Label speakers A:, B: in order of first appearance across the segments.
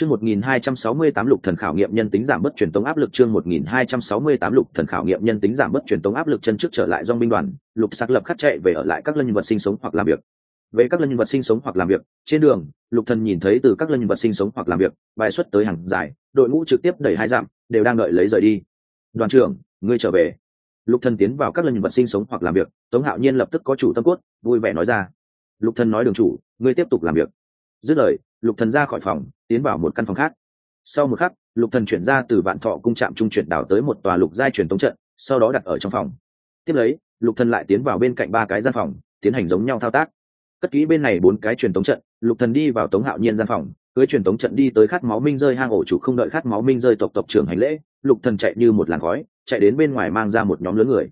A: Chương 1268 lục thần khảo nghiệm nhân tính giảm bớt truyền tống áp lực chương 1268 lục thần khảo nghiệm nhân tính giảm bớt truyền tống áp lực chân trước trở lại dòng binh đoàn, lục sắc lập khắc chạy về ở lại các lân nhân vật sinh sống hoặc làm việc. Về các lân nhân vật sinh sống hoặc làm việc, trên đường, lục thần nhìn thấy từ các lân nhân vật sinh sống hoặc làm việc, bài xuất tới hàng dài, đội ngũ trực tiếp đẩy hai dặm, đều đang đợi lấy rời đi. Đoàn trưởng, ngươi trở về. Lục thần tiến vào các lân nhân vật sinh sống hoặc làm việc, Tống Hạo Nhiên lập tức có chủ tâm cốt, vui vẻ nói ra. Lục thần nói đường chủ, ngươi tiếp tục làm việc. Dứt lời, lục thần ra khỏi phòng tiến vào một căn phòng khác. Sau một khắc, lục thần chuyển ra từ vạn thọ cung trạm trung chuyển đảo tới một tòa lục giai truyền tống trận, sau đó đặt ở trong phòng. Tiếp lấy, lục thần lại tiến vào bên cạnh ba cái gian phòng, tiến hành giống nhau thao tác. Cất kỹ bên này bốn cái truyền tống trận, lục thần đi vào tống hạo nhiên gian phòng, cưới truyền tống trận đi tới khát máu minh rơi hang ổ chủ không đợi khát máu minh rơi tộc tộc trưởng hành lễ, lục thần chạy như một làn khói, chạy đến bên ngoài mang ra một nhóm lớn người.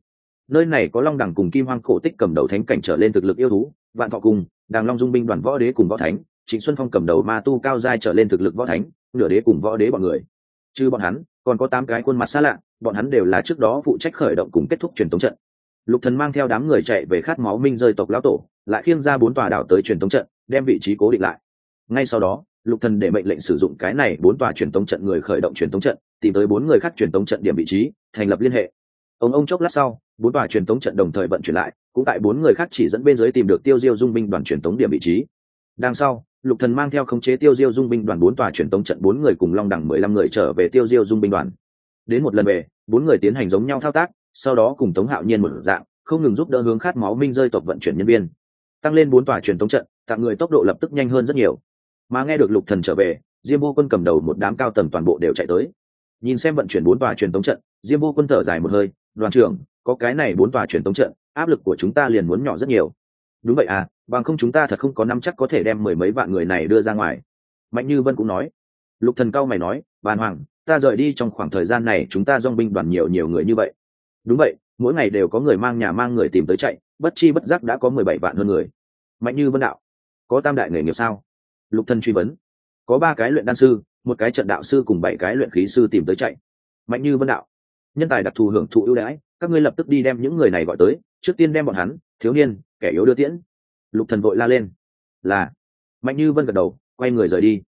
A: Nơi này có long đẳng cùng kim hoang cổ tích cầm đầu thánh cảnh trở lên thực lực yêu thú, vạn thọ cùng đàng long dung binh đoàn võ đế cùng võ thánh trịnh xuân phong cầm đầu ma tu cao giai trở lên thực lực võ thánh, nửa đế cùng võ đế bọn người. Chứ bọn hắn, còn có tám cái khuôn mặt xa lạ, bọn hắn đều là trước đó phụ trách khởi động cùng kết thúc truyền thống trận. Lục thần mang theo đám người chạy về khát máu minh rơi tộc lão tổ, lại khiêng ra bốn tòa đảo tới truyền thống trận, đem vị trí cố định lại. Ngay sau đó, lục thần để mệnh lệnh sử dụng cái này bốn tòa truyền thống trận người khởi động truyền thống trận, tìm tới bốn người khác truyền thống trận điểm vị trí, thành lập liên hệ. Ông ông chốc lát sau, bốn tòa truyền thống trận đồng thời vận chuyển lại, cũng tại bốn người khác chỉ dẫn bên dưới tìm được tiêu diêu dung binh đoàn truyền thống điểm vị trí. Đằng sau lục thần mang theo khống chế tiêu diêu dung binh đoàn bốn tòa truyền tống trận bốn người cùng long đẳng mười lăm người trở về tiêu diêu dung binh đoàn. Đến một lần về, bốn người tiến hành giống nhau thao tác, sau đó cùng tống hạo nhiên một dạng, không ngừng giúp đỡ hướng khát máu minh rơi tộc vận chuyển nhân viên. Tăng lên bốn tòa truyền tống trận, tặng người tốc độ lập tức nhanh hơn rất nhiều. Mà nghe được lục thần trở về, diêm vô quân cầm đầu một đám cao tầng toàn bộ đều chạy tới. Nhìn xem vận chuyển bốn tòa truyền tống trận, diêm vô quân thở dài một hơi, đoàn trưởng, có cái này bốn tòa truyền tống trận, áp lực của chúng ta liền muốn nhỏ rất nhiều. Đúng vậy à bằng không chúng ta thật không có năm chắc có thể đem mười mấy vạn người này đưa ra ngoài. Mạnh như vân cũng nói. Lục thần cao mày nói, bàn hoàng, ta rời đi trong khoảng thời gian này, chúng ta dong binh đoàn nhiều nhiều người như vậy. Đúng vậy, mỗi ngày đều có người mang nhà mang người tìm tới chạy, bất chi bất giác đã có mười bảy vạn hơn người. Mạnh như vân đạo. Có tam đại nghề nghiệp sao? Lục thần truy vấn. Có ba cái luyện đan sư, một cái trận đạo sư cùng bảy cái luyện khí sư tìm tới chạy. Mạnh như vân đạo. Nhân tài đặc thù hưởng thụ ưu đãi, các ngươi lập tức đi đem những người này gọi tới, trước tiên đem bọn hắn, thiếu niên, kẻ yếu đưa tiễn lục thần vội la lên. Là. Mạnh như vân gật đầu, quay người rời đi.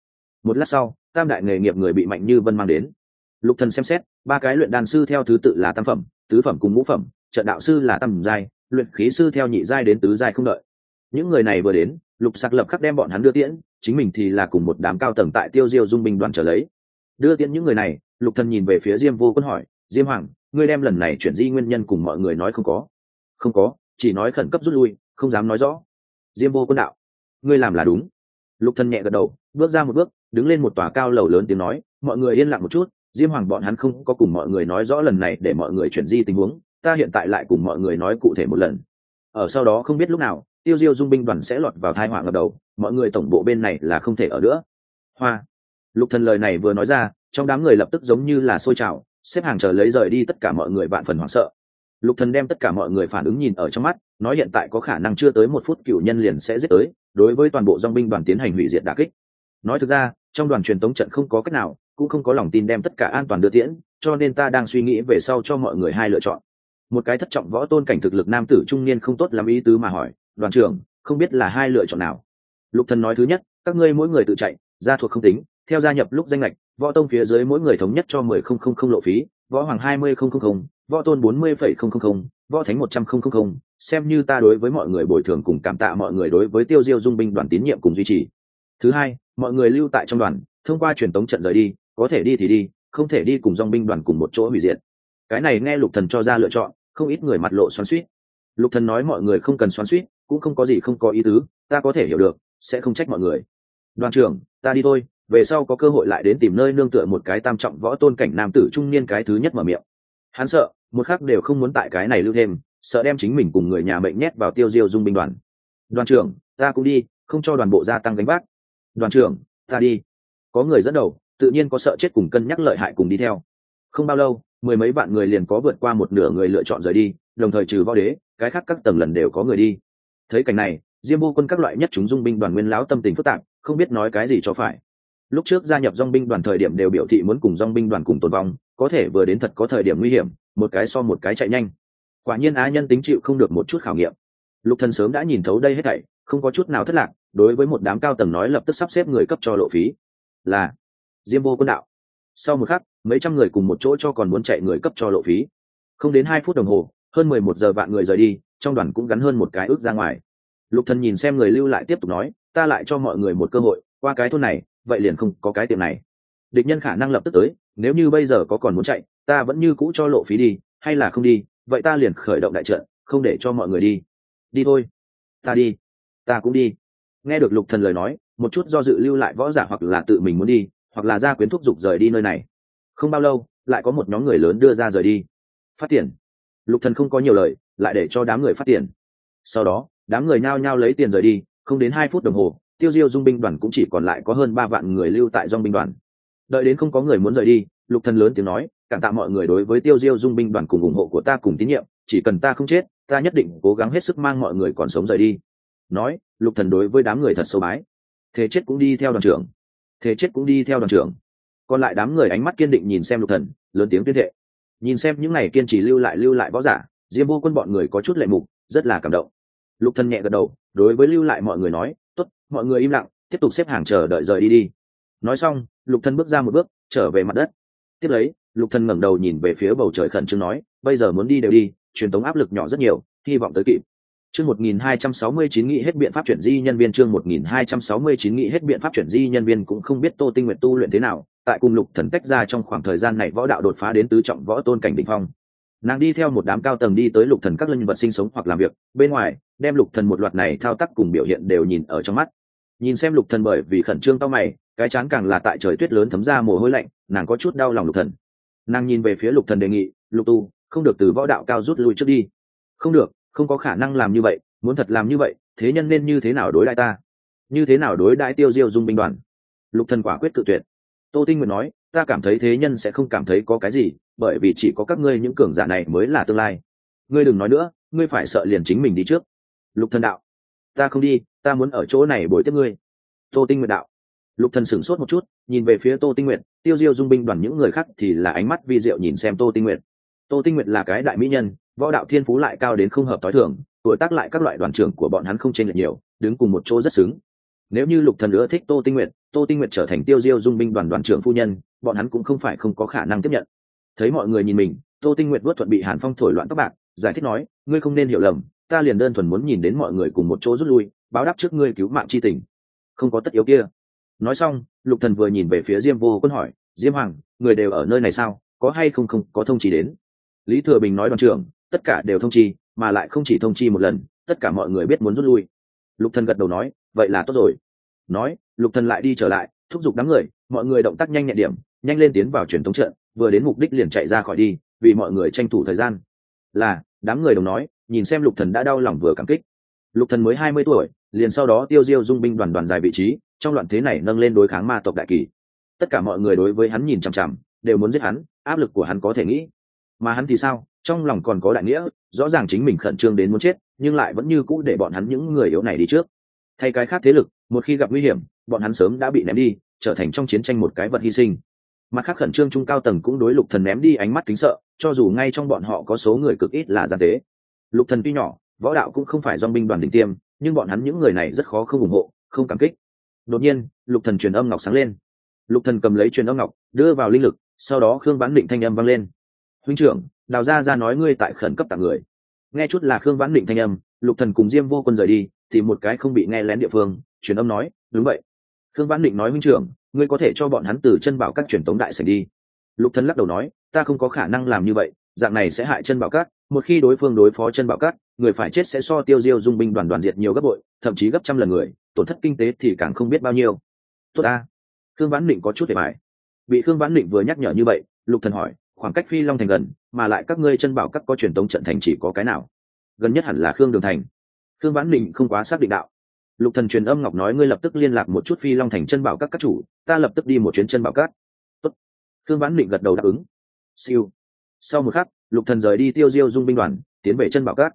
A: Một lát sau, tam đại nghề nghiệp người bị mạnh như vân mang đến. Lục thần xem xét, ba cái luyện đan sư theo thứ tự là tam phẩm, tứ phẩm cùng ngũ phẩm, trận đạo sư là tam giai, luyện khí sư theo nhị giai đến tứ giai không đợi. Những người này vừa đến, lục sạc lập khắc đem bọn hắn đưa tiễn, chính mình thì là cùng một đám cao tầng tại tiêu diêu dung binh đoàn trở lấy. Đưa tiễn những người này, lục thần nhìn về phía diêm vô quân hỏi, diêm hoàng, ngươi đem lần này chuyển di nguyên nhân cùng mọi người nói không có? Không có, chỉ nói khẩn cấp rút lui, không dám nói rõ diêm vô quân đạo, ngươi làm là đúng. Lục thần nhẹ gật đầu, bước ra một bước, đứng lên một tòa cao lầu lớn tiếng nói, mọi người yên lặng một chút, diêm hoàng bọn hắn không có cùng mọi người nói rõ lần này để mọi người chuyển di tình huống, ta hiện tại lại cùng mọi người nói cụ thể một lần. Ở sau đó không biết lúc nào, tiêu diêu dung binh đoàn sẽ lọt vào thai họa ngập đầu, mọi người tổng bộ bên này là không thể ở nữa. Hoa. Lục thần lời này vừa nói ra, trong đám người lập tức giống như là sôi trào, xếp hàng chờ lấy rời đi tất cả mọi người vạn phần hoảng sợ lục thần đem tất cả mọi người phản ứng nhìn ở trong mắt, nói hiện tại có khả năng chưa tới một phút cựu nhân liền sẽ giết tới, đối với toàn bộ dong binh đoàn tiến hành hủy diệt đả kích. Nói thực ra, trong đoàn truyền tống trận không có cách nào, cũng không có lòng tin đem tất cả an toàn đưa tiễn, cho nên ta đang suy nghĩ về sau cho mọi người hai lựa chọn. Một cái thất trọng võ tôn cảnh thực lực nam tử trung niên không tốt lắm ý tứ mà hỏi, đoàn trưởng, không biết là hai lựa chọn nào? Lục thần nói thứ nhất, các ngươi mỗi người tự chạy, gia thuộc không tính, theo gia nhập lúc danh lệch, võ tông phía dưới mỗi người thống nhất cho mười không không không lộ phí, võ hoàng hai mươi không không không võ tôn bốn mươi phẩy không không không, võ thánh một trăm không không không, xem như ta đối với mọi người bồi thường cùng cảm tạ mọi người đối với tiêu diêu dung binh đoàn tín nhiệm cùng duy trì. Thứ hai, mọi người lưu tại trong đoàn, thông qua truyền tống trận rời đi, có thể đi thì đi, không thể đi cùng dong binh đoàn cùng một chỗ hủy diệt. Cái này nghe lục thần cho ra lựa chọn, không ít người mặt lộ xoắn suýt lục thần nói mọi người không cần xoắn suýt cũng không có gì không có ý tứ, ta có thể hiểu được, sẽ không trách mọi người. Đoàn trưởng, ta đi thôi, về sau có cơ hội lại đến tìm nơi nương tựa một cái tam trọng võ tôn cảnh nam tử trung niên cái thứ nhất mở miệng hắn sợ, một khắc đều không muốn tại cái này lưu thêm, sợ đem chính mình cùng người nhà mệnh nhét vào tiêu diêu dung binh đoàn. Đoàn trưởng, ta cũng đi, không cho đoàn bộ gia tăng gánh vác. Đoàn trưởng, ta đi. Có người dẫn đầu, tự nhiên có sợ chết cùng cân nhắc lợi hại cùng đi theo. Không bao lâu, mười mấy vạn người liền có vượt qua một nửa người lựa chọn rời đi, đồng thời trừ võ đế, cái khác các tầng lần đều có người đi. Thấy cảnh này, diêm vô quân các loại nhất chúng dung binh đoàn nguyên lão tâm tình phức tạp, không biết nói cái gì cho phải lúc trước gia nhập dong binh đoàn thời điểm đều biểu thị muốn cùng dong binh đoàn cùng tồn vong, có thể vừa đến thật có thời điểm nguy hiểm, một cái so một cái chạy nhanh. Quả nhiên á nhân tính chịu không được một chút khảo nghiệm. Lục thần sớm đã nhìn thấu đây hết thảy, không có chút nào thất lạc, đối với một đám cao tầng nói lập tức sắp xếp người cấp cho lộ phí. Là, diêm vô quân đạo. Sau một khắc, mấy trăm người cùng một chỗ cho còn muốn chạy người cấp cho lộ phí. Không đến hai phút đồng hồ, hơn mười một giờ vạn người rời đi, trong đoàn cũng gắn hơn một cái ước ra ngoài. Lục thần nhìn xem người lưu lại tiếp tục nói, ta lại cho mọi người một cơ hội, qua cái thôn này vậy liền không có cái tiệm này. Địch nhân khả năng lập tức tới, nếu như bây giờ có còn muốn chạy, ta vẫn như cũ cho lộ phí đi, hay là không đi, vậy ta liền khởi động đại trận, không để cho mọi người đi. Đi thôi. Ta đi. Ta cũng đi. Nghe được lục thần lời nói, một chút do dự lưu lại võ giả hoặc là tự mình muốn đi, hoặc là ra quyến thúc giục rời đi nơi này. Không bao lâu, lại có một nhóm người lớn đưa ra rời đi. Phát tiền. Lục thần không có nhiều lời, lại để cho đám người phát tiền. Sau đó, đám người nhao nhao lấy tiền rời đi, không đến hai phút đồng hồ tiêu diêu dung binh đoàn cũng chỉ còn lại có hơn ba vạn người lưu tại dong binh đoàn. Đợi đến không có người muốn rời đi, lục thần lớn tiếng nói, cảm tạ mọi người đối với tiêu diêu dung binh đoàn cùng ủng hộ của ta cùng tín nhiệm, chỉ cần ta không chết, ta nhất định cố gắng hết sức mang mọi người còn sống rời đi. Nói, lục thần đối với đám người thật sâu bái. Thế chết cũng đi theo đoàn trưởng. Thế chết cũng đi theo đoàn trưởng. Còn lại đám người ánh mắt kiên định nhìn xem lục thần, lớn tiếng tuyên thệ. Nhìn xem những này kiên trì lưu lại lưu lại võ giả, diêm vô quân bọn người có chút lệ mục, rất là cảm động. Lục thần nhẹ gật đầu, đối với lưu lại mọi người nói mọi người im lặng, tiếp tục xếp hàng chờ đợi rời đi đi. Nói xong, lục thần bước ra một bước, trở về mặt đất. Tiếp lấy, lục thần ngẩng đầu nhìn về phía bầu trời khẩn trương nói, bây giờ muốn đi đều đi, truyền tống áp lực nhỏ rất nhiều, hy vọng tới kịp. Chương 1269 nghị hết biện pháp chuyển di nhân viên, chương 1269 nghị hết biện pháp chuyển di nhân viên cũng không biết tô tinh nguyện tu luyện thế nào, tại cùng lục thần tách ra trong khoảng thời gian này võ đạo đột phá đến tứ trọng võ tôn cảnh đỉnh phong. Nàng đi theo một đám cao tầng đi tới lục thần các linh vật sinh sống hoặc làm việc, bên ngoài, đem lục thần một loạt này thao tác cùng biểu hiện đều nhìn ở trong mắt nhìn xem lục thần bởi vì khẩn trương tao mày, cái chán càng là tại trời tuyết lớn thấm ra mồ hôi lạnh, nàng có chút đau lòng lục thần. Nàng nhìn về phía lục thần đề nghị, lục tu, không được từ võ đạo cao rút lui trước đi. Không được, không có khả năng làm như vậy, muốn thật làm như vậy, thế nhân nên như thế nào đối đãi ta? Như thế nào đối đãi tiêu diêu dung binh đoàn? Lục thần quả quyết cự tuyệt. Tô tinh nguyện nói, ta cảm thấy thế nhân sẽ không cảm thấy có cái gì, bởi vì chỉ có các ngươi những cường giả này mới là tương lai. Ngươi đừng nói nữa, ngươi phải sợ liền chính mình đi trước. Lục thần đạo ta không đi, ta muốn ở chỗ này bồi tiếp ngươi. Tô tinh nguyện đạo. Lục thần sửng sốt một chút, nhìn về phía tô tinh nguyện tiêu diêu dung binh đoàn những người khác thì là ánh mắt vi diệu nhìn xem tô tinh nguyện tô tinh nguyện là cái đại mỹ nhân, võ đạo thiên phú lại cao đến không hợp t h i thường, tuổi tác lại các loại đoàn trưởng của bọn hắn không chênh lệch nhiều, đứng cùng một chỗ rất xứng. Nếu như lục thần nữa thích tô tinh nguyện tô tinh nguyện trở thành tiêu diêu dung binh đoàn đoàn trưởng phu nhân, bọn hắn cũng không phải không có khả năng tiếp nhận. Thấy mọi người nhìn mình, tô tinh nguyện vớt thuận bị hàn phong thổi loạn các bạn giải thích nói, ngươi không nên hiểu lầm ta liền đơn thuần muốn nhìn đến mọi người cùng một chỗ rút lui, báo đáp trước ngươi cứu mạng chi tình. Không có tất yếu kia. Nói xong, lục thần vừa nhìn về phía diêm vô quân hỏi, diêm hoàng, người đều ở nơi này sao? Có hay không không có thông chi đến? Lý thừa bình nói đoàn trưởng, tất cả đều thông chi, mà lại không chỉ thông chi một lần, tất cả mọi người biết muốn rút lui. Lục thần gật đầu nói, vậy là tốt rồi. Nói, lục thần lại đi trở lại, thúc giục đám người, mọi người động tác nhanh nhẹn điểm, nhanh lên tiến vào truyền thống trận, vừa đến mục đích liền chạy ra khỏi đi, vì mọi người tranh thủ thời gian là, đám người đồng nói, nhìn xem lục thần đã đau lòng vừa cảm kích. Lục thần mới hai mươi tuổi, liền sau đó tiêu diêu dung binh đoàn đoàn dài vị trí, trong loạn thế này nâng lên đối kháng ma tộc đại kỳ. Tất cả mọi người đối với hắn nhìn chằm chằm, đều muốn giết hắn, áp lực của hắn có thể nghĩ. Mà hắn thì sao? Trong lòng còn có đại nghĩa, rõ ràng chính mình khẩn trương đến muốn chết, nhưng lại vẫn như cũ để bọn hắn những người yếu này đi trước. Thay cái khác thế lực, một khi gặp nguy hiểm, bọn hắn sớm đã bị ném đi, trở thành trong chiến tranh một cái vật hy sinh. Mặt khác khẩn trương trung cao tầng cũng đối lục thần ném đi ánh mắt kính sợ cho dù ngay trong bọn họ có số người cực ít là gian tế. Lục thần tuy nhỏ, võ đạo cũng không phải do binh đoàn đỉnh tiêm, nhưng bọn hắn những người này rất khó không ủng hộ, không cảm kích. Đột nhiên, lục thần truyền âm ngọc sáng lên. Lục thần cầm lấy truyền âm ngọc, đưa vào linh lực, sau đó khương vãn định thanh âm vang lên. Huynh trưởng, đào gia gia nói ngươi tại khẩn cấp tặng người. Nghe chút là khương vãn định thanh âm, lục thần cùng diêm vô quân rời đi tìm một cái không bị nghe lén địa phương, truyền âm nói, đúng vậy. Khương vãn định nói, huynh trưởng, ngươi có thể cho bọn hắn từ chân bảo các truyền tống đại sảnh đi lục thần lắc đầu nói ta không có khả năng làm như vậy dạng này sẽ hại chân bảo cát. một khi đối phương đối phó chân bảo cát, người phải chết sẽ so tiêu diêu dung binh đoàn đoàn diệt nhiều gấp bội thậm chí gấp trăm lần người tổn thất kinh tế thì càng không biết bao nhiêu. Tốt A, khương vãn định có chút để bài bị khương vãn định vừa nhắc nhở như vậy lục thần hỏi khoảng cách phi long thành gần mà lại các ngươi chân bảo các có truyền tống trận thành chỉ có cái nào? Gần nhất hẳn là khương đường thành. Khương vãn định không quá xác định đạo. Lục thần truyền âm ngọc nói ngươi lập tức liên lạc một chút phi long thành chân bảo các các chủ ta lập tức đi một chuyến chân bảo các khương vãn định gật đầu đáp ứng. Siêu. Sau một khắc, lục thần rời đi tiêu diêu dung binh đoàn, tiến về chân bảo cát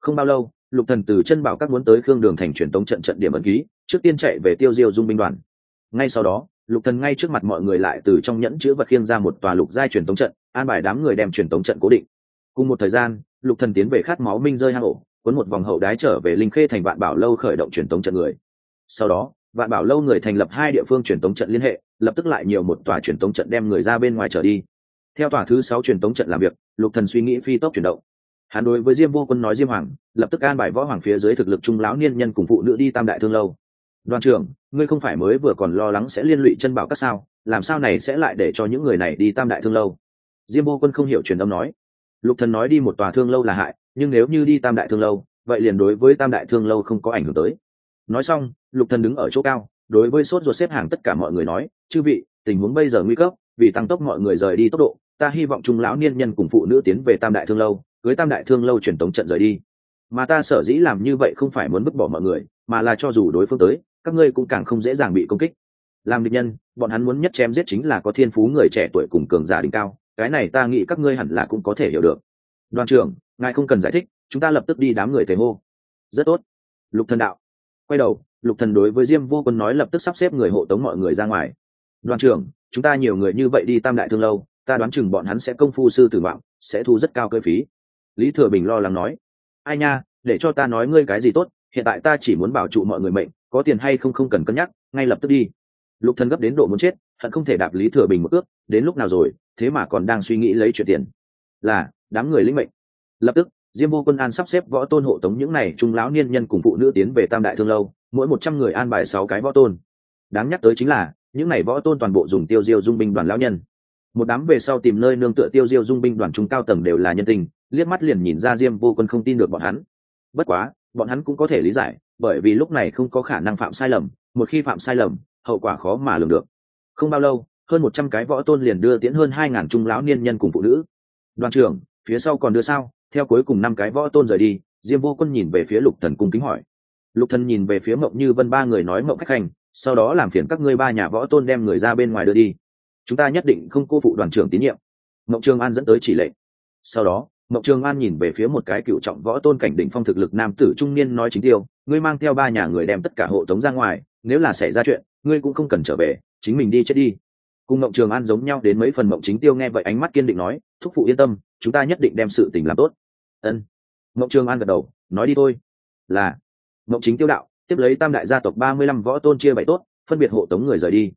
A: không bao lâu, lục thần từ chân bảo cát muốn tới khương đường thành truyền tống trận trận điểm ấn ký, trước tiên chạy về tiêu diêu dung binh đoàn. Ngay sau đó, lục thần ngay trước mặt mọi người lại từ trong nhẫn chứa vật khiêng ra một tòa lục giai truyền tống trận, an bài đám người đem truyền tống trận cố định. Cùng một thời gian, lục thần tiến về khát máu minh rơi hang ổ, cuốn một vòng hậu đái trở về linh khê thành vạn bảo lâu khởi động truyền tống trận người. Sau đó vạn bảo lâu người thành lập hai địa phương truyền tống trận liên hệ, lập tức lại nhiều một tòa truyền tống trận đem người ra bên ngoài trở đi. Theo tòa thứ sáu truyền tống trận làm việc, lục thần suy nghĩ phi tốc chuyển động. Hắn đối với diêm vô quân nói diêm hoàng, lập tức an bài võ hoàng phía dưới thực lực trung lão niên nhân cùng phụ nữ đi tam đại thương lâu. Đoàn trưởng, ngươi không phải mới vừa còn lo lắng sẽ liên lụy chân bảo các sao, làm sao này sẽ lại để cho những người này đi tam đại thương lâu? Diêm vô quân không hiểu truyền âm nói. Lục thần nói đi một tòa thương lâu là hại, nhưng nếu như đi tam đại thương lâu, vậy liền đối với tam đại thương lâu không có ảnh hưởng tới. Nói xong lục thần đứng ở chỗ cao, đối với sốt ruột xếp hàng tất cả mọi người nói, chư vị, tình huống bây giờ nguy cấp, vì tăng tốc mọi người rời đi tốc độ, ta hy vọng trung lão niên nhân cùng phụ nữ tiến về tam đại thương lâu, cưới tam đại thương lâu truyền tống trận rời đi. Mà ta sở dĩ làm như vậy không phải muốn vứt bỏ mọi người, mà là cho dù đối phương tới, các ngươi cũng càng không dễ dàng bị công kích. Làm địch nhân, bọn hắn muốn nhất chém giết chính là có thiên phú người trẻ tuổi cùng cường giả đỉnh cao, cái này ta nghĩ các ngươi hẳn là cũng có thể hiểu được. Đoàn trưởng, ngài không cần giải thích, chúng ta lập tức đi đám người thầy hô. Rất tốt. Lục thần đạo, quay đầu lục thần đối với diêm vô quân nói lập tức sắp xếp người hộ tống mọi người ra ngoài. Đoàn trưởng, chúng ta nhiều người như vậy đi tam đại thương lâu, ta đoán chừng bọn hắn sẽ công phu sư tử vọng, sẽ thu rất cao cơ phí. Lý thừa bình lo lắng nói. Ai nha, để cho ta nói ngươi cái gì tốt, hiện tại ta chỉ muốn bảo trụ mọi người mệnh, có tiền hay không không cần cân nhắc, ngay lập tức đi. Lục thần gấp đến độ muốn chết, hận không thể đạp lý thừa bình một ước, đến lúc nào rồi, thế mà còn đang suy nghĩ lấy chuyện tiền. Là, đám người lĩnh mệnh. Lập tức, diêm vô quân an sắp xếp võ tôn hộ tống những này trung lão niên nhân cùng phụ nữ tiến về tam đại thương lâu mỗi một trăm người an bài sáu cái võ tôn. Đáng nhắc tới chính là, những này võ tôn toàn bộ dùng tiêu diêu dung binh đoàn lão nhân. Một đám về sau tìm nơi nương tựa tiêu diêu dung binh đoàn trung cao tầng đều là nhân tình, liếc mắt liền nhìn ra diêm vô quân không tin được bọn hắn. Bất quá, bọn hắn cũng có thể lý giải, bởi vì lúc này không có khả năng phạm sai lầm, một khi phạm sai lầm, hậu quả khó mà lường được. Không bao lâu, hơn một trăm cái võ tôn liền đưa tiễn hơn hai ngàn trung lão niên nhân cùng phụ nữ. Đoàn trưởng, phía sau còn đưa sao? Theo cuối cùng năm cái võ tôn rời đi, diêm vô quân nhìn về phía lục thần cung kính hỏi lục thần nhìn về phía mộng như vân, ba người nói, mộng khách hành, sau đó làm phiền các ngươi ba nhà võ tôn đem người ra bên ngoài đưa đi. Chúng ta nhất định không cô phụ đoàn trưởng tín nhiệm. Mộng trường an dẫn tới chỉ lệnh. Sau đó, mộng trường an nhìn về phía một cái cựu trọng võ tôn cảnh đỉnh phong thực lực nam tử trung niên nói chính tiêu, ngươi mang theo ba nhà người đem tất cả hộ tống ra ngoài, nếu là xảy ra chuyện, ngươi cũng không cần trở về, chính mình đi chết đi. Cùng mộng trường an giống nhau đến mấy phần, mộng chính tiêu nghe vậy ánh mắt kiên định nói, thúc phụ yên tâm, chúng ta nhất định đem sự tình làm tốt. Ân. Mộng trường an gật đầu, nói, đi thôi. Là mộng chính tiêu đạo, tiếp lấy tam đại gia tộc ba mươi lăm võ tôn chia bảy tốt, phân biệt hộ tống người rời đi.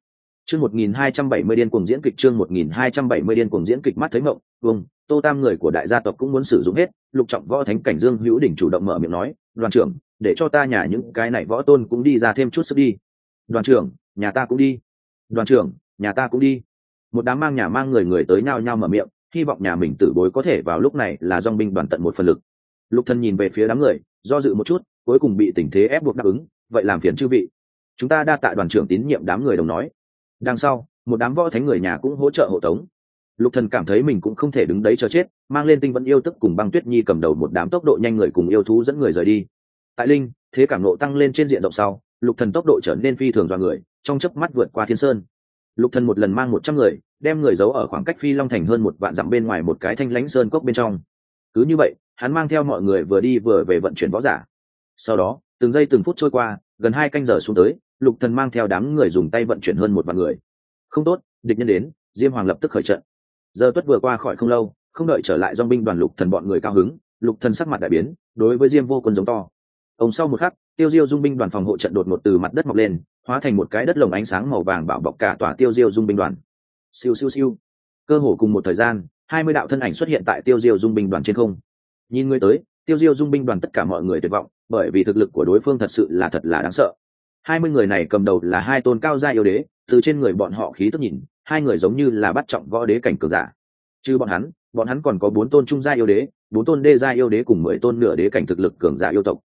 A: Chương một nghìn hai trăm bảy mươi điên cuồng diễn kịch, chương một nghìn hai trăm bảy mươi điên cuồng diễn kịch mắt thấy mộng vâng tô tam người của đại gia tộc cũng muốn sử dụng hết, lục trọng võ thánh cảnh dương hữu đỉnh chủ động mở miệng nói, đoàn trưởng, để cho ta nhà những cái này võ tôn cũng đi ra thêm chút sức đi. Đoàn trưởng, nhà ta cũng đi. Đoàn trưởng, nhà ta cũng đi. Một đám mang nhà mang người người tới nhao nhao mở miệng, hy vọng nhà mình tử bối có thể vào lúc này là dong binh đoàn tận một phần lực. Lục thần nhìn về phía đám người, do dự một chút cuối cùng bị tình thế ép buộc đáp ứng, vậy làm phiền chư vị. Chúng ta đa tạ đoàn trưởng tín nhiệm đám người đồng nói. Đằng sau, một đám võ thánh người nhà cũng hỗ trợ hộ tống. Lục thần cảm thấy mình cũng không thể đứng đấy cho chết, mang lên tinh vẫn yêu tức cùng băng tuyết nhi cầm đầu một đám tốc độ nhanh người cùng yêu thú dẫn người rời đi. Tại linh, thế cảm nộ tăng lên trên diện rộng sau, lục thần tốc độ trở nên phi thường do người, trong chớp mắt vượt qua thiên sơn. Lục thần một lần mang một trăm người, đem người giấu ở khoảng cách phi long thành hơn một vạn dặm bên ngoài một cái thanh lãnh sơn cốc bên trong. Cứ như vậy, hắn mang theo mọi người vừa đi vừa về vận chuyển võ giả sau đó, từng giây từng phút trôi qua, gần hai canh giờ xuống tới, lục thần mang theo đám người dùng tay vận chuyển hơn một vạn người. Không tốt, địch nhân đến, diêm hoàng lập tức khởi trận. Giờ tuất vừa qua khỏi không lâu, không đợi trở lại dong binh đoàn lục thần bọn người cao hứng, lục thần sắc mặt đại biến, đối với diêm vô quân giống to. Ông sau một khắc, tiêu diêu dung binh đoàn phòng hộ trận đột ngột từ mặt đất mọc lên, hóa thành một cái đất lồng ánh sáng màu vàng bảo bọc cả tòa tiêu diêu dung binh đoàn. Siêu siêu siêu. Cơ hồ cùng một thời gian, hai mươi đạo thân ảnh xuất hiện tại tiêu diêu dung binh đoàn trên không. Nhìn người tới, tiêu diêu dung binh đoàn tất cả mọi người tuyệt vọng bởi vì thực lực của đối phương thật sự là thật là đáng sợ. Hai mươi người này cầm đầu là hai tôn cao gia yêu đế, từ trên người bọn họ khí tức nhìn, hai người giống như là bắt trọng võ đế cảnh cường giả. Chứ bọn hắn bọn hắn còn có bốn tôn trung gia yêu đế, bốn tôn đê gia yêu đế cùng mười tôn nửa đế cảnh thực lực cường giả yêu tộc.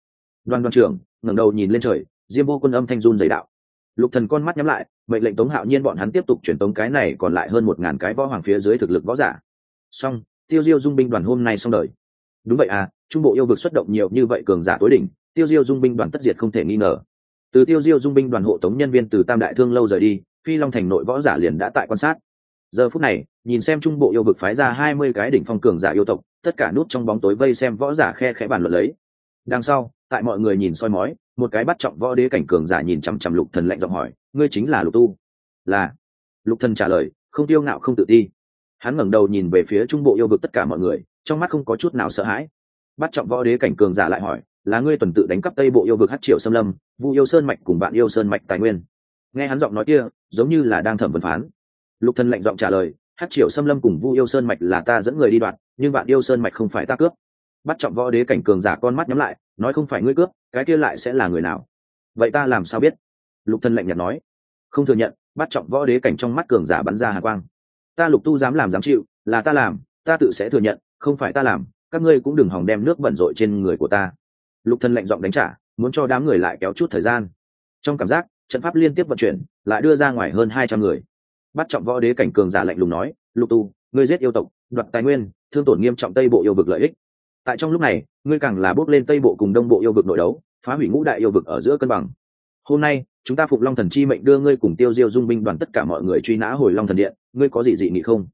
A: Đoàn đoàn trưởng, ngẩng đầu nhìn lên trời, diêm vô quân âm thanh run dày đạo. Lục thần con mắt nhắm lại, mệnh lệnh tống hạo nhiên bọn hắn tiếp tục chuyển tống cái này còn lại hơn một ngàn cái võ hoàng phía dưới thực lực võ giả. Xong, tiêu diêu dung binh đoàn hôm nay xong đời. Đúng vậy à trung bộ yêu vực xuất động nhiều như vậy cường giả tối đỉnh tiêu diêu dung binh đoàn tất diệt không thể nghi ngờ. Từ tiêu diêu dung binh đoàn hộ tống nhân viên từ tam đại thương lâu rời đi, phi long thành nội võ giả liền đã tại quan sát. Giờ phút này, nhìn xem trung bộ yêu vực phái ra hai mươi cái đỉnh phong cường giả yêu tộc, tất cả nút trong bóng tối vây xem võ giả khe khẽ bàn luận lấy. Đằng sau, tại mọi người nhìn soi mói, một cái bắt trọng võ đế cảnh cường giả nhìn chằm chằm lục thần lạnh giọng hỏi, ngươi chính là lục tu? Là. Lục thần trả lời, không tiêu ngạo, không tự ti. Hắn ngẩng đầu nhìn về phía trung bộ yêu vực tất cả mọi người, trong mắt không có chút nào sợ hãi. Bắt trọng võ đế cảnh cường giả lại hỏi là ngươi tuần tự đánh cắp tây bộ yêu vực hát triệu xâm lâm vu yêu sơn mạch cùng bạn yêu sơn mạch tài nguyên. Nghe hắn giọng nói kia giống như là đang thẩm vấn phán. Lục thần lệnh giọng trả lời hát triệu xâm lâm cùng vu yêu sơn mạch là ta dẫn người đi đoạt, nhưng bạn yêu sơn mạch không phải ta cướp. Bắt trọng võ đế cảnh cường giả con mắt nhắm lại nói không phải ngươi cướp cái kia lại sẽ là người nào? Vậy ta làm sao biết? Lục thần lệnh nhạt nói. Không thừa nhận bắt trọng võ đế cảnh trong mắt cường giả bắn ra hàn quang. Ta lục tu dám làm dám chịu là ta làm ta tự sẽ thừa nhận không phải ta làm các ngươi cũng đừng hòng đem nước bẩn rội trên người của ta lục thần lệnh giọng đánh trả, muốn cho đám người lại kéo chút thời gian. Trong cảm giác, trận pháp liên tiếp vận chuyển, lại đưa ra ngoài hơn hai trăm người. Bắt trọng võ đế cảnh cường giả lạnh lùng nói, lục tu, ngươi giết yêu tộc, đoạt tài nguyên, thương tổn nghiêm trọng tây bộ yêu vực lợi ích. Tại trong lúc này, ngươi càng là bước lên tây bộ cùng đông bộ yêu vực nội đấu, phá hủy ngũ đại yêu vực ở giữa cân bằng. Hôm nay, chúng ta phục long thần chi mệnh đưa ngươi cùng tiêu diêu dung binh đoàn tất cả mọi người truy nã hồi long thần điện, ngươi có gì dị nghị không?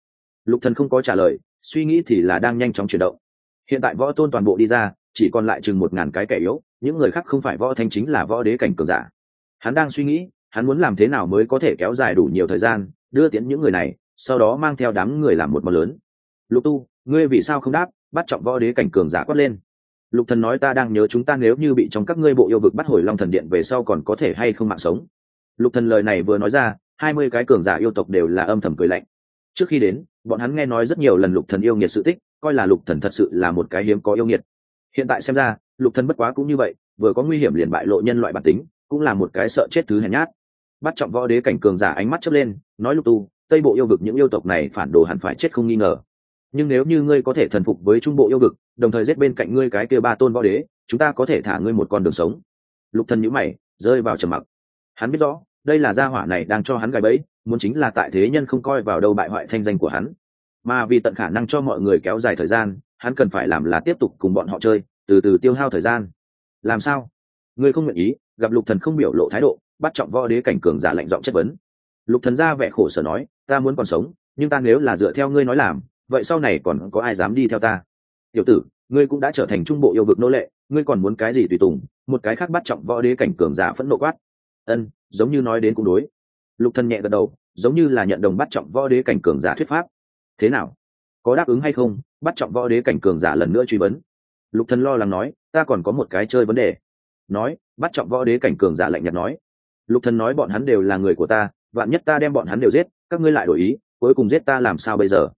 A: Lục thần không có trả lời, suy nghĩ thì là đang nhanh chóng chuyển động. Hiện tại võ tôn toàn bộ đi ra chỉ còn lại chừng một ngàn cái kẻ yếu, những người khác không phải võ thanh chính là võ đế cảnh cường giả. Hắn đang suy nghĩ, hắn muốn làm thế nào mới có thể kéo dài đủ nhiều thời gian, đưa tiến những người này, sau đó mang theo đám người làm một món lớn. Lục tu, ngươi vì sao không đáp, bắt trọng võ đế cảnh cường giả quát lên. Lục thần nói ta đang nhớ chúng ta nếu như bị trong các ngươi bộ yêu vực bắt hồi long thần điện về sau còn có thể hay không mạng sống. Lục thần lời này vừa nói ra, hai mươi cái cường giả yêu tộc đều là âm thầm cười lạnh. Trước khi đến, bọn hắn nghe nói rất nhiều lần lục thần yêu nghiệt sự tích, coi là lục thần thật sự là một cái hiếm có yêu nghiệt hiện tại xem ra, lục thần bất quá cũng như vậy, vừa có nguy hiểm liền bại lộ nhân loại bản tính, cũng là một cái sợ chết thứ hèn nhát. Bắt trọng võ đế cảnh cường giả ánh mắt chớp lên, nói lục tu, tây bộ yêu vực những yêu tộc này phản đồ hẳn phải chết không nghi ngờ. Nhưng nếu như ngươi có thể thần phục với trung bộ yêu vực, đồng thời giết bên cạnh ngươi cái kia ba tôn võ đế, chúng ta có thể thả ngươi một con đường sống. Lục thần nhíu mày, rơi vào trầm mặc. Hắn biết rõ, đây là gia hỏa này đang cho hắn gài bẫy, muốn chính là tại thế nhân không coi vào đâu bại hoại thanh danh của hắn. Mà vì tận khả năng cho mọi người kéo dài thời gian hắn cần phải làm là tiếp tục cùng bọn họ chơi, từ từ tiêu hao thời gian. Làm sao? Ngươi không nguyện ý, gặp lục thần không biểu lộ thái độ, bắt trọng võ đế cảnh cường giả lạnh giọng chất vấn. Lục thần ra vẻ khổ sở nói, ta muốn còn sống, nhưng ta nếu là dựa theo ngươi nói làm, vậy sau này còn có ai dám đi theo ta? Tiểu tử, ngươi cũng đã trở thành trung bộ yêu vực nô lệ, ngươi còn muốn cái gì tùy tùng, một cái khác bắt trọng võ đế cảnh cường giả phẫn nộ quát. Ân, giống như nói đến cũng đối. Lục thần nhẹ gật đầu, giống như là nhận đồng bắt trọng võ đế cảnh cường giả thuyết pháp. Thế nào? Có đáp ứng hay không? Bắt trọng võ đế cảnh cường giả lần nữa truy vấn. Lục thần lo lắng nói, ta còn có một cái chơi vấn đề. Nói, bắt trọng võ đế cảnh cường giả lạnh nhạt nói, lục thần nói bọn hắn đều là người của ta, vạn nhất ta đem bọn hắn đều giết, các ngươi lại đổi ý, cuối cùng giết ta làm sao bây giờ?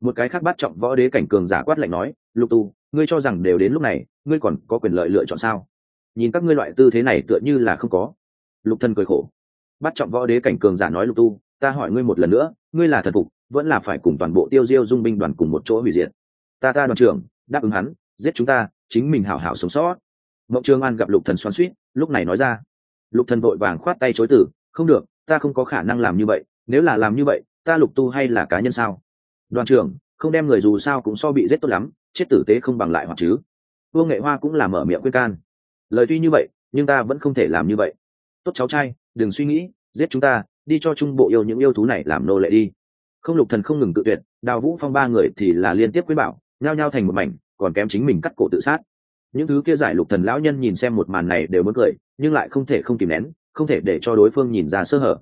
A: Một cái khác bắt trọng võ đế cảnh cường giả quát lạnh nói, lục tu, ngươi cho rằng đều đến lúc này, ngươi còn có quyền lợi lựa chọn sao? Nhìn các ngươi loại tư thế này tựa như là không có. Lục thần cười khổ, bắt trọng võ đế cảnh cường giả nói lục tu, ta hỏi ngươi một lần nữa, ngươi là thần phục, vẫn là phải cùng toàn bộ tiêu diêu dung binh đoàn cùng một chỗ hủy diệt? Ta ta đoàn trưởng, đáp ứng hắn, giết chúng ta, chính mình hảo hảo sống sót. Mộng trương an gặp lục thần xoắn suýt lúc này nói ra. Lục thần vội vàng khoát tay chối từ, không được, ta không có khả năng làm như vậy, nếu là làm như vậy, ta lục tu hay là cá nhân sao? Đoàn trưởng, không đem người dù sao cũng so bị giết tốt lắm, chết tử tế không bằng lại hoặc chứ. Vương nghệ hoa cũng là mở miệng khuyên can. Lời tuy như vậy, nhưng ta vẫn không thể làm như vậy. Tốt cháu trai, đừng suy nghĩ, giết chúng ta, đi cho trung bộ yêu những yêu thú này làm nô lệ đi. Không, lục thần không ngừng tự tuyệt, đào vũ phong ba người thì là liên tiếp quyết bảo nhao nhao thành một mảnh, còn kém chính mình cắt cổ tự sát. Những thứ kia giải lục thần lão nhân nhìn xem một màn này đều muốn cười, nhưng lại không thể không kìm nén, không thể để cho đối phương nhìn ra sơ hở.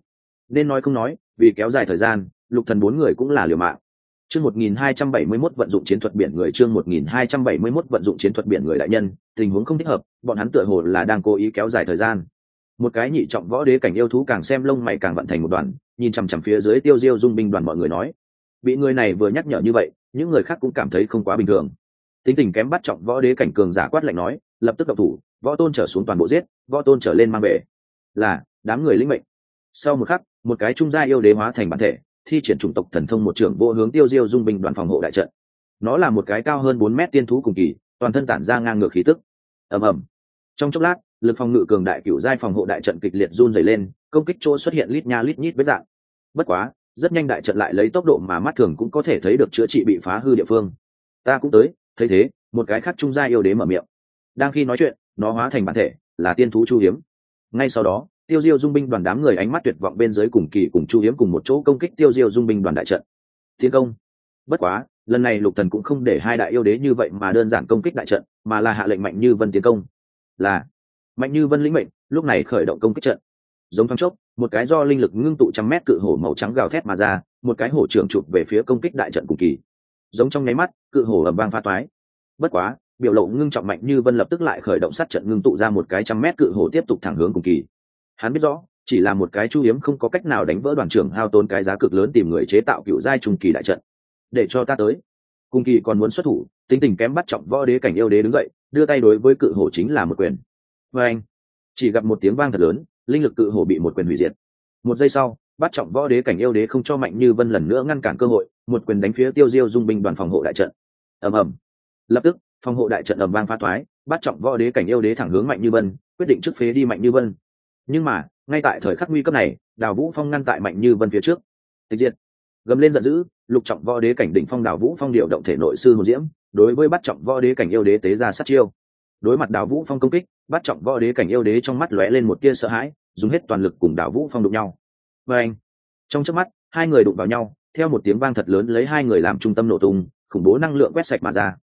A: Nên nói không nói, vì kéo dài thời gian, lục thần bốn người cũng là liều mạng. Chương 1271 vận dụng chiến thuật biển người, chương 1271 vận dụng chiến thuật biển người đại nhân, tình huống không thích hợp, bọn hắn tựa hồ là đang cố ý kéo dài thời gian. Một cái nhị trọng võ đế cảnh yêu thú càng xem lông mày càng vận thành một đoàn, nhìn chằm chằm phía dưới tiêu diêu dung binh đoàn mọi người nói. Bị người này vừa nhắc nhở như vậy những người khác cũng cảm thấy không quá bình thường. Tính tình kém bắt trọng võ đế cảnh cường giả quát lạnh nói, lập tức độc thủ, võ tôn trở xuống toàn bộ giết, võ tôn trở lên mang về là, đám người linh mệnh. Sau một khắc, một cái trung gia yêu đế hóa thành bản thể, thi triển chủng tộc thần thông một trưởng vô hướng tiêu diêu dung binh đoàn phòng hộ đại trận. Nó là một cái cao hơn bốn mét tiên thú cùng kỳ, toàn thân tản ra ngang ngược khí tức. Ầm ầm. Trong chốc lát, lực phòng ngự cường đại cựu giai phòng hộ đại trận kịch liệt run dày lên, công kích chỗ xuất hiện lít nha lít nhít với dạng. Bất quá rất nhanh đại trận lại lấy tốc độ mà mắt thường cũng có thể thấy được chữa trị bị phá hư địa phương. Ta cũng tới, thấy thế, một cái khác trung gia yêu đế mở miệng. Đang khi nói chuyện, nó hóa thành bản thể, là tiên thú chu hiếm. Ngay sau đó, tiêu diêu dung binh đoàn đám người ánh mắt tuyệt vọng bên dưới cùng kỳ cùng chu hiếm cùng một chỗ công kích tiêu diêu dung binh đoàn đại trận. Tiến công. Bất quá, lần này lục thần cũng không để hai đại yêu đế như vậy mà đơn giản công kích đại trận, mà là hạ lệnh mạnh như vân tiến công. Là, mạnh như vân lĩnh mệnh, lúc này khởi động công kích trận giống thoáng chốc, một cái do linh lực ngưng tụ trăm mét cự hổ màu trắng gào thét mà ra, một cái hổ trưởng chụp về phía công kích đại trận cùng kỳ. Giống trong nháy mắt, cự hổ ầm vang pha toái. Bất quá, biểu lộ ngưng trọng mạnh như vân lập tức lại khởi động sát trận ngưng tụ ra một cái trăm mét cự hổ tiếp tục thẳng hướng cùng kỳ. Hắn biết rõ, chỉ là một cái chu hiếm không có cách nào đánh vỡ đoàn trưởng hao tốn cái giá cực lớn tìm người chế tạo cựu giai trùng kỳ đại trận. Để cho ta tới. Cùng kỳ còn muốn xuất thủ, tính tình kém bắt trọng võ đế cảnh yêu đế đứng dậy, đưa tay đối với cự hổ chính là một quyền. Và anh chỉ gặp một tiếng vang thật lớn linh lực cự hổ bị một quyền hủy diệt. Một giây sau, bắt trọng võ đế cảnh yêu đế không cho mạnh như vân lần nữa ngăn cản cơ hội, một quyền đánh phía tiêu diêu dung binh đoàn phòng hộ đại trận. Ầm ầm. Lập tức, phòng hộ đại trận ầm vang phá thoái bắt trọng võ đế cảnh yêu đế thẳng hướng mạnh như vân, quyết định trước phế đi mạnh như vân. Nhưng mà, ngay tại thời khắc nguy cấp này, đào vũ phong ngăn tại mạnh như vân phía trước. Tịch diệt. Gầm lên giận dữ, lục trọng võ đế cảnh đỉnh phong đào vũ phong điều động thể nội sư hồ diễm, đối với bắt trọng võ đế cảnh yêu đế tế ra sát chiêu đối mặt đào vũ phong công kích, bắt trọng võ đế cảnh yêu đế trong mắt lóe lên một tia sợ hãi, dùng hết toàn lực cùng đào vũ phong đụng nhau. Và anh, trong chớp mắt, hai người đụng vào nhau, theo một tiếng vang thật lớn lấy hai người làm trung tâm nổ tung, khủng bố năng lượng quét sạch mà ra.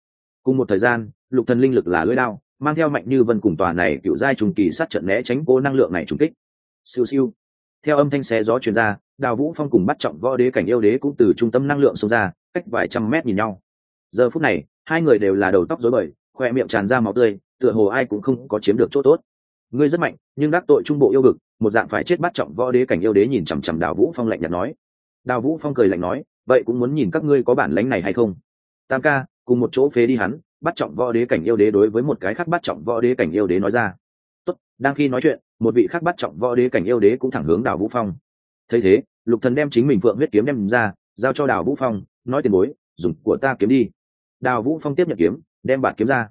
A: Cùng một thời gian, lục thần linh lực là lưỡi đao, mang theo mạnh như vân cùng tòa này cựu giai trùng kỳ sát trận né tránh cố năng lượng này trùng kích. Siêu siêu. Theo âm thanh xé gió truyền ra đào vũ phong cùng bắt trọng võ đế cảnh yêu đế cũng từ trung tâm năng lượng xông ra, cách vài trăm mét nhìn nhau. Giờ phút này, hai người đều là đầu tóc rối bời, khoe miệng tràn ra máu tươi tựa hồ ai cũng không có chiếm được chỗ tốt. Ngươi rất mạnh, nhưng đắc tội trung bộ yêu vực, một dạng phải chết bắt trọng võ đế cảnh yêu đế nhìn chằm chằm đào vũ phong lạnh nhạt nói. Đào vũ phong cười lạnh nói, vậy cũng muốn nhìn các ngươi có bản lánh này hay không? Tam ca, cùng một chỗ phế đi hắn, bắt trọng võ đế cảnh yêu đế đối với một cái khác bắt trọng võ đế cảnh yêu đế nói ra. Tốt, đang khi nói chuyện, một vị khác bắt trọng võ đế cảnh yêu đế cũng thẳng hướng đào vũ phong. Thấy thế, lục thần đem chính mình phượng huyết kiếm đem ra, giao cho đào vũ phong, nói tiền bối, dùng của ta kiếm đi. Đào vũ phong tiếp nhận kiếm, đem bạt kiếm ra.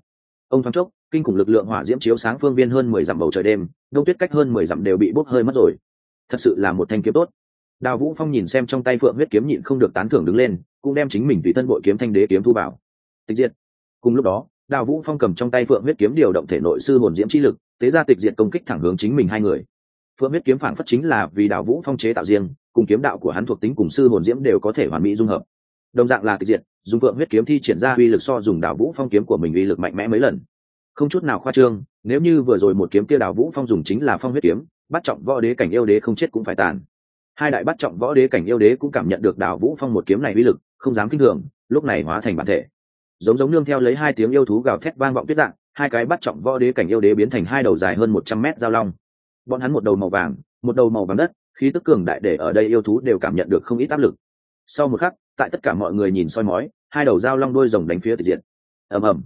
A: Ông thoáng chốc kinh khủng lực lượng hỏa diễm chiếu sáng phương viên hơn mười dặm bầu trời đêm, đông tuyết cách hơn mười dặm đều bị bốc hơi mất rồi. Thật sự là một thanh kiếm tốt. Đào vũ phong nhìn xem trong tay phượng huyết kiếm nhịn không được tán thưởng đứng lên, cũng đem chính mình tùy thân bội kiếm thanh đế kiếm thu bảo tịch diệt. Cùng lúc đó, đào vũ phong cầm trong tay phượng huyết kiếm điều động thể nội sư hồn diễm chi lực, tế ra tịch diệt công kích thẳng hướng chính mình hai người. Phượng huyết kiếm phản phất chính là vì đào vũ phong chế tạo riêng, cùng kiếm đạo của hắn thuộc tính cùng sư hồn diễm đều có thể hoàn mỹ dung hợp. Đồng dạng là tịch diệt, dùng phượng huyết kiếm thi triển ra uy lực so dùng đào vũ phong kiếm của mình uy lực mạnh mẽ mấy lần không chút nào khoa trương, nếu như vừa rồi một kiếm kia đào vũ phong dùng chính là phong huyết kiếm, bắt trọng võ đế cảnh yêu đế không chết cũng phải tàn. Hai đại bắt trọng võ đế cảnh yêu đế cũng cảm nhận được đào vũ phong một kiếm này uy lực, không dám kinh thường, lúc này hóa thành bản thể. Giống giống nương theo lấy hai tiếng yêu thú gào thét vang vọng tuyết dạng, hai cái bắt trọng võ đế cảnh yêu đế biến thành hai đầu dài hơn một trăm mét giao long. Bọn hắn một đầu màu vàng, một đầu màu vàng đất, khí tức cường đại để ở đây yêu thú đều cảm nhận được không ít áp lực. Sau một khắc, tại tất cả mọi người nhìn soi mói, hai đầu dao long đôi rồng đánh phía tịch diện ầm ầm.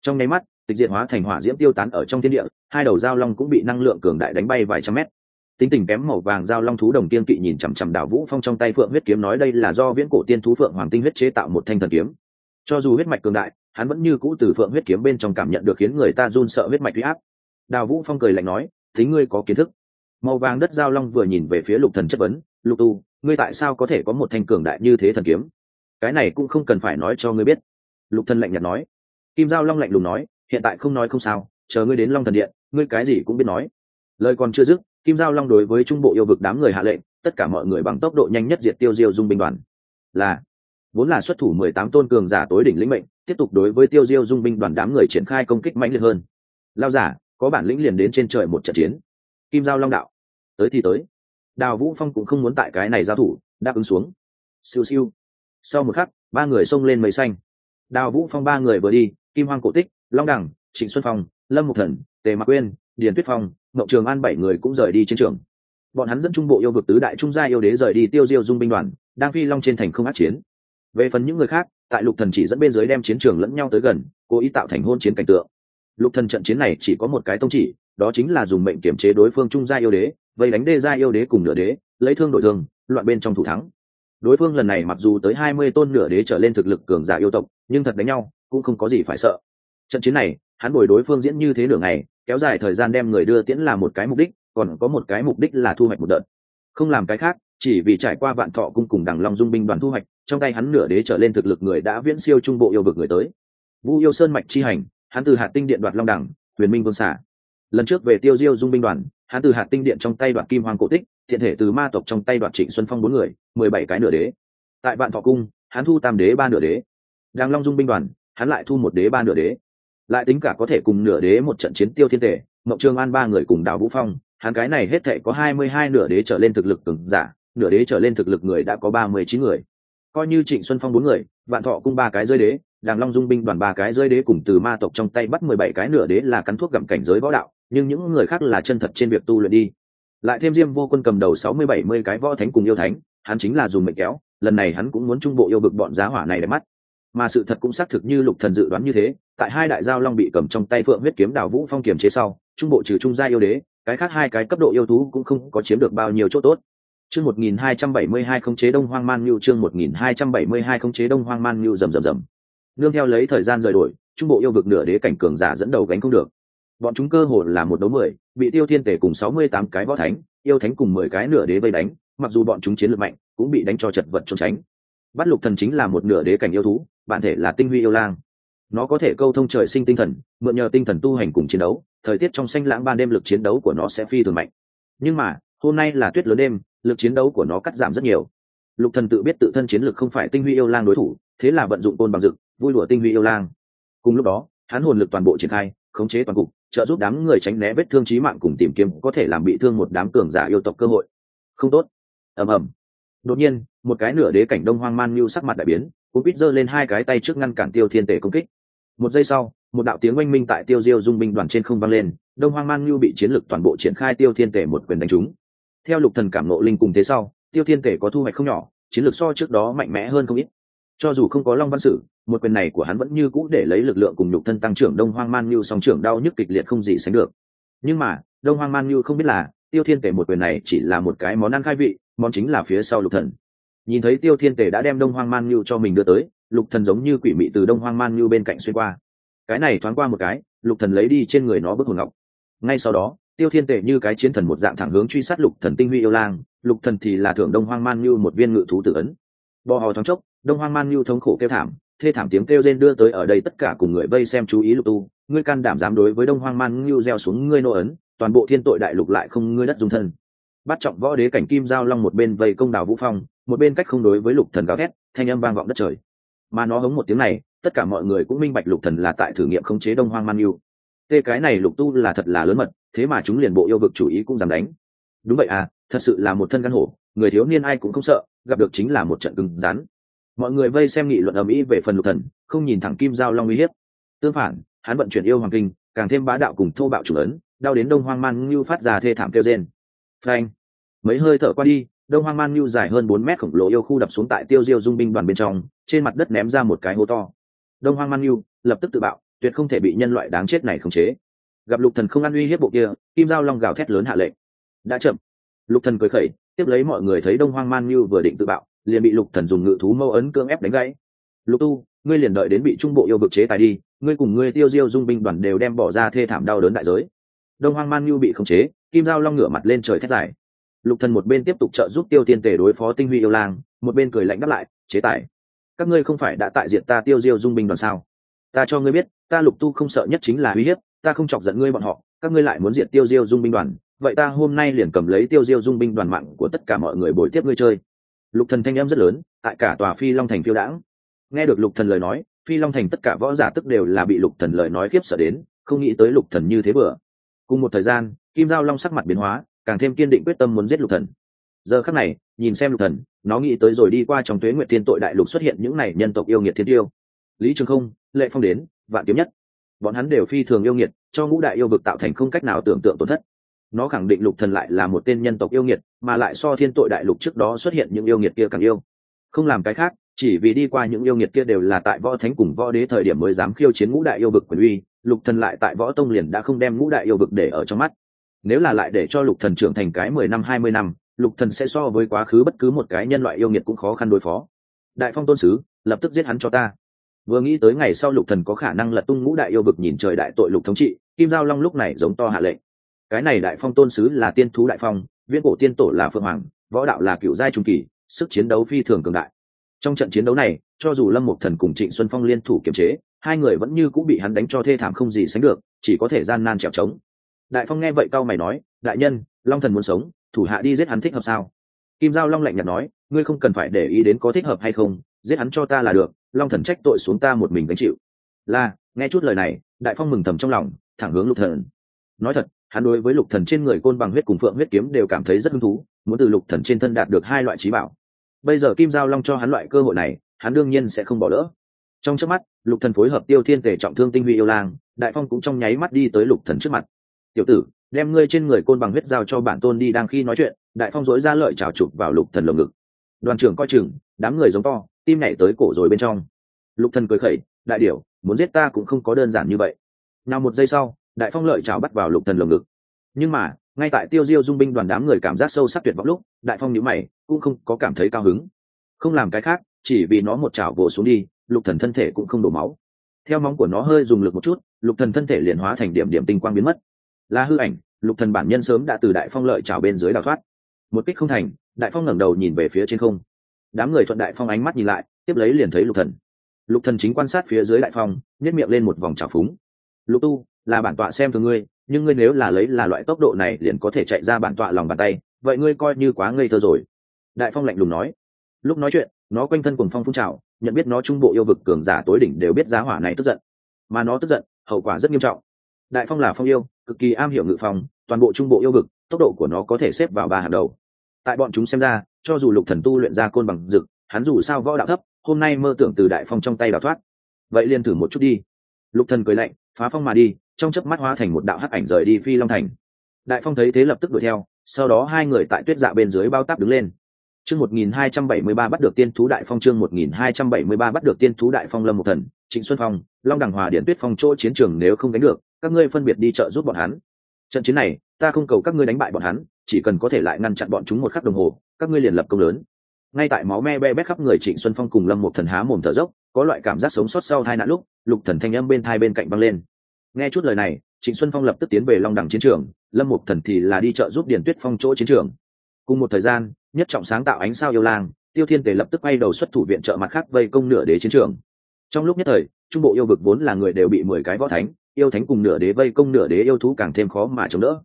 A: Trong nháy mắt tịch diện hóa thành hỏa diễm tiêu tán ở trong thiên địa, hai đầu dao long cũng bị năng lượng cường đại đánh bay vài trăm mét. Tính tình kém màu vàng dao long thú đồng tiên kỵ nhìn chằm chằm đảo vũ phong trong tay phượng huyết kiếm nói đây là do viễn cổ tiên thú phượng hoàng tinh huyết chế tạo một thanh thần kiếm. Cho dù huyết mạch cường đại, hắn vẫn như cũ từ phượng huyết kiếm bên trong cảm nhận được khiến người ta run sợ huyết mạch huy áp. Đào vũ phong cười lạnh nói, tính ngươi có kiến thức. Màu vàng đất giao long vừa nhìn về phía lục thần chất vấn, lục tu, ngươi tại sao có thể có một thanh cường đại như thế thần kiếm? Cái này cũng không cần phải nói cho ngươi biết. Lục thần lạnh nhạt nói. Kim giao long lạnh lùng nói hiện tại không nói không sao, chờ ngươi đến long thần điện, ngươi cái gì cũng biết nói. Lời còn chưa dứt, kim giao long đối với trung bộ yêu vực đám người hạ lệnh, tất cả mọi người bằng tốc độ nhanh nhất diệt tiêu diêu dung binh đoàn. Là, vốn là xuất thủ mười tám tôn cường giả tối đỉnh lĩnh mệnh, tiếp tục đối với tiêu diêu dung binh đoàn đám người triển khai công kích mãnh liệt hơn. Lao giả, có bản lĩnh liền đến trên trời một trận chiến. Kim giao long đạo, tới thì tới. Đào vũ phong cũng không muốn tại cái này giao thủ, đáp ứng xuống. Siêu siêu. Sau một khắc, ba người xông lên mây xanh. Đào vũ phong ba người vừa đi, kim hoang cổ tích long đẳng, trịnh xuân phong, lâm mục thần, tề mạc quyên điền tuyết phong ngậu trường an bảy người cũng rời đi chiến trường. Bọn hắn dẫn trung bộ yêu vực tứ đại trung gia yêu đế rời đi tiêu diêu dung binh đoàn, đang phi long trên thành không át chiến. Về phần những người khác, tại lục thần chỉ dẫn bên dưới đem chiến trường lẫn nhau tới gần, cố ý tạo thành hôn chiến cảnh tượng. Lục thần trận chiến này chỉ có một cái tông chỉ, đó chính là dùng mệnh kiểm chế đối phương trung gia yêu đế, vây đánh đê gia yêu đế cùng nửa đế, lấy thương đội thương, loạn bên trong thủ thắng. Đối phương lần này mặc dù tới hai mươi tôn nửa đế trở lên thực lực cường giả yêu tộc, nhưng thật đánh nhau, cũng không có gì phải sợ trận chiến này, hắn bồi đối phương diễn như thế nửa ngày, kéo dài thời gian đem người đưa tiễn là một cái mục đích, còn có một cái mục đích là thu hoạch một đợt. Không làm cái khác, chỉ vì trải qua vạn thọ cung cùng đằng long dung binh đoàn thu hoạch, trong tay hắn nửa đế trở lên thực lực người đã viễn siêu trung bộ yêu vực người tới. Vu yêu sơn mạch chi hành, hắn từ hạt tinh điện đoạt long đẳng, huyền minh vương xả. Lần trước về tiêu diêu dung binh đoàn, hắn từ hạt tinh điện trong tay đoạt kim hoàng cổ tích, thiện thể từ ma tộc trong tay đoạt trịnh xuân phong bốn người, mười bảy cái nửa đế. Tại vạn thọ cung, hắn thu tam đế ba nửa đế. Đàng long dung binh đoàn, hắn lại thu một đế ba nửa đế lại tính cả có thể cùng nửa đế một trận chiến tiêu thiên tể mộng trương an ba người cùng đào vũ phong, hắn cái này hết thệ có hai mươi hai nửa đế trở lên thực lực cường giả, nửa đế trở lên thực lực người đã có ba mươi chín người. Coi như trịnh xuân phong bốn người, vạn thọ cung ba cái rơi đế, đàng long dung binh đoàn ba cái rơi đế cùng từ ma tộc trong tay bắt mười bảy cái nửa đế là cắn thuốc gặm cảnh giới võ đạo, nhưng những người khác là chân thật trên việc tu luyện đi. Lại thêm diêm vô quân cầm đầu sáu mươi bảy mươi cái võ thánh cùng yêu thánh, hắn chính là dùng mệnh kéo, lần này hắn cũng muốn trung bộ yêu vực bọn giá hỏa này để mắt mà sự thật cũng xác thực như lục thần dự đoán như thế, tại hai đại giao long bị cầm trong tay phượng huyết kiếm đào vũ phong kiểm chế sau, trung bộ trừ trung gia yêu đế, cái khác hai cái cấp độ yêu thú cũng không có chiếm được bao nhiêu chỗ tốt. Chương một nghìn hai trăm bảy mươi hai không chế đông hoang man nhu, chương một nghìn hai trăm bảy mươi hai không chế đông hoang man nhu, rầm rầm rầm. Nương theo lấy thời gian rời đổi, trung bộ yêu vực nửa đế cảnh cường giả dẫn đầu gánh không được. Bọn chúng cơ hồ là một đấu mười, bị tiêu thiên tể cùng sáu mươi tám cái võ thánh, yêu thánh cùng mười cái nửa đế vây đánh, mặc dù bọn chúng chiến lược mạnh, cũng bị đánh cho chật vật trốn tránh bắt lục thần chính là một nửa đế cảnh yêu thú, bản thể là tinh huy yêu lang. Nó có thể câu thông trời sinh tinh thần, mượn nhờ tinh thần tu hành cùng chiến đấu, thời tiết trong xanh lãng ban đêm lực chiến đấu của nó sẽ phi thường mạnh. Nhưng mà, hôm nay là tuyết lớn đêm, lực chiến đấu của nó cắt giảm rất nhiều. Lục thần tự biết tự thân chiến lực không phải tinh huy yêu lang đối thủ, thế là vận dụng côn bằng dực, vui lụa tinh huy yêu lang. Cùng lúc đó, hắn hồn lực toàn bộ triển khai, khống chế toàn cục, trợ giúp đám người tránh né vết thương chí mạng cùng tìm kiếm có thể làm bị thương một đám cường giả yêu tộc cơ hội. Không tốt. Ầm ầm đột nhiên, một cái nửa đế cảnh đông hoang man như sắc mặt đại biến cũng biết giơ lên hai cái tay trước ngăn cản tiêu thiên tể công kích. Một giây sau, một đạo tiếng oanh minh tại tiêu diêu dung binh đoàn trên không vang lên, đông hoang man như bị chiến lực toàn bộ triển khai tiêu thiên tể một quyền đánh trúng. Theo lục thần cảm nộ linh cùng thế sau, tiêu thiên tể có thu hoạch không nhỏ, chiến lược so trước đó mạnh mẽ hơn không ít. Cho dù không có long văn sử, một quyền này của hắn vẫn như cũ để lấy lực lượng cùng nhục thân tăng trưởng đông hoang man như song trưởng đau nhức kịch liệt không gì sánh được. Nhưng mà, đông hoang man như không biết là, tiêu thiên tể một quyền này chỉ là một cái món ăn khai vị món chính là phía sau lục thần. Nhìn thấy tiêu thiên tề đã đem đông hoang man nhu cho mình đưa tới, lục thần giống như quỷ mị từ đông hoang man nhu bên cạnh xuyên qua. Cái này thoáng qua một cái, lục thần lấy đi trên người nó bức hồn ngọc. Ngay sau đó, tiêu thiên tề như cái chiến thần một dạng thẳng hướng truy sát lục thần tinh huy yêu lang, lục thần thì là thưởng đông hoang man nhu một viên ngự thú tử ấn. Bò hò thoáng chốc, đông hoang man nhu thống khổ kêu thảm, thê thảm tiếng kêu rên đưa tới ở đây tất cả cùng người vây xem chú ý lục tu. Ngươi can đảm dám đối với đông hoang man như gieo xuống ngươi nô ấn, toàn bộ thiên tội đại lục lại không ngươi đất dung thân bắt trọng võ đế cảnh kim giao long một bên vây công đào vũ phong, một bên cách không đối với lục thần gào thét, thanh âm vang vọng đất trời. Mà nó hống một tiếng này, tất cả mọi người cũng minh bạch lục thần là tại thử nghiệm khống chế đông hoang man yêu. Tê cái này lục tu là thật là lớn mật, thế mà chúng liền bộ yêu vực chủ ý cũng dám đánh. Đúng vậy à thật sự là một thân căn hổ, người thiếu niên ai cũng không sợ, gặp được chính là một trận cứng rắn. Mọi người vây xem nghị luận ầm ĩ về phần lục thần, không nhìn thẳng kim giao long uy hiếp. Tương phản, hắn vận chuyển yêu hoàng kinh, càng thêm bá đạo cùng thô bạo chủ ấn, đau đến đông hoang man như phát ra thê thảm kêu rên. Phanh mấy hơi thở qua đi, đông hoang man như dài hơn bốn mét khổng lồ yêu khu đập xuống tại tiêu diêu dung binh đoàn bên trong, trên mặt đất ném ra một cái hố to. Đông hoang man như, lập tức tự bạo, tuyệt không thể bị nhân loại đáng chết này khống chế. Gặp lục thần không ăn uy hiếp bộ kia, kim dao long gào thét lớn hạ lệnh. Đã chậm. Lục thần cười khẩy, tiếp lấy mọi người thấy đông hoang man như vừa định tự bạo, liền bị lục thần dùng ngự thú mâu ấn cưỡng ép đánh gãy. Lục tu, ngươi liền đợi đến bị trung bộ yêu vực chế tài đi, ngươi cùng ngươi tiêu diêu dung binh đoàn đều đem bỏ ra thê thảm đau đớn đại giới. Đông hoang man như bị khống chế, kim dao long ngửa mặt lên trời thét dài lục thần một bên tiếp tục trợ giúp tiêu tiên tề đối phó tinh huy yêu lang, một bên cười lạnh đáp lại, chế tài, các ngươi không phải đã tại diện ta tiêu diêu dung binh đoàn sao? Ta cho ngươi biết, ta lục tu không sợ nhất chính là uy hiếp, ta không chọc giận ngươi bọn họ, các ngươi lại muốn diệt tiêu diêu dung binh đoàn, vậy ta hôm nay liền cầm lấy tiêu diêu dung binh đoàn mạng của tất cả mọi người bồi tiếp ngươi chơi. Lục thần thanh âm rất lớn, tại cả tòa phi long thành phiêu đãng. Nghe được lục thần lời nói, phi long thành tất cả võ giả tức đều là bị lục thần lời nói khiếp sợ đến, không nghĩ tới lục thần như thế vừa. Cùng một thời gian, kim giao long sắc mặt biến hóa càng thêm kiên định quyết tâm muốn giết lục thần. Giờ khắc này, nhìn xem lục thần, nó nghĩ tới rồi đi qua trong tuế nguyệt thiên tội đại lục xuất hiện những này nhân tộc yêu nghiệt thiên tiêu. Lý trường không, lệ phong đến, vạn kiếm nhất. Bọn hắn đều phi thường yêu nghiệt, cho ngũ đại yêu vực tạo thành không cách nào tưởng tượng tổn thất. Nó khẳng định lục thần lại là một tên nhân tộc yêu nghiệt, mà lại so thiên tội đại lục trước đó xuất hiện những yêu nghiệt kia càng yêu. Không làm cái khác, chỉ vì đi qua những yêu nghiệt kia đều là tại võ thánh cùng võ đế thời điểm mới dám khiêu chiến ngũ đại yêu vực quyền uy, lục thần lại tại võ tông liền đã không đem ngũ đại yêu vực để ở trong mắt nếu là lại để cho lục thần trưởng thành cái mười năm, hai mươi năm, lục thần sẽ so với quá khứ bất cứ một cái nhân loại yêu nghiệt cũng khó khăn đối phó. Đại phong tôn sứ, lập tức giết hắn cho ta. Vừa nghĩ tới ngày sau lục thần có khả năng lật tung ngũ đại yêu vực nhìn trời đại tội lục thống trị, kim giao long lúc này giống to hạ lệnh. Cái này đại phong tôn sứ là tiên thú đại phong, viễn cổ tiên tổ là phượng hoàng, võ đạo là cựu giai trung kỳ, sức chiến đấu phi thường cường đại. Trong trận chiến đấu này, cho dù lâm một thần cùng trịnh xuân phong liên thủ kiềm chế, hai người vẫn như cũng bị hắn đánh cho thê thảm không gì sánh được, chỉ có thể gian nan trèo trống đại phong nghe vậy cao mày nói, đại nhân, long thần muốn sống, thủ hạ đi giết hắn thích hợp sao? Kim giao long lạnh nhạt nói, ngươi không cần phải để ý đến có thích hợp hay không, giết hắn cho ta là được, long thần trách tội xuống ta một mình gánh chịu. Là, nghe chút lời này, đại phong mừng thầm trong lòng, thẳng hướng lục thần. Nói thật, hắn đối với lục thần trên người côn bằng huyết cùng phượng huyết kiếm đều cảm thấy rất hứng thú, muốn từ lục thần trên thân đạt được hai loại trí bảo. Bây giờ kim giao long cho hắn loại cơ hội này, hắn đương nhiên sẽ không bỏ lỡ. Trong trước mắt, lục thần phối hợp tiêu thiên tề trọng thương tinh huy yêu lang, đại phong cũng trong nháy mắt đi tới lục thần trước mặt tiểu tử, đem ngươi trên người côn bằng huyết giao cho bản tôn đi đang khi nói chuyện. Đại phong dối ra lợi trào chụp vào lục thần lồng ngực. Đoàn trưởng coi chừng, đám người giống to, tim nhảy tới cổ rồi bên trong. Lục thần cười khẩy, đại điểu, muốn giết ta cũng không có đơn giản như vậy. Nào một giây sau, đại phong lợi trào bắt vào lục thần lồng ngực. Nhưng mà, ngay tại tiêu diêu dung binh đoàn đám người cảm giác sâu sắc tuyệt vọng lúc, đại phong nhíu mày, cũng không có cảm thấy cao hứng. Không làm cái khác, chỉ vì nó một chảo vồ xuống đi, lục thần thân thể cũng không đổ máu. Theo móng của nó hơi dùng lực một chút, lục thần thân thể liền hóa thành điểm điểm tinh quang biến mất là hư ảnh, lục thần bản nhân sớm đã từ đại phong lợi chảo bên dưới đào thoát. Một kích không thành, đại phong ngẩng đầu nhìn về phía trên không. Đám người thuận đại phong ánh mắt nhìn lại, tiếp lấy liền thấy lục thần. Lục thần chính quan sát phía dưới đại phong, nhếch miệng lên một vòng trào phúng. Lục tu, là bản tọa xem thường ngươi, nhưng ngươi nếu là lấy là loại tốc độ này liền có thể chạy ra bản tọa lòng bàn tay, vậy ngươi coi như quá ngây thơ rồi. Đại phong lạnh lùng nói. Lúc nói chuyện, nó quanh thân cùng phong phun trào, nhận biết nó trung bộ yêu vực cường giả tối đỉnh đều biết giá hỏa này tức giận. Mà nó tức giận, hậu quả rất nghiêm trọng đại phong là phong yêu, cực kỳ am hiểu ngự phong, toàn bộ trung bộ yêu vực, tốc độ của nó có thể xếp vào ba hàng đầu. Tại bọn chúng xem ra, cho dù lục thần tu luyện ra côn bằng dực, hắn dù sao võ đạo thấp, hôm nay mơ tưởng từ đại phong trong tay đào thoát. Vậy liền thử một chút đi. Lục thần cười lạnh, phá phong mà đi, trong chớp mắt hóa thành một đạo hắc ảnh rời đi phi long thành. Đại phong thấy thế lập tức đuổi theo, sau đó hai người tại tuyết dạ bên dưới bao táp đứng lên. Chương 1273 bắt được tiên thú đại phong, chương 1273 bắt được tiên thú đại phong lâm một thần, trịnh xuân phong, long đằng hòa điện tuyết phong chỗ chiến trường nếu không đánh được các ngươi phân biệt đi trợ giúp bọn hắn. Trận chiến này, ta không cầu các ngươi đánh bại bọn hắn, chỉ cần có thể lại ngăn chặn bọn chúng một khắc đồng hồ, các ngươi liền lập công lớn. Ngay tại máu me be bét khắp người trịnh xuân phong cùng lâm một thần há mồm thở dốc, có loại cảm giác sống sót sau hai nạn lúc, lục thần thanh âm bên thai bên cạnh băng lên. Nghe chút lời này, trịnh xuân phong lập tức tiến về long đẳng chiến trường, lâm một thần thì là đi trợ giúp điền tuyết phong chỗ chiến trường. Cùng một thời gian, nhất trọng sáng tạo ánh sao yêu lang, tiêu thiên tề lập tức quay đầu xuất thủ viện trợ mặt khác vây công nửa đế chiến trường. Trong lúc nhất thời, trung bộ yêu vực vốn là người đều bị mười cái võ thánh yêu thánh cùng nửa đế vây công nửa đế yêu thú càng thêm khó mà chống đỡ.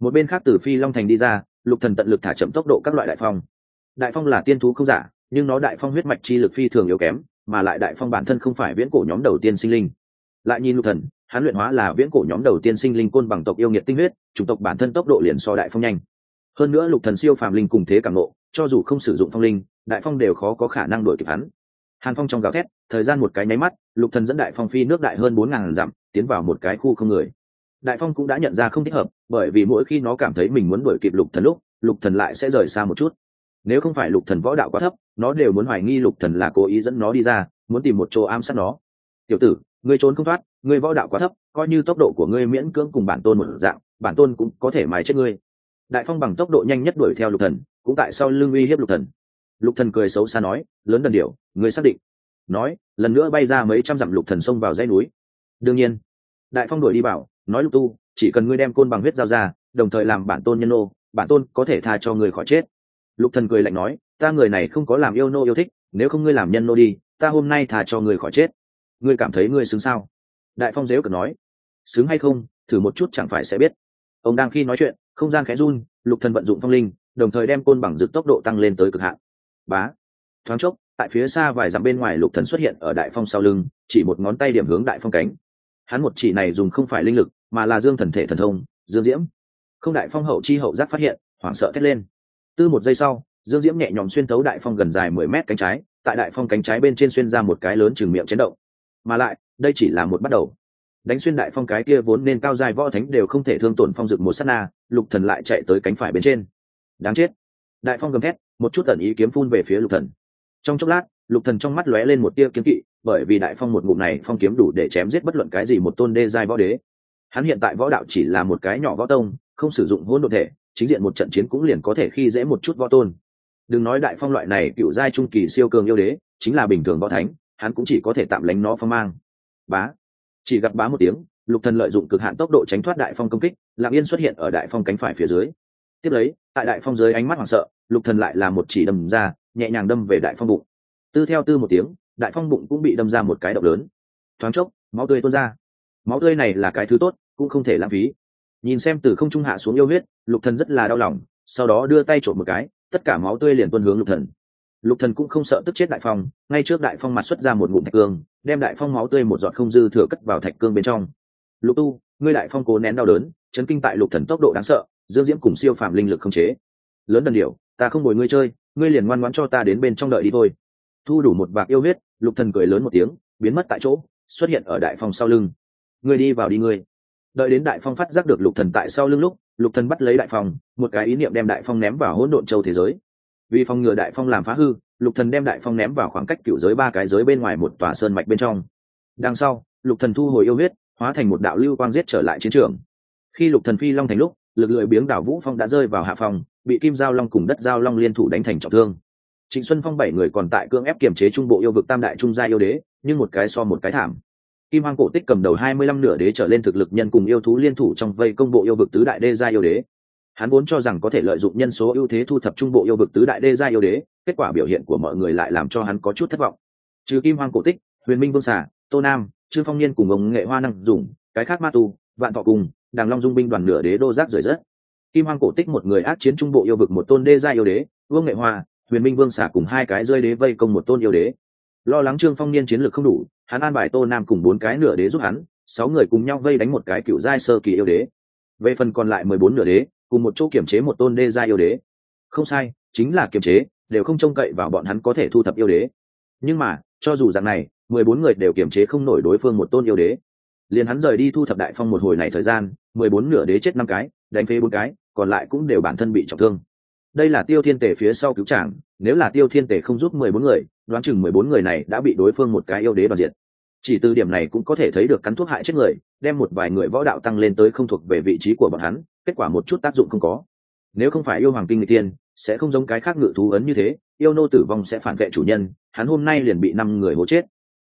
A: Một bên khác từ phi long thành đi ra, lục thần tận lực thả chậm tốc độ các loại đại phong. Đại phong là tiên thú không giả, nhưng nó đại phong huyết mạch chi lực phi thường yếu kém, mà lại đại phong bản thân không phải viễn cổ nhóm đầu tiên sinh linh. Lại nhìn lục thần, hắn luyện hóa là viễn cổ nhóm đầu tiên sinh linh côn bằng tộc yêu nghiệt tinh huyết, chủng tộc bản thân tốc độ liền so đại phong nhanh. Hơn nữa lục thần siêu phàm linh cùng thế cảm nộ cho dù không sử dụng phong linh, đại phong đều khó có khả năng đuổi kịp hắn. Hàn phong trong gào thét, thời gian một cái nháy mắt, lục thần dẫn đại phong phi nước đại hơn bốn ngàn dặm tiến vào một cái khu không người. Đại phong cũng đã nhận ra không thích hợp, bởi vì mỗi khi nó cảm thấy mình muốn đuổi kịp lục thần lúc, lục thần lại sẽ rời xa một chút. Nếu không phải lục thần võ đạo quá thấp, nó đều muốn hoài nghi lục thần là cố ý dẫn nó đi ra, muốn tìm một chỗ ám sát nó. Tiểu tử, ngươi trốn không thoát, ngươi võ đạo quá thấp, coi như tốc độ của ngươi miễn cưỡng cùng bản tôn một dạng, bản tôn cũng có thể mài chết ngươi. Đại phong bằng tốc độ nhanh nhất đuổi theo lục thần, cũng tại sau lưng uy hiếp lục thần. Lục thần cười xấu xa nói, lớn đần điểu, ngươi xác định? Nói, lần nữa bay ra mấy trăm dặm lục thần xông vào dãy núi. Đương nhiên đại phong đuổi đi bảo, nói lục tu, chỉ cần ngươi đem côn bằng huyết giao ra, đồng thời làm bản tôn nhân nô, bản tôn có thể tha cho ngươi khỏi chết. Lục thần cười lạnh nói, ta người này không có làm yêu nô yêu thích, nếu không ngươi làm nhân nô đi, ta hôm nay tha cho ngươi khỏi chết. Ngươi cảm thấy ngươi xứng sao? Đại phong dếu cờ nói, xứng hay không, thử một chút chẳng phải sẽ biết. Ông đang khi nói chuyện, không gian khẽ run, lục thần vận dụng phong linh, đồng thời đem côn bằng dược tốc độ tăng lên tới cực hạn. Bá, thoáng chốc, tại phía xa vài dặm bên ngoài lục thần xuất hiện ở đại phong sau lưng, chỉ một ngón tay điểm hướng đại phong cánh hắn một chỉ này dùng không phải linh lực, mà là dương thần thể thần thông, dương diễm. Không đại phong hậu chi hậu giác phát hiện, hoảng sợ thét lên. Tư một giây sau, dương diễm nhẹ nhõm xuyên thấu đại phong gần dài mười mét cánh trái, tại đại phong cánh trái bên trên xuyên ra một cái lớn chừng miệng chấn động. Mà lại, đây chỉ là một bắt đầu. Đánh xuyên đại phong cái kia vốn nên cao dài võ thánh đều không thể thương tổn phong dực một sát na, lục thần lại chạy tới cánh phải bên trên. Đáng chết. Đại phong gầm thét, một chút tần ý kiếm phun về phía lục thần. Trong chốc lát lục thần trong mắt lóe lên một tia kiếm kỵ, bởi vì đại phong một ngụm này phong kiếm đủ để chém giết bất luận cái gì một tôn đê giai võ đế. Hắn hiện tại võ đạo chỉ là một cái nhỏ võ tông, không sử dụng hỗn độn thể, chính diện một trận chiến cũng liền có thể khi dễ một chút võ tôn. Đừng nói đại phong loại này cựu giai trung kỳ siêu cường yêu đế, chính là bình thường võ thánh, hắn cũng chỉ có thể tạm lánh nó phong mang. Bá. Chỉ gặp bá một tiếng, lục thần lợi dụng cực hạn tốc độ tránh thoát đại phong công kích, lặng yên xuất hiện ở đại phong cánh phải phía dưới. Tiếp lấy, tại đại phong dưới ánh mắt hoảng sợ, lục thần lại là một chỉ đâm ra, nhẹ nhàng đâm về đại phong bụng tư theo tư một tiếng, đại phong bụng cũng bị đâm ra một cái động lớn. Thoáng chốc, máu tươi tuôn ra. Máu tươi này là cái thứ tốt, cũng không thể lãng phí. Nhìn xem từ không trung hạ xuống yêu huyết, lục thần rất là đau lòng, sau đó đưa tay trộm một cái, tất cả máu tươi liền tuôn hướng lục thần. Lục thần cũng không sợ tức chết đại phong, ngay trước đại phong mặt xuất ra một ngụm thạch cương, đem đại phong máu tươi một giọt không dư thừa cất vào thạch cương bên trong. Lục tu, ngươi đại phong cố nén đau đớn, chấn kinh tại lục thần tốc độ đáng sợ, dương diễm cùng siêu phàm linh lực không chế. Lớn đần điều ta không bồi ngươi chơi, ngươi liền ngoan ngoãn cho ta đến bên trong đợi đi thôi thu đủ một bạc yêu huyết, lục thần cười lớn một tiếng, biến mất tại chỗ, xuất hiện ở đại phong sau lưng. Người đi vào đi ngươi. Đợi đến đại phong phát giác được lục thần tại sau lưng lúc, lục thần bắt lấy đại phong, một cái ý niệm đem đại phong ném vào hỗn độn châu thế giới. Vì phong ngừa đại phong làm phá hư, lục thần đem đại phong ném vào khoảng cách cựu giới ba cái giới bên ngoài một tòa sơn mạch bên trong. Đằng sau, lục thần thu hồi yêu huyết, hóa thành một đạo lưu quang giết trở lại chiến trường. Khi lục thần phi long thành lúc, lực lượng biếng đảo vũ phong đã rơi vào hạ phòng, bị kim giao long cùng đất giao long liên thủ đánh thành trọng thương trịnh xuân phong bảy người còn tại cưỡng ép kiềm chế trung bộ yêu vực tam đại trung gia yêu đế, nhưng một cái so một cái thảm. Kim Hoàng cổ tích cầm đầu hai mươi lăm nửa đế trở lên thực lực nhân cùng yêu thú liên thủ trong vây công bộ yêu vực tứ đại đê gia yêu đế. Hắn vốn cho rằng có thể lợi dụng nhân số ưu thế thu thập trung bộ yêu vực tứ đại đê gia yêu đế, kết quả biểu hiện của mọi người lại làm cho hắn có chút thất vọng. Trừ kim Hoàng cổ tích, huyền minh vương xà, tô nam, trương phong niên cùng ông nghệ hoa năng dùng cái khác ma tu, vạn thọ cùng, đàng long dung binh đoàn nửa đế đô giác rời rớt. Kim Hoàng cổ tích một người ác chiến trung bộ yêu vực một tôn đê gia yêu đế, vương nghệ hoa huyền minh vương xả cùng hai cái rơi đế vây công một tôn yêu đế. Lo lắng trương phong niên chiến lược không đủ, hắn an bài tô nam cùng bốn cái nửa đế giúp hắn, sáu người cùng nhau vây đánh một cái cựu giai sơ kỳ yêu đế. Về phần còn lại mười bốn nửa đế, cùng một chỗ kiểm chế một tôn đê gia yêu đế. Không sai, chính là kiểm chế, đều không trông cậy vào bọn hắn có thể thu thập yêu đế. Nhưng mà, cho dù rằng này, mười bốn người đều kiểm chế không nổi đối phương một tôn yêu đế. Liền hắn rời đi thu thập đại phong một hồi này thời gian, mười bốn nửa đế chết năm cái, đánh phế bốn cái, còn lại cũng đều bản thân bị trọng thương đây là tiêu thiên tể phía sau cứu trảng nếu là tiêu thiên tể không giúp mười bốn người, đoán chừng mười bốn người này đã bị đối phương một cái yêu đế đoàn diện chỉ từ điểm này cũng có thể thấy được cắn thuốc hại chết người, đem một vài người võ đạo tăng lên tới không thuộc về vị trí của bọn hắn, kết quả một chút tác dụng không có. Nếu không phải yêu hoàng kinh người tiên, sẽ không giống cái khác ngự thú ấn như thế, yêu nô tử vong sẽ phản vệ chủ nhân, hắn hôm nay liền bị năm người hố chết.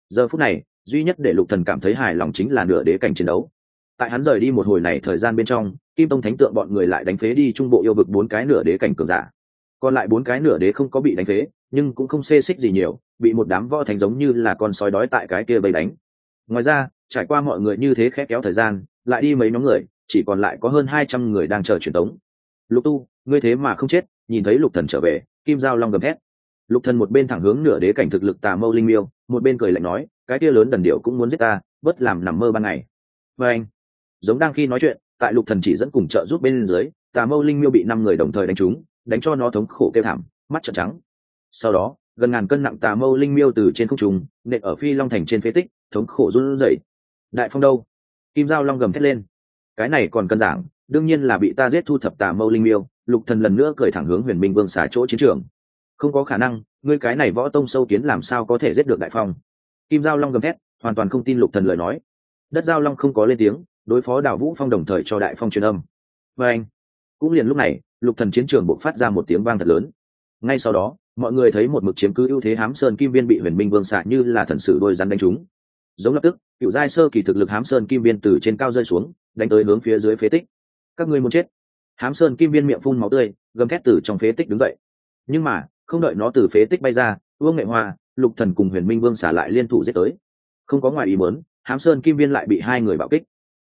A: Giờ phút này, duy nhất để lục thần cảm thấy hài lòng chính là nửa đế cảnh chiến đấu. Tại hắn rời đi một hồi này thời gian bên trong kim tông thánh tượng bọn người lại đánh phế đi trung bộ yêu vực bốn cái nửa đế cảnh cường giả. Còn lại bốn cái nửa đế không có bị đánh phế, nhưng cũng không xê xích gì nhiều, bị một đám võ thánh giống như là con sói đói tại cái kia bầy đánh. Ngoài ra, trải qua mọi người như thế khẽ kéo thời gian, lại đi mấy nhóm người, chỉ còn lại có hơn hai trăm người đang chờ truyền tống. Lục tu, ngươi thế mà không chết, nhìn thấy lục thần trở về, kim giao long gầm thét. Lục thần một bên thẳng hướng nửa đế cảnh thực lực tà mâu linh miêu, một bên cười lạnh nói, cái kia lớn đần điệu cũng muốn giết ta, bất làm nằm mơ ban ngày. Và anh giống đang khi nói chuyện tại lục thần chỉ dẫn cùng trợ giúp bên dưới, tà mâu linh miêu bị năm người đồng thời đánh trúng, đánh cho nó thống khổ kêu thảm, mắt trợn trắng. Sau đó, gần ngàn cân nặng tà mâu linh miêu từ trên không trung, nện ở phi long thành trên phế tích, thống khổ run rẩy. Đại phong đâu? Kim giao long gầm thét lên. Cái này còn cân giảng, đương nhiên là bị ta giết thu thập tà mâu linh miêu, lục thần lần nữa cười thẳng hướng huyền minh vương xả chỗ chiến trường. Không có khả năng, ngươi cái này võ tông sâu kiến làm sao có thể giết được đại phong? Kim giao long gầm thét, hoàn toàn không tin lục thần lời nói. Đất giao long không có lên tiếng đối phó đào vũ phong đồng thời cho đại phong truyền âm và anh cũng liền lúc này lục thần chiến trường bộc phát ra một tiếng vang thật lớn ngay sau đó mọi người thấy một mực chiếm cứ ưu thế hám sơn kim viên bị huyền minh vương xạ như là thần sử đôi rắn đánh trúng giống lập tức cựu giai sơ kỳ thực lực hám sơn kim viên từ trên cao rơi xuống đánh tới hướng phía dưới phế tích các ngươi muốn chết hám sơn kim viên miệng phun máu tươi gầm thét từ trong phế tích đứng dậy nhưng mà không đợi nó từ phế tích bay ra vương nghệ hoa lục thần cùng huyền minh vương xả lại liên thủ giết tới không có ngoài ý muốn hám sơn kim viên lại bị hai người bạo kích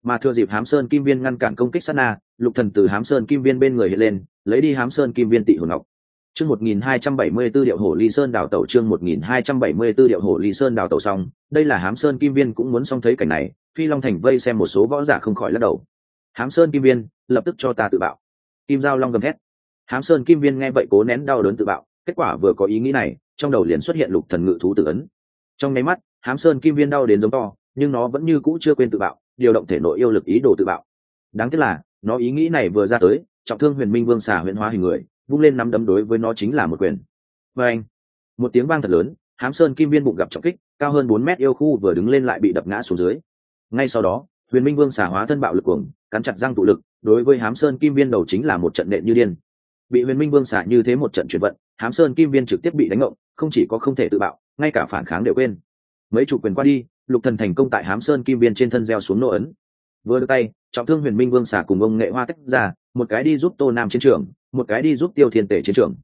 A: mà thừa dịp hám sơn kim viên ngăn cản công kích sát na, lục thần từ hám sơn kim viên bên người hiện lên, lấy đi hám sơn kim viên tị hồn ngọc. Chương một nghìn hai trăm bảy mươi 1274 điệu hổ ly sơn đào tẩu chương một nghìn hai trăm bảy mươi 1274 điệu hổ ly sơn đào tẩu xong, đây là hám sơn kim viên cũng muốn xong thấy cảnh này, phi long thành vây xem một số võ giả không khỏi lắc đầu. Hám sơn kim viên, lập tức cho ta tự bạo. Kim giao long gầm thét. Hám sơn kim viên nghe vậy cố nén đau đớn tự bạo, kết quả vừa có ý nghĩ này, trong đầu liền xuất hiện lục thần ngự thú tự ấn. Trong nháy mắt, hám sơn kim viên đau đến giống to, nhưng nó vẫn như cũ chưa quên tự bạo điều động thể nội yêu lực ý đồ tự bạo. Đáng tiếc là, nó ý nghĩ này vừa ra tới, trọng thương huyền minh vương xà huyền hóa hình người, vung lên nắm đấm đối với nó chính là một quyền. Và anh, một tiếng vang thật lớn, hám sơn kim viên bụng gặp trọng kích, cao hơn bốn mét yêu khu vừa đứng lên lại bị đập ngã xuống dưới. Ngay sau đó, huyền minh vương xà hóa thân bạo lực cuồng, cắn chặt răng tụ lực, đối với hám sơn kim viên đầu chính là một trận nện như điên. Bị huyền minh vương xả như thế một trận chuyển vận, hám sơn kim viên trực tiếp bị đánh ngộng, không chỉ có không thể tự bạo, ngay cả phản kháng đều quên. Mấy chủ quyền qua đi lục thần thành công tại hám sơn kim viên trên thân gieo xuống nô ấn. Vừa đưa tay, trọng thương huyền minh vương xả cùng ông nghệ hoa tách ra, một cái đi giúp tô nam chiến trường, một cái đi giúp tiêu thiên tể chiến trường.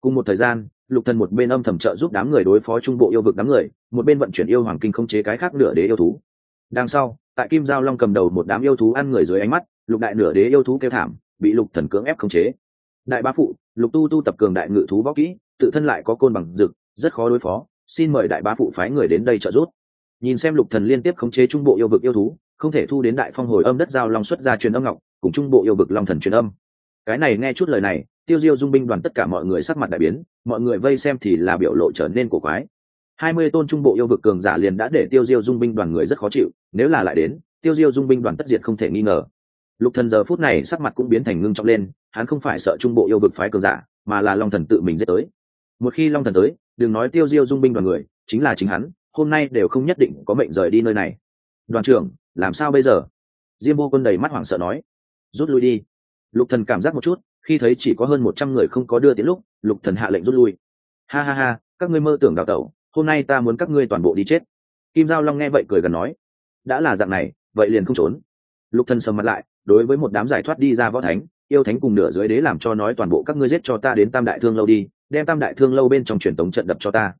A: Cùng một thời gian, lục thần một bên âm thầm trợ giúp đám người đối phó trung bộ yêu vực đám người, một bên vận chuyển yêu hoàng kinh không chế cái khác nửa đế yêu thú. Đằng sau, tại kim giao long cầm đầu một đám yêu thú ăn người dưới ánh mắt, lục đại nửa đế yêu thú kêu thảm, bị lục thần cưỡng ép không chế. Đại bá phụ, lục tu tu tập cường đại ngự thú võ kỹ, tự thân lại có côn bằng dực rất khó đối phó, xin mời đại bá phụ phái người đến đây trợ giúp nhìn xem lục thần liên tiếp khống chế trung bộ yêu vực yêu thú, không thể thu đến đại phong hồi âm đất giao long xuất ra truyền âm ngọc, cùng trung bộ yêu vực long thần truyền âm. Cái này nghe chút lời này, tiêu diêu dung binh đoàn tất cả mọi người sắc mặt đại biến, mọi người vây xem thì là biểu lộ trở nên cổ quái. Hai mươi tôn trung bộ yêu vực cường giả liền đã để tiêu diêu dung binh đoàn người rất khó chịu, nếu là lại đến, tiêu diêu dung binh đoàn tất diệt không thể nghi ngờ. Lục thần giờ phút này sắc mặt cũng biến thành ngưng trọng lên, hắn không phải sợ trung bộ yêu vực phái cường giả, mà là long thần tự mình giết tới. Một khi long thần tới, đừng nói tiêu diêu dung binh đoàn người, chính là chính hắn hôm nay đều không nhất định có mệnh rời đi nơi này. Đoàn trưởng, làm sao bây giờ? Diêm vô quân đầy mắt hoảng sợ nói. Rút lui đi. Lục thần cảm giác một chút, khi thấy chỉ có hơn một trăm người không có đưa tiến lúc, lục thần hạ lệnh rút lui. Ha ha ha, các ngươi mơ tưởng đào tẩu, hôm nay ta muốn các ngươi toàn bộ đi chết. Kim giao long nghe vậy cười gần nói. Đã là dạng này, vậy liền không trốn. Lục thần sầm mặt lại, đối với một đám giải thoát đi ra võ thánh, yêu thánh cùng nửa dưới đế làm cho nói toàn bộ các ngươi giết cho ta đến tam đại thương lâu đi, đem tam đại thương lâu bên trong truyền tống trận đập cho ta.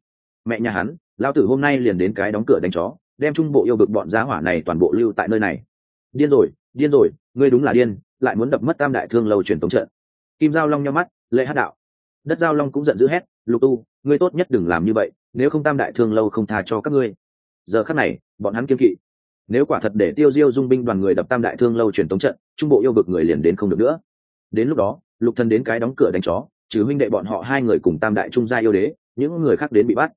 A: Mẹ nhà hắn lao tử hôm nay liền đến cái đóng cửa đánh chó, đem trung bộ yêu bực bọn giá hỏa này toàn bộ lưu tại nơi này. Điên rồi điên rồi, ngươi đúng là điên, lại muốn đập mất tam đại thương lâu truyền tống trận. Kim giao long nhau mắt, lệ hát đạo. Đất giao long cũng giận dữ hét, lục tu, ngươi tốt nhất đừng làm như vậy, nếu không tam đại thương lâu không tha cho các ngươi. Giờ khắc này, bọn hắn kiên kỵ. Nếu quả thật để tiêu diêu dung binh đoàn người đập tam đại thương lâu truyền tống trận, trung bộ yêu vực người liền đến không được nữa. Đến lúc đó, lục thần đến cái đóng cửa đánh chó, trừ huynh đệ bọn họ hai người cùng tam đại trung gia yêu đế, những người khác đến bị bắt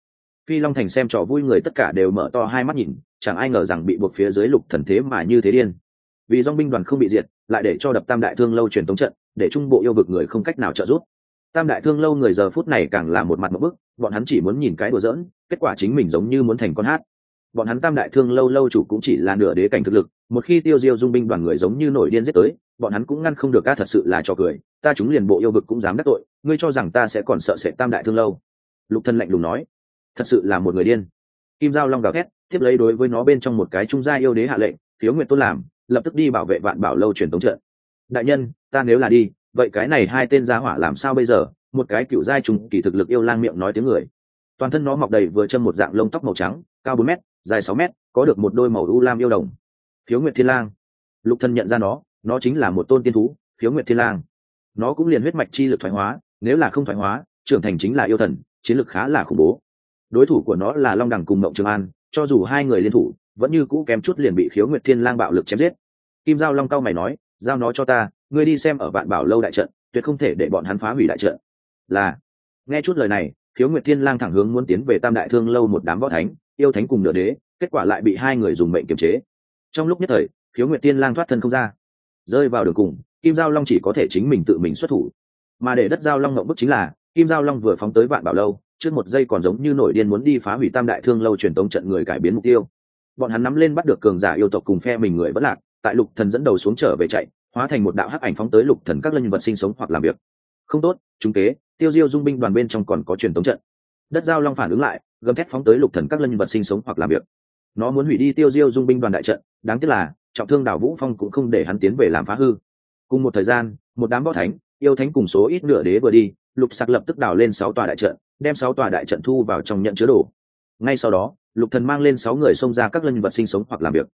A: phi long thành xem trò vui người tất cả đều mở to hai mắt nhìn, chẳng ai ngờ rằng bị buộc phía dưới lục thần thế mà như thế điên. Vì dong binh đoàn không bị diệt, lại để cho đập tam đại thương lâu truyền tống trận, để trung bộ yêu vực người không cách nào trợ giúp. Tam đại thương lâu người giờ phút này càng là một mặt một bức, bọn hắn chỉ muốn nhìn cái đùa giỡn, kết quả chính mình giống như muốn thành con hát. Bọn hắn tam đại thương lâu lâu chủ cũng chỉ là nửa đế cảnh thực lực, một khi tiêu diêu dung binh đoàn người giống như nổi điên giết tới, bọn hắn cũng ngăn không được ca thật sự là cho cười. Ta chúng liền bộ yêu vực cũng dám đắc tội, ngươi cho rằng ta sẽ còn sợ sệt tam đại thương lâu. Lục thân lạnh lùng nói thật sự là một người điên. Kim giao long gào thét, tiếp lấy đối với nó bên trong một cái trung gia yêu đế hạ lệnh, thiếu nguyện tôn làm, lập tức đi bảo vệ vạn bảo lâu truyền tống trận. Đại nhân, ta nếu là đi, vậy cái này hai tên gia hỏa làm sao bây giờ? Một cái cựu giai trùng kỳ thực lực yêu lang miệng nói tiếng người. Toàn thân nó mọc đầy vừa chân một dạng lông tóc màu trắng, cao bốn mét, dài sáu mét, có được một đôi màu u lam yêu đồng. Thiếu nguyệt thiên lang. Lục thân nhận ra nó nó chính là một tôn tiên thú, thiếu nguyệt thiên lang. Nó cũng liền huyết mạch chi lực thoái hóa, nếu là không thoái hóa, trưởng thành chính là yêu thần, chiến lực khá là khủng bố đối thủ của nó là long đẳng cùng mộng trường an, cho dù hai người liên thủ, vẫn như cũ kém chút liền bị khiếu nguyệt thiên lang bạo lực chém giết. Kim giao long cao mày nói, giao nó cho ta, ngươi đi xem ở vạn bảo lâu đại trận, tuyệt không thể để bọn hắn phá hủy đại trận. Là, nghe chút lời này, khiếu nguyệt thiên lang thẳng hướng muốn tiến về tam đại thương lâu một đám võ thánh, yêu thánh cùng nửa đế, kết quả lại bị hai người dùng mệnh kiềm chế. Trong lúc nhất thời, khiếu nguyệt thiên lang thoát thân không ra. Rơi vào đường cùng, kim giao long chỉ có thể chính mình tự mình xuất thủ. Mà để đất giao long ngậm bức chính là, kim giao long vừa phóng tới vạn bảo lâu trước một giây còn giống như nổi điên muốn đi phá hủy tam đại thương lâu truyền tống trận người cải biến mục tiêu. Bọn hắn nắm lên bắt được cường giả yêu tộc cùng phe mình người vẫn lạc, tại lục thần dẫn đầu xuống trở về chạy, hóa thành một đạo hắc ảnh phóng tới lục thần các linh vật sinh sống hoặc làm việc. Không tốt, chúng kế, tiêu diêu dung binh đoàn bên trong còn có truyền tống trận. Đất giao long phản ứng lại, gầm thép phóng tới lục thần các linh vật sinh sống hoặc làm việc. Nó muốn hủy đi tiêu diêu dung binh đoàn đại trận, đáng tiếc là, trọng thương đảo vũ phong cũng không để hắn tiến về làm phá hư. Cùng một thời gian, một đám võ thánh yêu thánh cùng số ít nửa đế vừa đi, lục sạc lập tức đào lên sáu tòa đại trận, đem sáu tòa đại trận thu vào trong nhận chứa đồ. Ngay sau đó, lục thần mang lên sáu người xông ra các lân vật sinh sống hoặc làm việc.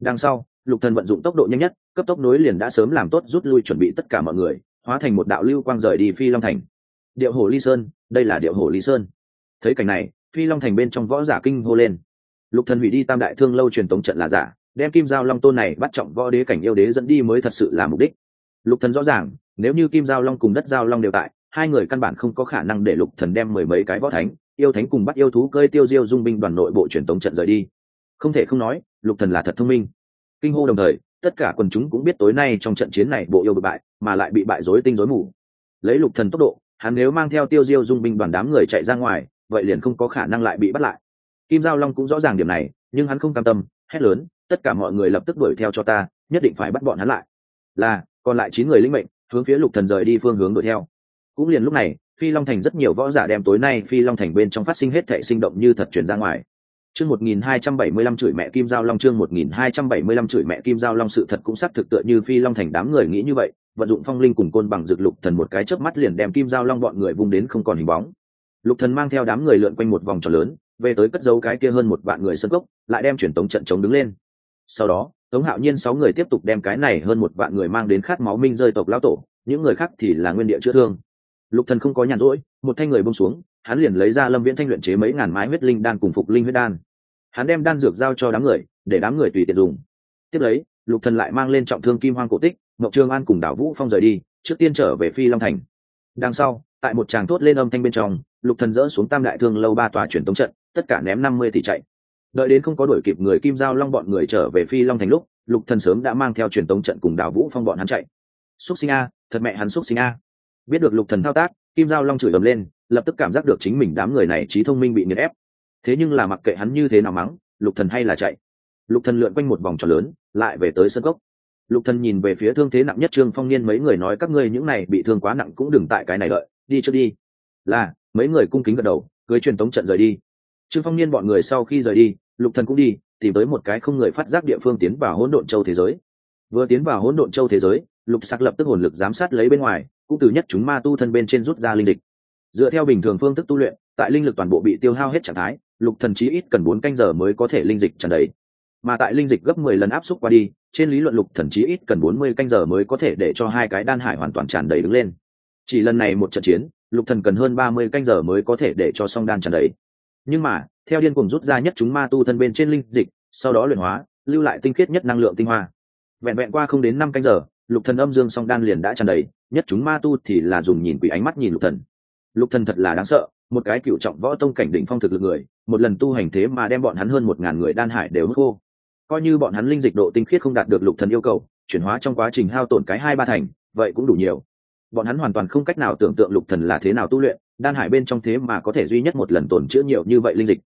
A: Đằng sau, lục thần vận dụng tốc độ nhanh nhất, cấp tốc nối liền đã sớm làm tốt rút lui chuẩn bị tất cả mọi người, hóa thành một đạo lưu quang rời đi phi long thành. Điệu hồ ly sơn, đây là điệu hồ ly sơn. Thấy cảnh này, phi long thành bên trong võ giả kinh hô lên. Lục thần hủy đi tam đại thương lâu truyền tống trận là giả, đem kim giao long tôn này bắt trọng võ đế cảnh yêu đế dẫn đi mới thật sự là mục đích. Lục thần rõ ràng nếu như kim giao long cùng đất giao long đều tại, hai người căn bản không có khả năng để lục thần đem mười mấy cái võ thánh, yêu thánh cùng bắt yêu thú cơi tiêu diêu dung binh đoàn nội bộ truyền tống trận rời đi. Không thể không nói, lục thần là thật thông minh. Kinh hô đồng thời, tất cả quần chúng cũng biết tối nay trong trận chiến này bộ yêu bị bại, mà lại bị bại rối tinh rối mù. Lấy lục thần tốc độ, hắn nếu mang theo tiêu diêu dung binh đoàn đám người chạy ra ngoài, vậy liền không có khả năng lại bị bắt lại. Kim giao long cũng rõ ràng điểm này, nhưng hắn không cam tâm, hét lớn, tất cả mọi người lập tức đuổi theo cho ta, nhất định phải bắt bọn hắn lại. Là, còn lại chín người linh mệnh hướng phía lục thần rời đi phương hướng đuổi theo. Cũng liền lúc này, phi long thành rất nhiều võ giả đem tối nay phi long thành bên trong phát sinh hết thảy sinh động như thật truyền ra ngoài. Chương một nghìn hai trăm bảy mươi lăm chửi mẹ kim giao long, chương một nghìn hai trăm bảy mươi lăm chửi mẹ kim giao long sự thật cũng xác thực tựa như phi long thành đám người nghĩ như vậy, vận dụng phong linh cùng côn bằng dược lục thần một cái chớp mắt liền đem kim giao long bọn người vung đến không còn hình bóng. Lục thần mang theo đám người lượn quanh một vòng tròn lớn, về tới cất dấu cái kia hơn một vạn người sân gốc, lại đem truyền tống trận chống đứng lên. Sau đó tống hạo nhiên sáu người tiếp tục đem cái này hơn một vạn người mang đến khát máu minh rơi tộc lão tổ, những người khác thì là nguyên địa chữa thương. Lục thần không có nhàn rỗi, một thanh người bông xuống, hắn liền lấy ra lâm viễn thanh luyện chế mấy ngàn mái huyết linh đan cùng phục linh huyết đan. Hắn đem đan dược giao cho đám người, để đám người tùy tiện dùng. Tiếp lấy, lục thần lại mang lên trọng thương kim hoang cổ tích mậu trương an cùng đảo vũ phong rời đi, trước tiên trở về phi long thành. Đằng sau, tại một tràng thốt lên âm thanh bên trong, lục thần dỡ xuống tam đại thương lâu ba tòa truyền tống trận, tất cả ném năm mươi tỷ chạy đợi đến không có đuổi kịp người kim giao long bọn người trở về phi long thành lúc, lục thần sớm đã mang theo truyền tống trận cùng đào vũ phong bọn hắn chạy. Xúc sinh a, thật mẹ hắn xúc sinh a. Biết được lục thần thao tác, kim giao long chửi ầm lên, lập tức cảm giác được chính mình đám người này trí thông minh bị nghiền ép. Thế nhưng là mặc kệ hắn như thế nào mắng, lục thần hay là chạy. Lục thần lượn quanh một vòng tròn lớn, lại về tới sân gốc lục thần nhìn về phía thương thế nặng nhất trương phong niên mấy người nói, các ngươi những này bị thương quá nặng cũng đừng tại cái này đợi, đi trước đi. Là, mấy người cung kính gật đầu, cưới truyền tống trận rời đi trương phong niên bọn người sau khi rời đi, lục thần cũng đi, tìm tới một cái không người phát giác địa phương tiến vào hỗn độn châu thế giới. Vừa tiến vào hỗn độn châu thế giới, lục sắc lập tức hồn lực giám sát lấy bên ngoài, cũng từ nhất chúng ma tu thân bên trên rút ra linh dịch. Dựa theo bình thường phương thức tu luyện, tại linh lực toàn bộ bị tiêu hao hết trạng thái, lục thần chí ít cần bốn canh giờ mới có thể linh dịch tràn đầy. Mà tại linh dịch gấp mười lần áp suất qua đi, trên lý luận lục thần chí ít cần bốn mươi canh giờ mới có thể để cho hai cái đan hải hoàn toàn tràn đầy đứng lên. Chỉ lần này một trận chiến, lục thần cần hơn ba mươi canh giờ mới có thể để cho song đan tràn đầy nhưng mà, theo điên cuồng rút ra nhất chúng ma tu thân bên trên linh dịch, sau đó luyện hóa, lưu lại tinh khiết nhất năng lượng tinh hoa. Vẹn vẹn qua không đến năm canh giờ, lục thần âm dương song đan liền đã tràn đầy, nhất chúng ma tu thì là dùng nhìn quỷ ánh mắt nhìn lục thần. Lục thần thật là đáng sợ, một cái cựu trọng võ tông cảnh đỉnh phong thực lực người, một lần tu hành thế mà đem bọn hắn hơn một ngàn người đan hải đều hút khô. Coi như bọn hắn linh dịch độ tinh khiết không đạt được lục thần yêu cầu, chuyển hóa trong quá trình hao tổn cái hai ba thành, vậy cũng đủ nhiều. Bọn hắn hoàn toàn không cách nào tưởng tượng lục thần là thế nào tu luyện đan hải bên trong thế mà có thể duy nhất một lần tổn chữa nhiều như vậy linh dịch.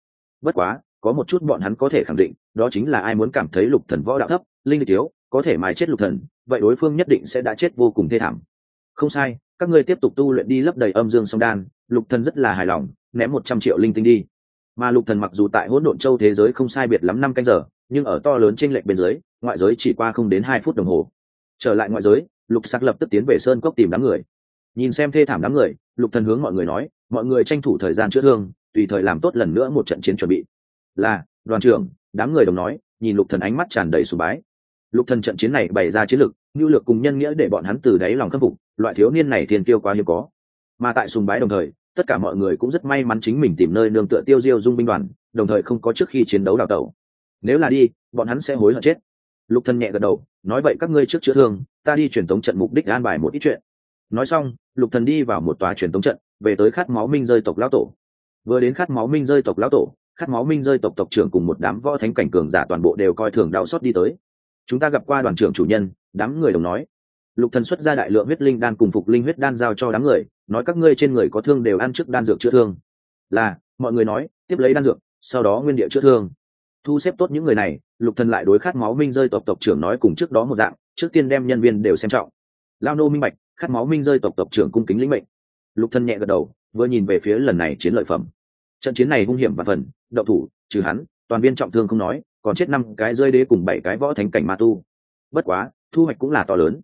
A: Bất quá, có một chút bọn hắn có thể khẳng định, đó chính là ai muốn cảm thấy lục thần võ đạo thấp, linh dịch thiếu có thể mài chết lục thần, vậy đối phương nhất định sẽ đã chết vô cùng thê thảm. Không sai, các ngươi tiếp tục tu luyện đi lấp đầy âm dương song đan, lục thần rất là hài lòng, ném một trăm triệu linh tinh đi. Mà lục thần mặc dù tại hỗn độn châu thế giới không sai biệt lắm năm canh giờ, nhưng ở to lớn trên lệnh bên dưới, ngoại giới chỉ qua không đến hai phút đồng hồ. Trở lại ngoại giới, lục sắc lập tức tiến về sơn cốc tìm đám người nhìn xem thê thảm đám người, lục thần hướng mọi người nói, mọi người tranh thủ thời gian chữa thương, tùy thời làm tốt lần nữa một trận chiến chuẩn bị. Là, đoàn trưởng, đám người đồng nói, nhìn lục thần ánh mắt tràn đầy sùng bái. Lục thần trận chiến này bày ra chiến lược, nhu lược cùng nhân nghĩa để bọn hắn từ đáy lòng khâm phục, loại thiếu niên này thiên tiêu quá hiếm có. Mà tại sùng bái đồng thời, tất cả mọi người cũng rất may mắn chính mình tìm nơi nương tựa tiêu diêu dung binh đoàn, đồng thời không có trước khi chiến đấu đào tẩu. Nếu là đi, bọn hắn sẽ hối hận chết. Lục thần nhẹ gật đầu, nói, vậy các ngươi trước chữa thương, ta đi truyền tống trận mục đích an bài một ít chuyện nói xong, lục thần đi vào một tòa truyền tống trận, về tới khát máu minh rơi tộc lão tổ. Vừa đến khát máu minh rơi tộc lão tổ, khát máu minh rơi tộc tộc trưởng cùng một đám võ thánh cảnh cường giả toàn bộ đều coi thường đạo xót đi tới. Chúng ta gặp qua đoàn trưởng chủ nhân, đám người đồng nói. Lục thần xuất ra đại lượng huyết linh đan cùng phục linh huyết đan giao cho đám người, nói các ngươi trên người có thương đều ăn trước đan dược chữa thương. Là, mọi người nói, tiếp lấy đan dược, sau đó nguyên địa chữa thương. Thu xếp tốt những người này, lục thần lại đối khát máu minh rơi tộc tộc trưởng nói cùng trước đó một dạng, trước tiên đem nhân viên đều xem trọng. Lao nô minh bạch khát máu minh rơi tộc tộc trưởng cung kính lĩnh mệnh. Lục thân nhẹ gật đầu, vừa nhìn về phía lần này chiến lợi phẩm. Trận chiến này hung hiểm và phần đậu thủ, trừ hắn, toàn viên trọng thương không nói, còn chết năm cái rơi đế cùng bảy cái võ thánh cảnh ma tu. Bất quá, thu hoạch cũng là to lớn.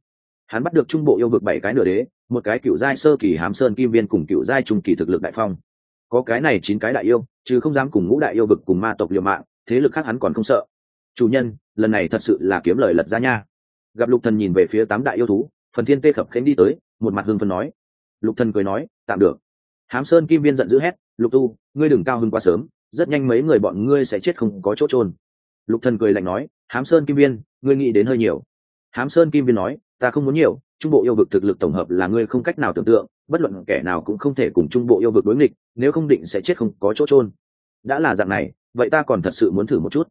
A: Hắn bắt được trung bộ yêu vực bảy cái nửa đế, một cái cựu giai sơ kỳ hám sơn kim viên cùng cựu giai trung kỳ thực lực đại phong. Có cái này chín cái đại yêu, chứ không dám cùng ngũ đại yêu vực cùng ma tộc liều mạng, thế lực khác hắn còn không sợ. Chủ nhân, lần này thật sự là kiếm lời lật ra nha. Gặp lục thần nhìn về phía tám đại yêu thú phần thiên tê khập khánh đi tới, một mặt hưng phân nói. Lục thần cười nói, tạm được. Hám sơn kim viên giận dữ hét, lục tu, ngươi đừng cao hơn quá sớm, rất nhanh mấy người bọn ngươi sẽ chết không có chỗ trôn lục thần cười lạnh nói, hám sơn kim viên, ngươi nghĩ đến hơi nhiều. Hám sơn kim viên nói, ta không muốn nhiều, trung bộ yêu vực thực lực tổng hợp là ngươi không cách nào tưởng tượng, bất luận kẻ nào cũng không thể cùng trung bộ yêu vực đối nghịch, nếu không định sẽ chết không có chỗ trôn đã là dạng này, vậy ta còn thật sự muốn thử một chút.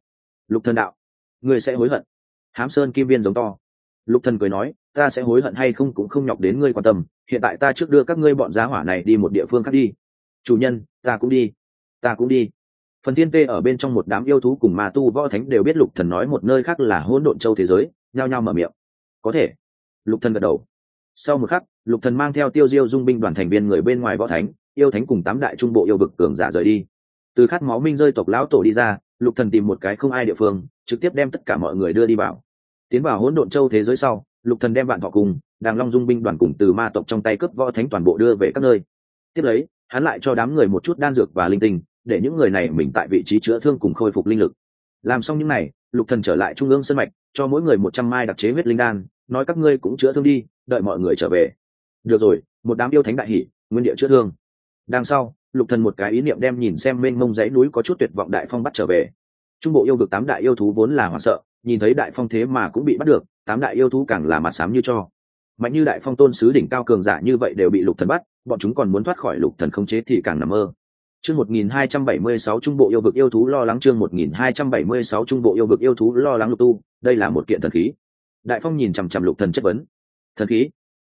A: Lục thần đạo, ngươi sẽ hối hận. Hám sơn kim viên giống to lục thần cười nói, ta sẽ hối hận hay không cũng không nhọc đến ngươi quan tâm, hiện tại ta trước đưa các ngươi bọn giá hỏa này đi một địa phương khác đi. Chủ nhân, ta cũng đi. Ta cũng đi. Phần thiên tê ở bên trong một đám yêu thú cùng ma tu võ thánh đều biết lục thần nói một nơi khác là hỗn độn châu thế giới, nhao nhao mở miệng. Có thể. Lục thần gật đầu. Sau một khắc, lục thần mang theo tiêu diêu dung binh đoàn thành viên người bên ngoài võ thánh, yêu thánh cùng tám đại trung bộ yêu vực cường giả rời đi. Từ khát máu minh rơi tộc lão tổ đi ra, lục thần tìm một cái không ai địa phương, trực tiếp đem tất cả mọi người đưa đi vào tiến vào hỗn độn châu thế giới sau, lục thần đem bạn thọ cùng, đàng long dung binh đoàn cùng từ ma tộc trong tay cướp võ thánh toàn bộ đưa về các nơi. Tiếp lấy, hắn lại cho đám người một chút đan dược và linh tinh, để những người này mình tại vị trí chữa thương cùng khôi phục linh lực. Làm xong những này, lục thần trở lại trung ương sân mạch, cho mỗi người một trăm mai đặc chế huyết linh đan, nói các ngươi cũng chữa thương đi, đợi mọi người trở về. Được rồi, một đám yêu thánh đại hỷ nguyên địa chữa thương. Đằng sau, lục thần một cái ý niệm đem nhìn xem mênh mông dãy núi có chút tuyệt vọng đại phong bắt trở về. Trung bộ yêu vực tám đại yêu thú vốn là hoảng sợ nhìn thấy đại phong thế mà cũng bị bắt được tám đại yêu thú càng là mặt sám như cho mạnh như đại phong tôn sứ đỉnh cao cường giả như vậy đều bị lục thần bắt bọn chúng còn muốn thoát khỏi lục thần không chế thì càng nằm mơ Chương 1276 trung bộ yêu vực yêu thú lo lắng chương 1276 trung bộ yêu vực yêu thú lo lắng lục tu, đây là một kiện thần khí. Đại Phong nhìn chằm chằm Lục Thần chất vấn. Thần khí?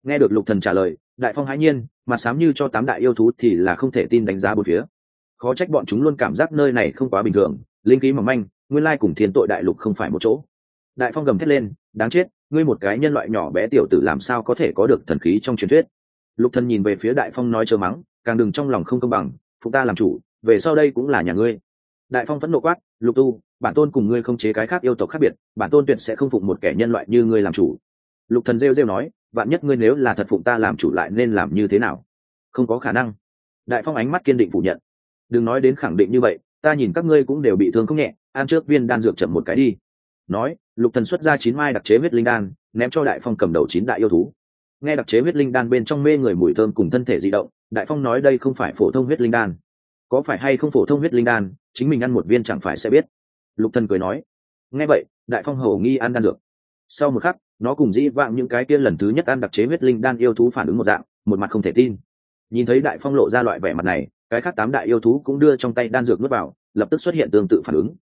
A: Nghe được Lục Thần trả lời, Đại Phong hãi nhiên, mặt sám như cho tám đại yêu thú thì là không thể tin đánh giá bốn phía. Khó trách bọn chúng luôn cảm giác nơi này không quá bình thường, linh khí mỏng manh, nguyên lai cùng thiên tội đại lục không phải một chỗ. Đại Phong gầm thét lên, đáng chết, ngươi một cái nhân loại nhỏ bé tiểu tử làm sao có thể có được thần khí trong truyền thuyết. Lục Thần nhìn về phía Đại Phong nói chớ mắng, càng đừng trong lòng không công bằng, phụ ta làm chủ về sau đây cũng là nhà ngươi. Đại phong vẫn nộ quát lục tu bản tôn cùng ngươi không chế cái khác yêu tộc khác biệt bản tôn tuyệt sẽ không phụng một kẻ nhân loại như ngươi làm chủ. Lục thần rêu rêu nói vạn nhất ngươi nếu là thật phụng ta làm chủ lại nên làm như thế nào? Không có khả năng. Đại phong ánh mắt kiên định phủ nhận. Đừng nói đến khẳng định như vậy ta nhìn các ngươi cũng đều bị thương không nhẹ ăn trước viên đan dược chậm một cái đi. Nói, lục thần xuất ra chín mai đặc chế huyết linh đan, ném cho đại phong cầm đầu chín đại yêu thú. Nghe đặc chế huyết linh đan bên trong mê người mùi thơm cùng thân thể di động, đại phong nói đây không phải phổ thông huyết linh đan. Có phải hay không phổ thông huyết linh đan, chính mình ăn một viên chẳng phải sẽ biết. Lục thần cười nói. Nghe vậy, đại phong hầu nghi ăn đan dược. Sau một khắc, nó cùng dĩ vạng những cái kia lần thứ nhất ăn đặc chế huyết linh đan yêu thú phản ứng một dạng, một mặt không thể tin. Nhìn thấy đại phong lộ ra loại vẻ mặt này, cái khác tám đại yêu thú cũng đưa trong tay đan dược nuốt vào, lập tức xuất hiện tương tự phản ứng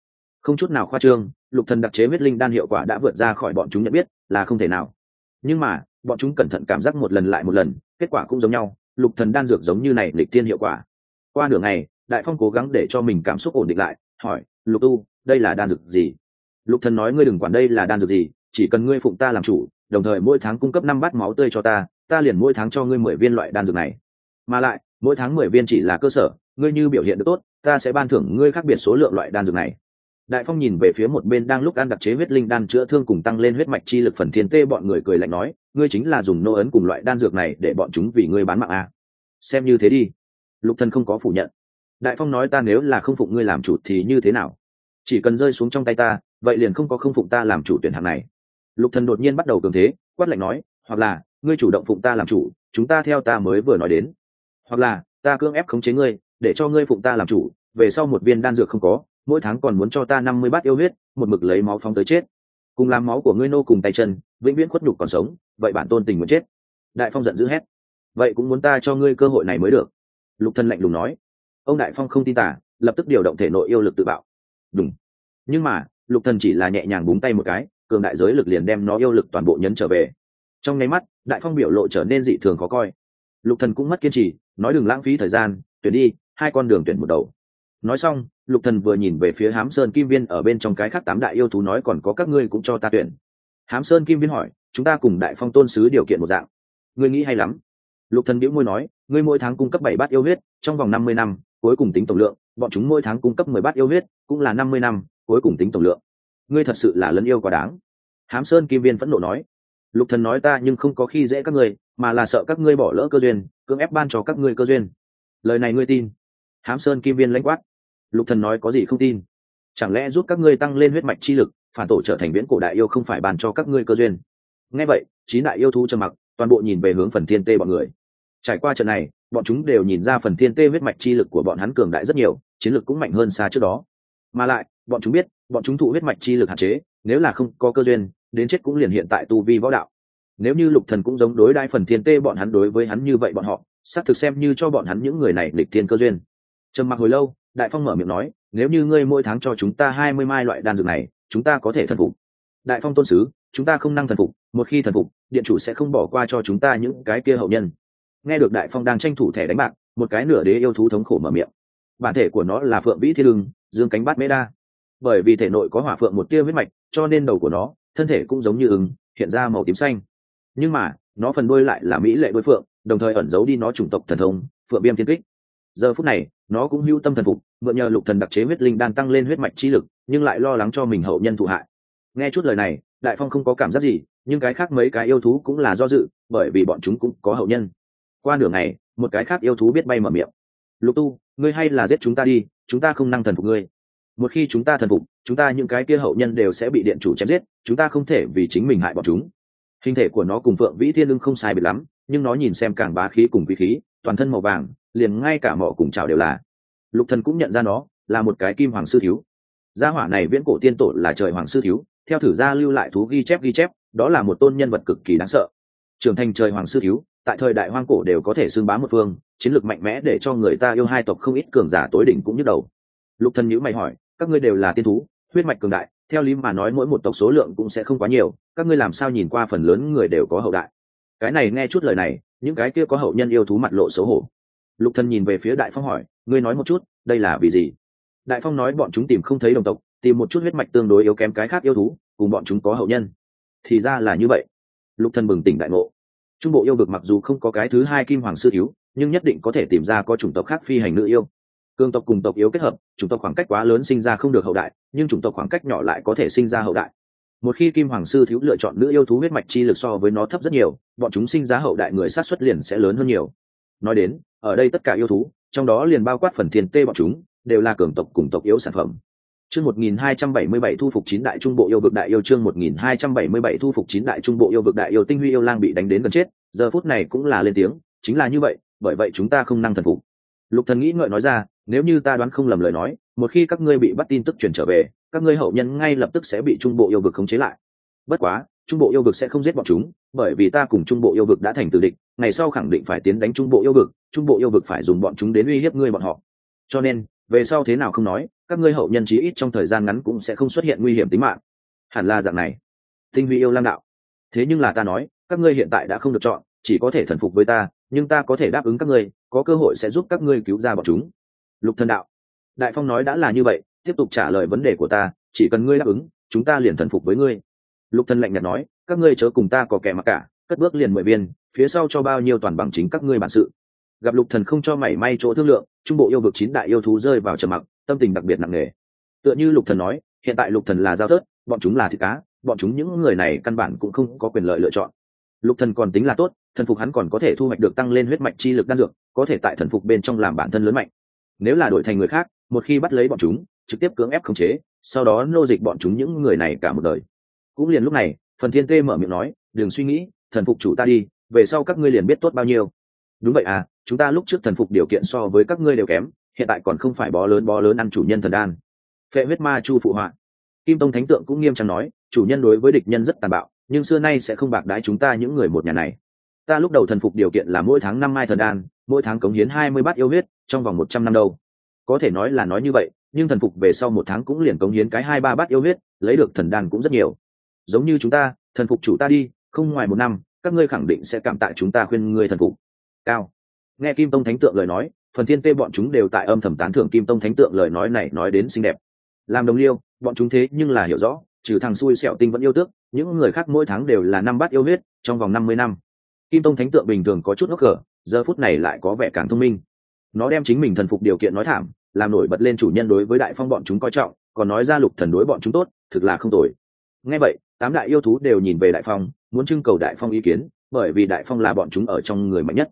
A: không chút nào khoa trương, lục thần đặc chế huyết linh đan hiệu quả đã vượt ra khỏi bọn chúng nhận biết, là không thể nào. Nhưng mà, bọn chúng cẩn thận cảm giác một lần lại một lần, kết quả cũng giống nhau, lục thần đan dược giống như này lịch tiên hiệu quả. Qua nửa ngày, đại phong cố gắng để cho mình cảm xúc ổn định lại, hỏi, lục tu, đây là đan dược gì? Lục thần nói, ngươi đừng quản đây là đan dược gì, chỉ cần ngươi phụng ta làm chủ, đồng thời mỗi tháng cung cấp năm bát máu tươi cho ta ta liền mỗi tháng cho ngươi mười viên loại đan dược này. Mà lại, mỗi tháng mười viên chỉ là cơ sở, ngươi như biểu hiện được tốt, ta sẽ ban thưởng ngươi khác biệt số lượng loại đan dược này đại phong nhìn về phía một bên đang lúc ăn đặc chế huyết linh đan chữa thương cùng tăng lên huyết mạch chi lực phần thiên tê, bọn người cười lạnh nói, ngươi chính là dùng nô ấn cùng loại đan dược này để bọn chúng vì ngươi bán mạng à. xem như thế đi. Lục thần không có phủ nhận. Đại phong nói, ta nếu là không phụng ngươi làm chủ thì như thế nào? Chỉ cần rơi xuống trong tay ta, vậy liền không có không phụng ta làm chủ tuyển hàng này. Lục thần đột nhiên bắt đầu cường thế, quát lạnh nói, hoặc là, ngươi chủ động phụng ta làm chủ, chúng ta theo ta mới vừa nói đến. Hoặc là, ta cưỡng ép khống chế ngươi, để cho ngươi phụng ta làm chủ, về sau một viên đan dược không có mỗi tháng còn muốn cho ta năm mươi bát yêu huyết, một mực lấy máu phóng tới chết. Cùng làm máu của ngươi nô cùng tay chân, vĩnh viễn khuất nhục còn sống, vậy bản tôn tình muốn chết. Đại phong giận dữ hét. Vậy cũng muốn ta cho ngươi cơ hội này mới được. Lục thân lạnh lùng nói. Ông đại phong không tin tả lập tức điều động thể nội yêu lực tự bạo. Đúng nhưng mà, lục thần chỉ là nhẹ nhàng búng tay một cái, cường đại giới lực liền đem nó yêu lực toàn bộ nhấn trở về. Trong nháy mắt, đại phong biểu lộ trở nên dị thường khó coi. Lục thần cũng mất kiên trì, nói đừng lãng phí thời gian, tuyển đi, hai con đường tuyển một đầu nói xong, lục thần vừa nhìn về phía hám sơn kim viên ở bên trong cái khác tám đại yêu thú nói còn có các ngươi cũng cho ta tuyển. Hám sơn kim viên hỏi, chúng ta cùng đại phong tôn sứ điều kiện một dạng. Ngươi nghĩ hay lắm. Lục thần bĩu môi nói, ngươi mỗi tháng cung cấp bảy bát yêu huyết, trong vòng năm mươi năm, cuối cùng tính tổng lượng. Bọn chúng mỗi tháng cung cấp mười bát yêu huyết, cũng là năm mươi năm, cuối cùng tính tổng lượng. Ngươi thật sự là lấn yêu quá đáng. Hám sơn kim viên phẫn nộ nói, lục thần nói ta nhưng không có khi dễ các ngươi, mà là sợ các ngươi bỏ lỡ cơ duyên, cưỡng ép ban cho các ngươi cơ duyên. Lời này ngươi tin. Hám sơn kim viên lãnh quát lục thần nói có gì không tin? Chẳng lẽ giúp các ngươi tăng lên huyết mạch chi lực, phản tổ trở thành viễn cổ đại yêu không phải bàn cho các ngươi cơ duyên? Nghe vậy, chín đại yêu thú trầm mặc, toàn bộ nhìn về hướng phần thiên tê bọn người. Trải qua trận này, bọn chúng đều nhìn ra phần thiên tê huyết mạch chi lực của bọn hắn cường đại rất nhiều, chiến lực cũng mạnh hơn xa trước đó. Mà lại, bọn chúng biết, bọn chúng thụ huyết mạch chi lực hạn chế, nếu là không có cơ duyên, đến chết cũng liền hiện tại tu vi võ đạo. Nếu như lục thần cũng giống đối đai phần thiên tê bọn hắn đối với hắn như vậy bọn họ, xác thực xem như cho bọn hắn những người này lịch thiên cơ duyên. Trầm mặc hồi lâu đại phong mở miệng nói, nếu như ngươi mỗi tháng cho chúng ta hai mươi mai loại đan dược này, chúng ta có thể thần phục. Đại phong tôn sứ, chúng ta không năng thần phục, một khi thần phục, điện chủ sẽ không bỏ qua cho chúng ta những cái kia hậu nhân. Nghe được đại phong đang tranh thủ thẻ đánh bạc, một cái nửa đế yêu thú thống khổ mở miệng. Bản thể của nó là phượng vĩ thiên lương, dương cánh bát mễ đa. Bởi vì thể nội có hỏa phượng một tia huyết mạch, cho nên đầu của nó, thân thể cũng giống như ứng hiện ra màu tím xanh. Nhưng mà, nó phần đuôi lại là mỹ lệ đôi phượng, đồng thời ẩn giấu đi nó chủng tộc thần thông, phượng viêm thiên kích. Giờ phút này nó cũng hưu tâm thần phục, mượn nhờ lục thần đặc chế huyết linh đan tăng lên huyết mạch chi lực, nhưng lại lo lắng cho mình hậu nhân thụ hại. Nghe chút lời này, đại phong không có cảm giác gì, nhưng cái khác mấy cái yêu thú cũng là do dự, bởi vì bọn chúng cũng có hậu nhân. Qua nửa ngày, một cái khác yêu thú biết bay mở miệng. Lục tu, ngươi hay là giết chúng ta đi, chúng ta không năng thần phục ngươi. Một khi chúng ta thần phục, chúng ta những cái kia hậu nhân đều sẽ bị điện chủ chém giết, chúng ta không thể vì chính mình hại bọn chúng. Hình thể của nó cùng phượng vĩ thiên lưng không sai biệt lắm, nhưng nó nhìn xem càng bá khí cùng quý khí, toàn thân màu vàng liền ngay cả mỏ cùng chảo đều là. Lục thần cũng nhận ra nó là một cái kim hoàng sư thiếu. Gia hỏa này viễn cổ tiên tổ là trời hoàng sư thiếu, theo thử gia lưu lại thú ghi chép ghi chép, đó là một tôn nhân vật cực kỳ đáng sợ. Trưởng thành trời hoàng sư thiếu, tại thời đại hoang cổ đều có thể xưng bá một phương, chiến lược mạnh mẽ để cho người ta yêu hai tộc không ít cường giả tối đỉnh cũng nhức đầu. Lục thần nhữ mày hỏi, các ngươi đều là tiên thú, huyết mạch cường đại, theo lý mà nói mỗi một tộc số lượng cũng sẽ không quá nhiều, các ngươi làm sao nhìn qua phần lớn người đều có hậu đại? Cái này nghe chút lời này, những cái kia có hậu nhân yêu thú mặt lộ xấu hổ lục thần nhìn về phía đại phong hỏi, ngươi nói một chút, đây là vì gì? Đại phong nói, bọn chúng tìm không thấy đồng tộc, tìm một chút huyết mạch tương đối yếu kém cái khác yêu thú, cùng bọn chúng có hậu nhân. Thì ra là như vậy. Lục thần bừng tỉnh đại ngộ. Trung bộ yêu vực mặc dù không có cái thứ hai kim hoàng sư yếu nhưng nhất định có thể tìm ra có chủng tộc khác phi hành nữ yêu. Cương tộc cùng tộc yếu kết hợp, chủng tộc khoảng cách quá lớn sinh ra không được hậu đại, nhưng chủng tộc khoảng cách nhỏ lại có thể sinh ra hậu đại. Một khi kim hoàng sư thiếu lựa chọn nữ yêu thú huyết mạch chi lực so với nó thấp rất nhiều, bọn chúng sinh ra hậu đại người sát xuất liền sẽ lớn hơn nhiều. Nói đến ở đây tất cả yêu thú trong đó liền bao quát phần thiên tê bọn chúng đều là cường tộc cùng tộc yếu sản phẩm Chương 1277 thu phục chín đại trung bộ yêu vực đại yêu chương 1277 thu phục chín đại trung bộ yêu vực đại yêu tinh huy yêu lang bị đánh đến gần chết, giờ phút này cũng là lên tiếng, chính là như vậy, bởi vậy chúng ta không năng thần phục. Lục Thần nghĩ ngợi nói ra, nếu như ta đoán không lầm lời nói, một khi các ngươi bị bắt tin tức truyền trở về, các ngươi hậu nhân ngay lập tức sẽ bị trung bộ yêu vực khống chế lại. Bất quá, trung bộ yêu vực sẽ không giết bọn chúng, bởi vì ta cùng trung bộ yêu vực đã thành tử địch, ngày sau khẳng định phải tiến đánh trung bộ yêu vực, trung bộ yêu vực phải dùng bọn chúng đến uy hiếp ngươi bọn họ. Cho nên, về sau thế nào không nói, các ngươi hậu nhân chí ít trong thời gian ngắn cũng sẽ không xuất hiện nguy hiểm tính mạng. Hẳn là dạng này. Tinh huy yêu lam đạo. Thế nhưng là ta nói các ngươi hiện tại đã không được chọn chỉ có thể thần phục với ta nhưng ta có thể đáp ứng các ngươi có cơ hội sẽ giúp các ngươi cứu ra bọn chúng. Lục thần đạo. Đại phong nói đã là như vậy tiếp tục trả lời vấn đề của ta chỉ cần ngươi đáp ứng chúng ta liền thần phục với ngươi. Lục thần lạnh nhạt nói các ngươi chớ cùng ta có kẻ mặc cả cất bước liền mười viên, phía sau cho bao nhiêu toàn bằng chính các ngươi bản sự. Gặp lục thần không cho mảy may chỗ thương lượng, trung bộ yêu vực chín đại yêu thú rơi vào trầm mặc, tâm tình đặc biệt nặng nề. Tựa như lục thần nói, hiện tại lục thần là giao thớt, bọn chúng là thịt cá, bọn chúng những người này căn bản cũng không có quyền lợi lựa chọn. Lục thần còn tính là tốt, thần phục hắn còn có thể thu hoạch được tăng lên huyết mạch chi lực đan dược, có thể tại thần phục bên trong làm bản thân lớn mạnh. Nếu là đổi thành người khác, một khi bắt lấy bọn chúng, trực tiếp cưỡng ép khống chế, sau đó nô dịch bọn chúng những người này cả một đời. Cũng liền lúc này, phần thiên tê mở miệng nói, đừng suy nghĩ thần phục chủ ta đi, về sau các ngươi liền biết tốt bao nhiêu. Đúng vậy à chúng ta lúc trước thần phục điều kiện so với các ngươi đều kém, hiện tại còn không phải bó lớn bó lớn ăn chủ nhân thần đan. Phệ huyết ma chu phụ họa. Kim tông thánh tượng cũng nghiêm trọng nói, chủ nhân đối với địch nhân rất tàn bạo, nhưng xưa nay sẽ không bạc đái chúng ta những người một nhà này. Ta lúc đầu thần phục điều kiện là mỗi tháng năm mai thần đan, mỗi tháng cống hiến hai mươi bát yêu huyết, trong vòng một trăm năm đâu. Có thể nói là nói như vậy, nhưng thần phục về sau một tháng cũng liền cống hiến cái hai ba bát yêu huyết, lấy được thần đan cũng rất nhiều. Giống như chúng ta, thần phục chủ ta đi không ngoài một năm, các ngươi khẳng định sẽ cảm tạ chúng ta khuyên ngươi thần phục. Cao. Nghe kim tông thánh tượng lời nói, phần thiên tê bọn chúng đều tại âm thầm tán thưởng kim tông thánh tượng lời nói này nói đến xinh đẹp. Làm đồng liêu, bọn chúng thế nhưng là hiểu rõ, trừ thằng xui xẻo tinh vẫn yêu tước, những người khác mỗi tháng đều là năm bát yêu huyết, trong vòng năm mươi năm. Kim tông thánh tượng bình thường có chút ngốc cờ giờ phút này lại có vẻ càng thông minh. Nó đem chính mình thần phục điều kiện nói thảm, làm nổi bật lên chủ nhân đối với đại phong bọn chúng coi trọng, còn nói ra lục thần đối bọn chúng tốt, thực là không tồi. Nghe vậy, tám đại yêu thú đều nhìn về đại phong muốn trưng cầu đại phong ý kiến, bởi vì đại phong là bọn chúng ở trong người mạnh nhất.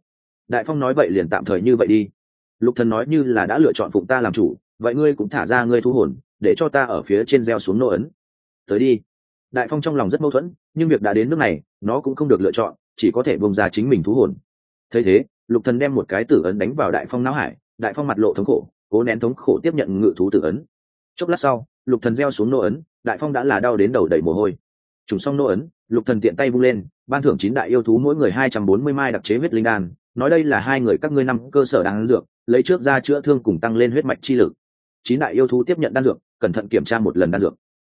A: Đại phong nói vậy liền tạm thời như vậy đi. Lục thần nói như là đã lựa chọn phụng ta làm chủ, vậy ngươi cũng thả ra ngươi thu hồn, để cho ta ở phía trên gieo xuống nô ấn. Tới đi. Đại phong trong lòng rất mâu thuẫn, nhưng việc đã đến nước này, nó cũng không được lựa chọn, chỉ có thể bông ra chính mình thú hồn. Thấy thế, lục thần đem một cái tử ấn đánh vào đại phong não hải, đại phong mặt lộ thống khổ, cố nén thống khổ tiếp nhận ngự thú tử ấn. Chốc lát sau, lục thần gieo xuống nô ấn, đại phong đã là đau đến đầu đầy mồ hôi. Trùng xong nô ấn lục thần tiện tay vung lên, ban thưởng chín đại yêu thú mỗi người hai trăm bốn mươi mai đặc chế huyết linh đan, nói đây là hai người các ngươi năm cơ sở đáng dược, lấy trước ra chữa thương cùng tăng lên huyết mạch chi lực. Chín đại yêu thú tiếp nhận đan dược, cẩn thận kiểm tra một lần đan dược.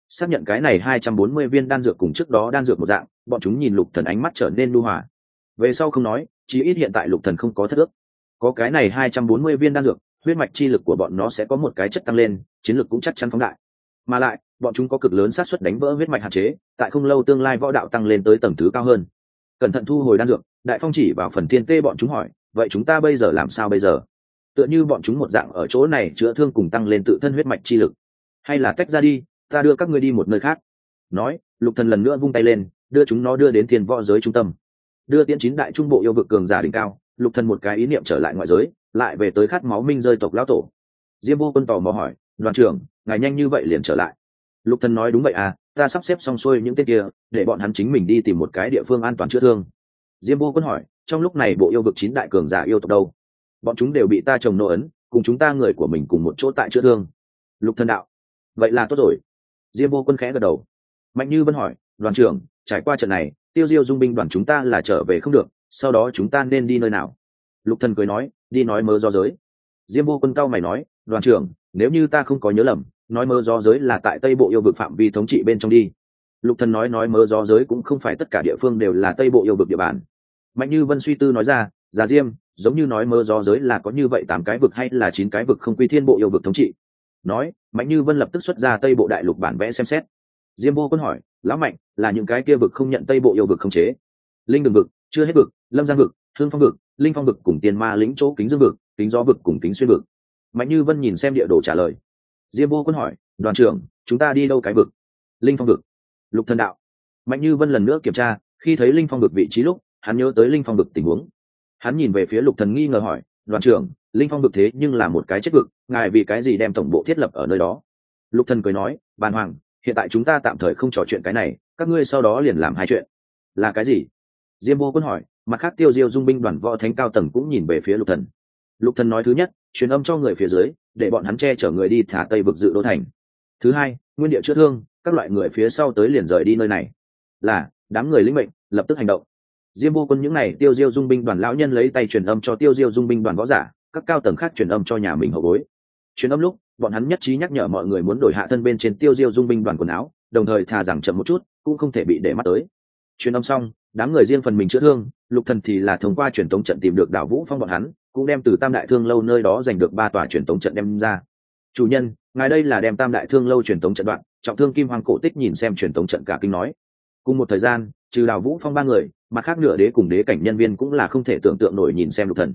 A: Xác nhận cái này hai trăm bốn mươi viên đan dược cùng trước đó đan dược một dạng, bọn chúng nhìn lục thần ánh mắt trở nên lưu hòa. Về sau không nói, chí ít hiện tại lục thần không có thất ước. Có cái này hai trăm bốn mươi viên đan dược, huyết mạch chi lực của bọn nó sẽ có một cái chất tăng lên, chiến lực cũng chắc chắn phóng đại. Mà lại bọn chúng có cực lớn xác suất đánh vỡ huyết mạch hạn chế, tại không lâu tương lai võ đạo tăng lên tới tầng thứ cao hơn. Cẩn thận thu hồi đan dược, đại phong chỉ vào phần thiên tê bọn chúng hỏi, vậy chúng ta bây giờ làm sao bây giờ? Tựa như bọn chúng một dạng ở chỗ này chữa thương cùng tăng lên tự thân huyết mạch chi lực. Hay là tách ra đi, ta đưa các ngươi đi một nơi khác. Nói, lục thần lần nữa vung tay lên, đưa chúng nó đưa đến thiên võ giới trung tâm. Đưa tiễn chín đại trung bộ yêu vực cường giả đỉnh cao, lục thần một cái ý niệm trở lại ngoại giới, lại về tới khát máu minh rơi tộc lão tổ. Diêm vô quân tò mò hỏi, đoàn trưởng, ngài nhanh như vậy liền trở lại? Lục thần nói, đúng vậy à ta sắp xếp xong xuôi những tên kia, để bọn hắn chính mình đi tìm một cái địa phương an toàn chữa thương. Diêm vô quân hỏi, trong lúc này bộ yêu vực chín đại cường giả yêu tộc đâu? Bọn chúng đều bị ta trồng nô ấn, cùng chúng ta người của mình cùng một chỗ tại chữa thương. Lục thần đạo, vậy là tốt rồi. Diêm vô quân khẽ gật đầu. Mạnh như vân hỏi, đoàn trưởng, trải qua trận này, tiêu diêu dung binh đoàn chúng ta là trở về không được, sau đó chúng ta nên đi nơi nào? Lục thần cười nói, đi nói mơ do giới. Diêm vô quân cao mày nói, đoàn trưởng, nếu như ta không có nhớ lầm nói mơ do giới là tại tây bộ yêu vực phạm vi thống trị bên trong đi. Lục thần nói nói mơ do giới cũng không phải tất cả địa phương đều là tây bộ yêu vực địa bàn. Mạnh như vân suy tư nói ra, già diêm, giống như nói mơ do giới là có như vậy tám cái vực hay là chín cái vực không quy thiên bộ yêu vực thống trị? Nói, mạnh như vân lập tức xuất ra tây bộ đại lục bản vẽ xem xét. Diêm vô quân hỏi, lão mạnh, là những cái kia vực không nhận tây bộ yêu vực không chế? Linh đường vực, chưa hết vực, lâm giang vực, thương phong vực, linh phong vực cùng tiền ma lĩnh chỗ kính dương vực, kính gió vực cùng kính xuyên vực. Mạnh như vân nhìn xem địa đồ trả lời diêm vô quân hỏi, đoàn trưởng, chúng ta đi đâu cái vực? Linh phong vực. Lục thần đạo. Mạnh như vân lần nữa kiểm tra, khi thấy linh phong vực vị trí lúc, hắn nhớ tới linh phong vực tình huống. Hắn nhìn về phía lục thần nghi ngờ hỏi, đoàn trưởng, linh phong vực thế nhưng là một cái chết vực, ngài vì cái gì đem tổng bộ thiết lập ở nơi đó? Lục thần cười nói, bàn hoàng, hiện tại chúng ta tạm thời không trò chuyện cái này, các ngươi sau đó liền làm hai chuyện. Là cái gì? Diêm vô quân hỏi, mặt khác tiêu diêu dung binh đoàn võ thánh cao tầng cũng nhìn về phía lục thần. Lục thần nói thứ nhất, truyền âm cho người phía dưới để bọn hắn che chở người đi thả tây vực dự đô thành. Thứ hai, nguyên địa chữa thương, các loại người phía sau tới liền rời đi nơi này. Là, đám người lĩnh mệnh, lập tức hành động. Diêm vô quân những n à y tiêu diêu dung binh đoàn lão nhân lấy tay truyền âm cho tiêu diêu dung binh đoàn võ giả, các cao tầng khác truyền âm cho nhà mình hậu bối. Truyền âm lúc, bọn hắn nhất trí nhắc nhở mọi người muốn đổi hạ thân bên trên tiêu diêu dung binh đoàn quần áo, đồng thời thà rằng chậm một chút, cũng không thể bị để mắt tới. Truyền âm xong, đám người riêng phần mình chữa thương, lục thần thì là thông qua truyền tống trận tìm được đảo vũ phong bọn hắn cũng đem từ tam đại thương lâu nơi đó giành được ba tòa truyền tống trận đem ra. Chủ nhân, ngài đây là đem tam đại thương lâu truyền tống trận đoạn, trọng thương kim hoàng cổ tích nhìn xem truyền tống trận cả kinh nói. Cùng một thời gian, trừ đào vũ phong ba người, mặt khác nửa đế cùng đế cảnh nhân viên cũng là không thể tưởng tượng nổi nhìn xem lục thần.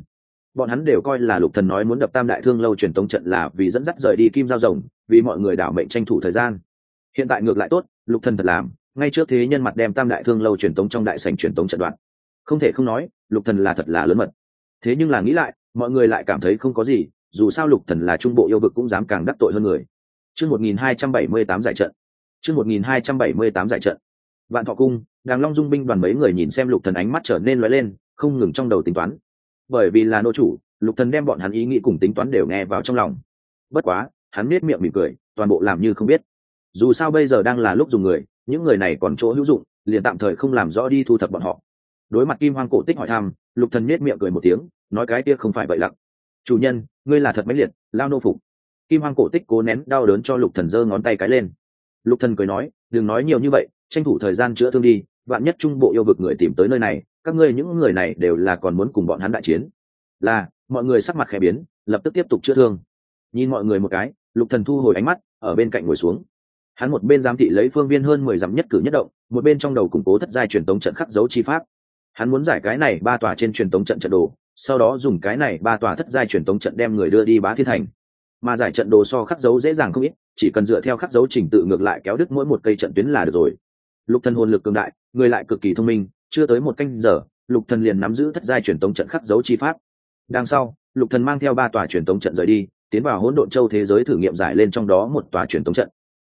A: Bọn hắn đều coi là lục thần nói muốn đập tam đại thương lâu truyền tống trận là vì dẫn dắt rời đi kim giao rồng, vì mọi người đảo mệnh tranh thủ thời gian. Hiện tại ngược lại tốt, lục thần thật làm, ngay trước thế nhân mặt đem tam đại thương lâu truyền tống trong đại sảnh truyền tống trận đoạn. Không thể không nói, lục thần là thật là lớn mật thế nhưng là nghĩ lại, mọi người lại cảm thấy không có gì, dù sao lục thần là trung bộ yêu vực cũng dám càng đắc tội hơn người. Chương 1278 giải trận. Chương 1278 giải trận. Vạn thọ cung, đàng long dung binh đoàn mấy người nhìn xem lục thần ánh mắt trở nên lóe lên, không ngừng trong đầu tính toán. Bởi vì là nô chủ, lục thần đem bọn hắn ý nghĩ cùng tính toán đều nghe vào trong lòng. Bất quá, hắn nết miệng mỉm cười, toàn bộ làm như không biết. Dù sao bây giờ đang là lúc dùng người, những người này còn chỗ hữu dụng, liền tạm thời không làm rõ đi thu thập bọn họ đối mặt kim hoang cổ tích hỏi thăm, lục thần nết miệng cười một tiếng, nói cái kia không phải vậy lặng. Chủ nhân, ngươi là thật mãnh liệt, lao nô phục. Kim hoang cổ tích cố nén đau đớn cho lục thần giơ ngón tay cái lên. Lục thần cười nói, đừng nói nhiều như vậy, tranh thủ thời gian chữa thương đi, vạn nhất trung bộ yêu vực người tìm tới nơi này, các ngươi những người này đều là còn muốn cùng bọn hắn đại chiến. Là, mọi người sắc mặt khẽ biến, lập tức tiếp tục chữa thương. Nhìn mọi người một cái, lục thần thu hồi ánh mắt, ở bên cạnh ngồi xuống. Hắn một bên giám thị lấy phương viên hơn mười dặm nhất cử nhất động, một bên trong đầu củng cố thất giai truyền tống trận khắc dấu chi pháp hắn muốn giải cái này ba tòa trên truyền tống trận trận đồ, sau đó dùng cái này ba tòa thất giai truyền tống trận đem người đưa đi bá thiên thành. Mà giải trận đồ so khắc dấu dễ dàng không ít, chỉ cần dựa theo khắc dấu trình tự ngược lại kéo đứt mỗi một cây trận tuyến là được rồi. Lục thần hồn lực cường đại, người lại cực kỳ thông minh, chưa tới một canh giờ, lục thần liền nắm giữ thất giai truyền tống trận khắc dấu chi pháp. Đằng sau, lục thần mang theo ba tòa truyền tống trận rời đi, tiến vào hỗn độn châu thế giới thử nghiệm giải lên trong đó một tòa truyền tống trận.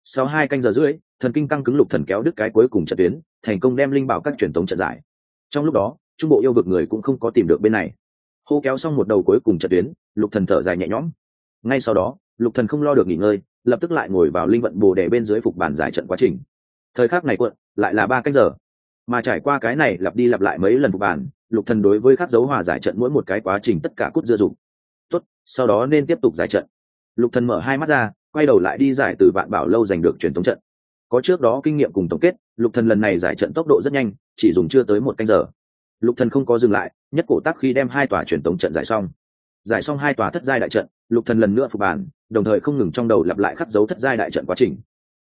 A: Sau hai canh giờ rưỡi, thần kinh căng cứng lục thần kéo đứt cái cuối cùng trận tuyến, thành công đem linh bảo các truyền tống trận giải trong lúc đó, trung bộ yêu vực người cũng không có tìm được bên này. Hô kéo xong một đầu cuối cùng trận tuyến, lục thần thở dài nhẹ nhõm. Ngay sau đó, lục thần không lo được nghỉ ngơi, lập tức lại ngồi vào linh vận bồ đề bên dưới phục bàn giải trận quá trình. Thời khắc này cuộn lại là ba cách giờ. Mà trải qua cái này lặp đi lặp lại mấy lần phục bàn lục thần đối với các dấu hòa giải trận mỗi một cái quá trình tất cả cút dưa dụng. Tốt, sau đó nên tiếp tục giải trận. Lục thần mở hai mắt ra, quay đầu lại đi giải từ vạn bảo lâu giành được truyền thống trận. Có trước đó kinh nghiệm cùng tổng kết lục thần lần này giải trận tốc độ rất nhanh, chỉ dùng chưa tới một canh giờ. Lục thần không có dừng lại, nhất cổ tác khi đem hai tòa truyền thống trận giải xong. Giải xong hai tòa thất giai đại trận, lục thần lần nữa phục bàn đồng thời không ngừng trong đầu lặp lại khắc dấu thất giai đại trận quá trình.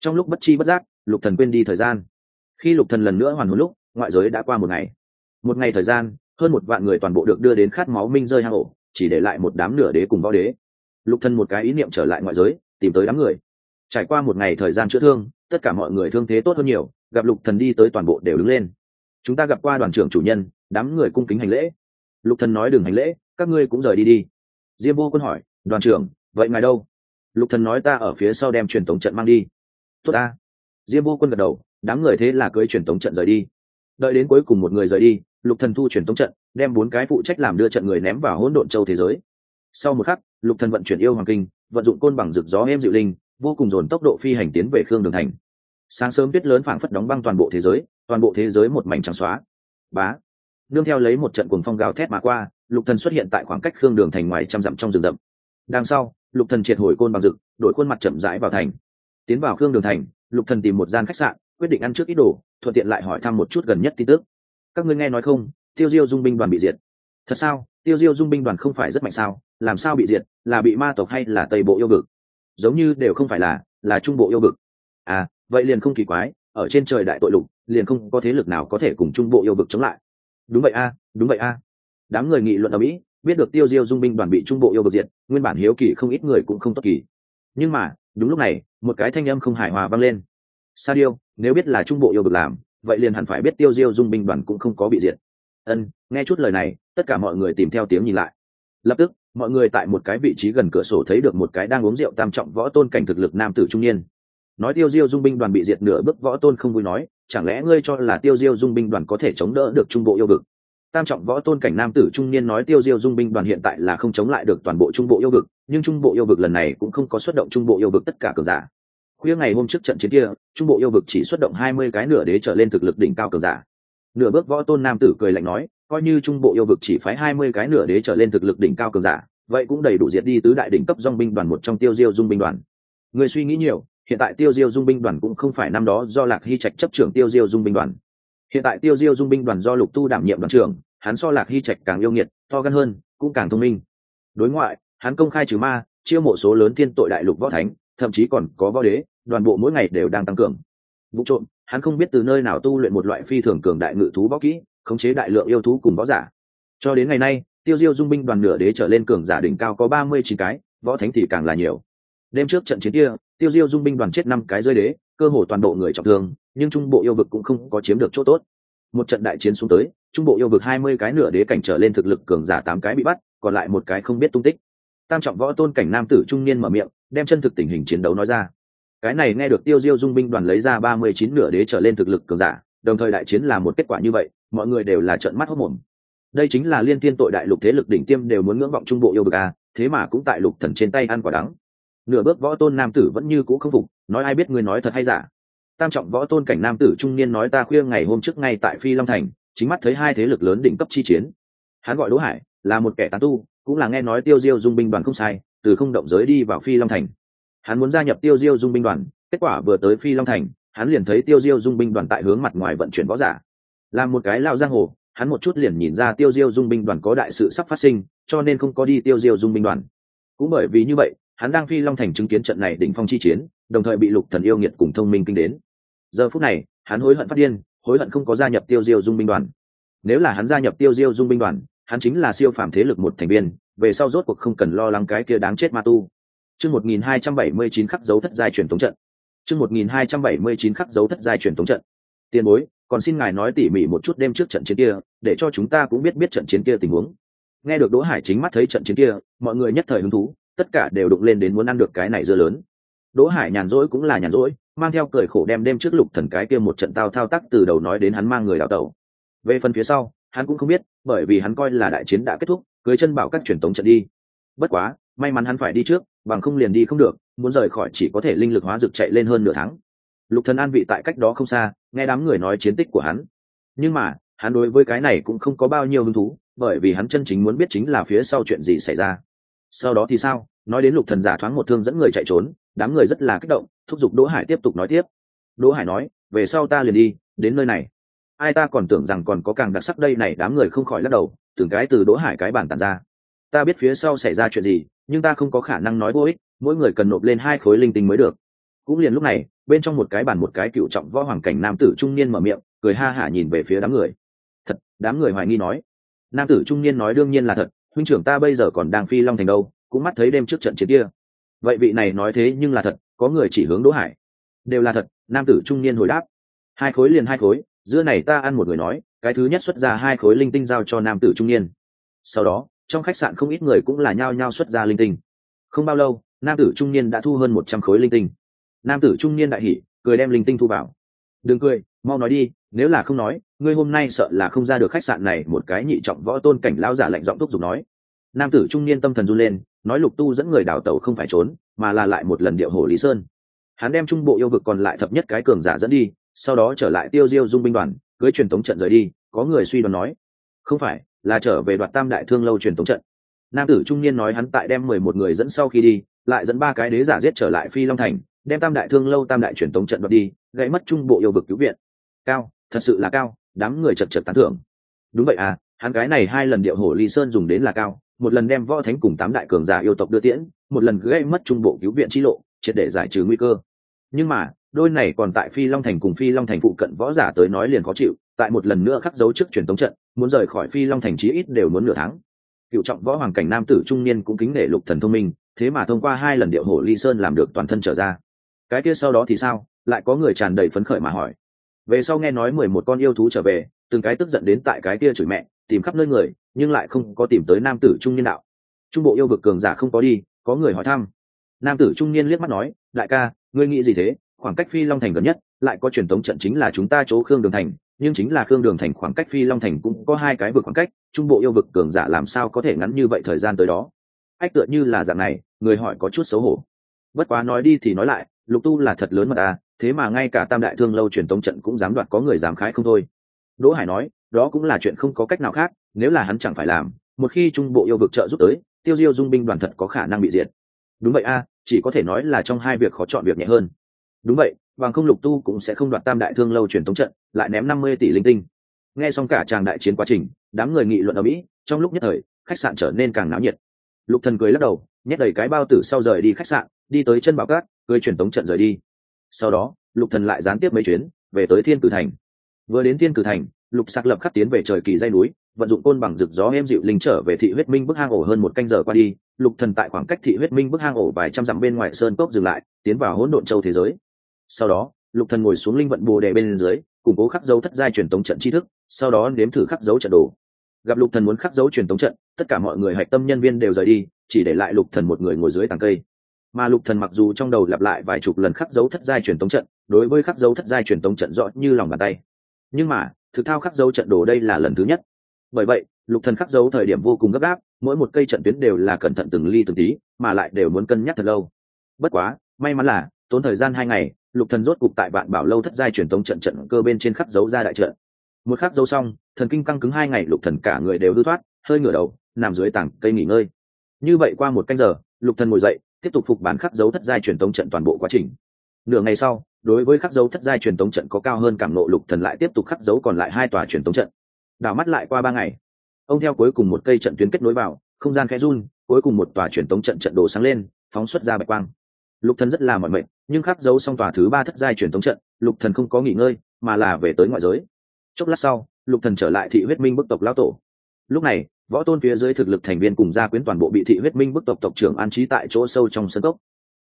A: Trong lúc bất chi bất giác, lục thần quên đi thời gian. Khi lục thần lần nữa hoàn hồn lúc, ngoại giới đã qua một ngày. Một ngày thời gian, hơn một vạn người toàn bộ được đưa đến khát máu minh rơi hang ổ, chỉ để lại một đám nửa đế cùng võ đế. Lục thần một cái ý niệm trở lại ngoại giới, tìm tới đám người. Trải qua một ngày thời gian chữa thương, tất cả mọi người thương thế tốt hơn nhiều gặp lục thần đi tới toàn bộ đều đứng lên. Chúng ta gặp qua đoàn trưởng chủ nhân, đám người cung kính hành lễ. Lục thần nói đừng hành lễ, các ngươi cũng rời đi đi. Diêm vô quân hỏi, đoàn trưởng, vậy ngài đâu? Lục thần nói, ta ở phía sau đem truyền tống trận mang đi. Tốt ta. Diêm vô quân gật đầu, đám người thế là cưới truyền tống trận rời đi. Đợi đến cuối cùng một người rời đi, lục thần thu truyền tống trận, đem bốn cái phụ trách làm đưa trận người ném vào hỗn độn châu thế giới. Sau một khắc, lục thần vận chuyển yêu hoàng kinh, vận dụng côn bằng rực gió em dịu linh, vô cùng dồn tốc độ phi hành tiến về khương đường thành sáng sớm tuyết lớn phảng phất đóng băng toàn bộ thế giới, toàn bộ thế giới một mảnh trắng xóa. Bá, nương theo lấy một trận cuồng phong gào thét mà qua, lục thần xuất hiện tại khoảng cách khương đường thành ngoài trăm dặm trong rừng rậm. Đằng sau, lục thần triệt hồi côn bằng rực, đổi khuôn mặt chậm rãi vào thành. Tiến vào khương đường thành, lục thần tìm một gian khách sạn, quyết định ăn trước ít đồ, thuận tiện lại hỏi thăm một chút gần nhất tin tức. Các ngươi nghe nói không, tiêu diêu dung binh đoàn bị diệt. Thật sao? Tiêu diêu dung binh đoàn không phải rất mạnh sao? Làm sao bị diệt? Là bị ma tộc hay là tây bộ yêu vực? Giống như đều không phải là là trung bộ yêu vực. À vậy liền không kỳ quái, ở trên trời đại tội lục, liền không có thế lực nào có thể cùng trung bộ yêu vực chống lại. Đúng vậy a, đúng vậy a. Đám người nghị luận ở mỹ, biết được tiêu diêu dung binh đoàn bị trung bộ yêu vực diệt, nguyên bản hiếu kỳ không ít người cũng không tốt kỳ. Nhưng mà, đúng lúc này, một cái thanh âm không hài hòa vang lên. Sa điêu, nếu biết là trung bộ yêu vực làm, vậy liền hẳn phải biết tiêu diêu dung binh đoàn cũng không có bị diệt. Ân, nghe chút lời này, tất cả mọi người tìm theo tiếng nhìn lại. Lập tức, mọi người tại một cái vị trí gần cửa sổ thấy được một cái đang uống rượu tam trọng võ tôn cảnh thực lực nam tử trung niên nói tiêu diêu dung binh đoàn bị diệt nửa bước, võ tôn không vui nói, chẳng lẽ ngươi cho là tiêu diêu dung binh đoàn có thể chống đỡ được trung bộ yêu vực? Tam trọng võ tôn cảnh nam tử trung niên nói, tiêu diêu dung binh đoàn hiện tại là không chống lại được toàn bộ trung bộ yêu vực, nhưng trung bộ yêu vực lần này cũng không có xuất động trung bộ yêu vực tất cả cường giả. Khuya ngày hôm trước trận chiến kia, trung bộ yêu vực chỉ xuất động hai mươi cái nửa đế trở lên thực lực đỉnh cao cường giả. Nửa bước võ tôn nam tử cười lạnh nói, coi như trung bộ yêu vực chỉ phái hai mươi cái nửa đế trở lên thực lực đỉnh cao cường giả, vậy cũng đầy đủ diệt đi tứ đại đỉnh cấp dong binh đoàn một trong tiêu diêu dung binh đoàn. Người suy nghĩ nhiều hiện tại tiêu diêu dung binh đoàn cũng không phải năm đó do lạc hy trạch chấp trưởng tiêu diêu dung binh đoàn. Hiện tại tiêu diêu dung binh đoàn do lục tu đảm nhiệm đoàn trưởng, hắn so lạc hy trạch càng yêu nghiệt, to gan hơn, cũng càng thông minh. Đối ngoại, hắn công khai trừ ma chiêu mộ số lớn thiên tội đại lục võ thánh, thậm chí còn có võ đế, đoàn bộ mỗi ngày đều đang tăng cường. Vụ trộm, hắn không biết từ nơi nào tu luyện một loại phi thường cường đại ngự thú võ kỹ, khống chế đại lượng yêu thú cùng võ giả. Cho đến ngày nay, tiêu diêu dung binh đoàn nửa đế trở lên cường giả đỉnh cao có ba mươi chín cái, võ thánh thì càng là nhiều đêm trước trận chiến kia, tiêu diêu dung binh đoàn chết năm cái rơi đế, cơ hồ toàn bộ người trọng thương, nhưng trung bộ yêu vực cũng không có chiếm được chỗ tốt. Một trận đại chiến xuống tới, trung bộ yêu vực hai mươi cái nửa đế cảnh trở lên thực lực cường giả tám cái bị bắt, còn lại một cái không biết tung tích. Tam trọng võ tôn cảnh nam tử trung niên mở miệng, đem chân thực tình hình chiến đấu nói ra. Cái này nghe được tiêu diêu dung binh đoàn lấy ra ba mươi chín nửa đế trở lên thực lực cường giả, đồng thời đại chiến là một kết quả như vậy, mọi người đều là trợn mắt hốc mồm đây chính là liên thiên tội đại lục thế lực đỉnh tiêm đều muốn ngưỡng vọng trung bộ yêu vực a, thế mà cũng tại lục thần trên tay ăn quả đắng nửa bước võ tôn nam tử vẫn như cũ không phục, nói ai biết người nói thật hay giả. Tam trọng võ tôn cảnh nam tử trung niên nói ta khuya ngày hôm trước ngay tại phi long thành, chính mắt thấy hai thế lực lớn đỉnh cấp chi chiến. Hắn gọi đỗ hải, là một kẻ tán tu, cũng là nghe nói tiêu diêu dung binh đoàn không sai, từ không động giới đi vào phi long thành. Hắn muốn gia nhập tiêu diêu dung binh đoàn, kết quả vừa tới phi long thành, hắn liền thấy tiêu diêu dung binh đoàn tại hướng mặt ngoài vận chuyển võ giả. Làm một cái lao giang hồ, hắn một chút liền nhìn ra tiêu diêu dung binh đoàn có đại sự sắp phát sinh, cho nên không có đi tiêu diêu dung binh đoàn. Cũng bởi vì như vậy hắn đang phi long thành chứng kiến trận này đỉnh phong chi chiến, đồng thời bị lục thần yêu nghiệt cùng thông minh kinh đến. Giờ phút này, hắn hối hận phát điên, hối hận không có gia nhập tiêu diêu dung binh đoàn. Nếu là hắn gia nhập tiêu diêu dung binh đoàn, hắn chính là siêu phàm thế lực một thành viên, về sau rốt cuộc không cần lo lắng cái kia đáng chết ma tu. Chương một nghìn hai trăm bảy mươi chín khắc dấu thất giai truyền thống trận. Chương một nghìn hai trăm bảy mươi chín khắc dấu thất giai truyền thống trận. Tiền bối, còn xin ngài nói tỉ mỉ một chút đêm trước trận chiến kia, để cho chúng ta cũng biết biết trận chiến kia tình huống. Nghe được đỗ hải chính mắt thấy trận chiến kia, mọi người nhất thời hứng thú tất cả đều đụng lên đến muốn ăn được cái này dưa lớn. Đỗ hải nhàn rỗi cũng là nhàn rỗi, mang theo cười khổ đem đêm trước lục thần cái kia một trận tao thao tác từ đầu nói đến hắn mang người đào tẩu. Về phần phía sau, hắn cũng không biết, bởi vì hắn coi là đại chiến đã kết thúc, cưới chân bảo các truyền tống trận đi. Bất quá, may mắn hắn phải đi trước, bằng không liền đi không được, muốn rời khỏi chỉ có thể linh lực hóa dực chạy lên hơn nửa tháng. Lục thần an vị tại cách đó không xa, nghe đám người nói chiến tích của hắn. Nhưng mà, hắn đối với cái này cũng không có bao nhiêu hứng thú, bởi vì hắn chân chính muốn biết chính là phía sau chuyện gì xảy ra. Sau đó thì sao? Nói đến lục thần giả thoáng một thương dẫn người chạy trốn, đám người rất là kích động, thúc giục đỗ hải tiếp tục nói tiếp. Đỗ hải nói, về sau ta liền đi, đến nơi này. Ai ta còn tưởng rằng còn có càng đặc sắc đây này, đám người không khỏi lắc đầu, từng cái từ đỗ hải cái bản tàn ra. Ta biết phía sau xảy ra chuyện gì, nhưng ta không có khả năng nói vô ích, mỗi người cần nộp lên hai khối linh tinh mới được. Cũng liền lúc này, bên trong một cái bàn một cái cựu trọng võ hoàng cảnh nam tử trung niên mở miệng, cười ha hả nhìn về phía đám người. Thật, đám người hoài nghi nói. Nam tử trung niên nói đương nhiên là thật, huynh trưởng ta bây giờ còn đang phi long thành đâu? Cũng mắt thấy đêm trước trận chiến kia. Vậy vị này nói thế nhưng là thật, có người chỉ hướng đỗ hải. Đều là thật, nam tử trung niên hồi đáp. Hai khối liền hai khối, giữa này ta ăn một người nói, cái thứ nhất xuất ra hai khối linh tinh giao cho nam tử trung niên. Sau đó, trong khách sạn không ít người cũng là nhao nhao xuất ra linh tinh. Không bao lâu, nam tử trung niên đã thu hơn một trăm khối linh tinh. Nam tử trung niên đại hỉ, cười đem linh tinh thu vào. Đừng cười, mau nói đi, nếu là không nói, ngươi hôm nay sợ là không ra được khách sạn này, một cái nhị trọng võ tôn cảnh lao giả lạnh giọng thúc giục nói. Nam tử trung niên tâm thần run lên nói lục tu dẫn người đào tẩu không phải trốn, mà là lại một lần điệu hồ lý sơn. Hắn đem trung bộ yêu vực còn lại thập nhất cái cường giả dẫn đi, sau đó trở lại tiêu diêu dung binh đoàn, cưới truyền tống trận rời đi, có người suy đoán nói, không phải, là trở về đoạt tam đại thương lâu truyền tống trận. Nam tử trung niên nói hắn tại đem mười một người dẫn sau khi đi, lại dẫn ba cái đế giả giết trở lại phi long thành, đem tam đại thương lâu tam đại truyền tống trận đoạt đi, gãy mất trung bộ yêu vực cứu viện. Cao, thật sự là cao, đám người chật chật tán thưởng. Đúng vậy à hắn cái này hai lần điệu hổ ly sơn dùng đến là cao một lần đem võ thánh cùng tám đại cường giả yêu tộc đưa tiễn, một lần gây mất trung bộ cứu viện chi lộ, triệt để giải trừ nguy cơ. Nhưng mà, đôi này còn tại phi long thành cùng phi long thành phụ cận võ giả tới nói liền khó chịu, tại một lần nữa khắc dấu trước truyền tống trận, muốn rời khỏi phi long thành chí ít đều muốn nửa tháng. Cựu trọng võ hoàng cảnh nam tử trung niên cũng kính nể lục thần thông minh, thế mà thông qua hai lần điệu hổ ly sơn làm được toàn thân trở ra. Cái kia sau đó thì sao? Lại có người tràn đầy phấn khởi mà hỏi. Về sau nghe nói mười một con yêu thú trở về, từng cái tức giận đến tại cái kia chửi mẹ tìm khắp nơi người, nhưng lại không có tìm tới nam tử trung niên đạo. Trung bộ yêu vực cường giả không có đi, có người hỏi thăm. Nam tử trung niên liếc mắt nói, đại ca, ngươi nghĩ gì thế? Khoảng cách phi long thành gần nhất, lại có truyền thống trận chính là chúng ta chỗ khương đường thành, nhưng chính là khương đường thành khoảng cách phi long thành cũng có hai cái vực khoảng cách, trung bộ yêu vực cường giả làm sao có thể ngắn như vậy thời gian tới đó? Ách, tựa như là dạng này, người hỏi có chút xấu hổ. Bất quá nói đi thì nói lại, lục tu là thật lớn mà ta, thế mà ngay cả tam đại thương lâu truyền tống trận cũng dám đoạt có người dám khái không thôi. Đỗ hải nói đó cũng là chuyện không có cách nào khác, nếu là hắn chẳng phải làm, một khi trung bộ yêu vực trợ giúp tới, tiêu diêu dung binh đoàn thật có khả năng bị diệt. Đúng vậy a, chỉ có thể nói là trong hai việc khó chọn việc nhẹ hơn. Đúng vậy, bằng không lục tu cũng sẽ không đoạt tam đại thương lâu truyền tống trận, lại ném năm mươi tỷ linh tinh. Nghe xong cả tràng đại chiến quá trình, đám người nghị luận ở mỹ, trong lúc nhất thời, khách sạn trở nên càng náo nhiệt. Lục thần cười lắc đầu, nhét đầy cái bao tử sau rời đi khách sạn, đi tới chân bảo cát, cười truyền tống trận rời đi. Sau đó, lục thần lại gián tiếp mấy chuyến, về tới thiên cử thành. Vừa đến thiên cử thành lục sạc lập khắc tiến về trời kỳ dây núi, vận dụng côn bằng rực gió êm dịu linh trở về thị huyết minh bức hang ổ hơn một canh giờ qua đi, lục thần tại khoảng cách thị huyết minh bức hang ổ vài trăm dặm bên ngoài sơn cốc dừng lại, tiến vào hỗn độn châu thế giới. Sau đó, lục thần ngồi xuống linh vận bồ đề bên dưới, củng cố khắc dấu thất giai truyền tống trận tri thức, sau đó nếm thử khắc dấu trận đồ. Gặp lục thần muốn khắc dấu truyền tống trận, tất cả mọi người hạch tâm nhân viên đều rời đi, chỉ để lại lục thần một người ngồi dưới tàng cây. Mà lục thần mặc dù trong đầu lặp lại vài chục lần khắc dấu thất giai truyền tống trận, đối với khắc dấu thất giai truyền tống trận rõ như lòng bàn tay. Nhưng mà thực thao khắc dấu trận đồ đây là lần thứ nhất. Bởi vậy, lục thần khắc dấu thời điểm vô cùng gấp gáp, mỗi một cây trận tuyến đều là cẩn thận từng ly từng tí, mà lại đều muốn cân nhắc thật lâu. Bất quá, may mắn là, tốn thời gian hai ngày, lục thần rốt cục tại vạn bảo lâu thất giai truyền thống trận trận cơ bên trên khắc dấu ra đại trận. Một khắc dấu xong, thần kinh căng cứng hai ngày lục thần cả người đều hư thoát, hơi ngửa đầu, nằm dưới tảng cây nghỉ ngơi. Như vậy qua một canh giờ, lục thần ngồi dậy, tiếp tục phục bản khắc dấu thất giai truyền thống trận toàn bộ quá trình. Nửa ngày sau đối với khắc dấu thất giai truyền tống trận có cao hơn cảm nộ lục thần lại tiếp tục khắc dấu còn lại hai tòa truyền tống trận. Đảo mắt lại qua ba ngày, ông theo cuối cùng một cây trận tuyến kết nối vào, không gian khẽ run, cuối cùng một tòa truyền tống trận trận đồ sáng lên, phóng xuất ra bạch quang. Lục thần rất là mỏi mệt, nhưng khắc dấu xong tòa thứ ba thất giai truyền tống trận, lục thần không có nghỉ ngơi, mà là về tới ngoại giới. Chốc lát sau, lục thần trở lại thị huyết minh bức tộc lão tổ. Lúc này, võ tôn phía dưới thực lực thành viên cùng gia quyến toàn bộ bị thị huyết minh bức tộc tộc trưởng an trí tại chỗ sâu trong sân cốc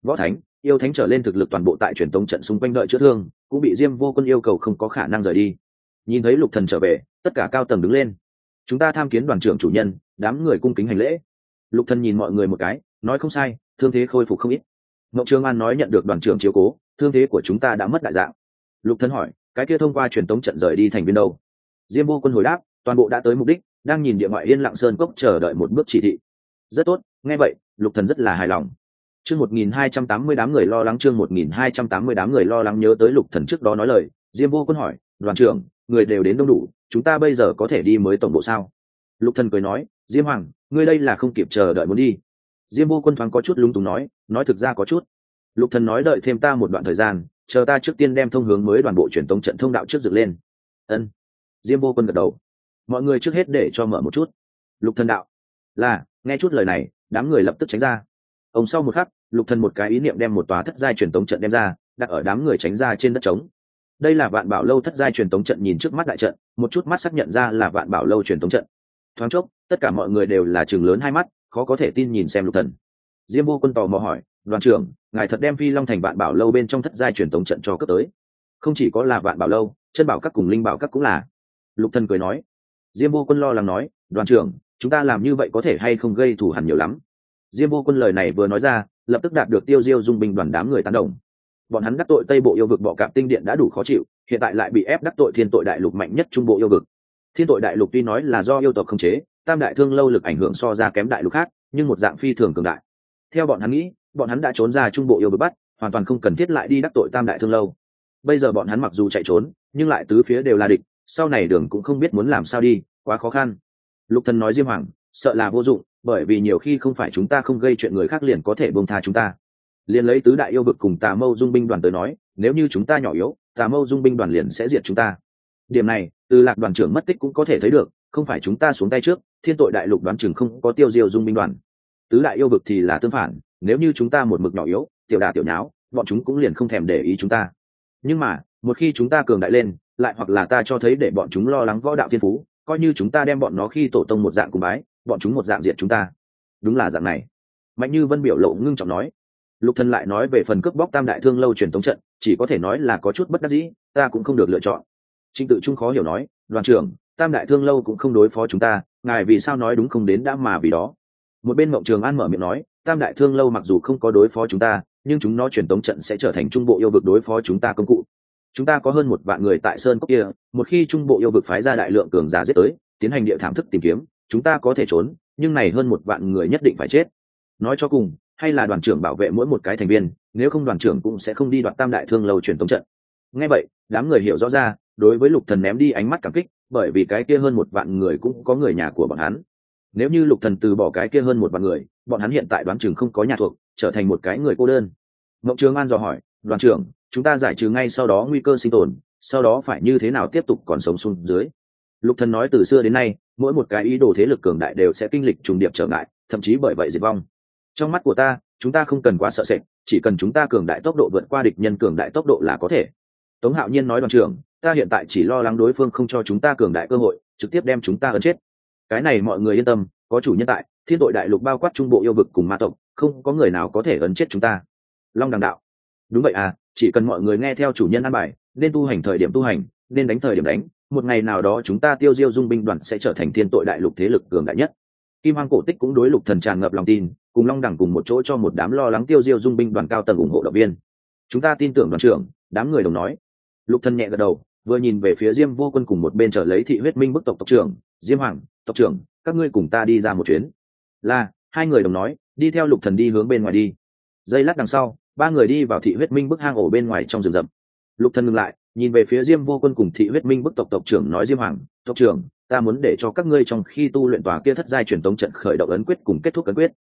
A: võ thánh, yêu thánh trở lên thực lực toàn bộ tại truyền tống trận xung quanh đợi chữa thương, cũng bị diêm vô quân yêu cầu không có khả năng rời đi. Nhìn thấy lục thần trở về, tất cả cao tầng đứng lên. Chúng ta tham kiến đoàn trưởng chủ nhân, đám người cung kính hành lễ. Lục thần nhìn mọi người một cái, nói không sai, thương thế khôi phục không ít. Ngọc Trương an nói nhận được đoàn trưởng chiếu cố, thương thế của chúng ta đã mất đại dạng. Lục thần hỏi, cái kia thông qua truyền tống trận rời đi thành viên đâu? Diêm vô quân hồi đáp, toàn bộ đã tới mục đích, đang nhìn địa ngoại yên lặng sơn cốc chờ đợi một bước chỉ thị. Rất tốt, nghe vậy, lục thần rất là hài lòng chương một nghìn hai trăm tám mươi đám người lo lắng, chương một nghìn hai trăm tám mươi đám người lo lắng nhớ tới lục thần trước đó nói lời, diêm vô quân hỏi, đoàn trưởng, người đều đến đông đủ, chúng ta bây giờ có thể đi mới tổng bộ sao? Lục thần cười nói, diêm hoàng, ngươi đây là không kịp chờ đợi muốn đi. Diêm vô quân thoáng có chút lung túng nói nói thực ra có chút. Lục thần nói, đợi thêm ta một đoạn thời gian, chờ ta trước tiên đem thông hướng mới đoàn bộ truyền tống trận thông đạo trước dựng lên. Ân. Diêm vô quân gật đầu. Mọi người trước hết để cho mở một chút. Lục thần đạo, là, nghe chút lời này, đám người lập tức tránh ra ông sau một khắc, lục thần một cái ý niệm đem một tòa thất giai truyền tống trận đem ra, đặt ở đám người tránh ra trên đất trống. Đây là vạn bảo lâu thất giai truyền tống trận nhìn trước mắt đại trận, một chút mắt xác nhận ra là vạn bảo lâu truyền tống trận. Thoáng chốc, tất cả mọi người đều là chừng lớn hai mắt, khó có thể tin nhìn xem lục thần. Diêm vô quân tò mò hỏi, đoàn trưởng, ngài thật đem phi long thành vạn bảo lâu bên trong thất giai truyền tống trận cho cấp tới? Không chỉ có là vạn bảo lâu, chân bảo các cùng linh bảo các cũng là. Lục thần cười nói. Diêm vô quân lo lắng nói, đoàn trưởng, chúng ta làm như vậy có thể hay không gây thù hằn nhiều lắm? Diêm vô quân lời này vừa nói ra, lập tức đạt được tiêu diêu dung binh đoàn đám người tán đồng. Bọn hắn đắc tội tây bộ yêu vực bọ cạp tinh điện đã đủ khó chịu, hiện tại lại bị ép đắc tội thiên tội đại lục mạnh nhất trung bộ yêu vực. Thiên tội đại lục tuy nói là do yêu tộc không chế, tam đại thương lâu lực ảnh hưởng so ra kém đại lục khác, nhưng một dạng phi thường cường đại. Theo bọn hắn nghĩ, bọn hắn đã trốn ra trung bộ yêu vực bắt, hoàn toàn không cần thiết lại đi đắc tội tam đại thương lâu. Bây giờ bọn hắn mặc dù chạy trốn, nhưng lại tứ phía đều là địch, sau này đường cũng không biết muốn làm sao đi, quá khó khăn. Lục thần nói diêm hoàng, sợ là vô dụng bởi vì nhiều khi không phải chúng ta không gây chuyện người khác liền có thể bông tha chúng ta. Liền lấy tứ đại yêu vực cùng tà mâu dung binh đoàn tới nói, nếu như chúng ta nhỏ yếu, tà mâu dung binh đoàn liền sẽ diệt chúng ta. Điểm này, từ lạc đoàn trưởng mất tích cũng có thể thấy được, không phải chúng ta xuống tay trước, thiên tội đại lục đoán chừng không có tiêu diêu dung binh đoàn. Tứ đại yêu vực thì là tương phản, nếu như chúng ta một mực nhỏ yếu, tiểu đà tiểu nháo, bọn chúng cũng liền không thèm để ý chúng ta. Nhưng mà, một khi chúng ta cường đại lên, lại hoặc là ta cho thấy để bọn chúng lo lắng võ đạo thiên phú, coi như chúng ta đem bọn nó khi tổ tông một dạng cùng bái bọn chúng một dạng diện chúng ta. Đúng là dạng này. Mạnh như vân biểu lộ ngưng trọng nói. Lục thần lại nói về phần cướp bóc tam đại thương lâu truyền tống trận, chỉ có thể nói là có chút bất đắc dĩ, ta cũng không được lựa chọn. Trịnh tự trung khó hiểu nói, đoàn trưởng, tam đại thương lâu cũng không đối phó chúng ta, ngài vì sao nói đúng không đến đã mà vì đó? Một bên mộng trường an mở miệng nói, tam đại thương lâu mặc dù không có đối phó chúng ta, nhưng chúng nó truyền tống trận sẽ trở thành trung bộ yêu vực đối phó chúng ta công cụ. Chúng ta có hơn một vạn người tại sơn cốc kia, một khi trung bộ yêu vực phái ra đại lượng cường giả giết tới, tiến hành địa thảm thức tìm kiếm chúng ta có thể trốn, nhưng này hơn một vạn người nhất định phải chết. Nói cho cùng, hay là đoàn trưởng bảo vệ mỗi một cái thành viên, nếu không đoàn trưởng cũng sẽ không đi đoạt tam đại thương lâu truyền tống trận. Ngay vậy, đám người hiểu rõ ra, đối với lục thần ném đi ánh mắt cảm kích, bởi vì cái kia hơn một vạn người cũng có người nhà của bọn hắn. Nếu như lục thần từ bỏ cái kia hơn một vạn người, bọn hắn hiện tại đoán chừng không có nhà thuộc, trở thành một cái người cô đơn. Mộng trường an dò hỏi, đoàn trưởng, chúng ta giải trừ ngay sau đó nguy cơ sinh tồn, sau đó phải như thế nào tiếp tục còn sống xuống dưới? Lục thần nói, từ xưa đến nay mỗi một cái ý đồ thế lực cường đại đều sẽ kinh lịch trùng điệp trở ngại, thậm chí bởi vậy diệt vong. Trong mắt của ta, chúng ta không cần quá sợ sệt, chỉ cần chúng ta cường đại tốc độ vượt qua địch nhân cường đại tốc độ là có thể. Tống hạo nhiên nói đoàn trưởng, ta hiện tại chỉ lo lắng đối phương không cho chúng ta cường đại cơ hội, trực tiếp đem chúng ta ấn chết. Cái này mọi người yên tâm, có chủ nhân tại, thiên tội đại lục bao quát trung bộ yêu vực cùng ma tộc, không có người nào có thể ấn chết chúng ta. Long đằng đạo. Đúng vậy à chỉ cần mọi người nghe theo chủ nhân an bài, nên tu hành thời điểm tu hành, nên đánh thời điểm đánh một ngày nào đó chúng ta tiêu diêu dung binh đoàn sẽ trở thành thiên tội đại lục thế lực cường đại nhất. Kim Hoàng cổ tích cũng đối lục thần tràn ngập lòng tin, cùng long đẳng cùng một chỗ cho một đám lo lắng tiêu diêu dung binh đoàn cao tầng ủng hộ động viên. Chúng ta tin tưởng đoàn trưởng, đám người đồng nói. Lục thần nhẹ gật đầu, vừa nhìn về phía diêm vô quân cùng một bên trở lấy thị huyết minh bức tộc tộc trưởng, diêm hoàng, tộc trưởng, các ngươi cùng ta đi ra một chuyến. Là, hai người đồng nói, đi theo lục thần đi hướng bên ngoài đi. Giây lát đằng sau, ba người đi vào thị huyết minh bức hang ổ bên ngoài trong rừng rậm. Lục thần ngừng lại nhìn về phía diêm vô quân cùng thị huyết minh bức tộc tộc trưởng nói diêm hoàng, tộc trưởng, ta muốn để cho các ngươi trong khi tu luyện tòa kia thất giai truyền tống trận khởi động ấn quyết cùng kết thúc ấn quyết.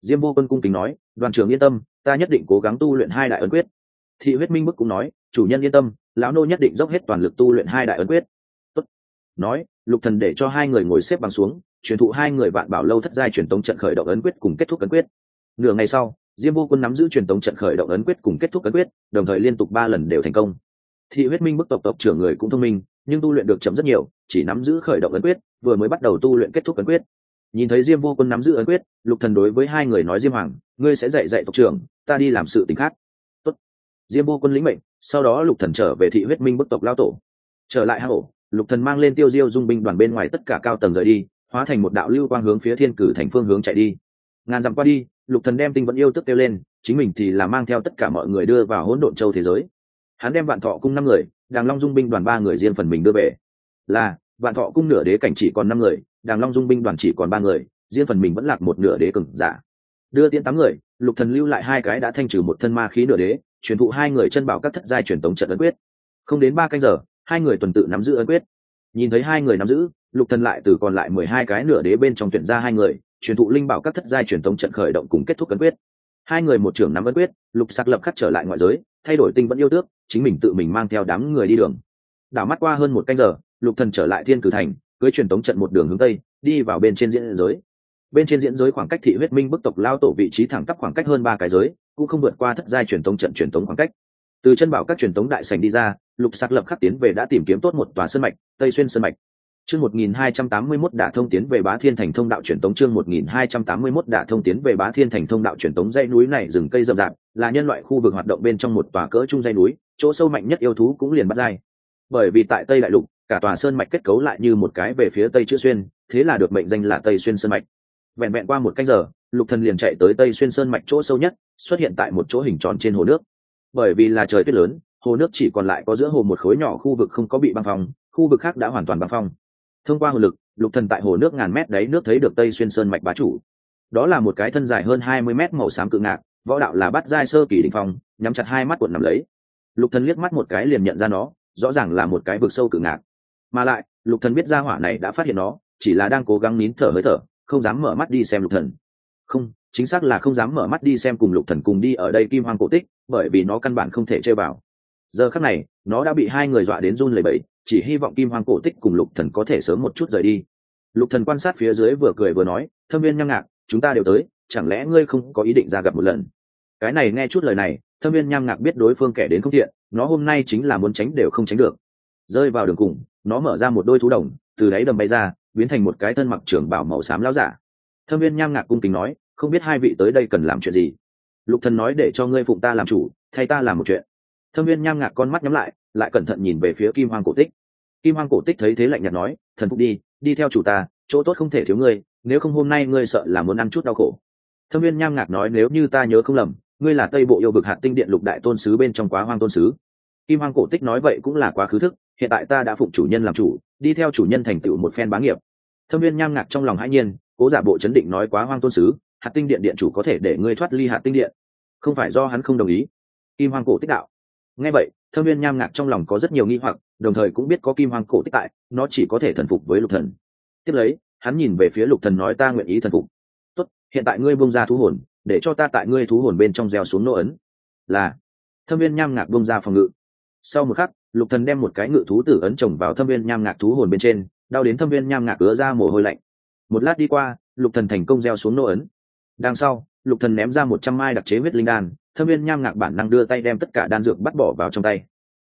A: Diêm vô quân cung kính nói, đoàn trưởng yên tâm, ta nhất định cố gắng tu luyện hai đại ấn quyết. Thị huyết minh bức cũng nói, chủ nhân yên tâm, lão nô nhất định dốc hết toàn lực tu luyện hai đại ấn quyết. Tốt. nói, lục thần để cho hai người ngồi xếp bằng xuống, truyền thụ hai người vạn bảo lâu thất giai truyền tống trận khởi động ấn quyết cùng kết thúc ấn quyết. Nửa ngày sau, diêm vô quân nắm giữ truyền tống trận khởi động ấn quyết cùng kết thúc ấn quyết, đồng thời liên tục ba lần đều thành công thị huyết minh bức tộc tộc trưởng người cũng thông minh, nhưng tu luyện được chậm rất nhiều, chỉ nắm giữ khởi động ấn quyết, vừa mới bắt đầu tu luyện kết thúc ấn quyết. Nhìn thấy diêm vô quân nắm giữ ấn quyết, lục thần đối với hai người nói diêm hoàng, ngươi sẽ dạy dạy tộc trưởng, ta đi làm sự tình khác. Tốt. diêm vô quân lĩnh mệnh, sau đó lục thần trở về thị huyết minh bức tộc lao tổ. Trở lại hang ổ, lục thần mang lên tiêu diêu dung binh đoàn bên ngoài tất cả cao tầng rời đi, hóa thành một đạo lưu quang hướng phía thiên cử thành phương hướng chạy đi. Ngàn dặm qua đi, lục thần đem tinh vẫn yêu tức kêu lên, chính mình thì là mang theo tất cả mọi người đưa vào hỗn độn châu thế giới hắn đem vạn thọ cung năm người, đàng long dung binh đoàn ba người riêng phần mình đưa về. Là, vạn thọ cung nửa đế cảnh chỉ còn năm người, đàng long dung binh đoàn chỉ còn ba người, riêng phần mình vẫn lạc một nửa đế cường giả. Đưa tiễn tám người, lục thần lưu lại hai cái đã thanh trừ một thân ma khí nửa đế, truyền thụ hai người chân bảo các thất giai truyền tống trận ấn quyết. Không đến ba canh giờ, hai người tuần tự nắm giữ ấn quyết. Nhìn thấy hai người nắm giữ, lục thần lại từ còn lại mười hai cái nửa đế bên trong tuyển ra hai người, truyền thụ linh bảo các thất giai truyền tống trận khởi động cùng kết thúc ấn quyết. Hai người một trưởng nắm ấn quyết, lục sạc lập khắc trở lại ngoại giới, thay đổi tinh vẫn yêu tước chính mình tự mình mang theo đám người đi đường. Đảo mắt qua hơn một canh giờ lục thần trở lại thiên cử thành cưới truyền tống trận một đường hướng tây đi vào bên trên diễn giới. Bên trên diễn giới khoảng cách thị huyết minh bức tộc lao tổ vị trí thẳng tắp khoảng cách hơn ba cái giới cũng không vượt qua thất giai truyền tống trận truyền tống khoảng cách. Từ chân bảo các truyền tống đại sảnh đi ra lục sạc lập khắc tiến về đã tìm kiếm tốt một tòa sơn mạch tây xuyên sơn mạch. Chương 1281 đã thông tiến về Bá Thiên Thành thông đạo truyền tống chương 1281 đã thông tiến về Bá Thiên Thành thông đạo truyền tống dãy núi này rừng cây rậm rạp, là nhân loại khu vực hoạt động bên trong một tòa cỡ trung dãy núi, chỗ sâu mạnh nhất yêu thú cũng liền bắt dai. Bởi vì tại Tây Đại Lục, cả tòa sơn mạch kết cấu lại như một cái về phía tây chữ xuyên, thế là được mệnh danh là Tây Xuyên sơn mạch. Vẹn vẹn qua một canh giờ, Lục Thần liền chạy tới Tây Xuyên sơn mạch chỗ sâu nhất, xuất hiện tại một chỗ hình tròn trên hồ nước. Bởi vì là trời tuyết lớn, hồ nước chỉ còn lại có giữa hồ một khối nhỏ khu vực không có bị băng phong, khu vực khác đã hoàn toàn băng phong thông qua hồ lực lục thần tại hồ nước ngàn mét đấy nước thấy được tây xuyên sơn mạch bá chủ đó là một cái thân dài hơn hai mươi mét màu xám cự ngạc võ đạo là bắt giai sơ kỳ đỉnh phong nhắm chặt hai mắt cuộn nằm lấy lục thần liếc mắt một cái liền nhận ra nó, rõ ràng là một cái vực sâu cự ngạc. Mà lại, lục thần biết ra hỏa này đã phát hiện nó, chỉ là đang cố gắng nín thở hơi thở, không dám mở mắt đi xem lục thần. Không, chính xác là không dám mở mắt đi xem cùng lục thần cùng đi ở đây kim hoang cổ tích, bởi vì nó căn bản không thể chơi vào. Giờ khắc này, nó đã bị hai người dọa đến run lẩy bẩy, chỉ hy vọng kim hoang cổ tích cùng lục thần có thể sớm một chút rời đi. Lục thần quan sát phía dưới vừa cười vừa nói, thâm viên nham ngạc, chúng ta đều tới, chẳng lẽ ngươi không có ý định ra gặp một lần? Cái này nghe chút lời này thâm viên nham ngạc biết đối phương kẻ đến không thiện, nó hôm nay chính là muốn tránh đều không tránh được. Rơi vào đường cùng, nó mở ra một đôi thú đồng, từ đáy đầm bay ra, biến thành một cái thân mặc trưởng bảo màu xám lão giả. Thâm viên nham ngạc cung kính nói, không biết hai vị tới đây cần làm chuyện gì? Lục thần nói, để cho ngươi phụng ta làm chủ, thay ta làm một chuyện. Thâm viên nham ngạc con mắt nhắm lại lại cẩn thận nhìn về phía kim Hoàng cổ tích. Kim Hoàng cổ tích thấy thế lạnh nhạt nói, thần phục đi đi theo chủ ta, chỗ tốt không thể thiếu ngươi, nếu không hôm nay ngươi sợ là muốn ăn chút đau khổ. Thâm viên nham ngạc nói, nếu như ta nhớ không lầm ngươi là tây bộ yêu vực hạt tinh điện lục đại tôn sứ bên trong quá hoang tôn sứ. Kim hoang cổ tích nói vậy cũng là quá khứ thức, hiện tại ta đã phụng chủ nhân làm chủ, đi theo chủ nhân thành tựu một phen bá nghiệp. Thâm viên nham ngạc trong lòng hãi nhiên, cố giả bộ chấn định nói quá hoang tôn sứ, hạt tinh điện điện chủ có thể để ngươi thoát ly hạt tinh điện. Không phải do hắn không đồng ý. Kim hoang cổ tích đạo. Nghe vậy, thâm viên nham ngạc trong lòng có rất nhiều nghi hoặc, đồng thời cũng biết có kim hoang cổ tích tại, nó chỉ có thể thần phục với lục thần. Tiếp lấy, hắn nhìn về phía lục thần nói ta nguyện ý thần phục. Tốt, hiện tại ngươi buông ra thú hồn để cho ta tại ngươi thú hồn bên trong gieo xuống nô ấn. Là, thâm viên nham ngạc bông ra phòng ngự. Sau một khắc, lục thần đem một cái ngự thú tử ấn trồng vào thâm viên nham ngạc thú hồn bên trên, đau đến thâm viên nham ngạc ứa ra mồ hôi lạnh. Một lát đi qua, lục thần thành công gieo xuống nô ấn. Đằng sau, lục thần ném ra một trăm mai đặc chế huyết linh đan, thâm viên nham ngạc bản năng đưa tay đem tất cả đan dược bắt bỏ vào trong tay.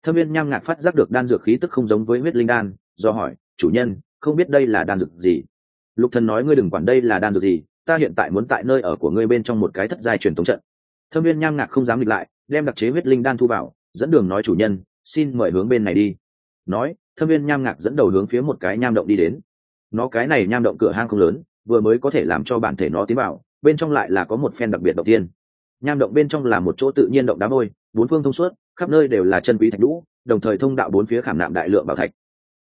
A: Thâm viên nham ngạc phát giác được đan dược khí tức không giống với huyết linh đan, do hỏi, chủ nhân, không biết đây là đan dược gì? Lục thần nói, ngươi đừng quản đây là đan dược gì ta hiện tại muốn tại nơi ở của ngươi bên trong một cái thất giai truyền thống trận. Thâm viên nham ngạc không dám nghịch lại, đem đặc chế huyết linh đan thu vào, dẫn đường nói chủ nhân, xin mời hướng bên này đi. Nói, thâm viên nham ngạc dẫn đầu hướng phía một cái nham động đi đến. Nó cái này nham động cửa hang không lớn, vừa mới có thể làm cho bản thể nó tiến vào, bên trong lại là có một phen đặc biệt đầu tiên. Nham động bên trong là một chỗ tự nhiên động đá vôi, bốn phương thông suốt, khắp nơi đều là chân quý thạch lũ đồng thời thông đạo bốn phía khảm nạm đại lượng bảo thạch.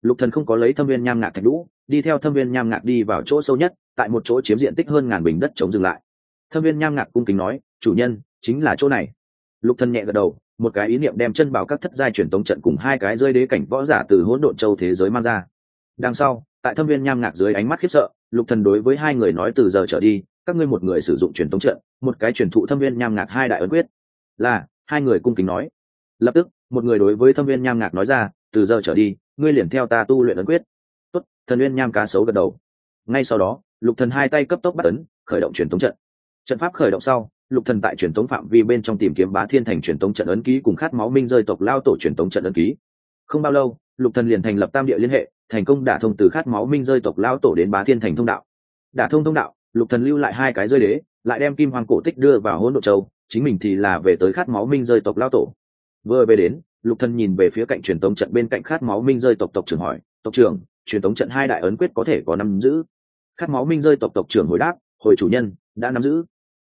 A: Lục thần không có lấy thâm viên nham ngạc thạch lũ đi theo thâm viên nham ngạc đi vào chỗ sâu nhất tại một chỗ chiếm diện tích hơn ngàn bình đất chống dừng lại. Thâm viên nham ngạc cung kính nói, chủ nhân, chính là chỗ này. Lục thần nhẹ gật đầu, một cái ý niệm đem chân bảo các thất giai truyền tống trận cùng hai cái rơi đế cảnh võ giả từ hỗn độn châu thế giới mang ra. Đằng sau, tại thâm viên nham ngạc dưới ánh mắt khiếp sợ, lục thần đối với hai người nói, từ giờ trở đi, các ngươi một người sử dụng truyền tống trận, một cái truyền thụ thâm viên nham ngạc hai đại ấn quyết. Là, hai người cung kính nói. Lập tức, một người đối với thâm viên nham ngạc nói ra, từ giờ trở đi, ngươi liền theo ta tu luyện ấn quyết. Tốt. Thần viên nham cá sấu gật đầu ngay sau đó, lục thần hai tay cấp tốc bắt ấn, khởi động truyền tống trận. Trận pháp khởi động sau, lục thần tại truyền tống phạm vi bên trong tìm kiếm bá thiên thành truyền tống trận ấn ký cùng khát máu minh rơi tộc lao tổ truyền tống trận ấn ký. Không bao lâu, lục thần liền thành lập tam địa liên hệ, thành công đả thông từ khát máu minh rơi tộc lao tổ đến bá thiên thành thông đạo. Đả thông thông đạo, lục thần lưu lại hai cái rơi đế, lại đem kim hoàng cổ tích đưa vào hỗn độ châu, chính mình thì là về tới khát máu minh rơi tộc lao tổ. Vừa về đến, lục thần nhìn về phía cạnh truyền tống trận bên cạnh khát máu minh rơi tộc tộc trưởng hỏi, tộc trưởng, truyền tống trận hai đại ấn quyết có thể có năm giữ? Khát máu minh rơi tộc tộc trưởng hồi đáp, hồi chủ nhân, đã nắm giữ.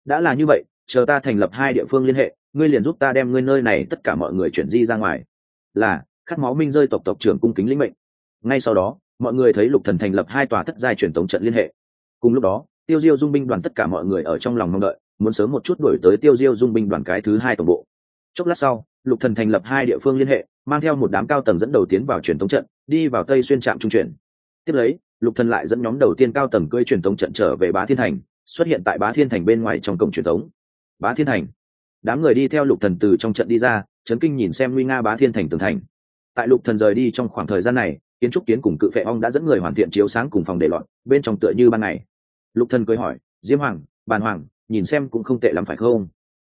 A: Đã là như vậy, chờ ta thành lập hai địa phương liên hệ, ngươi liền giúp ta đem ngươi nơi này tất cả mọi người chuyển di ra ngoài. Là, khát máu minh rơi tộc tộc trưởng cung kính lĩnh mệnh. Ngay sau đó, mọi người thấy lục thần thành lập hai tòa thất giai truyền tống trận liên hệ. Cùng lúc đó, tiêu diêu dung binh đoàn tất cả mọi người ở trong lòng mong đợi, muốn sớm một chút đổi tới tiêu diêu dung binh đoàn cái thứ hai tổng bộ. Chốc lát sau, lục thần thành lập hai địa phương liên hệ, mang theo một đám cao tầng dẫn đầu tiến vào truyền tống trận, đi vào tây xuyên trạm trung chuyển. Tiếp lấy lục thần lại dẫn nhóm đầu tiên cao tầng cưỡi truyền tống trận trở về bá thiên thành, xuất hiện tại bá thiên thành bên ngoài trong cổng truyền tống bá thiên thành. Đám người đi theo lục thần từ trong trận đi ra, chấn kinh nhìn xem nguy nga bá thiên thành tường thành. Tại lục thần rời đi trong khoảng thời gian này, kiến trúc kiến cùng cự phệ ong đã dẫn người hoàn thiện chiếu sáng cùng phòng để loạn bên trong tựa như ban ngày. Lục thần cười hỏi, diêm hoàng, bàn hoàng, nhìn xem cũng không tệ lắm phải không?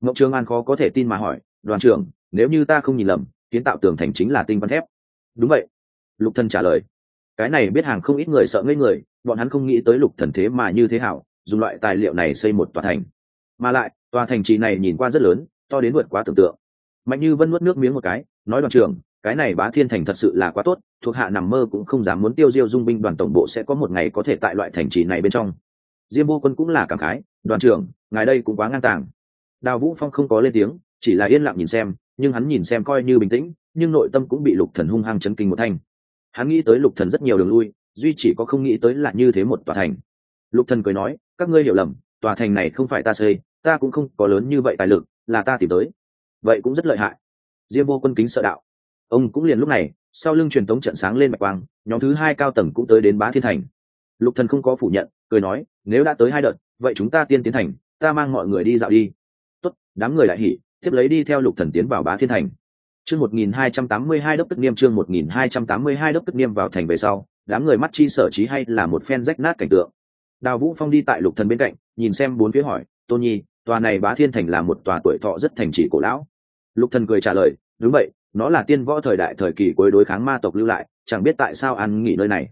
A: Ngọc trường an khó có thể tin mà hỏi, đoàn trưởng, nếu như ta không nhìn lầm, kiến tạo tường thành chính là tinh văn thép. Đúng vậy. Lục thần trả lời cái này biết hàng không ít người sợ ngây người, bọn hắn không nghĩ tới lục thần thế mà như thế hảo, dùng loại tài liệu này xây một tòa thành. Mà lại, tòa thành trì này nhìn qua rất lớn, to đến vượt quá tưởng tượng. Mạnh như vân nuốt nước miếng một cái, nói đoàn trưởng, cái này bá thiên thành thật sự là quá tốt, thuộc hạ nằm mơ cũng không dám muốn tiêu diêu dung binh đoàn tổng bộ sẽ có một ngày có thể tại loại thành trì này bên trong. Diêm vô quân cũng là cảm khái, đoàn trưởng, ngài đây cũng quá ngang tàng. Đào vũ phong không có lên tiếng, chỉ là yên lặng nhìn xem, nhưng hắn nhìn xem coi như bình tĩnh, nhưng nội tâm cũng bị lục thần hung hăng chấn kinh một thanh hắn nghĩ tới lục thần rất nhiều đường lui, duy chỉ có không nghĩ tới là như thế một tòa thành. Lục thần cười nói, các ngươi hiểu lầm, tòa thành này không phải ta xây, ta cũng không có lớn như vậy tài lực, là ta tìm tới. Vậy cũng rất lợi hại. Diêm vô quân kính sợ đạo. Ông cũng liền lúc này, sau lưng truyền tống trận sáng lên bạch quang, nhóm thứ hai cao tầng cũng tới đến bá thiên thành. Lục thần không có phủ nhận, cười nói, nếu đã tới hai đợt, vậy chúng ta tiên tiến thành, ta mang mọi người đi dạo đi. Tốt, đám người lại hỉ, tiếp lấy đi theo lục thần tiến vào bá thiên thành chương một nghìn hai trăm tám mươi hai đốc tức niêm, chương một nghìn hai trăm tám mươi hai đốc tức niêm vào thành về sau, đám người mắt chi sở trí hay là một phen rách nát cảnh tượng. Đào vũ phong đi tại lục thần bên cạnh, nhìn xem bốn phía hỏi tôn nhi, tòa này bá thiên thành là một tòa tuổi thọ rất thành trì cổ lão. Lục thần cười trả lời, đúng vậy, nó là tiên võ thời đại thời kỳ cuối đối kháng ma tộc lưu lại, chẳng biết tại sao ăn nghỉ nơi này.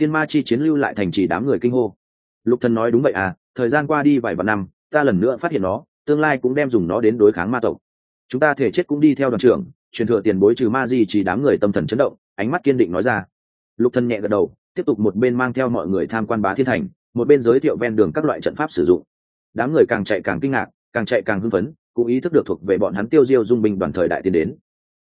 A: Tiên ma chi chiến lưu lại thành trì đám người kinh hô. Lục thần nói, đúng vậy à thời gian qua đi vài vạn năm, ta lần nữa phát hiện nó, tương lai cũng đem dùng nó đến đối kháng ma tộc. Chúng ta thể chết cũng đi theo đoàn trưởng truyền thừa tiền bối trừ ma di chỉ đám người tâm thần chấn động, ánh mắt kiên định nói ra. Lục thần nhẹ gật đầu, tiếp tục một bên mang theo mọi người tham quan bá thiên thành, một bên giới thiệu ven đường các loại trận pháp sử dụng. Đám người càng chạy càng kinh ngạc, càng chạy càng hưng phấn, cũng ý thức được thuộc về bọn hắn tiêu diêu dung binh đoàn thời đại tiến đến.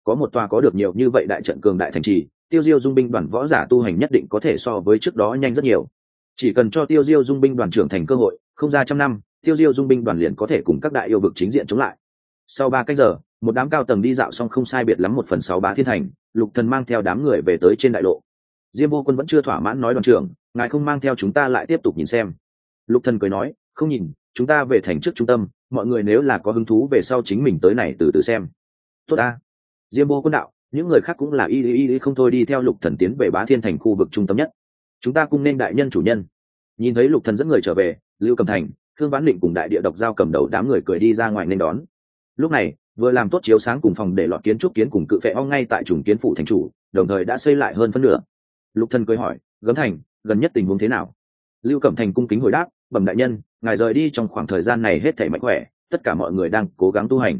A: Có một tòa có được nhiều như vậy đại trận cường đại thành trì, tiêu diêu dung binh đoàn võ giả tu hành nhất định có thể so với trước đó nhanh rất nhiều. Chỉ cần cho tiêu diêu dung binh đoàn trưởng thành cơ hội, không ra trăm năm, tiêu diêu dung binh đoàn liền có thể cùng các đại yêu vực chính diện chống lại sau ba cách giờ, một đám cao tầng đi dạo xong không sai biệt lắm một phần sáu bá thiên thành, lục thần mang theo đám người về tới trên đại lộ. Diêm vô quân vẫn chưa thỏa mãn nói đoàn trưởng, ngài không mang theo chúng ta lại tiếp tục nhìn xem. Lục thần cười nói, không nhìn, chúng ta về thành trước trung tâm, mọi người nếu là có hứng thú về sau chính mình tới này từ từ xem. Tốt a diêm vô quân đạo, những người khác cũng là y y y không thôi đi theo lục thần tiến về bá thiên thành khu vực trung tâm nhất. Chúng ta cùng nên đại nhân chủ nhân. Nhìn thấy lục thần dẫn người trở về, lưu cầm thành, thương vãn định cùng đại địa độc giao cầm đầu đám người cười đi ra ngoài nên đón lúc này, vừa làm tốt chiếu sáng cùng phòng để lọt kiến trúc kiến cùng cự phệ ong ngay tại trùng kiến phủ thành chủ, đồng thời đã xây lại hơn phân nửa. Lục thần cười hỏi, gấm thành, gần nhất tình huống thế nào? Lưu cẩm thành cung kính hồi đáp, bẩm đại nhân, ngài rời đi trong khoảng thời gian này hết thảy mạnh khỏe, tất cả mọi người đang cố gắng tu hành.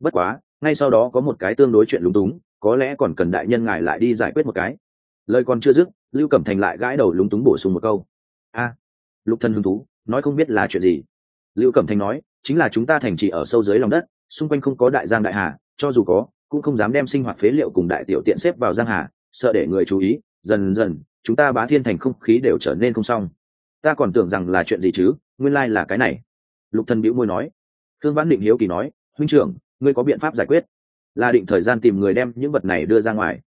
A: Bất quá, ngay sau đó có một cái tương đối chuyện lúng túng, có lẽ còn cần đại nhân ngài lại đi giải quyết một cái. Lời còn chưa dứt, lưu cẩm thành lại gãi đầu lúng túng bổ sung một câu, a, lục thân hứng thú, nói không biết là chuyện gì. Lưu cẩm thành nói, chính là chúng ta thành trì ở sâu dưới lòng đất xung quanh không có đại giang đại hà, cho dù có, cũng không dám đem sinh hoạt phế liệu cùng đại tiểu tiện xếp vào giang hà, sợ để người chú ý, dần dần, chúng ta bá thiên thành không khí đều trở nên không xong. Ta còn tưởng rằng là chuyện gì chứ, nguyên lai là cái này. Lục thần bĩu môi nói. Thương vãn định hiếu kỳ nói, huynh trưởng, ngươi có biện pháp giải quyết? Là định thời gian tìm người đem những vật này đưa ra ngoài.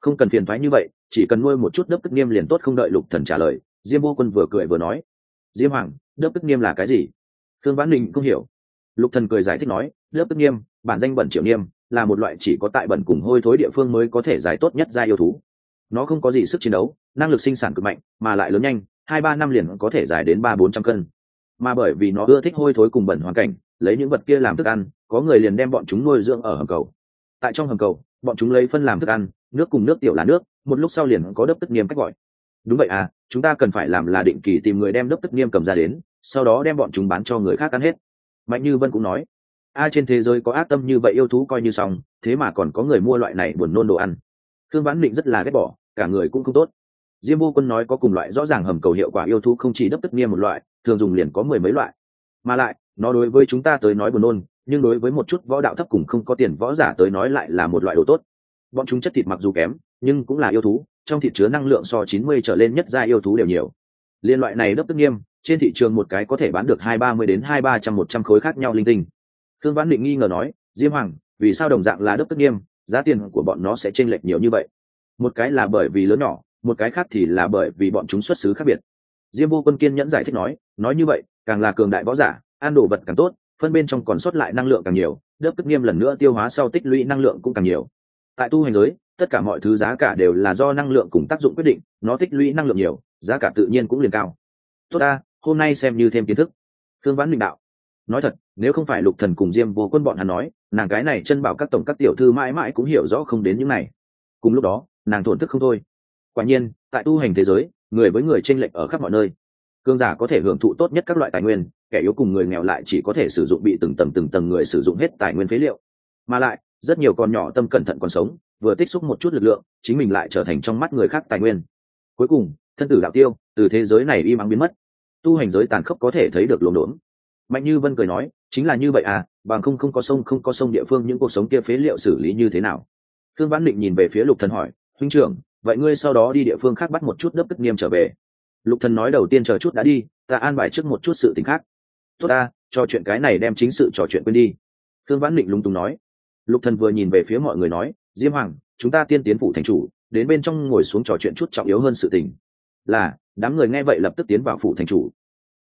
A: Không cần phiền thoái như vậy, chỉ cần nuôi một chút đớp tức niêm liền tốt không đợi lục thần trả lời, diêm vô quân vừa cười vừa nói. Diêm hoàng đớp tức niêm là cái gì? Thương vãn định không hiểu lục thần cười giải thích nói, lớp tức niêm bản danh bẩn triệu niêm là một loại chỉ có tại bẩn cùng hôi thối địa phương mới có thể giải tốt nhất ra yêu thú. Nó không có gì sức chiến đấu, năng lực sinh sản cực mạnh, mà lại lớn nhanh, hai ba năm liền có thể dài đến ba bốn trăm cân. Mà bởi vì nó ưa thích hôi thối cùng bẩn hoàn cảnh, lấy những vật kia làm thức ăn, có người liền đem bọn chúng nuôi dưỡng ở hầm cầu. Tại trong hầm cầu, bọn chúng lấy phân làm thức ăn, nước cùng nước tiểu là nước, một lúc sau liền có đớp tức niêm cách gọi. Đúng vậy à chúng ta cần phải làm là định kỳ tìm người đem đớp tức niêm cầm ra đến, sau đó đem bọn chúng bán cho người khác ăn hết mạnh như vân cũng nói, a, trên thế giới có ác tâm như vậy yêu thú coi như xong, thế mà còn có người mua loại này buồn nôn đồ ăn. Thương vãn định rất là ghét bỏ, cả người cũng không tốt. Diêm vô quân nói có cùng loại rõ ràng hầm cầu hiệu quả yêu thú không chỉ đấp tức niêm một loại, thường dùng liền có mười mấy loại. Mà lại, nó đối với chúng ta tới nói buồn nôn, nhưng đối với một chút võ đạo thấp cùng không có tiền võ giả tới nói lại là một loại đồ tốt. Bọn chúng chất thịt mặc dù kém, nhưng cũng là yêu thú, trong thịt chứa năng lượng so chín mươi trở lên nhất ra yêu thú đều nhiều. Liên loại này đấp tức nghiêm trên thị trường một cái có thể bán được hai ba mươi đến hai ba trăm, một trăm khối khác nhau linh tinh. Thương vãn định nghi ngờ nói, diêm hoàng, vì sao đồng dạng là đức tức nghiêm, giá tiền của bọn nó sẽ chênh lệch nhiều như vậy? Một cái là bởi vì lớn nhỏ, một cái khác thì là bởi vì bọn chúng xuất xứ khác biệt. Diêm vô quân kiên nhẫn giải thích nói nói như vậy, càng là cường đại võ giả, ăn đồ vật càng tốt, phân bên trong còn sót lại năng lượng càng nhiều đớp tức nghiêm lần nữa tiêu hóa sau tích lũy năng lượng cũng càng nhiều. Tại tu hành giới, tất cả mọi thứ giá cả đều là do năng lượng cùng tác dụng quyết định, nó tích lũy năng lượng nhiều, giá cả tự nhiên cũng liền cao. Tốt ta hôm nay xem như thêm kiến thức. Thương vãn minh đạo, nói thật, nếu không phải lục thần cùng diêm vô quân bọn hắn nói, nàng cái này chân bảo các tổng các tiểu thư mãi mãi cũng hiểu rõ không đến những này. Cùng lúc đó, nàng thổn thức không thôi. Quả nhiên, tại tu hành thế giới, người với người tranh lệch ở khắp mọi nơi. Cương giả có thể hưởng thụ tốt nhất các loại tài nguyên, kẻ yếu cùng người nghèo lại chỉ có thể sử dụng bị từng tầng từng tầng người sử dụng hết tài nguyên phế liệu. Mà lại, rất nhiều con nhỏ tâm cẩn thận còn sống, vừa tích xúc một chút lực lượng, chính mình lại trở thành trong mắt người khác tài nguyên. Cuối cùng, thân tử đạo tiêu, từ thế giới này im ắng biến mất tu hành giới tàn khốc có thể thấy được luồng đốn. Mạnh như vân cười nói, chính là như vậy à bằng không không có sông, không có sông địa phương, những cuộc sống kia phế liệu xử lý như thế nào? Thương vãn định nhìn về phía lục thần hỏi, huynh trưởng, vậy ngươi sau đó đi địa phương khác bắt một chút đớp tức nghiêm trở về? Lục thần nói đầu tiên chờ chút đã đi, ta an bài trước một chút sự tình khác. Tốt ta, trò chuyện cái này đem chính sự trò chuyện quên đi. Thương vãn định lúng túng nói. Lục thần vừa nhìn về phía mọi người nói, diêm hoàng, chúng ta tiên tiến phủ thành chủ, đến bên trong ngồi xuống trò chuyện chút trọng yếu hơn sự tình. Là đám người nghe vậy lập tức tiến vào phủ thành chủ.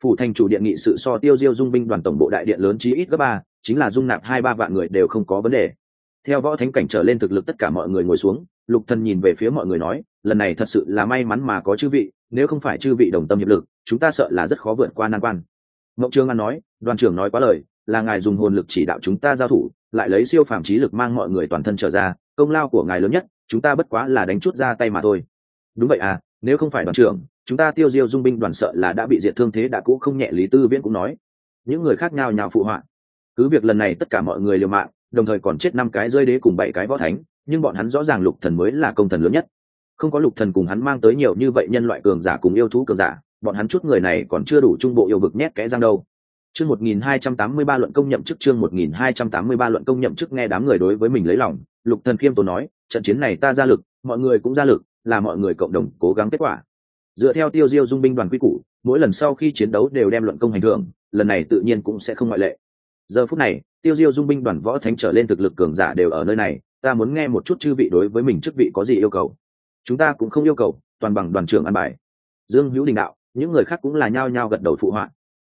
A: Phủ thành chủ điện nghị sự so tiêu diêu dung binh đoàn tổng bộ đại điện lớn chí ít gấp ba, chính là dung nạp hai ba vạn người đều không có vấn đề. Theo võ thánh cảnh trở lên thực lực tất cả mọi người ngồi xuống, lục thần nhìn về phía mọi người nói, lần này thật sự là may mắn mà có chư vị, nếu không phải chư vị đồng tâm hiệp lực, chúng ta sợ là rất khó vượt qua nan quan. Ngọc trương an nói, đoàn trưởng nói quá lời, là ngài dùng hồn lực chỉ đạo chúng ta giao thủ, lại lấy siêu phàm trí lực mang mọi người toàn thân trở ra, công lao của ngài lớn nhất, chúng ta bất quá là đánh chút ra tay mà thôi. Đúng vậy à nếu không phải đoàn trưởng chúng ta tiêu diêu dung binh đoàn sợ là đã bị diệt thương thế đã cũ không nhẹ lý tư viễn cũng nói. Những người khác nhau nhào phụ họa. Cứ việc lần này tất cả mọi người liều mạng, đồng thời còn chết năm cái rơi đế cùng bảy cái võ thánh, nhưng bọn hắn rõ ràng lục thần mới là công thần lớn nhất. Không có lục thần cùng hắn mang tới nhiều như vậy nhân loại cường giả cùng yêu thú cường giả, bọn hắn chút người này còn chưa đủ trung bộ yêu vực nhét kẽ răng đâu. Chương 1283 luận công nhậm chức, chương 1283 luận công nhậm chức nghe đám người đối với mình lấy lòng, lục thần khiêm tốn nói, trận chiến này ta ra lực, mọi người cũng ra lực, là mọi người cộng đồng cố gắng kết quả dựa theo tiêu diêu dung binh đoàn quy củ, mỗi lần sau khi chiến đấu đều đem luận công hành thưởng, lần này tự nhiên cũng sẽ không ngoại lệ. Giờ phút này, tiêu diêu dung binh đoàn võ thánh trở lên thực lực cường giả đều ở nơi này, ta muốn nghe một chút chư vị đối với mình chức vị có gì yêu cầu. Chúng ta cũng không yêu cầu, toàn bằng đoàn trưởng an bài. Dương hữu đình đạo, những người khác cũng là nhao nhao gật đầu phụ họa.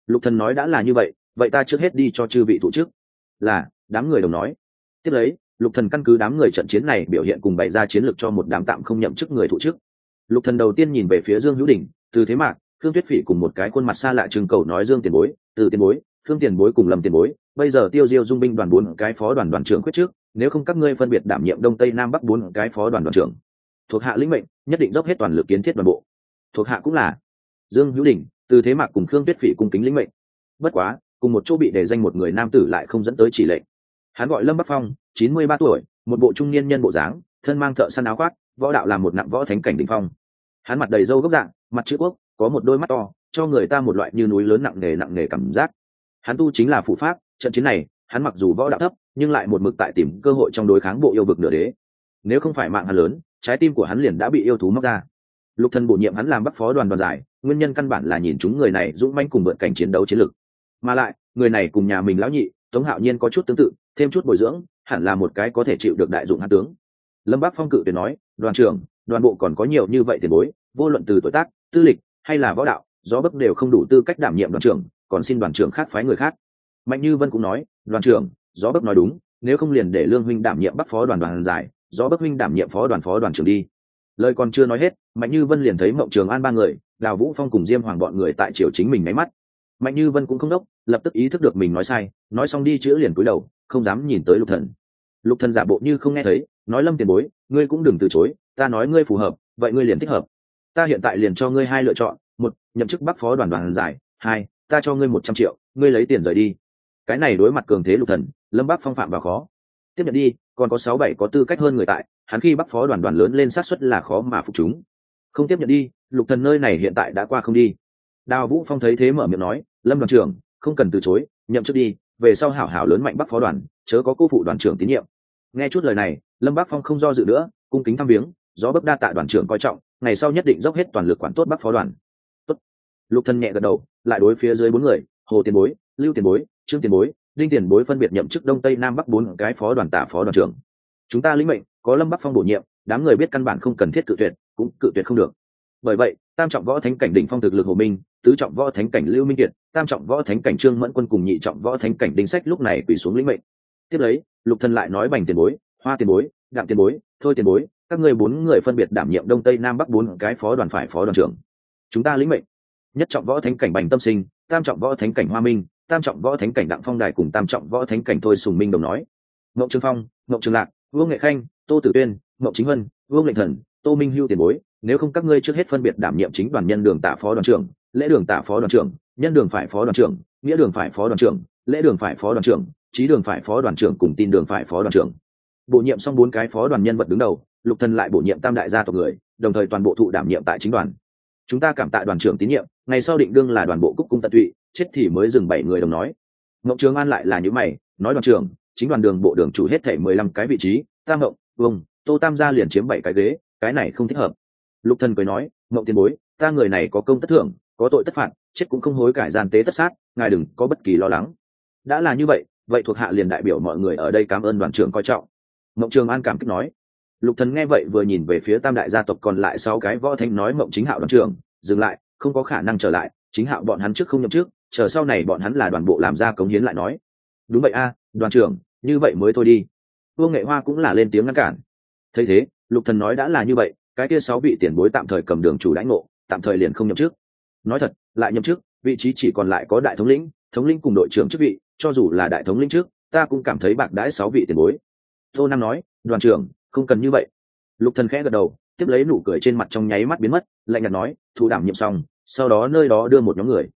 A: Lục thần nói đã là như vậy vậy ta trước hết đi cho chư vị thủ chức. Là, đám người đồng nói. Tiếp lấy, lục thần căn cứ đám người trận chiến này biểu hiện cùng bày ra chiến lược cho một đám tạm không nhậm chức người thủ chức lục thần đầu tiên nhìn về phía dương hữu đình, từ thế mạc, khương tuyết phỉ cùng một cái khuôn mặt xa lạ trừng cầu nói dương tiền bối, từ tiền bối, khương tiền bối cùng lâm tiền bối, bây giờ tiêu diêu dung binh đoàn bốn cái phó đoàn đoàn trưởng quyết trước, nếu không các ngươi phân biệt đảm nhiệm đông tây nam bắc bốn cái phó đoàn đoàn trưởng. Thuộc hạ lĩnh mệnh, nhất định dốc hết toàn lực kiến thiết đoàn bộ. Thuộc hạ cũng là dương hữu đình, từ thế mạc cùng khương tuyết phỉ cùng kính lĩnh mệnh. Bất quá, cùng một chỗ bị đề danh một người nam tử lại không dẫn tới chỉ lệnh. Hắn gọi lâm bắc phong, chín mươi ba tuổi, một bộ trung niên nhân bộ dáng, thân mang thợ săn áo khoác, võ đạo làm một nặng võ thánh cảnh đ phong hắn mặt đầy râu gốc dạng, mặt chữ quốc, có một đôi mắt to, cho người ta một loại như núi lớn nặng nề nặng nề cảm giác. Hắn tu chính là phụ pháp, trận chiến này, hắn mặc dù võ đạo thấp, nhưng lại một mực tại tìm cơ hội trong đối kháng bộ yêu vực nửa đế. Nếu không phải mạng hắn lớn, trái tim của hắn liền đã bị yêu thú móc ra. Lục thần bổ nhiệm hắn làm bắc phó đoàn đoàn giải, nguyên nhân căn bản là nhìn chúng người này dũng manh cùng vượt cảnh chiến đấu chiến lược mà lại, người này cùng nhà mình lão nhị, tống hạo nhiên có chút tương tự, thêm chút bồi dưỡng, hẳn là một cái có thể chịu được đại dụng hắn tướng. Lâm bác phong cự tuyệt nói, đoàn trưởng đoàn bộ còn có nhiều như vậy tiền bối, vô luận từ tuổi tác, tư lịch, hay là võ đạo, gió bấc đều không đủ tư cách đảm nhiệm đoàn trưởng, còn xin đoàn trưởng khác phái người khác. Mạnh như vân cũng nói, đoàn trưởng, gió bấc nói đúng, nếu không liền để lương huynh đảm nhiệm bắc phó đoàn đoàn giải, gió bấc huynh đảm nhiệm phó đoàn phó đoàn trưởng đi. Lời còn chưa nói hết, mạnh như vân liền thấy mộng trường an ba người, đào vũ phong cùng diêm hoàng bọn người tại triều chính mình máy mắt. Mạnh như vân cũng không đốc, lập tức ý thức được mình nói sai, nói xong đi chữ liền cúi đầu, không dám nhìn tới lục thần. Lục thần giả bộ như không nghe thấy, nói lâm tiền bối, ngươi cũng đừng từ chối ta nói ngươi phù hợp, vậy ngươi liền thích hợp. Ta hiện tại liền cho ngươi hai lựa chọn, một, nhậm chức bắc phó đoàn đoàn giải, hai, ta cho ngươi một trăm triệu, ngươi lấy tiền rời đi. Cái này đối mặt cường thế lục thần, lâm bắc phong phạm vào khó. Tiếp nhận đi, còn có sáu bảy có tư cách hơn người tại, hắn khi bắc phó đoàn đoàn lớn lên sát suất là khó mà phục chúng. Không tiếp nhận đi, lục thần nơi này hiện tại đã qua không đi. Đào vũ phong thấy thế mở miệng nói, lâm đoàn trưởng, không cần từ chối, nhậm chức đi, về sau hảo hảo lớn mạnh bắc phó đoàn, chớ có cô phụ đoàn trưởng tín nhiệm. Nghe chút lời này, lâm bắc phong không do dự nữa, cung kính thăm viếng gió bấp đa tạ đoàn trưởng coi trọng, ngày sau nhất định dốc hết toàn lực quản tốt bắc phó đoàn. Tốt. lục thân nhẹ gật đầu, lại đối phía dưới bốn người, hồ tiền bối, lưu tiền bối, trương tiền bối, đinh tiền bối phân biệt nhậm chức đông tây nam bắc bốn cái phó đoàn tả phó đoàn trưởng. Chúng ta lĩnh mệnh, có lâm bắc phong bổ nhiệm, đám người biết căn bản không cần thiết cự tuyệt, cũng cự tuyệt không được. Bởi vậy, tam trọng võ thánh cảnh đỉnh phong thực lực hồ minh, tứ trọng võ thánh cảnh lưu minh kiệt, tam trọng võ thánh cảnh trương mẫn quân cùng nhị trọng võ thánh cảnh đinh sách lúc này quỳ xuống lĩnh mệnh. Tiếp lấy, lục thân lại nói bành tiền bối, hoa tiền bối, đặng tiền bối, thôi tiền bối các ngươi bốn người phân biệt đảm nhiệm đông tây nam bắc bốn cái phó đoàn phải phó đoàn trưởng. Chúng ta lĩnh mệnh. Nhất trọng võ thánh cảnh bành tâm sinh, tam trọng võ thánh cảnh hoa minh, tam trọng võ thánh cảnh đặng phong đài cùng tam trọng võ thánh cảnh thôi sùng minh đồng nói. Ngậu trương phong ngậu trương lạc, vương nghệ khanh, tô tử tuyên ngậu chính vân, vương lệnh thần, tô minh hưu tiền bối, nếu không các ngươi trước hết phân biệt đảm nhiệm chính đoàn nhân đường tạ phó đoàn trưởng, lễ đường tạ phó đoàn trưởng, nhân đường phải phó đoàn trưởng, nghĩa đường phải phó đoàn trưởng, lễ đường phải phó đoàn trưởng, trí đường phải phó đoàn trưởng cùng tin đường phải phó đoàn trưởng bổ nhiệm xong bốn cái phó đoàn nhân vật đứng đầu lục thần lại bổ nhiệm tam đại gia tộc người đồng thời toàn bộ thụ đảm nhiệm tại chính đoàn. Chúng ta cảm tạ đoàn trưởng tín nhiệm ngày sau định đương là đoàn bộ cúc cung tận tụy chết thì mới dừng bảy người đồng nói. Ngọc trường an lại là những mày nói đoàn trưởng chính đoàn đường bộ đường chủ hết thể mười lăm cái vị trí tam ngộng vâng, tô tam gia liền chiếm bảy cái ghế cái này không thích hợp. Lục thần cười nói ngộng tiền bối ta người này có công tất thưởng có tội tất phạt chết cũng không hối cải gian tế tất sát ngài đừng có bất kỳ lo lắng. Đã là như vậy vậy thuộc hạ liền đại biểu mọi người ở đây cảm ơn đoàn trưởng coi trọng mộng trường an cảm kích nói. Lục thần nghe vậy vừa nhìn về phía tam đại gia tộc còn lại sáu cái võ thanh nói mộng chính hạo đoàn trưởng, dừng lại, không có khả năng trở lại, chính hạo bọn hắn trước không nhậm trước chờ sau này bọn hắn là đoàn bộ làm ra cống hiến lại nói. Đúng vậy a, đoàn trưởng, như vậy mới thôi đi. Vương nghệ hoa cũng là lên tiếng ngăn cản. Thấy thế, lục thần nói đã là như vậy, cái kia sáu vị tiền bối tạm thời cầm đường chủ đãi ngộ, tạm thời liền không nhậm chức. Nói thật, lại nhậm chức, vị trí chỉ còn lại có đại thống lĩnh thống lĩnh cùng đội trưởng chức vị, cho dù là đại thống lĩnh trước, ta cũng cảm thấy bạc đãi sáu vị tiền bối tô nam nói, đoàn trưởng, không cần như vậy. Lục thần khẽ gật đầu, tiếp lấy nụ cười trên mặt trong nháy mắt biến mất, lạnh nhạt nói thủ đảm nhiệm xong, sau đó nơi đó đưa một nhóm người.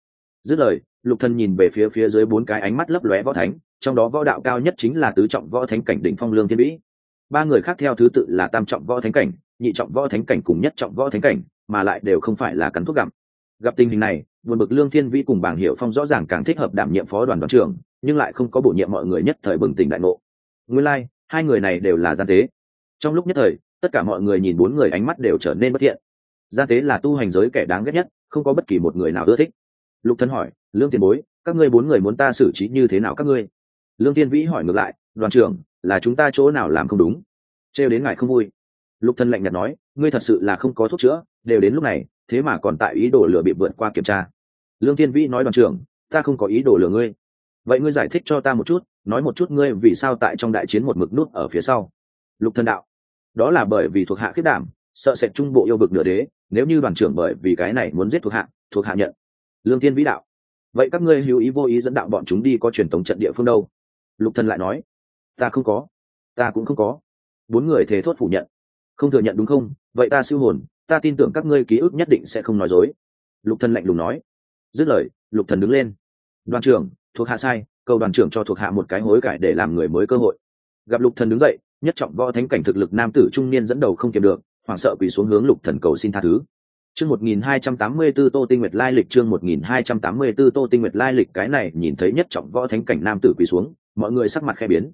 A: Dứt lời, lục thần nhìn về phía phía dưới bốn cái ánh mắt lấp lóe võ thánh, trong đó võ đạo cao nhất chính là tứ trọng võ thánh cảnh đỉnh phong lương thiên vĩ. Ba người khác theo thứ tự là tam trọng võ thánh cảnh, nhị trọng võ thánh cảnh cùng nhất trọng võ thánh cảnh, mà lại đều không phải là cắn thuốc gặm. Gặp tình hình này, buồn bực lương thiên vĩ cùng bảng hiệu phong rõ ràng càng thích hợp đảm nhiệm phó đoàn đoàn trưởng, nhưng lại không có bổ nhiệm mọi người nhất thời bừng tỉnh đại ngộ. Nguyên lai hai người này đều là gian tế. Trong lúc nhất thời, tất cả mọi người nhìn bốn người ánh mắt đều trở nên bất thiện. Gian tế là tu hành giới kẻ đáng ghét nhất, không có bất kỳ một người nào ưa thích. Lục thân hỏi, lương tiền bối, các ngươi bốn người muốn ta xử trí như thế nào các ngươi? Lương tiên vĩ hỏi ngược lại, đoàn trưởng, là chúng ta chỗ nào làm không đúng? Trêu đến ngài không vui. Lục thân lạnh nhạt nói, ngươi thật sự là không có thuốc chữa, đều đến lúc này, thế mà còn tại ý đồ lừa bị vượt qua kiểm tra. Lương tiên vĩ nói, đoàn trưởng, ta không có ý đồ lừa ngươi. Vậy ngươi giải thích cho ta một chút nói một chút ngươi vì sao tại trong đại chiến một mực nút ở phía sau. Lục thần đạo, đó là bởi vì thuộc hạ khiết đảm, sợ sệt trung bộ yêu vực nửa đế, nếu như đoàn trưởng bởi vì cái này muốn giết thuộc hạ thuộc hạ nhận. Lương tiên vĩ đạo, vậy các ngươi hữu ý vô ý dẫn đạo bọn chúng đi có truyền thống trận địa phương đâu? Lục thần lại nói, ta không có, ta cũng không có. Bốn người thề thốt phủ nhận. Không thừa nhận đúng không? Vậy ta siêu hồn, ta tin tưởng các ngươi ký ức nhất định sẽ không nói dối. Lục thần lạnh lùng nói. Dứt lời, lục thần đứng lên. Đoàn trưởng, thuộc hạ sai cầu đoàn trưởng cho thuộc hạ một cái hối cải để làm người mới cơ hội. Gặp lục thần đứng dậy, nhất trọng võ thánh cảnh thực lực nam tử trung niên dẫn đầu không kiềm được, hoảng sợ quỳ xuống hướng lục thần cầu xin tha thứ. Chương 1284 tô tinh nguyệt lai lịch, chương 1284 tô tinh nguyệt lai lịch, cái này nhìn thấy nhất trọng võ thánh cảnh nam tử quỳ xuống, mọi người sắc mặt khe biến.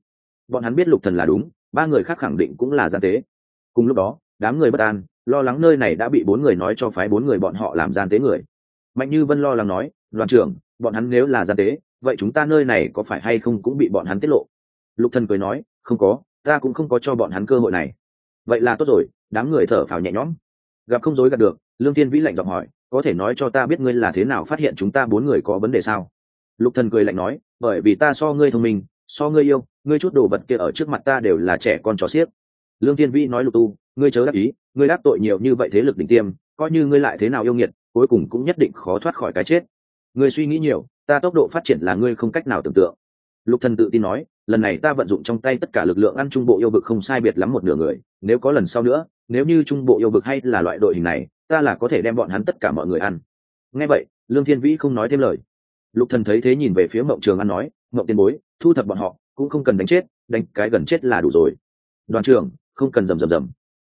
A: Bọn hắn biết lục thần là đúng, ba người khác khẳng định cũng là gian tế. Cùng lúc đó, đám người bất an, lo lắng nơi này đã bị bốn người nói cho phái bốn người bọn họ làm gian tế người. Mạnh như vân lo lắng nói, đoàn trưởng, bọn hắn nếu là gian tế vậy chúng ta nơi này có phải hay không cũng bị bọn hắn tiết lộ? Lục thần cười nói, không có, ta cũng không có cho bọn hắn cơ hội này. Vậy là tốt rồi, đám người thở phào nhẹ nhõm. Gặp không dối gạt được, lương thiên vĩ lạnh giọng hỏi, có thể nói cho ta biết ngươi là thế nào phát hiện chúng ta bốn người có vấn đề sao? Lục thần cười lạnh nói, bởi vì ta so ngươi thông minh, so ngươi yêu, ngươi chút đồ vật kia ở trước mặt ta đều là trẻ con chó xiếc. Lương thiên vĩ nói lục tu, ngươi chớ đáp ý, ngươi đáp tội nhiều như vậy thế lực đỉnh tiêm, coi như ngươi lại thế nào yêu nghiệt, cuối cùng cũng nhất định khó thoát khỏi cái chết ngươi suy nghĩ nhiều, ta tốc độ phát triển là ngươi không cách nào tưởng tượng. Lục thần tự tin nói, lần này ta vận dụng trong tay tất cả lực lượng ăn trung bộ yêu vực không sai biệt lắm một nửa người, nếu có lần sau nữa, nếu như trung bộ yêu vực hay là loại đội hình này, ta là có thể đem bọn hắn tất cả mọi người ăn. Nghe vậy, lương thiên vĩ không nói thêm lời. Lục thần thấy thế nhìn về phía mộng trường ăn nói, mộng tiên bối, thu thập bọn họ, cũng không cần đánh chết, đánh cái gần chết là đủ rồi. Đoàn trưởng, không cần rầm rầm rầm.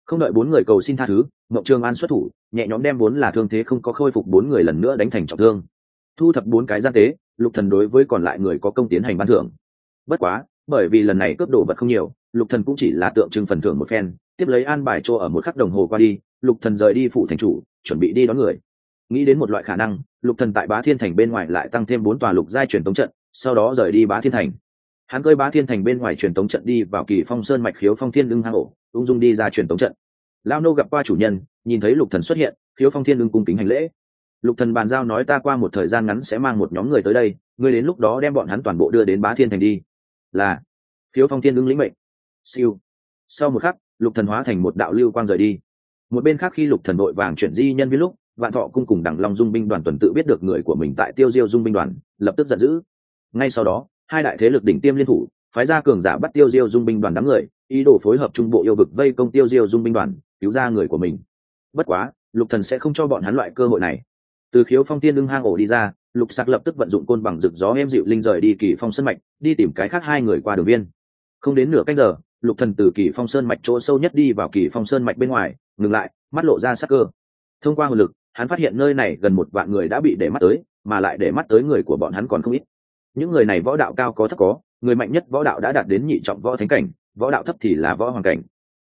A: Không đợi bốn người cầu xin tha thứ, mộng trường an xuất thủ, nhẹ nhõm đem bốn là thương thế không có khôi phục bốn người lần nữa đánh thành trọng thương thu thập bốn cái gian tế, lục thần đối với còn lại người có công tiến hành ban thưởng. Bất quá, bởi vì lần này cướp đồ vật không nhiều, lục thần cũng chỉ là tượng trưng phần thưởng một phen, tiếp lấy an bài cho ở một khắc đồng hồ qua đi, lục thần rời đi phụ thành chủ, chuẩn bị đi đón người. Nghĩ đến một loại khả năng, lục thần tại bá thiên thành bên ngoài lại tăng thêm bốn tòa lục giai truyền tống trận, sau đó rời đi bá thiên thành. Hắn cơi bá thiên thành bên ngoài truyền tống trận đi vào kỳ phong sơn mạch khiếu phong thiên lưng hang ổ, ung dung đi ra truyền tống trận. Lao nô gặp qua chủ nhân, nhìn thấy lục thần xuất hiện, khiếu phong thiên lưng cung kính hành lễ lục thần bàn giao nói ta qua một thời gian ngắn sẽ mang một nhóm người tới đây, ngươi đến lúc đó đem bọn hắn toàn bộ đưa đến bá thiên thành đi. Là. Khiếu phong thiên ứng lĩnh mệnh. Siêu. Sau một khắc, lục thần hóa thành một đạo lưu quang rời đi. Một bên khác khi lục thần đội vàng chuyển di nhân viên lúc, vạn thọ cung cùng đẳng long dung binh đoàn tuần tự biết được người của mình tại tiêu diêu dung binh đoàn, lập tức giận dữ. Ngay sau đó, hai đại thế lực đỉnh tiêm liên thủ, phái ra cường giả bắt tiêu diêu dung binh đoàn đám người, ý đồ phối hợp trung bộ yêu vực vây công tiêu diêu dung binh đoàn, cứu ra người của mình. Bất quá, lục thần sẽ không cho bọn hắn loại cơ hội này từ khiếu phong tiên đương hang ổ đi ra, lục sạc lập tức vận dụng côn bằng rực gió em dịu linh rời đi kỳ phong sân mạch, đi tìm cái khác hai người qua đường viên không đến nửa cách giờ, lục thần từ kỳ phong sơn mạch chỗ sâu nhất đi vào kỳ phong sơn mạch bên ngoài, ngừng lại, mắt lộ ra sắc cơ. Thông qua hồn lực, hắn phát hiện nơi này gần một vạn người đã bị để mắt tới, mà lại để mắt tới người của bọn hắn còn không ít. Những người này võ đạo cao có thấp có, người mạnh nhất võ đạo đã đạt đến nhị trọng võ thánh cảnh, võ đạo thấp thì là võ hoàng cảnh.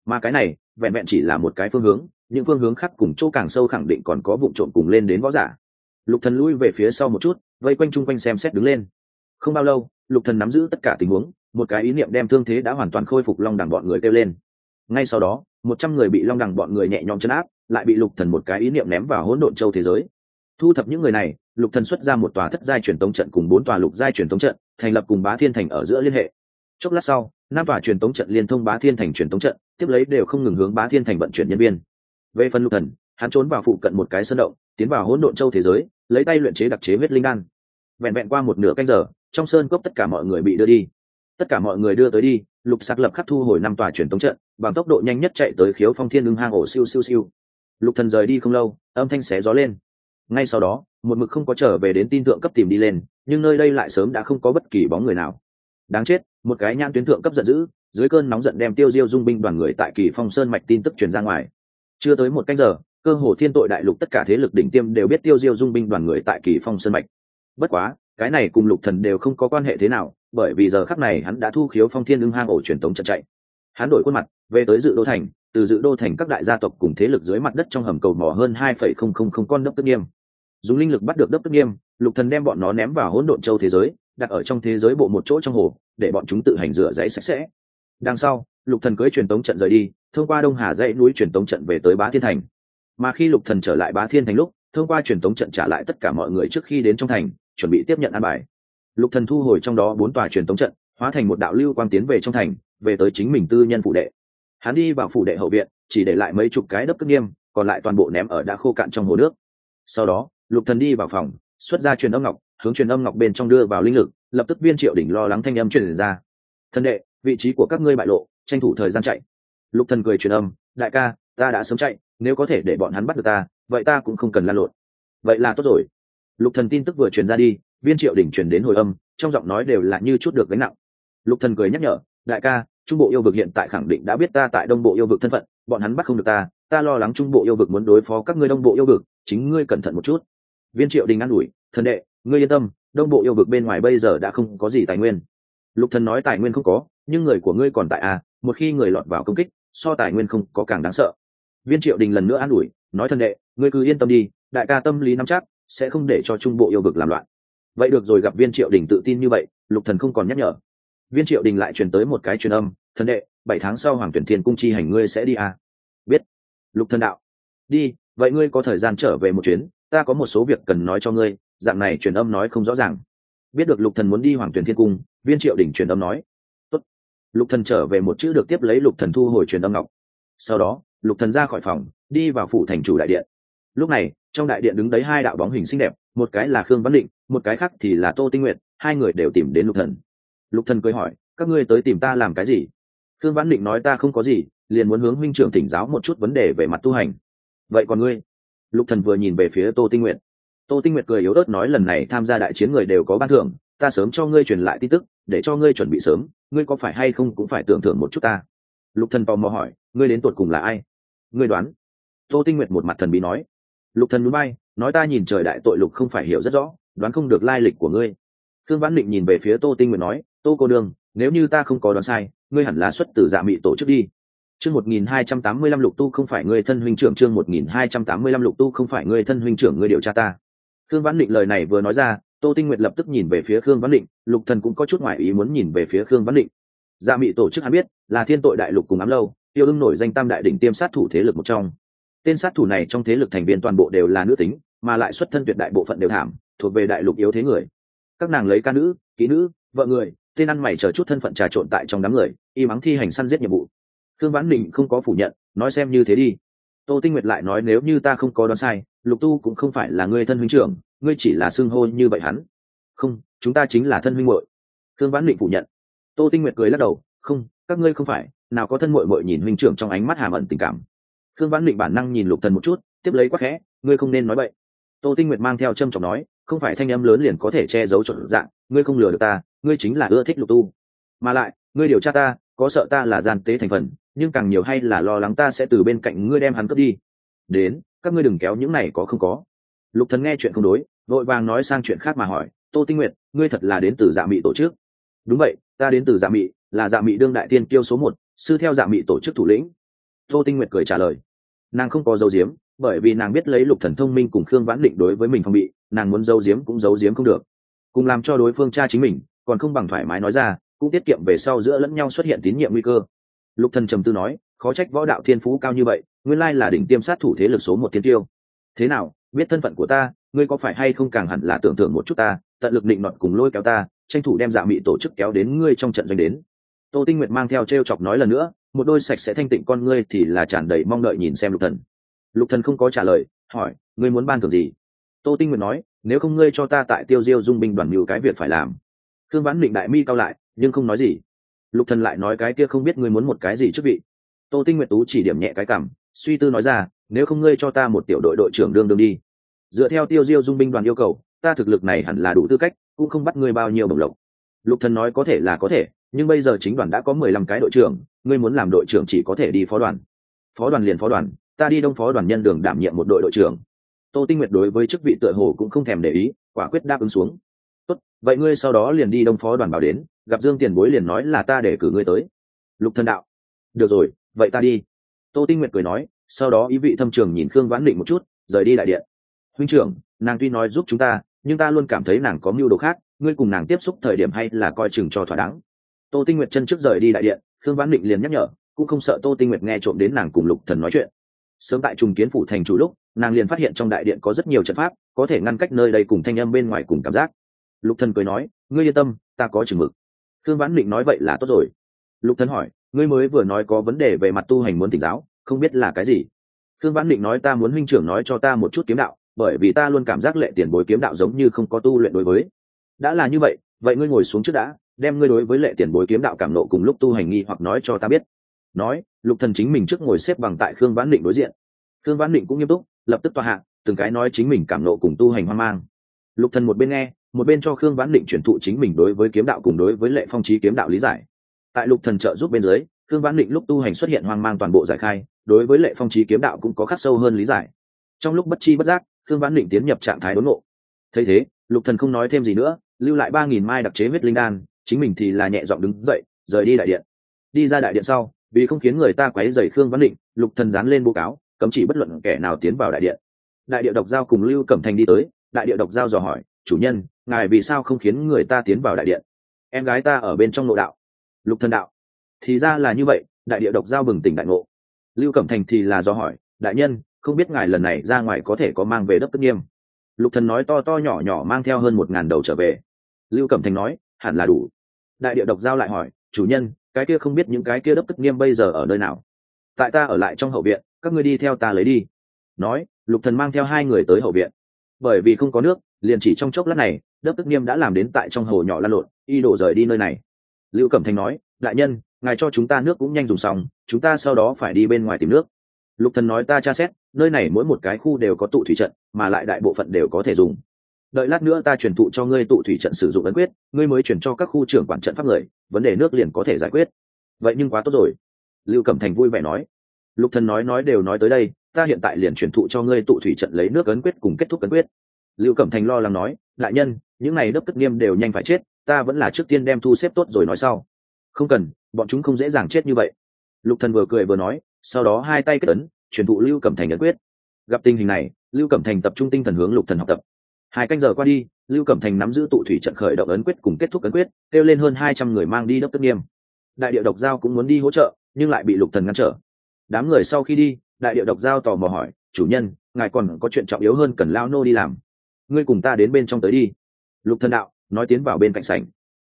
A: Mà cái này, vẹn vẹn chỉ là một cái phương hướng những phương hướng khác cùng chỗ càng sâu khẳng định còn có vụ trộm cùng lên đến võ giả. Lục thần lui về phía sau một chút, vây quanh chung quanh xem xét đứng lên. Không bao lâu, lục thần nắm giữ tất cả tình huống, một cái ý niệm đem thương thế đã hoàn toàn khôi phục long đẳng bọn người kêu lên. Ngay sau đó, một trăm người bị long đẳng bọn người nhẹ nhõm chấn áp, lại bị lục thần một cái ý niệm ném vào hỗn độn châu thế giới. Thu thập những người này, lục thần xuất ra một tòa thất giai truyền tống trận cùng bốn tòa lục giai truyền tống trận, thành lập cùng bá thiên thành ở giữa liên hệ. Chốc lát sau, năm tòa truyền tống trận liên thông bá thiên thành truyền tống trận, tiếp lấy đều không ngừng hướng bá thiên thành vận chuyển nhân viên về phần lục thần, hắn trốn vào phụ cận một cái sơn động, tiến vào hỗn độn châu thế giới, lấy tay luyện chế đặc chế huyết linh đan. Vẹn vẹn qua một nửa canh giờ, trong sơn cốc tất cả mọi người bị đưa đi. Tất cả mọi người đưa tới đi, lục sạc lập khắc thu hồi năm tòa truyền tống trận, bằng tốc độ nhanh nhất chạy tới khiếu phong thiên ưng hang ổ siêu siêu siêu. Lục thần rời đi không lâu, âm thanh xé gió lên. Ngay sau đó, một mực không có trở về đến tin thượng cấp tìm đi lên, nhưng nơi đây lại sớm đã không có bất kỳ bóng người nào. Đáng chết, một cái nhãn tuyến thượng cấp giận dữ, dưới cơn nóng giận đem tiêu diêu dung binh đoàn người tại kỳ phong sơn mạch tin tức truyền ra ngoài chưa tới một canh giờ, cơ hồ thiên tội đại lục tất cả thế lực đỉnh tiêm đều biết tiêu diêu dung binh đoàn người tại kỳ phong sân mạch. Bất quá, cái này cùng lục thần đều không có quan hệ thế nào, bởi vì giờ khắc này hắn đã thu khiếu phong thiên ưng hang ổ truyền tống trận chạy. Hắn đổi khuôn mặt, về tới dự đô thành, từ dự đô thành các đại gia tộc cùng thế lực dưới mặt đất trong hầm cầu mỏ hơn hai phẩy không không không con đốc tức nghiêm. Dùng linh lực bắt được đốc tức nghiêm, lục thần đem bọn nó ném vào hỗn độn châu thế giới, đặt ở trong thế giới bộ một chỗ trong hồ, để bọn chúng tự hành rửa giấy sạch sẽ đằng sau, lục thần cưới truyền tống trận rời đi, thông qua đông hà dãy núi truyền tống trận về tới bá thiên thành. Mà khi lục thần trở lại bá thiên thành lúc, thông qua truyền tống trận trả lại tất cả mọi người trước khi đến trong thành, chuẩn bị tiếp nhận an bài. Lục thần thu hồi trong đó bốn tòa truyền tống trận, hóa thành một đạo lưu quang tiến về trong thành, về tới chính mình tư nhân phủ đệ. Hắn đi vào phủ đệ hậu viện, chỉ để lại mấy chục cái đắp cất nghiêm, còn lại toàn bộ ném ở đã khô cạn trong hồ nước. Sau đó, lục thần đi vào phòng, xuất ra truyền âm ngọc, hướng truyền âm ngọc bên trong đưa vào linh lực, lập tức viên triệu đỉnh lo lắng thanh âm truyền ra. Thân đệ vị trí của các ngươi bại lộ, tranh thủ thời gian chạy. Lục thần cười truyền âm, đại ca, ta đã sớm chạy, nếu có thể để bọn hắn bắt được ta, vậy ta cũng không cần lan lộn. Vậy là tốt rồi. Lục thần tin tức vừa truyền ra đi, viên triệu đỉnh truyền đến hồi âm, trong giọng nói đều là như chút được gánh nặng. Lục thần cười nhắc nhở, đại ca, trung bộ yêu vực hiện tại khẳng định đã biết ta tại đông bộ yêu vực thân phận, bọn hắn bắt không được ta ta lo lắng trung bộ yêu vực muốn đối phó các ngươi đông bộ yêu vực, chính ngươi cẩn thận một chút. Viên triệu đình an ủi, thần đệ, ngươi yên tâm, đông bộ yêu vực bên ngoài bây giờ đã không có gì tài nguyên. Lục thần nói tài nguyên không có nhưng người của ngươi còn tại à một khi người lọt vào công kích, so tài nguyên không có càng đáng sợ. Viên triệu đình lần nữa an ủi, nói thân đệ, ngươi cứ yên tâm đi, đại ca tâm lý nắm chắc, sẽ không để cho trung bộ yêu vực làm loạn. Vậy được rồi gặp viên triệu đình tự tin như vậy, lục thần không còn nhắc nhở. Viên triệu đình lại truyền tới một cái truyền âm thần đệ, bảy tháng sau hoàng tuyển thiên cung chi hành ngươi sẽ đi à? biết. Lục thần đạo. Đi, vậy ngươi có thời gian trở về một chuyến, ta có một số việc cần nói cho ngươi, dạng này truyền âm nói không rõ ràng. Biết được lục thần muốn đi hoàng tuyển thiên cung, viên triệu Đình truyền âm nói lục thần trở về một chữ được tiếp lấy lục thần thu hồi truyền âm ngọc. Sau đó, lục thần ra khỏi phòng, đi vào phủ thành chủ đại điện. Lúc này, trong đại điện đứng đấy hai đạo bóng hình xinh đẹp, một cái là khương văn định, một cái khác thì là tô tinh nguyệt, hai người đều tìm đến lục thần. Lục thần cười hỏi, các ngươi tới tìm ta làm cái gì? Khương văn định nói, ta không có gì, liền muốn hướng huynh trưởng thỉnh giáo một chút vấn đề về mặt tu hành. Vậy còn ngươi? Lục thần vừa nhìn về phía tô tinh nguyệt. Tô tinh nguyệt cười yếu ớt nói, lần này tham gia đại chiến người đều có ban thưởng ta sớm cho ngươi truyền lại tin tức để cho ngươi chuẩn bị sớm ngươi có phải hay không cũng phải tưởng thưởng một chút ta? Lục thần tò mò hỏi ngươi đến tuột cùng là ai? Ngươi đoán. Tô tinh nguyệt một mặt thần bí nói. Lục thần núi bay nói ta nhìn trời đại tội lục không phải hiểu rất rõ đoán không được lai lịch của ngươi. Thương vãn định nhìn về phía tô tinh nguyệt nói tô cô Đường, nếu như ta không có đoán sai ngươi hẳn là xuất từ dạ mị tổ chức đi. Chương một nghìn hai trăm tám mươi lăm lục tu không phải ngươi thân huynh trưởng chương một nghìn hai trăm tám mươi lăm lục tu không phải ngươi thân huynh trưởng ngươi điều tra ta. Thương vãn định lời này vừa nói ra tô tinh nguyệt lập tức nhìn về phía khương văn định, lục thần cũng có chút ngoại ý muốn nhìn về phía khương văn định. Gia mị tổ chức hắn biết, là thiên tội đại lục cùng ám lâu, tiêu ưng nổi danh tam đại đỉnh tiêm sát thủ thế lực một trong. Tên sát thủ này trong thế lực thành viên toàn bộ đều là nữ tính, mà lại xuất thân tuyệt đại bộ phận đều thảm, thuộc về đại lục yếu thế người. Các nàng lấy ca nữ, kỹ nữ, vợ người, tên ăn mày chờ chút thân phận trà trộn tại trong đám người, y mắng thi hành săn giết nhiệm vụ. Khương vãn định không có phủ nhận, nói xem như thế đi. Tô tinh nguyệt lại nói, nếu như ta không có đoán sai, lục tu cũng không phải là người thân huynh trưởng ngươi chỉ là xưng hô như vậy hắn. Không, chúng ta chính là thân huynh muội. Thương vãn định phủ nhận. Tô tinh nguyệt cười lắc đầu, không, các ngươi không phải, nào có thân muội muội nhìn huynh trưởng trong ánh mắt hàm ẩn tình cảm. Thương vãn định bản năng nhìn lục thần một chút, tiếp lấy quắc khẽ, ngươi không nên nói vậy. Tô tinh nguyệt mang theo trâm trọng nói, không phải thanh âm lớn liền có thể che giấu trọn dạng, ngươi không lừa được ta, ngươi chính là ưa thích lục tu. Mà lại, ngươi điều tra ta, có sợ ta là gian tế thành phần, nhưng càng nhiều hay là lo lắng ta sẽ từ bên cạnh ngươi đem hắn cướp đi. Đến, các ngươi đừng kéo những này có không có lục thần nghe chuyện không đối, vội vàng nói sang chuyện khác mà hỏi, tô tinh nguyệt, ngươi thật là đến từ dạ mị tổ chức. Đúng vậy, ta đến từ dạ mị, là dạ mị đương đại tiên kiêu số một, sư theo dạ mị tổ chức thủ lĩnh. Tô tinh nguyệt cười trả lời. Nàng không có dấu diếm bởi vì nàng biết lấy lục thần thông minh cùng khương vãn định đối với mình phòng bị, nàng muốn giấu diếm cũng giấu diếm không được. Cùng làm cho đối phương cha chính mình, còn không bằng thoải mái nói ra, cũng tiết kiệm về sau giữa lẫn nhau xuất hiện tín nhiệm nguy cơ. Lục thần trầm tư nói, khó trách võ đạo thiên phú cao như vậy, nguyên lai là đỉnh tiêm sát thủ thế lực số một thiên tiêu thế nào biết thân phận của ta, ngươi có phải hay không càng hẳn là tưởng tượng một chút ta, tận lực định nọt cùng lôi kéo ta, tranh thủ đem dạ mị tổ chức kéo đến ngươi trong trận doanh đến. Tô tinh nguyệt mang theo t r e o chọc nói lần nữa, một đôi sạch sẽ thanh tịnh con ngươi thì là tràn đầy mong đợi nhìn xem lục thần. Lục thần không có trả lời, hỏi, ngươi muốn ban thưởng gì? Tô tinh nguyệt nói, nếu không ngươi cho ta tại tiêu diêu dung binh đoàn mưu cái việc phải làm. Thương vãn định đại mi cao lại, nhưng không nói gì. Lục thần lại nói cái kia không biết ngươi muốn một cái gì trước vị. Tô tinh nguyệt tú chỉ điểm nhẹ cái cảm suy tư nói ra, nếu không ngươi cho ta một tiểu đội đội trưởng đương đương đi. Dựa theo tiêu diêu dung binh đoàn yêu cầu, ta thực lực này hẳn là đủ tư cách, cũng không bắt ngươi bao nhiêu bổng lộc. Lục thần nói có thể là có thể, nhưng bây giờ chính đoàn đã có mười lăm cái đội trưởng, ngươi muốn làm đội trưởng chỉ có thể đi phó đoàn. Phó đoàn liền phó đoàn, ta đi đông phó đoàn nhân đường đảm nhiệm một đội đội trưởng. Tô tinh nguyệt đối với chức vị tựa hồ cũng không thèm để ý, quả quyết đáp ứng xuống. Tốt, vậy ngươi sau đó liền đi đông phó đoàn bảo đến, gặp dương tiền bối liền nói là ta để cử ngươi tới. Lục thần đạo, được rồi, vậy ta đi tô tinh nguyệt cười nói, sau đó ý vị thâm trường nhìn khương vãn định một chút, rời đi đại điện. Huynh trưởng, nàng tuy nói giúp chúng ta, nhưng ta luôn cảm thấy nàng có mưu đồ khác, ngươi cùng nàng tiếp xúc thời điểm hay là coi chừng cho thỏa đáng. Tô tinh nguyệt chân trước rời đi đại điện, khương vãn định liền nhắc nhở, cũng không sợ tô tinh nguyệt nghe trộm đến nàng cùng lục thần nói chuyện. Sớm tại trùng kiến phủ thành chủ lúc, nàng liền phát hiện trong đại điện có rất nhiều trận pháp, có thể ngăn cách nơi đây cùng thanh âm bên ngoài cùng cảm giác. Lục thần cười nói, ngươi yên tâm, ta có chừng mực. Khương vãn định nói, vậy là tốt rồi. Lục thần hỏi ngươi mới vừa nói có vấn đề về mặt tu hành muốn tỉnh giáo, không biết là cái gì. Thương vãn định nói ta muốn huynh trưởng nói cho ta một chút kiếm đạo, bởi vì ta luôn cảm giác lệ tiền bối kiếm đạo giống như không có tu luyện đối với. Đã là như vậy vậy ngươi ngồi xuống trước đã, đem ngươi đối với lệ tiền bối kiếm đạo cảm nộ cùng lúc tu hành nghi hoặc nói cho ta biết. Nói, lục thần chính mình trước ngồi xếp bằng tại khương vãn định đối diện. Khương vãn định cũng nghiêm túc, lập tức tòa hạ, từng cái nói chính mình cảm nộ cùng tu hành hoang mang. Lục thần một bên nghe, một bên cho khương vãn định truyền thụ chính mình đối với kiếm đạo cùng đối với lệ phong trí kiếm đạo lý giải tại lục thần trợ giúp bên dưới cương vãn định lúc tu hành xuất hiện hoang mang toàn bộ giải khai, đối với lệ phong trí kiếm đạo cũng có khắc sâu hơn lý giải. Trong lúc bất chi bất giác cương vãn định tiến nhập trạng thái đốn ngộ. Thấy thế, lục thần không nói thêm gì nữa, lưu lại ba nghìn mai đặc chế huyết linh đan, chính mình thì là nhẹ giọng đứng dậy, rời đi đại điện. Đi ra đại điện sau, vì không khiến người ta quấy rầy khương vãn định, lục thần dán lên bố cáo, cấm chỉ bất luận kẻ nào tiến vào đại điện. Đại địa độc giao cùng lưu cẩm thành đi tới, đại địa độc giao dò hỏi, chủ nhân, ngài vì sao không khiến người ta tiến vào đại điện? Em gái ta ở bên trong nội đạo lục thần đạo. Thì ra là như vậy, đại địa độc giao bừng tỉnh đại ngộ. Lưu cẩm thành thì là do hỏi, đại nhân, không biết ngài lần này ra ngoài có thể có mang về đất tất nghiêm? Lục thần nói to to nhỏ nhỏ mang theo hơn một ngàn đầu trở về. Lưu cẩm thành nói, hẳn là đủ. Đại địa độc giao lại hỏi, chủ nhân, cái kia không biết những cái kia đất tất nghiêm bây giờ ở nơi nào? Tại ta ở lại trong hậu viện, các ngươi đi theo ta lấy đi. Nói, lục thần mang theo hai người tới hậu viện. Bởi vì không có nước, liền chỉ trong chốc lát này, đất tức nghiêm đã làm đến tại trong hồ nhỏ lan lộn, y đổ rời đi nơi này lưu cẩm thành nói, đại nhân, ngài cho chúng ta nước cũng nhanh dùng xong, chúng ta sau đó phải đi bên ngoài tìm nước. Lục thần nói, ta tra xét, nơi này mỗi một cái khu đều có tụ thủy trận, mà lại đại bộ phận đều có thể dùng. Đợi lát nữa ta truyền thụ cho ngươi tụ thủy trận sử dụng ấn quyết, ngươi mới chuyển cho các khu trưởng quản trận pháp người, vấn đề nước liền có thể giải quyết. Vậy nhưng quá tốt rồi. Lưu cẩm thành vui vẻ nói. Lục thần nói nói đều nói tới đây, ta hiện tại liền truyền thụ cho ngươi tụ thủy trận lấy nước ấn quyết cùng kết thúc ấn quyết. Lưu cẩm thành lo lắng nói, đại nhân, những này đớp tất nghiêm đều nhanh phải chết ta vẫn là trước tiên đem thu xếp tốt rồi nói sau. Không cần, bọn chúng không dễ dàng chết như vậy. Lục thần vừa cười vừa nói, sau đó hai tay kết ấn, truyền thụ lưu cẩm thành ấn quyết. Gặp tình hình này, lưu cẩm thành tập trung tinh thần hướng lục thần học tập. Hai canh giờ qua đi, lưu cẩm thành nắm giữ tụ thủy trận khởi động ấn quyết cùng kết thúc ấn quyết, kêu lên hơn hai trăm người mang đi đốc tất nghiêm. Đại điệu độc giao cũng muốn đi hỗ trợ, nhưng lại bị lục thần ngăn trở. Đám người sau khi đi, đại điệu độc giao tò mò hỏi, chủ nhân, ngài còn có chuyện trọng yếu hơn cần lao nô đi làm. Ngươi cùng ta đến bên trong tới đi. Lục thần đạo nói tiến vào bên cạnh sảnh.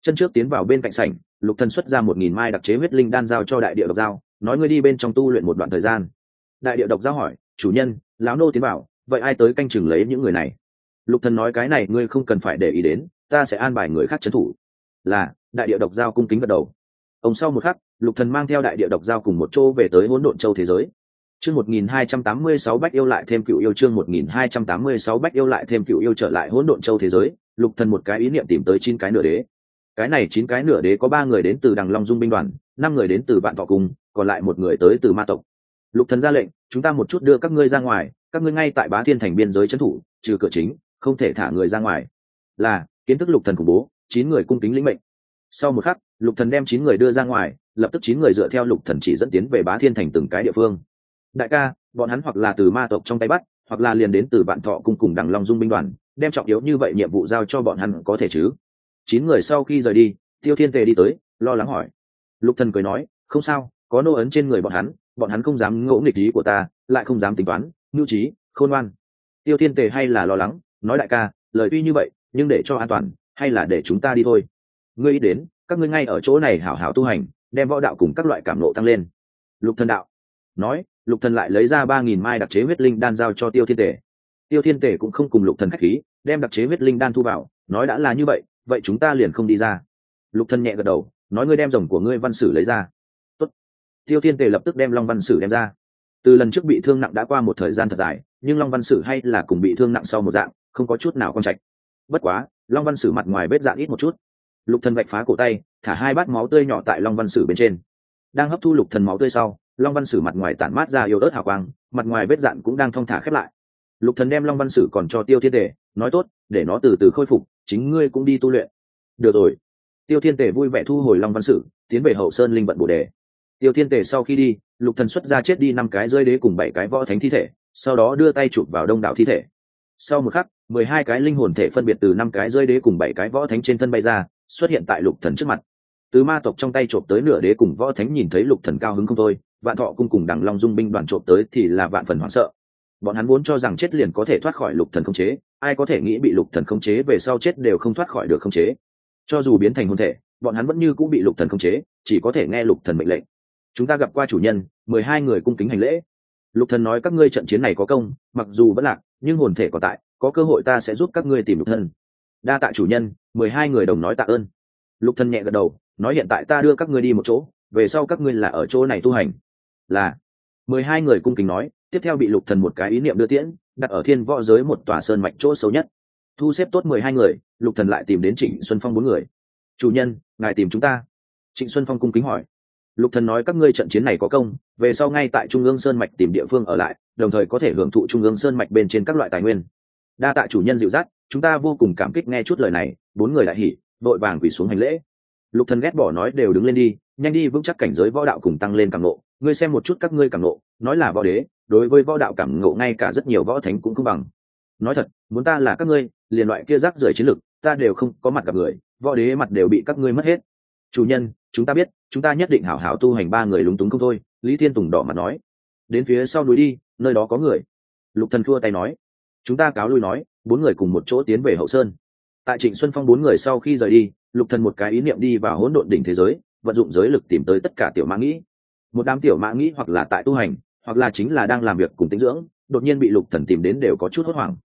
A: Chân trước tiến vào bên cạnh sảnh lục thần xuất ra một nghìn mai đặc chế huyết linh đan giao cho đại địa độc giao nói ngươi đi bên trong tu luyện một đoạn thời gian. Đại địa độc giao hỏi chủ nhân lão nô tiến vào vậy ai tới canh chừng lấy những người này? Lục thần nói cái này ngươi không cần phải để ý đến ta sẽ an bài người khác trấn thủ. Là đại địa độc giao cung kính gật đầu. Ông sau một khắc lục thần mang theo đại địa độc giao cùng một chỗ về tới hỗn độn châu thế giới. Chương 1286 Bách yêu lại thêm cựu yêu chương 1286 Bách yêu lại thêm cựu yêu trở lại hỗn độn châu thế giới, Lục Thần một cái ý niệm tìm tới chín cái nửa đế. Cái này chín cái nửa đế có ba người đến từ Đằng Long Dung binh đoàn, năm người đến từ Vạn Thọ cung, còn lại một người tới từ Ma tộc. Lục Thần ra lệnh, chúng ta một chút đưa các ngươi ra ngoài, các ngươi ngay tại Bá Thiên thành biên giới trấn thủ, trừ cửa chính, không thể thả người ra ngoài. Là, kiến thức Lục Thần khủng bố, chín người cung kính lĩnh mệnh. Sau một khắc, Lục Thần đem chín người đưa ra ngoài, lập tức chín người dựa theo Lục Thần chỉ dẫn tiến về Bá Thiên thành từng cái địa phương đại ca bọn hắn hoặc là từ ma tộc trong tay bắt hoặc là liền đến từ Vạn thọ cung cùng đằng long dung binh đoàn đem trọng yếu như vậy nhiệm vụ giao cho bọn hắn có thể chứ? Chín người sau khi rời đi, tiêu thiên tề đi tới, lo lắng hỏi. Lục thần cười nói, không sao, có nô ấn trên người bọn hắn bọn hắn không dám ngỗ nghịch ý của ta, lại không dám tính toán, nhu trí, khôn ngoan. Tiêu thiên tề hay là lo lắng, nói, đại ca, lời tuy như vậy, nhưng để cho an toàn, hay là để chúng ta đi thôi. Ngươi ý đến, các ngươi ngay ở chỗ này hảo hảo tu hành, đem võ đạo cùng các loại cảm nộ tăng lên. Lục thần đạo, nói, lục thần lại lấy ra ba nghìn mai đặc chế huyết linh đan giao cho tiêu thiên tề. tiêu thiên tề cũng không cùng lục thần khách khí đem đặc chế huyết linh đan thu vào, nói đã là như vậy vậy chúng ta liền không đi ra. Lục thần nhẹ gật đầu, nói ngươi đem rồng của ngươi văn sử lấy ra. Tốt. tiêu thiên tề lập tức đem long văn sử đem ra. Từ lần trước bị thương nặng đã qua một thời gian thật dài, nhưng long văn sử hay là cùng bị thương nặng sau một dạng, không có chút nào con trạch. Bất quá, long văn sử mặt ngoài vết dạn ít một chút. Lục thần vạch phá cổ tay, thả hai bát máu tươi nhỏ tại long văn sử bên trên. Đang hấp thu lục thần máu tươi sau, long văn sử mặt ngoài tản mát ra yếu ớt hào quang, mặt ngoài vết dạn cũng đang thong thả khép lại. Lục thần đem long văn sử còn cho tiêu thiên tề nói tốt, để nó từ từ khôi phục, chính ngươi cũng đi tu luyện. Được rồi. Tiêu thiên tề vui vẻ thu hồi long văn sử, tiến về hậu sơn linh vận bồ đề. Tiêu thiên tề sau khi đi, lục thần xuất ra chết đi năm cái rơi đế cùng bảy cái võ thánh thi thể, sau đó đưa tay chụp vào đông đảo thi thể. Sau một khắc, mười hai cái linh hồn thể phân biệt từ năm cái rơi đế cùng bảy cái võ thánh trên thân bay ra, xuất hiện tại lục thần trước mặt. Từ ma tộc trong tay trộm tới nửa đế cùng võ thánh nhìn thấy lục thần cao hứng không thôi, vạn thọ cung cùng đằng long dung binh đoàn trộm tới thì là vạn phần hoảng sợ bọn hắn vốn cho rằng chết liền có thể thoát khỏi lục thần không chế, ai có thể nghĩ bị lục thần không chế về sau chết đều không thoát khỏi được không chế. Cho dù biến thành hôn thể, bọn hắn vẫn như cũng bị lục thần không chế, chỉ có thể nghe lục thần mệnh lệnh. Chúng ta gặp qua chủ nhân, mười hai người cung kính hành lễ. Lục thần nói các ngươi trận chiến này có công, mặc dù vẫn lạc, nhưng hồn thể còn tại, có cơ hội ta sẽ giúp các ngươi tìm lục thân đa tạ chủ nhân, mười hai người đồng nói tạ ơn. Lục thần nhẹ gật đầu, nói hiện tại ta đưa các ngươi đi một chỗ, về sau các ngươi là ở chỗ này tu hành. Là, mười hai người cung kính nói tiếp theo bị lục thần một cái ý niệm đưa tiễn, đặt ở thiên võ giới một tòa sơn mạch chỗ xấu nhất. Thu xếp tốt mười hai người, lục thần lại tìm đến trịnh xuân phong bốn người. Chủ nhân, ngài tìm chúng ta. Trịnh xuân phong cung kính hỏi. Lục thần nói, các ngươi trận chiến này có công, về sau ngay tại trung ương sơn mạch tìm địa phương ở lại, đồng thời có thể hưởng thụ trung ương sơn mạch bên trên các loại tài nguyên. Đa tạ chủ nhân dịu dắt, chúng ta vô cùng cảm kích nghe chút lời này. Bốn người lại hỉ đội vàng quỳ xuống hành lễ. Lục thần ghét bỏ nói, đều đứng lên đi, nhanh đi vững chắc cảnh giới võ đạo cùng tăng lên càng nộ ngươi xem một chút các ngươi càng nộ nói là võ đế đối với võ đạo cảm ngộ ngay cả rất nhiều võ thánh cũng không bằng. Nói thật, muốn ta là các ngươi, liền loại kia rác rưởi chiến lực ta đều không có mặt gặp người, võ đế mặt đều bị các ngươi mất hết. Chủ nhân, chúng ta biết, chúng ta nhất định hảo hảo tu hành ba người lúng túng không thôi, lý thiên tùng đỏ mặt nói. Đến phía sau núi đi, nơi đó có người. Lục thần thua tay nói. Chúng ta cáo lui nói, bốn người cùng một chỗ tiến về hậu sơn. Tại trịnh xuân phong bốn người sau khi rời đi, lục thần một cái ý niệm đi vào hỗn độn đỉnh thế giới, vận dụng giới lực tìm tới tất cả tiểu mã nghĩ. Một đám tiểu mã nghĩ hoặc là tại tu hành hoặc là chính là đang làm việc cùng tinh dưỡng, đột nhiên bị lục thần tìm đến đều có chút hốt hoảng.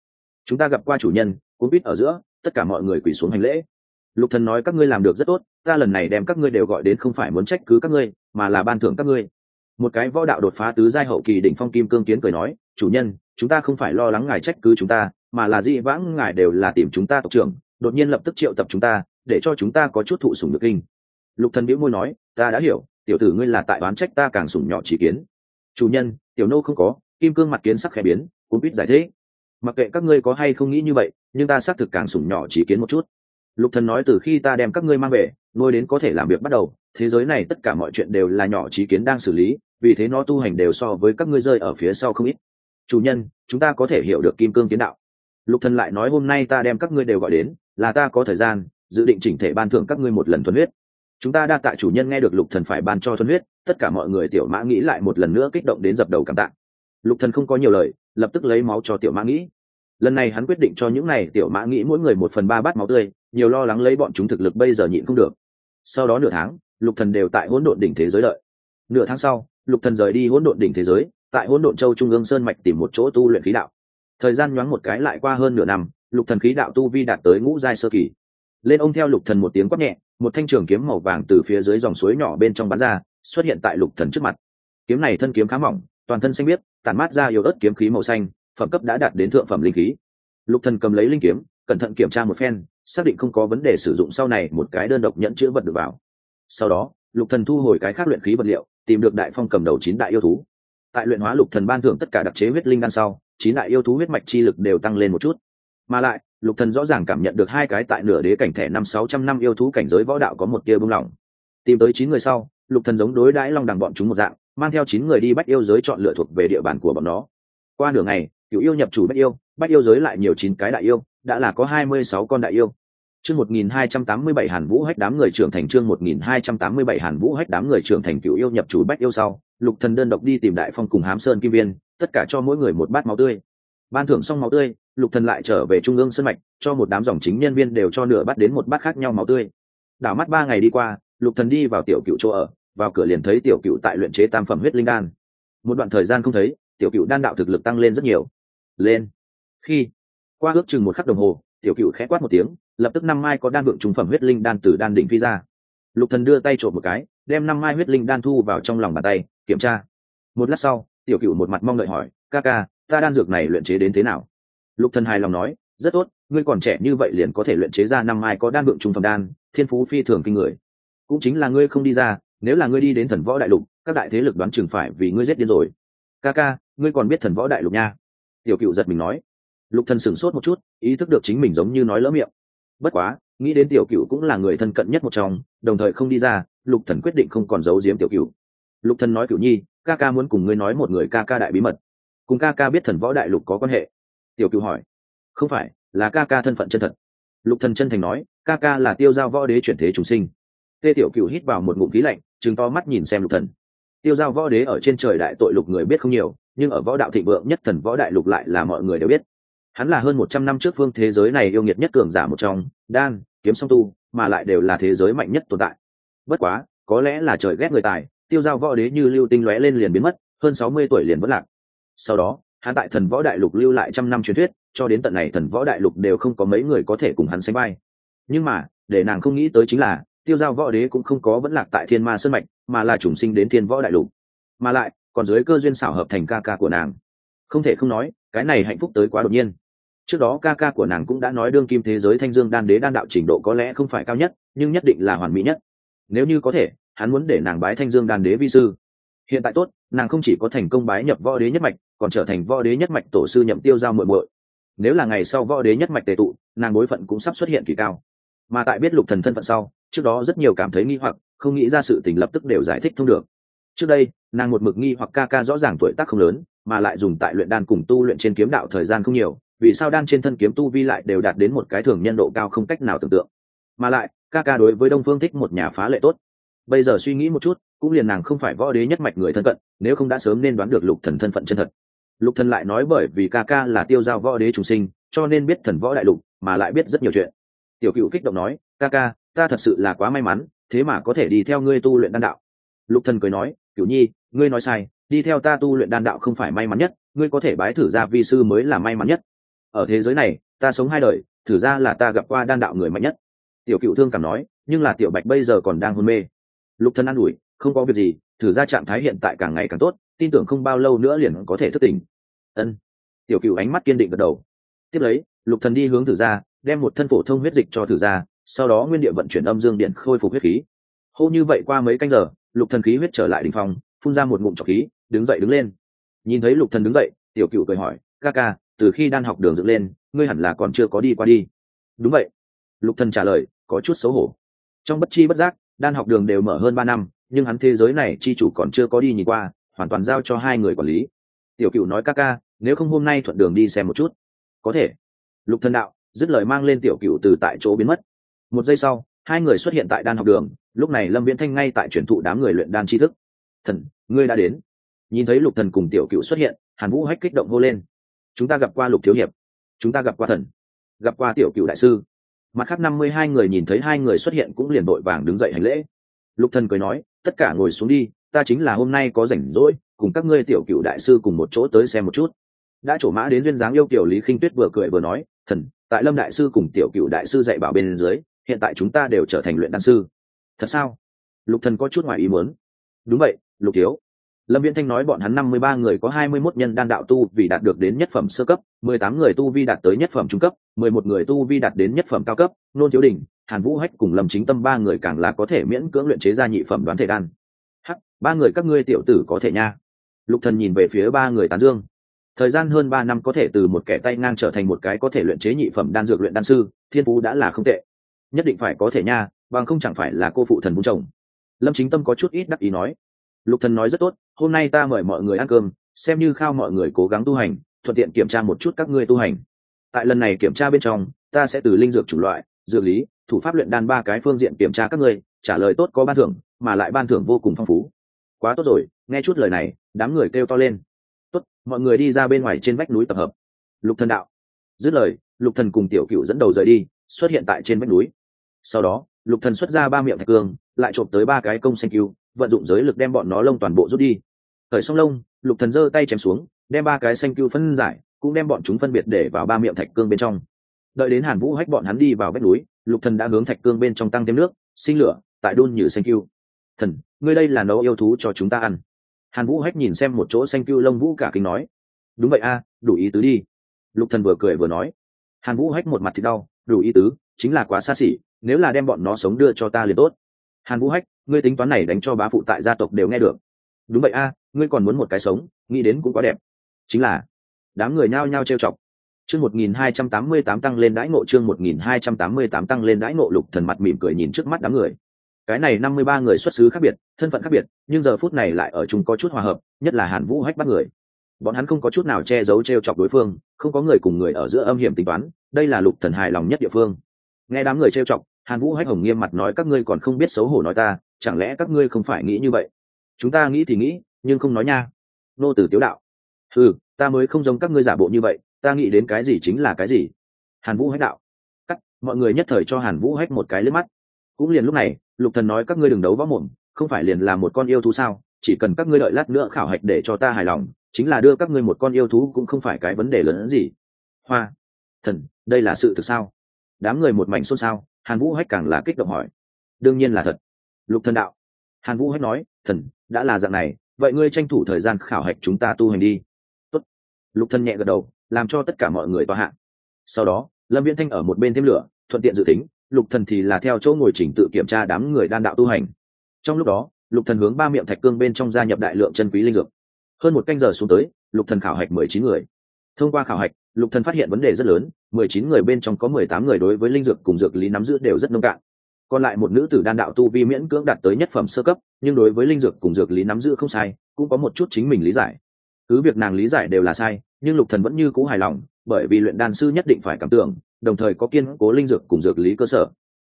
A: Chúng ta gặp qua chủ nhân, cuốn biết ở giữa, tất cả mọi người quỳ xuống hành lễ. Lục thần nói, các ngươi làm được rất tốt, ta lần này đem các ngươi đều gọi đến không phải muốn trách cứ các ngươi, mà là ban thưởng các ngươi. Một cái võ đạo đột phá tứ giai hậu kỳ đỉnh phong kim cương kiến cười nói, chủ nhân, chúng ta không phải lo lắng ngài trách cứ chúng ta, mà là dị vãng ngài đều là tìm chúng ta tộc trưởng, đột nhiên lập tức triệu tập chúng ta, để cho chúng ta có chút thụ sủng được kinh. Lục thần bĩu môi nói, ta đã hiểu, tiểu tử ngươi là tại đoán trách ta càng sủng nhỏ chỉ kiến chủ nhân, tiểu nô không có, kim cương mặt kiến sắc khẽ biến cũng biết giải thế. Mặc kệ các ngươi có hay không nghĩ như vậy, nhưng ta xác thực càng sủng nhỏ chỉ kiến một chút. Lục thần nói từ khi ta đem các ngươi mang về ngôi đến có thể làm việc bắt đầu, thế giới này tất cả mọi chuyện đều là nhỏ trí kiến đang xử lý, vì thế nó tu hành đều so với các ngươi rơi ở phía sau không ít. Chủ nhân, chúng ta có thể hiểu được kim cương kiến đạo. Lục thần lại nói hôm nay ta đem các ngươi đều gọi đến, là ta có thời gian, dự định chỉnh thể ban thưởng các ngươi một lần thuần huyết. Chúng ta đa tại chủ nhân nghe được lục thần phải ban cho thuần huyết tất cả mọi người tiểu mã nghĩ lại một lần nữa kích động đến dập đầu cảm tạ. Lục thần không có nhiều lời, lập tức lấy máu cho tiểu mã nghĩ. Lần này hắn quyết định cho những này tiểu mã nghĩ mỗi người một phần ba bát máu tươi, nhiều lo lắng lấy bọn chúng thực lực bây giờ nhịn không được. Sau đó nửa tháng, lục thần đều tại hỗn độn đỉnh thế giới đợi. Nửa tháng sau, lục thần rời đi hỗn độn đỉnh thế giới, tại hỗn độn châu trung ương sơn mạch tìm một chỗ tu luyện khí đạo. Thời gian nhoáng một cái lại qua hơn nửa năm, lục thần khí đạo tu vi đạt tới ngũ giai sơ kỳ. Lên ông theo lục thần một tiếng quát nhẹ, một thanh trường kiếm màu vàng từ phía dưới dòng suối nhỏ bên trong bắn ra xuất hiện tại lục thần trước mặt. Kiếm này thân kiếm khá mỏng, toàn thân xanh biếc, tản mát ra yếu ớt kiếm khí màu xanh, phẩm cấp đã đạt đến thượng phẩm linh khí. Lục thần cầm lấy linh kiếm, cẩn thận kiểm tra một phen, xác định không có vấn đề sử dụng sau này một cái đơn độc nhẫn chữ vật được vào. Sau đó, lục thần thu hồi cái khác luyện khí vật liệu, tìm được đại phong cầm đầu chín đại yêu thú. Tại luyện hóa lục thần ban thưởng tất cả đặc chế huyết linh đan sau, chín đại yêu thú huyết mạch chi lực đều tăng lên một chút. Mà lại, lục thần rõ ràng cảm nhận được hai cái tại nửa đế cảnh thẻ năm sáu trăm năm yêu thú cảnh giới võ đạo có một tia bung lỏng tìm tới chín người sau lục thần giống đối đãi long đằng bọn chúng một dạng, mang theo chín người đi bắt yêu giới chọn lựa thuộc về địa bàn của bọn nó. Qua nửa ngày, cựu yêu nhập chủ bắt yêu bắt yêu giới lại nhiều chín cái đại yêu, đã là có hai mươi sáu con đại yêu. Chương một nghìn hai trăm tám mươi bảy hàn vũ hách đám người trưởng thành chương một nghìn hai trăm tám mươi bảy hàn vũ hách đám người trưởng thành cựu yêu nhập chủ bách yêu sau, lục thần đơn độc đi tìm đại phong cùng hám sơn kim viên, tất cả cho mỗi người một bát máu tươi. Ban thưởng xong máu tươi, lục thần lại trở về trung ương sân mạch, cho một đám dòng chính nhân viên đều cho nửa bát đến một bát khác nhau máu tươi. Đảo mắt ba ngày đi qua lục thần đi vào tiểu cựu chỗ ở, vào cửa liền thấy tiểu cựu tại luyện chế tam phẩm huyết linh đan. Một đoạn thời gian không thấy, tiểu cựu đan đạo thực lực tăng lên rất nhiều. Lên. Khi, qua ước chừng một khắc đồng hồ, tiểu cựu khẽ quát một tiếng, lập tức năm mai có đan vượng trung phẩm huyết linh đan từ đan đỉnh phi ra. Lục thần đưa tay trộm một cái, đem năm mai huyết linh đan thu vào trong lòng bàn tay, kiểm tra. Một lát sau, tiểu cựu một mặt mong đợi hỏi, ca ca, ta đan dược này luyện chế đến thế nào? Lục thần hài lòng nói, rất tốt, ngươi còn trẻ như vậy liền có thể luyện chế ra năm mai có đan vượng trung phẩm đan, thiên phú phi thường kinh người cũng chính là ngươi không đi ra, nếu là ngươi đi đến thần võ đại lục, các đại thế lực đoán chừng phải vì ngươi giết điên rồi. Ca ca, ngươi còn biết thần võ đại lục nha. Tiểu cựu giật mình nói. Lục thần sửng sốt một chút, ý thức được chính mình giống như nói lỡ miệng. Bất quá, nghĩ đến tiểu cựu cũng là người thân cận nhất một trong, đồng thời không đi ra, lục thần quyết định không còn giấu giếm tiểu cựu. Lục thần nói cựu nhi, ca ca muốn cùng ngươi nói một người ca ca đại bí mật. Cùng ca ca biết thần võ đại lục có quan hệ. Tiểu cựu hỏi. Không phải, là ca ca thân phận chân thật. Lục thần chân thành nói, ca ca là tiêu giao võ đế chuyển thế trùng sinh tê tiểu cựu hít vào một ngụm khí lạnh chứng to mắt nhìn xem lục thần. Tiêu giao võ đế ở trên trời đại tội lục người biết không nhiều, nhưng ở võ đạo thịnh vượng nhất thần võ đại lục lại là mọi người đều biết. Hắn là hơn một trăm năm trước phương thế giới này yêu nghiệt nhất cường giả một trong, đan, kiếm song tu, mà lại đều là thế giới mạnh nhất tồn tại. Bất quá, có lẽ là trời ghét người tài, tiêu giao võ đế như lưu tinh lóe lên liền biến mất, hơn sáu mươi tuổi liền vẫn lạc. Sau đó, hắn tại thần võ đại lục lưu lại trăm năm truyền thuyết, cho đến tận này thần võ đại lục đều không có mấy người có thể cùng hắn sánh vai. Nhưng mà, để nàng không nghĩ tới chính là tiêu giao võ đế cũng không có vẫn lạc tại thiên ma sơn mạch, mà là chủng sinh đến thiên võ đại lục. Mà lại, còn dưới cơ duyên xảo hợp thành ca ca của nàng. Không thể không nói, cái này hạnh phúc tới quá đột nhiên. Trước đó ca ca của nàng cũng đã nói đương kim thế giới thanh dương đan đế đan đạo trình độ có lẽ không phải cao nhất, nhưng nhất định là hoàn mỹ nhất. Nếu như có thể, hắn muốn để nàng bái thanh dương đan đế vi sư. Hiện tại tốt, nàng không chỉ có thành công bái nhập võ đế nhất mạch, còn trở thành võ đế nhất mạch tổ sư nhậm tiêu giao muội muội. Nếu là ngày sau võ đế nhất mạch tề tụ, nàng bối phận cũng sắp xuất hiện kỳ cao. Mà tại biết lục thần thân phận sau trước đó rất nhiều cảm thấy nghi hoặc, không nghĩ ra sự tình lập tức đều giải thích thông được. Trước đây, nàng một mực nghi hoặc ca ca rõ ràng tuổi tác không lớn, mà lại dùng tại luyện đan cùng tu luyện trên kiếm đạo thời gian không nhiều, vì sao đan trên thân kiếm tu vi lại đều đạt đến một cái thường nhân độ cao không cách nào tưởng tượng. Mà lại, ca ca đối với đông phương thích một nhà phá lệ tốt. Bây giờ suy nghĩ một chút, cũng liền nàng không phải võ đế nhất mạch người thân cận, nếu không đã sớm nên đoán được lục thần thân phận chân thật. Lục thần lại nói bởi vì ca ca là tiêu giao võ đế trùng sinh, cho nên biết thần võ đại lục, mà lại biết rất nhiều chuyện. Tiểu cựu kích động nói, ca ca ta thật sự là quá may mắn, thế mà có thể đi theo ngươi tu luyện đan đạo. Lục thần cười nói, cửu nhi, ngươi nói sai, đi theo ta tu luyện đan đạo không phải may mắn nhất, ngươi có thể bái thử gia vi sư mới là may mắn nhất. Ở thế giới này, ta sống hai đời, thử ra là ta gặp qua đan đạo người mạnh nhất. Tiểu cựu thương cảm nói, nhưng là tiểu bạch bây giờ còn đang hôn mê. Lục thân an ủi, không có việc gì, thử ra trạng thái hiện tại càng ngày càng tốt, tin tưởng không bao lâu nữa liền có thể thức tỉnh. Ân. Tiểu cựu ánh mắt kiên định gật đầu. Tiếp lấy, lục thần đi hướng thử ra, đem một thân phổ thông huyết dịch cho thử ra sau đó nguyên địa vận chuyển âm dương điện khôi phục huyết khí. Hô như vậy qua mấy canh giờ, lục thần khí huyết trở lại đỉnh phong, phun ra một ngụm trọc khí, đứng dậy đứng lên. Nhìn thấy lục thần đứng dậy, tiểu cựu cười hỏi, ca ca, từ khi đan học đường dựng lên, ngươi hẳn là còn chưa có đi qua đi. Đúng vậy. Lục thần trả lời, có chút xấu hổ. Trong bất chi bất giác, đan học đường đều mở hơn ba năm, nhưng hắn thế giới này chi chủ còn chưa có đi nhìn qua, hoàn toàn giao cho hai người quản lý. Tiểu cựu nói, ca ca, nếu không hôm nay thuận đường đi xem một chút. Có thể. Lục thần đạo, dứt lời mang lên tiểu cựu từ tại chỗ biến mất một giây sau, hai người xuất hiện tại đan học đường, lúc này lâm viễn thanh ngay tại truyền thụ đám người luyện đan tri thức. Thần, ngươi đã đến. Nhìn thấy lục thần cùng tiểu cựu xuất hiện, hàn vũ hách kích động hô lên. Chúng ta gặp qua lục thiếu hiệp. Chúng ta gặp qua thần. Gặp qua tiểu cựu đại sư. Mặt khác năm mươi hai người nhìn thấy hai người xuất hiện cũng liền đội vàng đứng dậy hành lễ. Lục thần cười nói, tất cả ngồi xuống đi, ta chính là hôm nay có rảnh rỗi, cùng các ngươi tiểu cựu đại sư cùng một chỗ tới xem một chút. Đã trổ mã đến duyên dáng yêu kiểu lý khinh tuyết vừa cười vừa nói, thần, tại lâm đại sư cùng tiểu cựu đại sư dạy bảo bên dưới hiện tại chúng ta đều trở thành luyện đan sư. Thật sao? Lục thần có chút ngoài ý muốn. Đúng vậy, lục thiếu. Lâm viễn thanh nói bọn hắn năm mươi ba người có hai mươi mốt nhân đan đạo tu vì đạt được đến nhất phẩm sơ cấp, mười tám người tu vi đạt tới nhất phẩm trung cấp, mười một người tu vi đạt đến nhất phẩm cao cấp, nôn thiếu đình, hàn vũ hách cùng lâm chính tâm ba người càng là có thể miễn cưỡng luyện chế ra nhị phẩm đoán thể đan. Hắc, ba người các ngươi tiểu tử có thể nha. Lục thần nhìn về phía ba người tán dương. Thời gian hơn ba năm có thể từ một kẻ tay ngang trở thành một cái có thể luyện chế nhị phẩm đan dược luyện đan sư, thiên phú đã là không tệ nhất định phải có thể nha, bằng không chẳng phải là cô phụ thần vung chồng. Lâm chính tâm có chút ít đắc ý nói. Lục thần nói rất tốt, hôm nay ta mời mọi người ăn cơm, xem như khao mọi người cố gắng tu hành, thuận tiện kiểm tra một chút các ngươi tu hành. Tại lần này kiểm tra bên trong, ta sẽ từ linh dược chủng loại, dược lý, thủ pháp luyện đan ba cái phương diện kiểm tra các ngươi, trả lời tốt có ban thưởng, mà lại ban thưởng vô cùng phong phú. Quá tốt rồi, nghe chút lời này, đám người kêu to lên. Tốt, mọi người đi ra bên ngoài trên vách núi tập hợp. Lục thần đạo. Dứt lời, lục thần cùng tiểu cựu dẫn đầu rời đi, xuất hiện tại trên vách núi sau đó, lục thần xuất ra ba miệng thạch cương, lại trộm tới ba cái công xanh cứu vận dụng giới lực đem bọn nó lông toàn bộ rút đi. Thời xong lông, lục thần giơ tay chém xuống, đem ba cái xanh cứu phân giải, cũng đem bọn chúng phân biệt để vào ba miệng thạch cương bên trong. Đợi đến hàn vũ hách bọn hắn đi vào vách núi, lục thần đã hướng thạch cương bên trong tăng thêm nước, sinh lửa, tại đun như xanh cứu thần, ngươi đây là nấu yêu thú cho chúng ta ăn. Hàn vũ hách nhìn xem một chỗ xanh cứu lông vũ cả kinh nói. Đúng vậy a, đủ ý tứ đi. Lục thần vừa cười vừa nói. Hàn vũ hách một mặt thì đau, đủ ý tứ, chính là quá xa xỉ nếu là đem bọn nó sống đưa cho ta liền tốt. Hàn vũ hách, ngươi tính toán này đánh cho bá phụ tại gia tộc đều nghe được. Đúng vậy a, ngươi còn muốn một cái sống, nghĩ đến cũng quá đẹp. Chính là, đám người nhao nhao trêu chọc. Chương một nghìn hai trăm tám mươi tám tăng lên đãi ngộ, chương một nghìn hai trăm tám mươi tám tăng lên đãi ngộ, lục thần mặt mỉm cười nhìn trước mắt đám người. Cái này năm mươi ba người xuất xứ khác biệt, thân phận khác biệt, nhưng giờ phút này lại ở chung có chút hòa hợp, nhất là hàn vũ hách bắt người. Bọn hắn không có chút nào che giấu t r e o chọc đối phương, không có người cùng người ở giữa âm hiểm tính toán, đây là lục thần hài lòng nhất địa phương. Nghe đám người t r e o chọc hàn vũ hách hồng nghiêm mặt nói, các ngươi còn không biết xấu hổ nói ta, chẳng lẽ các ngươi không phải nghĩ như vậy? Chúng ta nghĩ thì nghĩ, nhưng không nói nha. Nô tử tiếu đạo. Ừ ta mới không giống các ngươi giả bộ như vậy, ta nghĩ đến cái gì chính là cái gì. Hàn vũ hách đạo. Cắt, mọi người nhất thời cho hàn vũ hách một cái lướt mắt. Cũng liền lúc này, lục thần nói, các ngươi đừng đấu võ mồm, không phải liền là một con yêu thú sao? Chỉ cần các ngươi đợi lát nữa khảo hạch để cho ta hài lòng, chính là đưa các ngươi một con yêu thú cũng không phải cái vấn đề lớn hơn gì. Hoa, thần, đây là sự thực sao? Đám người một mảnh xôn xao hàn vũ hách càng là kích động hỏi. Đương nhiên là thật. Lục thần đạo. Hàn vũ hách nói, thần, đã là dạng này, vậy ngươi tranh thủ thời gian khảo hạch chúng ta tu hành đi. Tốt. lục thần nhẹ gật đầu, làm cho tất cả mọi người tòa hạ. Sau đó, lâm viễn thanh ở một bên thêm lửa, thuận tiện dự tính, lục thần thì là theo chỗ ngồi chỉnh tự kiểm tra đám người đan đạo tu hành. Trong lúc đó, lục thần hướng ba miệng thạch cương bên trong gia nhập đại lượng chân quý linh dược. Hơn một canh giờ xuống tới, lục thần khảo hạch mười chín người. Thông qua khảo hạch, lục thần phát hiện vấn đề rất lớn mười chín người bên trong có mười tám người đối với linh dược cùng dược lý nắm giữ đều rất nông cạn. Còn lại một nữ tử đan đạo tu vi miễn cưỡng đạt tới nhất phẩm sơ cấp, nhưng đối với linh dược cùng dược lý nắm giữ không sai, cũng có một chút chính mình lý giải. Cứ việc nàng lý giải đều là sai, nhưng lục thần vẫn như cũ hài lòng, bởi vì luyện đan sư nhất định phải cảm tưởng, đồng thời có kiên cố linh dược cùng dược lý cơ sở.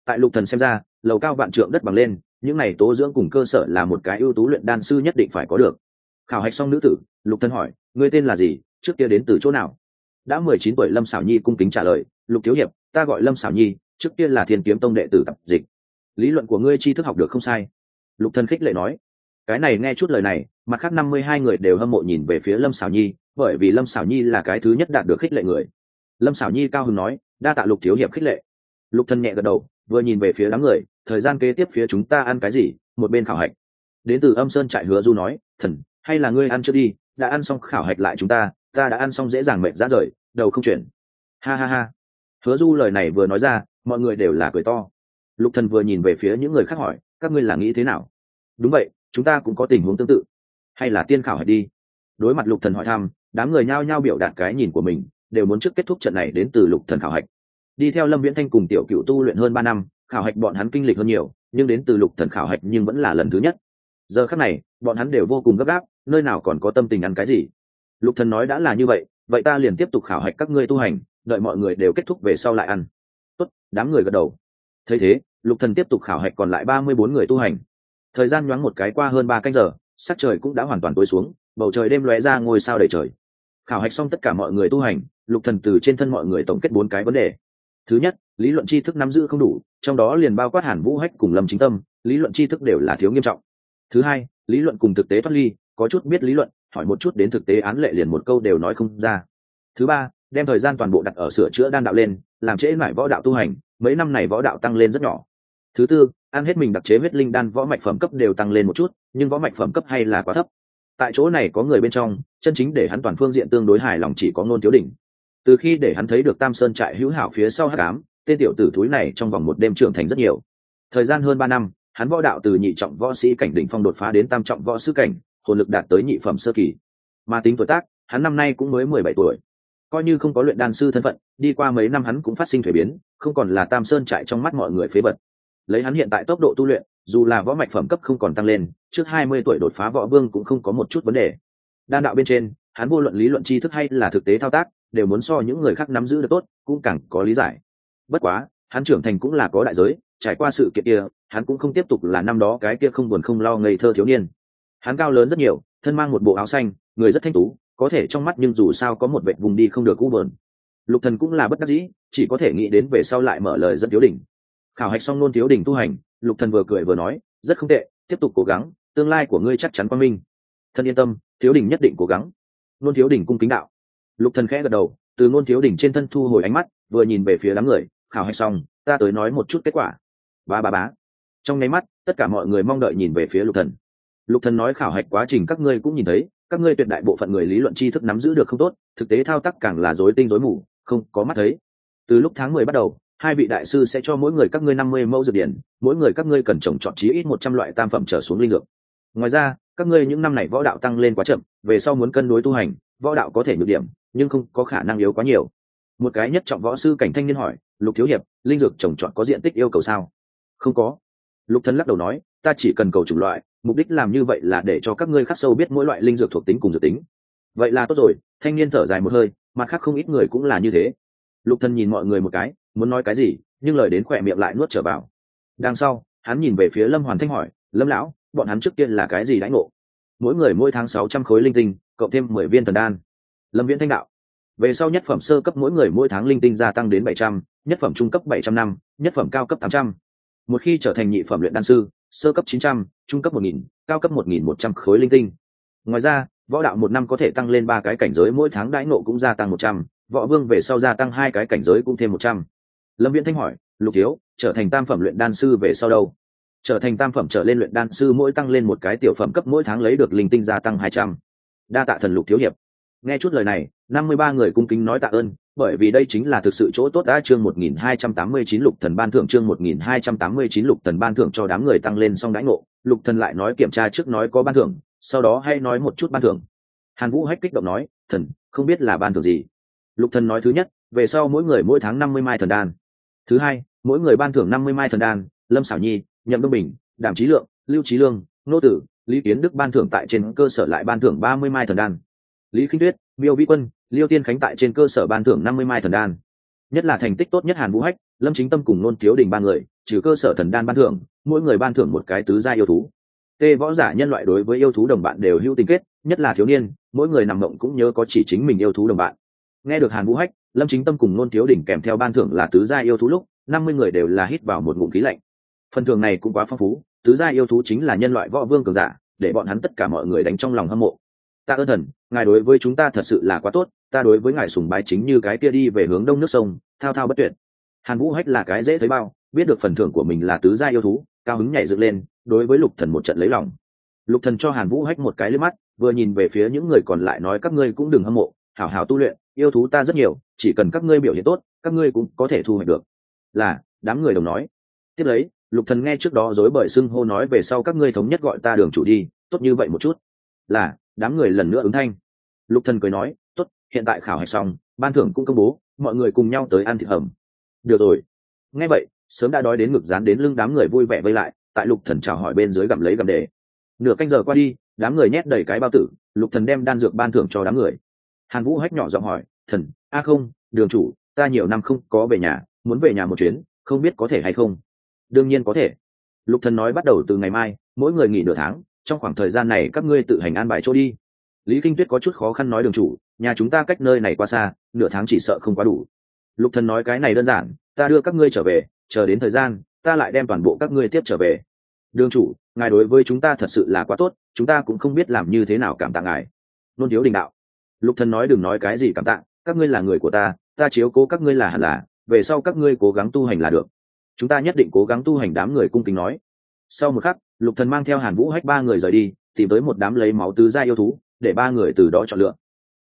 A: Tại lục thần xem ra, lầu cao vạn trượng đất bằng lên, những này tố dưỡng cùng cơ sở là một cái ưu tú luyện đan sư nhất định phải có được. Khảo hạch xong nữ tử, lục thần hỏi, ngươi tên là gì? Trước kia đến từ chỗ nào? Đã mười chín tuổi lâm xảo nhi cung kính trả lời, lục thiếu hiệp, ta gọi lâm xảo nhi, trước kia là thiên kiếm tông đệ tử tập dịch. Lý luận của ngươi tri thức học được không sai. Lục thân khích lệ nói. Cái này nghe chút lời này, mặt khác năm mươi hai người đều hâm mộ nhìn về phía lâm xảo nhi, bởi vì lâm xảo nhi là cái thứ nhất đạt được khích lệ người. Lâm xảo nhi cao hưng nói, đa tạ lục thiếu hiệp khích lệ. Lục thân nhẹ gật đầu, vừa nhìn về phía đám người, thời gian kế tiếp phía chúng ta ăn cái gì, một bên khảo hạch. Đến từ âm sơn trại hứa du nói, thần, hay là ngươi ăn chưa đi, đã ăn xong khảo hạch lại chúng ta ta đã ăn xong dễ dàng mệt ra rời, đầu không chuyển. Ha ha ha. Hứa du lời này vừa nói ra, mọi người đều là cười to. Lục thần vừa nhìn về phía những người khác hỏi, các ngươi là nghĩ thế nào? Đúng vậy, chúng ta cũng có tình huống tương tự. Hay là tiên khảo hạch đi. Đối mặt lục thần hỏi thăm, đám người nhao nhao biểu đạt cái nhìn của mình, đều muốn trước kết thúc trận này đến từ lục thần khảo hạch. Đi theo lâm viễn thanh cùng tiểu cựu tu luyện hơn ba năm, khảo hạch bọn hắn kinh lịch hơn nhiều, nhưng đến từ lục thần khảo hạch nhưng vẫn là lần thứ nhất. Giờ khắc này, bọn hắn đều vô cùng gấp gáp, nơi nào còn có tâm tình ăn cái gì? Lục thần nói đã là như vậy vậy ta liền tiếp tục khảo hạch các ngươi tu hành, đợi mọi người đều kết thúc về sau lại ăn. Tốt, đám người gật đầu. Thấy thế, lục thần tiếp tục khảo hạch còn lại ba mươi bốn người tu hành. Thời gian nhoáng một cái qua hơn ba canh giờ, sắc trời cũng đã hoàn toàn tối xuống, bầu trời đêm lóe ra ngôi sao đầy trời. Khảo hạch xong tất cả mọi người tu hành, lục thần từ trên thân mọi người tổng kết bốn cái vấn đề. Thứ nhất, lý luận tri thức nắm giữ không đủ, trong đó liền bao quát hàn vũ hách cùng lâm chính tâm, lý luận tri thức đều là thiếu nghiêm trọng. Thứ hai, lý luận cùng thực tế thoát ly, có chút biết lý luận hỏi một chút đến thực tế án lệ liền một câu đều nói không ra. Thứ ba, đem thời gian toàn bộ đặt ở sửa chữa đan đạo lên, làm trễ mải võ đạo tu hành, mấy năm này võ đạo tăng lên rất nhỏ. Thứ tư, ăn hết mình đặc chế huyết linh đan võ mạch phẩm cấp đều tăng lên một chút, nhưng võ mạch phẩm cấp hay là quá thấp. Tại chỗ này có người bên trong, chân chính để hắn toàn phương diện tương đối hài lòng chỉ có ngôn thiếu đỉnh. Từ khi để hắn thấy được tam sơn trại hữu hảo phía sau hát cám tên tiểu tử thúi này trong vòng một đêm trưởng thành rất nhiều. Thời gian hơn ba năm, hắn võ đạo từ nhị trọng võ sĩ cảnh đỉnh phong đột phá đến tam trọng võ sư cảnh hồn lực đạt tới nhị phẩm sơ kỳ. Mà tính tuổi tác, hắn năm nay cũng mới mười bảy tuổi. Coi như không có luyện đan sư thân phận, đi qua mấy năm hắn cũng phát sinh thuế biến, không còn là tam sơn trại trong mắt mọi người phế vật. Lấy hắn hiện tại tốc độ tu luyện, dù là võ mạch phẩm cấp không còn tăng lên, trước hai mươi tuổi đột phá võ vương cũng không có một chút vấn đề. Đan đạo bên trên, hắn vô luận lý luận tri thức hay là thực tế thao tác, đều muốn so những người khác nắm giữ được tốt, cũng càng có lý giải. Bất quá, hắn trưởng thành cũng là có đại giới, trải qua sự kiện kia, hắn cũng không tiếp tục là năm đó cái kia không buồn không lo ngây thơ thiếu niên hắn cao lớn rất nhiều, thân mang một bộ áo xanh, người rất thanh tú, có thể trong mắt nhưng dù sao có một vệ vùng đi không được cũ bờn lục thần cũng là bất đắc dĩ, chỉ có thể nghĩ đến về sau lại mở lời dẫn thiếu đỉnh khảo hạch xong nôn thiếu đỉnh tu hành, lục thần vừa cười vừa nói, rất không tệ, tiếp tục cố gắng, tương lai của ngươi chắc chắn quang minh. Thân yên tâm thiếu đỉnh nhất định cố gắng. Nôn thiếu đỉnh cung kính đạo. Lục thần khẽ gật đầu, từ nôn thiếu đỉnh trên thân thu hồi ánh mắt, vừa nhìn về phía đám người, khảo hạch xong, ta tới nói một chút kết quả. Ba ba bá trong nháy mắt, tất cả mọi người mong đợi nhìn về phía lục thần lục thần nói khảo hạch quá trình các ngươi cũng nhìn thấy, các ngươi tuyệt đại bộ phận người lý luận tri thức nắm giữ được không tốt, thực tế thao tác càng là rối tinh rối mù, không có mắt thấy. Từ lúc tháng mười bắt đầu, hai vị đại sư sẽ cho mỗi người các ngươi năm mươi mẫu dược điển, mỗi người các ngươi cần trồng trọt chí ít một trăm loại tam phẩm trở xuống linh dược. Ngoài ra, các ngươi những năm này võ đạo tăng lên quá chậm, về sau muốn cân đối tu hành, võ đạo có thể nhược điểm, nhưng không có khả năng yếu quá nhiều. Một cái nhất trọng võ sư cảnh thanh niên hỏi, lục thiếu hiệp, linh dược trồng trọt có diện tích yêu cầu sao? Không có. Lục thân lắc đầu nói, ta chỉ cần cầu chủng loại mục đích làm như vậy là để cho các ngươi khắc sâu biết mỗi loại linh dược thuộc tính cùng dược tính. Vậy là tốt rồi, thanh niên thở dài một hơi, mặt khác không ít người cũng là như thế. Lục thần nhìn mọi người một cái, muốn nói cái gì, nhưng lời đến khỏe miệng lại nuốt trở vào. Đằng sau, hắn nhìn về phía lâm hoàn thanh hỏi, lâm lão, bọn hắn trước tiên là cái gì đãi ngộ? Mỗi người mỗi tháng sáu trăm khối linh tinh, cộng thêm mười viên thần đan. Lâm viễn thanh đạo, về sau nhất phẩm sơ cấp mỗi người mỗi tháng linh tinh gia tăng đến bảy trăm, nhất phẩm trung cấp bảy trăm năm, nhất phẩm cao cấp tám trăm. Một khi trở thành nhị phẩm luyện đan sư sơ cấp chín trăm, trung cấp một nghìn, cao cấp một nghìn một trăm khối linh tinh. Ngoài ra, võ đạo một năm có thể tăng lên ba cái cảnh giới, mỗi tháng đãi ngộ cũng gia tăng một trăm, võ vương về sau gia tăng hai cái cảnh giới cũng thêm một trăm. Lâm viễn thanh hỏi, lục thiếu, trở thành tam phẩm luyện đan sư về sau đâu? Trở thành tam phẩm trở lên luyện đan sư mỗi tăng lên một cái tiểu phẩm cấp, mỗi tháng lấy được linh tinh gia tăng hai trăm. Đa tạ thần lục thiếu hiệp. Nghe chút lời này, năm mươi ba người cung kính nói tạ ơn bởi vì đây chính là thực sự chỗ tốt đã chương một nghìn hai trăm tám mươi chín lục thần ban thưởng, chương một nghìn hai trăm tám mươi chín lục thần ban thưởng cho đám người tăng lên xong đãi ngộ. Lục thần lại nói kiểm tra trước nói có ban thưởng, sau đó hay nói một chút ban thưởng. Hàn vũ hách kích động nói, thần, không biết là ban thưởng gì. Lục thần nói thứ nhất, về sau mỗi người mỗi tháng năm mươi mai thần đan. Thứ hai, mỗi người ban thưởng năm mươi mai thần đan, lâm xảo nhi, nhậm đông bình, đàm trí lượng, lưu trí lương, nô tử, lý kiến đức ban thưởng tại trên cơ sở lại ban thưởng ba mươi mai thần đan. Lý khinh tuyết miêu vĩ quân, liêu tiên khánh tại trên cơ sở ban thưởng năm mươi mai thần đan. Nhất là thành tích tốt nhất hàn vũ hách, lâm chính tâm cùng nôn thiếu đình ba người, trừ cơ sở thần đan ban thưởng, mỗi người ban thưởng một cái tứ gia yêu thú. Tê võ giả nhân loại đối với yêu thú đồng bạn đều hữu tình kết, nhất là thiếu niên, mỗi người nằm mộng cũng nhớ có chỉ chính mình yêu thú đồng bạn. Nghe được hàn vũ hách, lâm chính tâm cùng nôn thiếu đỉnh kèm theo ban thưởng là tứ gia yêu thú lúc, năm mươi người đều là hít vào một ngụm khí lạnh. Phần thưởng này cũng quá phong phú, tứ gia yêu thú chính là nhân loại võ vương cường giả, để bọn hắn tất cả mọi người đánh trong lòng hâm mộ ta ơn thần, ngài đối với chúng ta thật sự là quá tốt, ta đối với ngài sùng bái chính như cái kia đi về hướng đông nước sông, thao thao bất tuyệt. Hàn vũ hách là cái dễ thấy bao, biết được phần thưởng của mình là tứ gia yêu thú, cao hứng nhảy dựng lên, đối với lục thần một trận lấy lòng. Lục thần cho hàn vũ hách một cái lướt mắt, vừa nhìn về phía những người còn lại nói các ngươi cũng đừng hâm mộ, hảo hảo tu luyện, yêu thú ta rất nhiều, chỉ cần các ngươi biểu hiện tốt, các ngươi cũng có thể thu hoạch được. Là, đám người đồng nói. Tiếp lấy, lục thần nghe trước đó dối bởi xưng hô nói về sau các ngươi thống nhất gọi ta đường chủ đi, tốt như vậy một chút. Là đám người lần nữa ứng thanh. Lục thần cười nói, tốt, hiện tại khảo hạch xong, ban thưởng cũng công bố, mọi người cùng nhau tới ăn thịt hầm. Được rồi. Nghe vậy, sớm đã đói đến ngực dán đến lưng đám người vui vẻ vây lại, tại lục thần chào hỏi bên dưới gặm lấy gặm để. nửa canh giờ qua đi, đám người nhét đầy cái bao tử, lục thần đem đan dược ban thưởng cho đám người. Hàn vũ hách nhỏ giọng hỏi, thần, a không, đường chủ, ta nhiều năm không có về nhà, muốn về nhà một chuyến, không biết có thể hay không? Đương nhiên có thể. Lục thần nói bắt đầu từ ngày mai, mỗi người nghỉ nửa tháng trong khoảng thời gian này các ngươi tự hành an bài chỗ đi. Lý kinh tuyết có chút khó khăn nói đường chủ, nhà chúng ta cách nơi này qua xa, nửa tháng chỉ sợ không quá đủ. Lục thần nói cái này đơn giản, ta đưa các ngươi trở về, chờ đến thời gian, ta lại đem toàn bộ các ngươi tiếp trở về. Đường chủ, ngài đối với chúng ta thật sự là quá tốt, chúng ta cũng không biết làm như thế nào cảm tạ ngài. Nôn thiếu đình đạo. Lục thần nói đừng nói cái gì cảm tạ, các ngươi là người của ta ta chiếu cố các ngươi là hẳn là, về sau các ngươi cố gắng tu hành là được. Chúng ta nhất định cố gắng tu hành đám người cung kính nói. Sau một khắc lục thần mang theo hàn vũ hách ba người rời đi, tìm tới một đám lấy máu tứ gia yêu thú, để ba người từ đó chọn lựa.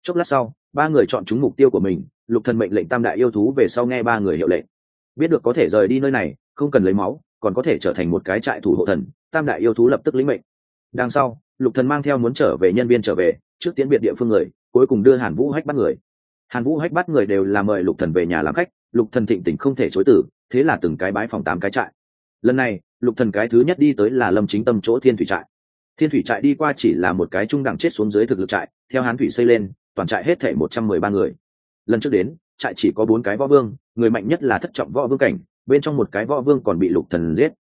A: Chốc lát sau, ba người chọn chúng mục tiêu của mình, lục thần mệnh lệnh tam đại yêu thú về sau nghe ba người hiệu lệnh. Biết được có thể rời đi nơi này, không cần lấy máu, còn có thể trở thành một cái trại thủ hộ thần, tam đại yêu thú lập tức lĩnh mệnh. Đằng sau, lục thần mang theo muốn trở về nhân viên trở về, trước tiến biệt địa phương người, cuối cùng đưa hàn vũ hách bắt người. Hàn vũ hách bắt người đều là mời lục thần về nhà làm khách, lục thần thịnh tình không thể chối từ, thế là từng cái bái phòng tám cái trại. Lần này lục thần cái thứ nhất đi tới là lâm chính tâm chỗ thiên thủy trại. Thiên thủy trại đi qua chỉ là một cái trung đẳng chết xuống dưới thực lực trại, theo hán thủy xây lên, toàn trại hết thể một trăm mười ba người. Lần trước đến, trại chỉ có bốn cái võ vương, người mạnh nhất là thất trọng võ vương cảnh, bên trong một cái võ vương còn bị lục thần giết.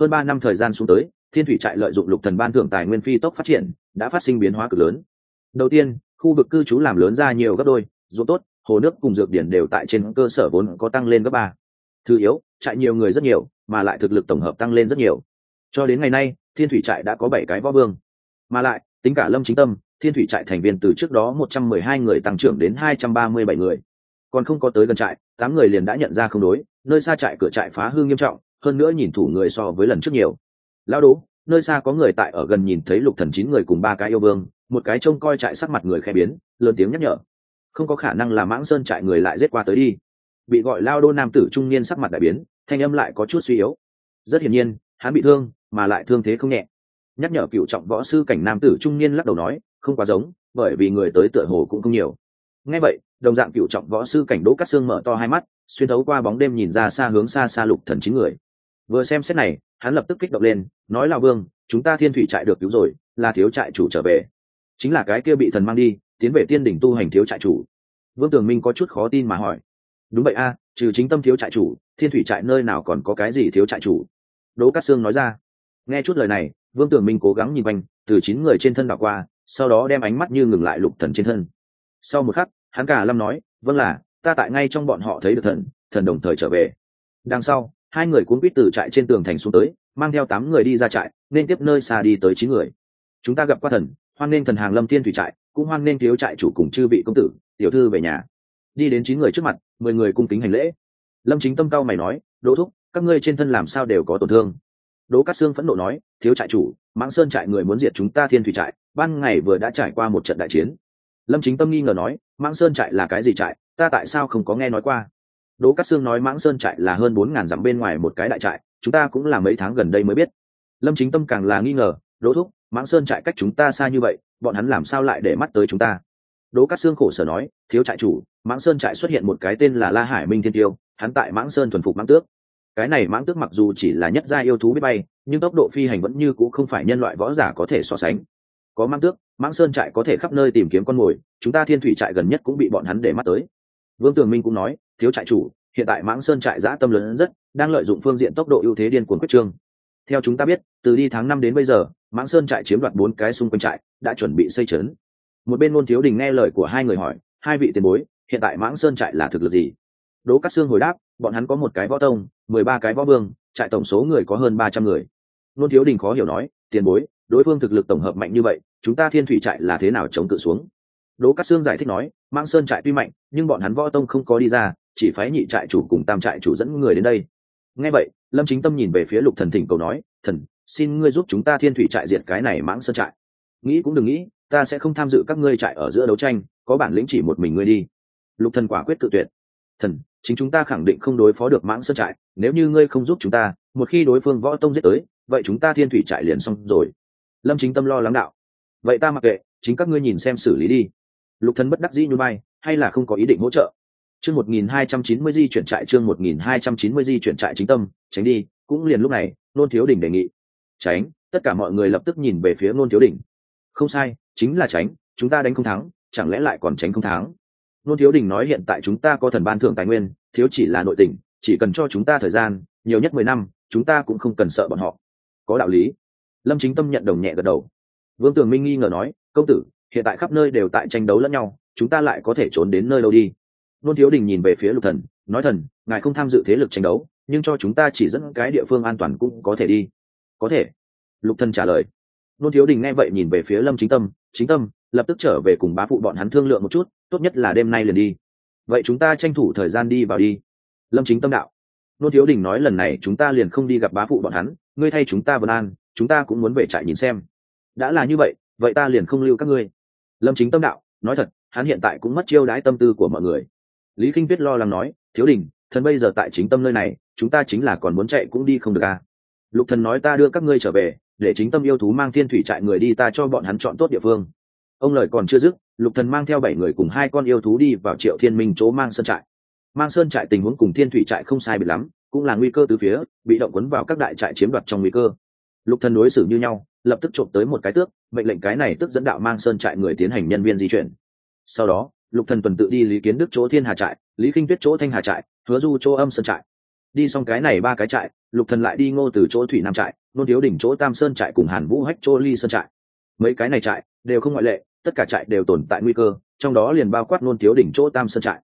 A: Hơn ba năm thời gian xuống tới, thiên thủy trại lợi dụng lục thần ban thưởng tài nguyên phi tốc phát triển, đã phát sinh biến hóa cực lớn. Đầu tiên, khu vực cư trú làm lớn ra nhiều gấp đôi, ruộng tốt, hồ nước cùng dược điển đều tại trên cơ sở vốn có tăng lên gấp ba. Thứ yếu trại nhiều người rất nhiều, mà lại thực lực tổng hợp tăng lên rất nhiều. Cho đến ngày nay, thiên thủy trại đã có bảy cái võ vương. Mà lại, tính cả lâm chính tâm, thiên thủy trại thành viên từ trước đó một trăm mười hai người tăng trưởng đến hai trăm ba mươi bảy người. Còn không có tới gần trại, tám người liền đã nhận ra không đối, nơi xa trại cửa trại phá hư nghiêm trọng, hơn nữa nhìn thủ người so với lần trước nhiều. Lao đố nơi xa có người tại ở gần nhìn thấy lục thần chín người cùng ba cái yêu vương, một cái trông coi trại sắc mặt người khẽ biến, lớn tiếng nhắc nhở. Không có khả năng là mãng sơn trại người lại giết qua tới đi bị gọi lao đô nam tử trung niên sắc mặt đại biến, thanh âm lại có chút suy yếu. Rất hiển nhiên, hắn bị thương, mà lại thương thế không nhẹ. Nhắc nhở cựu trọng võ sư cảnh nam tử trung niên lắc đầu nói, không quá giống, bởi vì người tới tựa hồ cũng không nhiều. Ngay vậy, đồng dạng cựu trọng võ sư cảnh đỗ cắt xương mở to hai mắt, xuyên thấu qua bóng đêm nhìn ra xa hướng xa xa lục thần chín người. Vừa xem xét này, hắn lập tức kích động lên, nói là vương, chúng ta thiên thủy trại được cứu rồi, là thiếu trại chủ trở về. Chính là cái kia bị thần mang đi, tiến về tiên đỉnh tu hành thiếu trại chủ. Vương tường minh có chút khó tin mà hỏi đúng vậy a, trừ chính tâm thiếu trại chủ, thiên thủy trại nơi nào còn có cái gì thiếu trại chủ? Đỗ cát sương nói ra. Nghe chút lời này, vương Tưởng minh cố gắng nhìn quanh, từ chín người trên thân đảo qua, sau đó đem ánh mắt như ngừng lại lục thần trên thân. Sau một khắc, hắn cả lâm nói vâng là, ta tại ngay trong bọn họ thấy được thần thần đồng thời trở về. Đằng sau, hai người cuốn quýt từ trại trên tường thành xuống tới, mang theo tám người đi ra trại, nên tiếp nơi xa đi tới chín người. Chúng ta gặp qua thần, hoan nên thần hàng lâm thiên thủy trại, cũng hoan nên thiếu trại chủ cùng chư vị công tử, tiểu thư về nhà đi đến chín người trước mặt, mười người cung kính hành lễ. Lâm chính tâm cao mày nói, đỗ thúc, các ngươi trên thân làm sao đều có tổn thương? Đỗ cát sương phẫn nộ nói, thiếu trại chủ, mãng sơn trại người muốn diệt chúng ta thiên thủy trại, ban ngày vừa đã trải qua một trận đại chiến. Lâm chính tâm nghi ngờ nói, mãng sơn trại là cái gì trại? Ta tại sao không có nghe nói qua? Đỗ cát sương nói, mãng sơn trại là hơn bốn ngàn dặm bên ngoài một cái đại trại, chúng ta cũng là mấy tháng gần đây mới biết. Lâm chính tâm càng là nghi ngờ, đỗ thúc, mãng sơn trại cách chúng ta xa như vậy, bọn hắn làm sao lại để mắt tới chúng ta? Đỗ cát sương khổ sở nói, thiếu trại chủ mãng sơn trại xuất hiện một cái tên là la hải minh thiên tiêu, hắn tại mãng sơn thuần phục mãng tước. Cái này mãng tước mặc dù chỉ là nhất gia yêu thú biết bay, nhưng tốc độ phi hành vẫn như c ũ không phải nhân loại võ giả có thể so sánh. Có mãng tước, mãng sơn trại có thể khắp nơi tìm kiếm con mồi, chúng ta thiên thủy trại gần nhất cũng bị bọn hắn để mắt tới. Vương tường minh cũng nói, thiếu trại chủ, hiện tại mãng sơn trại giã tâm lớn rất, đang lợi dụng phương diện tốc độ ưu thế điên cuồng quyết trương. Theo chúng ta biết, từ đi tháng năm đến bây giờ, mãng sơn trại chiếm đoạt bốn cái xung quanh trại, đã chuẩn bị xây trấn. Một bên ngôn thiếu đình nghe lời của hai người hỏi, hai vị tiền bối hiện tại mãng sơn trại là thực lực gì? Đỗ cát sương hồi đáp, bọn hắn có một cái võ tông, mười ba cái võ vương, trại tổng số người có hơn ba trăm người. Nôn thiếu đình khó hiểu nói, tiền bối, đối phương thực lực tổng hợp mạnh như vậy, chúng ta thiên thủy trại là thế nào chống cự xuống? Đỗ cát sương giải thích nói, mãng sơn trại tuy mạnh, nhưng bọn hắn võ tông không có đi ra, chỉ phái nhị trại chủ cùng tam trại chủ dẫn người đến đây. Nghe vậy, lâm chính tâm nhìn về phía lục thần thỉnh cầu nói, thần, xin ngươi giúp chúng ta thiên thủy trại diệt cái này mãng sơn trại. Nghĩ cũng đừng nghĩ, ta sẽ không tham dự các ngươi trại ở giữa đấu tranh, có bản lĩnh chỉ một mình ngươi đi lục thần quả quyết tự tuyệt. Thần, chính chúng ta khẳng định không đối phó được mãng sơn trại, nếu như ngươi không giúp chúng ta, một khi đối phương võ tông giết tới, vậy chúng ta thiên thủy trại liền xong rồi. Lâm chính tâm lo lắng đạo. Vậy ta mặc kệ, chính các ngươi nhìn xem xử lý đi. Lục thần bất đắc dĩ như bay hay là không có ý định hỗ trợ? Chương một nghìn hai trăm chín mươi di chuyển trại, chương một nghìn hai trăm chín mươi di chuyển trại chính tâm, tránh đi, cũng liền lúc này, nôn thiếu Đỉnh đề nghị. Tránh, tất cả mọi người lập tức nhìn về phía nôn thiếu Đỉnh. không sai, chính là tránh, chúng ta đánh không thắng, chẳng lẽ lại còn tránh không thắng? Nôn thiếu đình nói hiện tại chúng ta có thần ban thưởng tài nguyên, thiếu chỉ là nội tình, chỉ cần cho chúng ta thời gian, nhiều nhất mười năm, chúng ta cũng không cần sợ bọn họ. Có đạo lý. Lâm chính tâm nhận đồng nhẹ gật đầu. Vương tường minh nghi ngờ nói, công tử, hiện tại khắp nơi đều tại tranh đấu lẫn nhau, chúng ta lại có thể trốn đến nơi đâu đi? Nôn thiếu đình nhìn về phía lục thần, nói, thần, ngài không tham dự thế lực tranh đấu, nhưng cho chúng ta chỉ dẫn cái địa phương an toàn cũng có thể đi. Có thể. Lục thần trả lời. Nôn thiếu đình nghe vậy nhìn về phía lâm chính tâm chính tâm, lập tức trở về cùng bá phụ bọn hắn thương lượng một chút tốt nhất là đêm nay liền đi. Vậy chúng ta tranh thủ thời gian đi vào đi. Lâm chính tâm đạo. Nô thiếu đình nói lần này chúng ta liền không đi gặp bá phụ bọn hắn, ngươi thay chúng ta vân an, chúng ta cũng muốn về trại nhìn xem. Đã là như vậy vậy ta liền không lưu các ngươi. Lâm chính tâm đạo, nói thật, hắn hiện tại cũng mất chiêu đãi tâm tư của mọi người. Lý k i n h tuyết lo lắng nói, thiếu đình, thần bây giờ tại chính tâm nơi này, chúng ta chính là còn muốn chạy cũng đi không được à. lục thần nói ta đưa các ngươi trở về, để chính tâm yêu thú mang thiên thủy trại người đi ta cho bọn hắn chọn tốt địa phương. Ông lời còn chưa dứt lục thần mang theo bảy người cùng hai con yêu thú đi vào triệu thiên minh chỗ mang sơn trại. Mang sơn trại tình huống cùng thiên thủy trại không sai biệt lắm, cũng là nguy cơ từ phía, bị động quấn vào các đại trại chiếm đoạt trong nguy cơ. Lục thần đối xử như nhau, lập tức trộm tới một cái tước, mệnh lệnh cái này tức dẫn đạo mang sơn trại người tiến hành nhân viên di chuyển. Sau đó, lục thần tuần tự đi lý kiến đức chỗ thiên hà trại, lý kinh tuyết chỗ thanh hà trại, hứa du chỗ âm sơn trại. Đi xong cái này ba cái trại, lục thần lại đi ngô từ chỗ thủy nam trại nô thiếu đỉnh chỗ tam sơn trại cùng hàn vũ hách chỗ ly sơn trại. Mấy cái này trại đều không ngoại lệ tất cả trại đều tồn tại nguy cơ, trong đó liền bao quát nôn thiếu đỉnh chỗ tam sơn trại.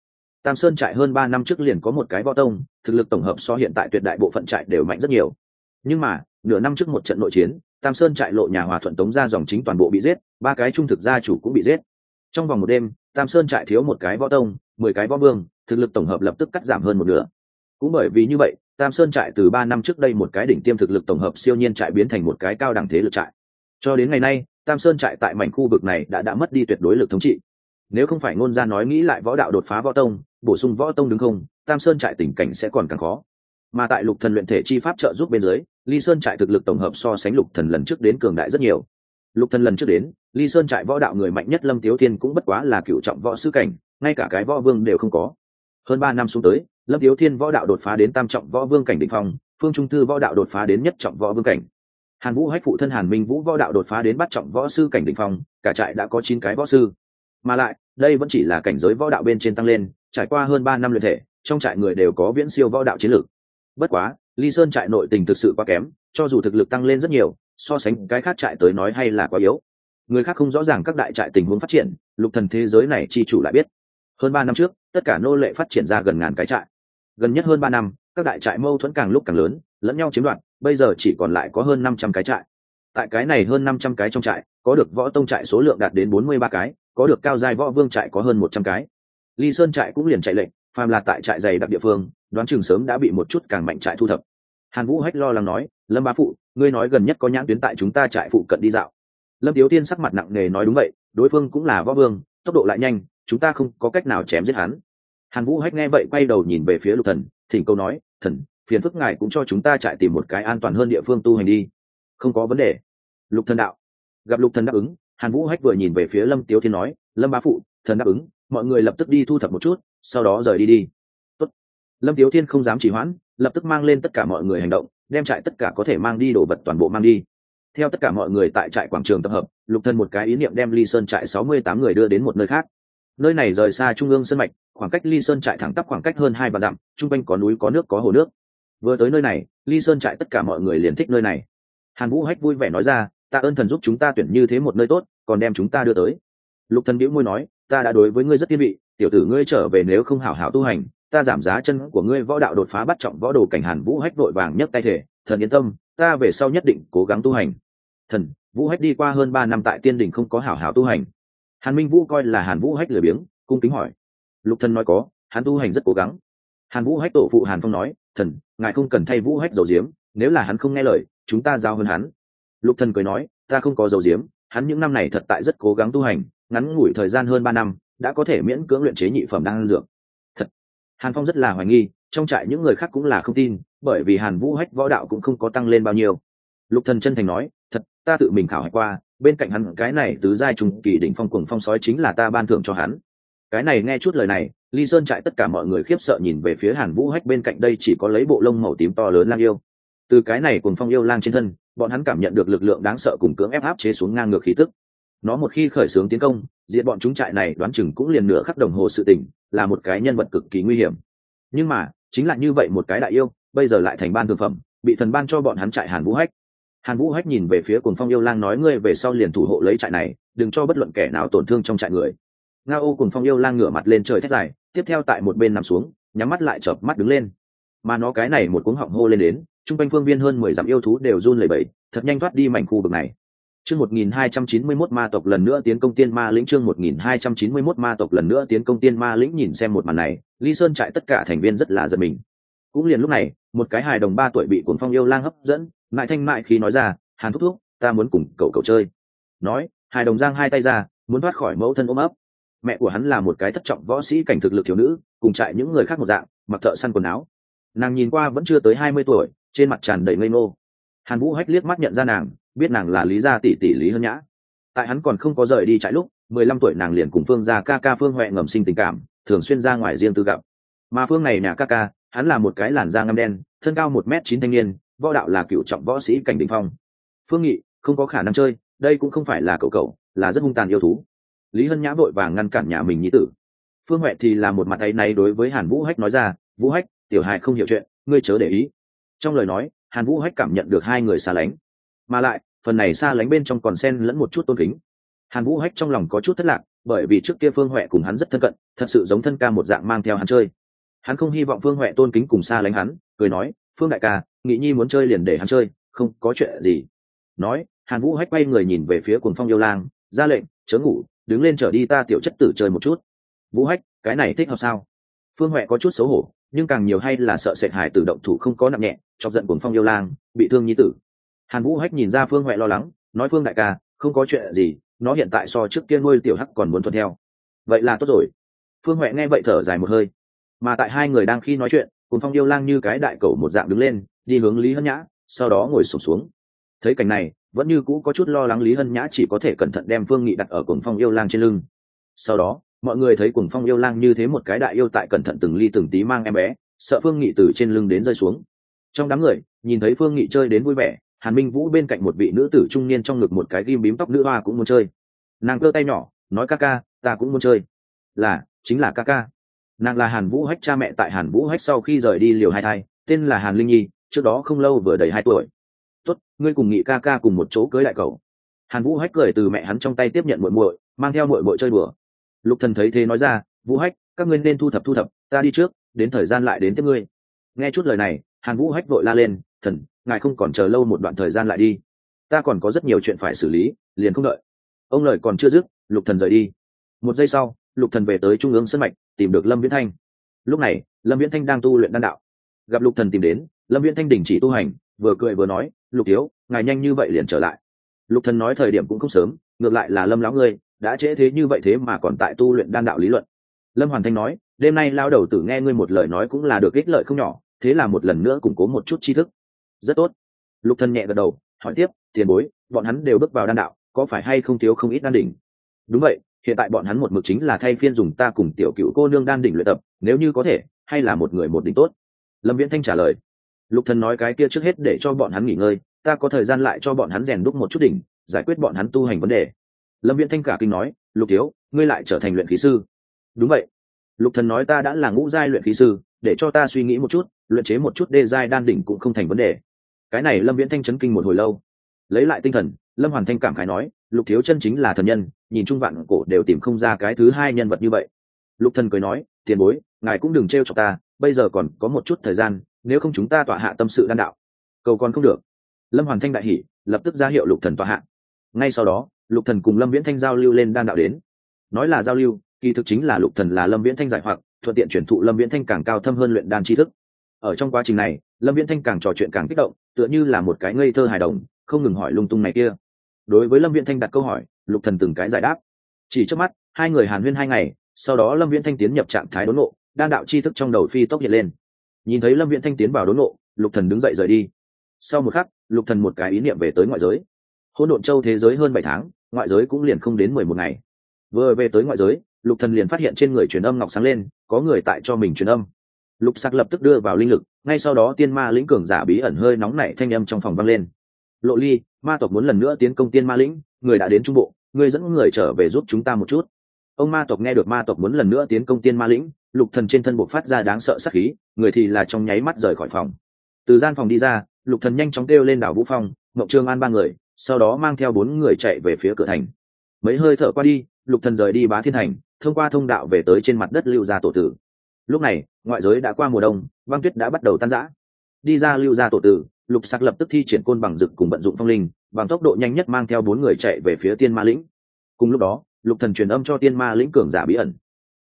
A: Tam sơn trại hơn ba năm trước liền có một cái võ tông, thực lực tổng hợp so hiện tại tuyệt đại bộ phận trại đều mạnh rất nhiều. Nhưng mà, nửa năm trước một trận nội chiến, tam sơn trại lộ nhà hòa thuận tống ra dòng chính toàn bộ bị giết, ba cái trung thực gia chủ cũng bị giết. Trong vòng một đêm, tam sơn trại thiếu một cái võ tông, mười cái võ vương, thực lực tổng hợp lập tức cắt giảm hơn một nửa. Cũng bởi vì như vậy, tam sơn trại từ ba năm trước đây một cái đỉnh tiêm thực lực tổng hợp siêu nhiên trại biến thành một cái cao đẳng thế lực trại. Cho đến ngày nay tam sơn trại tại mảnh khu vực này đã đã mất đi tuyệt đối lực thống trị. Nếu không phải ngôn gia nói nghĩ lại võ đạo đột phá võ tông, bổ sung võ tông đứng không, tam sơn trại tình cảnh sẽ còn càng khó. Mà tại lục thần luyện thể chi pháp trợ giúp bên dưới, ly sơn trại thực lực tổng hợp so sánh lục thần lần trước đến cường đại rất nhiều. Lục thần lần trước đến, ly sơn trại võ đạo người mạnh nhất lâm tiếu thiên cũng bất quá là cựu trọng võ sư cảnh, ngay cả cái võ vương đều không có. Hơn ba năm xuống tới, lâm tiếu thiên võ đạo đột phá đến tam trọng võ vương cảnh định phong, phương trung thư võ đạo đột phá đến nhất trọng võ vương cảnh hàn vũ hách phụ thân hàn minh vũ võ đạo đột phá đến bắt trọng võ sư cảnh đỉnh phong, cả trại đã có chín cái võ sư. Mà lại, đây vẫn chỉ là cảnh giới võ đạo bên trên tăng lên, trải qua hơn ba năm luyện thể, trong trại người đều có viễn siêu võ đạo chiến lược. Bất quá ly sơn trại nội tình thực sự quá kém, cho dù thực lực tăng lên rất nhiều, so sánh cái khác trại tới nói hay là quá yếu. Người khác không rõ ràng các đại trại tình huống phát triển, lục thần thế giới này chi chủ lại biết. Hơn ba năm trước, tất cả nô lệ phát triển ra gần ngàn cái trại. Gần nhất hơn ba năm, các đại trại mâu thuẫn càng lúc càng lớn lẫn nhau chiếm đoạt, bây giờ chỉ còn lại có hơn năm trăm cái trại. Tại cái này hơn năm trăm cái trong trại, có được võ tông trại số lượng đạt đến bốn mươi ba cái, có được cao giai võ vương trại có hơn một trăm cái. Ly sơn trại cũng liền chạy lệnh, phàm là tại trại dày đặc địa phương, đoán chừng sớm đã bị một chút càng mạnh trại thu thập. Hàn vũ hách lo lắng nói, lâm bá phụ, ngươi nói gần nhất có nhãn tuyến tại chúng ta trại phụ cận đi dạo. Lâm tiếu tiên sắc mặt nặng nề nói đúng vậy, đối phương cũng là võ vương, tốc độ lại nhanh, chúng ta không có cách nào chém giết hắn. Hàn vũ hách nghe vậy quay đầu nhìn về phía lục thần, thỉnh câu nói, thần phiền phức ngài cũng cho chúng ta chạy tìm một cái an toàn hơn địa phương tu hành đi. Không có vấn đề. Lục thần đạo. Gặp lục thần đáp ứng, hàn vũ hách vừa nhìn về phía lâm tiếu thiên nói, lâm bá phụ, thần đáp ứng, mọi người lập tức đi thu thập một chút, sau đó rời đi đi. Tốt. lâm tiếu thiên không dám chỉ hoãn, lập tức mang lên tất cả mọi người hành động, đem trại tất cả có thể mang đi đồ vật toàn bộ mang đi. Theo tất cả mọi người tại trại quảng trường tập hợp, lục thần một cái ý niệm đem ly sơn trại sáu mươi tám người đưa đến một nơi khác. Nơi này rời xa trung ương sân mạch, khoảng cách ly sơn trại thẳng tắp khoảng cách hơn hai vạn dặm, trung quanh có núi có nước có hồ nước vừa tới nơi này, ly sơn trại tất cả mọi người liền thích nơi này. Hàn vũ hách vui vẻ nói ra, ta ơn thần giúp chúng ta tuyển như thế một nơi tốt, còn đem chúng ta đưa tới. Lục thần bĩu môi nói, ta đã đối với ngươi rất thiên vị tiểu tử ngươi trở về nếu không hảo hảo tu hành, ta giảm giá chân của ngươi võ đạo đột phá bắt trọng võ đồ cảnh. Hàn vũ hách vội vàng nhấc tay thể thần yên tâm, ta về sau nhất định cố gắng tu hành. Thần, vũ hách đi qua hơn ba năm tại tiên đình không có hảo hảo tu hành. Hàn minh vũ coi là hàn vũ hách lười biếng, cung kính hỏi. Lục thần nói có, hắn tu hành rất cố gắng. Hàn vũ hách tổ phụ hàn phong nói, thần ngài không cần thay vũ hách dầu diếm, nếu là hắn không nghe lời, chúng ta giao hơn hắn. Lục thần cười nói, ta không có dầu diếm, hắn những năm này thật tại rất cố gắng tu hành, ngắn ngủi thời gian hơn ba năm, đã có thể miễn cưỡng luyện chế nhị phẩm đan dược. Thật. Hàn phong rất là hoài nghi, trong trại những người khác cũng là không tin, bởi vì hàn vũ hách võ đạo cũng không có tăng lên bao nhiêu. Lục thần chân thành nói, thật, ta tự mình khảo hạch qua, bên cạnh hắn cái này tứ giai trùng kỳ đỉnh phong cuồng phong sói chính là ta ban thưởng cho hắn cái này nghe chút lời này ly sơn trại tất cả mọi người khiếp sợ nhìn về phía hàn vũ hách bên cạnh đây chỉ có lấy bộ lông màu tím to lớn lang yêu. Từ cái này cùng phong yêu lang trên thân bọn hắn cảm nhận được lực lượng đáng sợ cùng cưỡng ép áp chế xuống ngang ngược khí tức. Nó một khi khởi xướng tiến công diện bọn chúng trại này đoán chừng cũng liền nửa khắc đồng hồ sự tỉnh, là một cái nhân vật cực kỳ nguy hiểm. Nhưng mà chính là như vậy một cái đại yêu bây giờ lại thành ban thực phẩm bị thần ban cho bọn hắn trại hàn vũ hách. Hàn vũ hách nhìn về phía cùng phong yêu lang nói ngươi về sau liền thủ hộ lấy trại này đừng cho bất luận kẻ nào tổn thương trong trại người nga ô cùng phong yêu lang ngửa mặt lên trời thét dài, tiếp theo tại một bên nằm xuống, nhắm mắt lại chợp mắt đứng lên. Mà nó cái này một cuống họng hô lên đến trung quanh phương viên hơn mười dặm yêu thú đều run lẩy bẩy, thật nhanh thoát đi mảnh khu vực này. Chương một nghìn hai trăm chín mươi mốt ma tộc lần nữa tiến công tiên ma lĩnh, chương một nghìn hai trăm chín mươi mốt ma tộc lần nữa tiến công tiên ma lĩnh nhìn xem một màn này ly sơn trại tất cả thành viên rất là giật mình. Cũng liền lúc này, một cái hài đồng ba tuổi bị cuồng phong yêu lang hấp dẫn, mại thanh mại khi nói ra, hàn thúc thúc, ta muốn cùng cậu cậu chơi. Nói, hài đồng giang hai tay ra, muốn thoát khỏi mẫu thân ôm ấp mẹ của hắn là một cái thất trọng võ sĩ cảnh thực lực thiếu nữ, cùng trại những người khác một dạng, mặc thợ săn quần áo. Nàng nhìn qua vẫn chưa tới hai mươi tuổi, trên mặt tràn đầy ngây ngô. Hàn vũ hách liếc mắt nhận ra nàng, biết nàng là lý gia tỷ tỷ lý hơn nhã. Tại hắn còn không có rời đi trại lúc, mười lăm tuổi nàng liền cùng phương gia ca ca phương huệ ngầm sinh tình cảm, thường xuyên ra ngoài riêng tư gặp. Mà phương này nhà ca ca, hắn là một cái làn da ngăm đen, thân cao một m chín thanh niên, võ đạo là cựu trọng võ sĩ cảnh đình phong. Phương nghị, không có khả năng chơi, đây cũng không phải là cậu cậu, là rất hung tàn yêu thú lý hân nhã vội vàng ngăn cản nhà mình nhí tử. Phương huệ thì là một mặt ấy náy đối với hàn vũ hách nói ra, vũ hách, tiểu hài không hiểu chuyện, ngươi chớ để ý. Trong lời nói, hàn vũ hách cảm nhận được hai người xa lánh. Mà lại, phần này xa lánh bên trong còn sen lẫn một chút tôn kính. Hàn vũ hách trong lòng có chút thất lạc, bởi vì trước kia phương huệ cùng hắn rất thân cận, thật sự giống thân ca một dạng mang theo hắn chơi. Hắn không hy vọng phương huệ tôn kính cùng xa lánh hắn, cười nói, phương đại ca, nghị nhi muốn chơi liền để hắn chơi, không có chuyện gì. Nói, hàn vũ hách quay người nhìn về phía cuồng phong yêu lang, ra lệnh, chớ ngủ đứng lên trở đi ta tiểu chất tử chơi một chút. Vũ hách cái này thích hợp sao? Phương huệ có chút xấu hổ nhưng càng nhiều hay là sợ sệt hải tử động thủ không có nặng nhẹ chọc giận cuồng phong yêu lang bị thương nhi tử. Hàn vũ hách nhìn ra phương huệ lo lắng nói phương đại ca không có chuyện gì nó hiện tại so trước kia nuôi tiểu hắc còn muốn thuận theo. Vậy là tốt rồi. Phương huệ nghe vậy thở dài một hơi. Mà tại hai người đang khi nói chuyện cuồng phong yêu lang như cái đại cầu một dạng đứng lên đi hướng lý hân nhã sau đó ngồi sụp xuống, xuống thấy cảnh này, vẫn như cũ có chút lo lắng lý hân nhã chỉ có thể cẩn thận đem phương nghị đặt ở cuồng phong yêu lang trên lưng. Sau đó, mọi người thấy cuồng phong yêu lang như thế một cái đại yêu tại cẩn thận từng ly từng tí mang em bé, sợ phương nghị từ trên lưng đến rơi xuống. Trong đám người, nhìn thấy phương nghị chơi đến vui vẻ, hàn minh vũ bên cạnh một vị nữ tử trung niên trong ngực một cái ghim bím tóc nữ hoa cũng muốn chơi. Nàng cơ tay nhỏ, nói ca ca, ta cũng muốn chơi. Là, chính là ca ca. Nàng là hàn vũ hách, cha mẹ tại hàn vũ hách sau khi rời đi liều hai thai, tên là hàn linh nhi, trước đó không lâu vừa đầy hai tuổi tốt, ngươi cùng nghị ca ca cùng một chỗ cưới lại cậu hàn vũ hách cười từ mẹ hắn trong tay tiếp nhận muội muội, mang theo muội muội chơi bừa lục thần thấy thế nói ra, vũ hách, các ngươi nên thu thập thu thập, ta đi trước, đến thời gian lại đến tiếp ngươi. Nghe chút lời này, hàn vũ hách vội la lên, thần, ngài không còn chờ lâu một đoạn thời gian lại đi. Ta còn có rất nhiều chuyện phải xử lý, liền không đợi. Ông lời còn chưa dứt, lục thần rời đi. Một giây sau, lục thần về tới trung ương sân mạch, tìm được lâm viễn thanh. Lúc này, lâm viễn thanh đang tu luyện đan đạo. Gặp lục thần tìm đến, lâm viễn thanh đình chỉ tu hành, vừa cười vừa nói lục thiếu, ngài nhanh như vậy liền trở lại. Lục thần nói thời điểm cũng không sớm, ngược lại là lâm lão ngươi, đã trễ thế như vậy thế mà còn tại tu luyện đan đạo lý luận. Lâm hoàn thanh nói, đêm nay lao đầu tử nghe ngươi một lời nói cũng là được ích lợi không nhỏ, thế là một lần nữa củng cố một chút tri thức. Rất tốt. Lục thần nhẹ gật đầu, hỏi tiếp, tiền bối, bọn hắn đều bước vào đan đạo, có phải hay không thiếu không ít đan đỉnh? Đúng vậy, hiện tại bọn hắn một mực chính là thay phiên dùng ta cùng tiểu cựu cô nương đan đỉnh luyện tập, nếu như có thể, hay là một người một đỉnh tốt. Lâm viễn thanh trả lời lục thần nói cái kia trước hết để cho bọn hắn nghỉ ngơi, ta có thời gian lại cho bọn hắn rèn đúc một chút đỉnh, giải quyết bọn hắn tu hành vấn đề. Lâm viễn thanh cả kinh nói, lục thiếu, ngươi lại trở thành luyện khí sư. Đúng vậy. Lục thần nói, ta đã là ngũ giai luyện khí sư, để cho ta suy nghĩ một chút, luyện chế một chút đê giai đan đỉnh cũng không thành vấn đề. Cái này lâm viễn thanh chấn kinh một hồi lâu. Lấy lại tinh thần, lâm hoàn thanh cảm khái nói, lục thiếu chân chính là thần nhân, nhìn chung vạn cổ đều tìm không ra cái thứ hai nhân vật như vậy. Lục thần cười nói, tiền bối, ngài cũng đừng trêu cho ta, bây giờ còn có một chút thời gian nếu không chúng ta tọa hạ tâm sự đan đạo, cầu còn không được. Lâm hoàn thanh đại hỉ, lập tức ra hiệu lục thần tọa hạ. Ngay sau đó, lục thần cùng lâm viễn thanh giao lưu lên đan đạo đến. Nói là giao lưu, kỳ thực chính là lục thần là lâm viễn thanh giải hoặc, thuận tiện chuyển thụ lâm viễn thanh càng cao thâm hơn luyện đan tri thức. Ở trong quá trình này, lâm viễn thanh càng trò chuyện càng kích động, tựa như là một cái ngây thơ hài đồng, không ngừng hỏi lung tung này kia. Đối với lâm viễn thanh đặt câu hỏi, lục thần từng cái giải đáp. Chỉ trước mắt, hai người hàn huyên hai ngày, sau đó lâm viễn thanh tiến nhập trạng thái đốn nộ đan đạo tri thức trong đầu phi tốc hiện lên nhìn thấy lâm viễn thanh tiến vào đốn nộ lục thần đứng dậy rời đi. Sau một khắc, lục thần một cái ý niệm về tới ngoại giới. Hỗn độn châu thế giới hơn bảy tháng, ngoại giới cũng liền không đến mười một ngày. Vừa về tới ngoại giới, lục thần liền phát hiện trên người truyền âm ngọc sáng lên, có người tại cho mình truyền âm. Lục sạc lập tức đưa vào linh lực, ngay sau đó tiên ma lĩnh cường giả bí ẩn hơi nóng nảy thanh âm trong phòng vang lên. Lộ ly, ma tộc muốn lần nữa tiến công tiên ma lĩnh, người đã đến trung bộ người dẫn người trở về giúp chúng ta một chút ông ma tộc nghe được ma tộc muốn lần nữa tiến công tiên ma lĩnh, lục thần trên thân buộc phát ra đáng sợ sắc khí, người thì là trong nháy mắt rời khỏi phòng. Từ gian phòng đi ra, lục thần nhanh chóng kêu lên đảo vũ phong, ngọc trương an ba người, sau đó mang theo bốn người chạy về phía cửa thành. Mấy hơi thở qua đi, lục thần rời đi bá thiên thành, thông qua thông đạo về tới trên mặt đất lưu gia tổ tử. Lúc này, ngoại giới đã qua mùa đông, băng tuyết đã bắt đầu tan rã. Đi ra lưu gia tổ tử, lục sắc lập tức thi triển côn bằng rực cùng vận dụng phong linh, bằng tốc độ nhanh nhất mang theo bốn người chạy về phía tiên ma lĩnh. Cùng lúc đó lục thần truyền âm cho tiên ma lĩnh cường giả bí ẩn.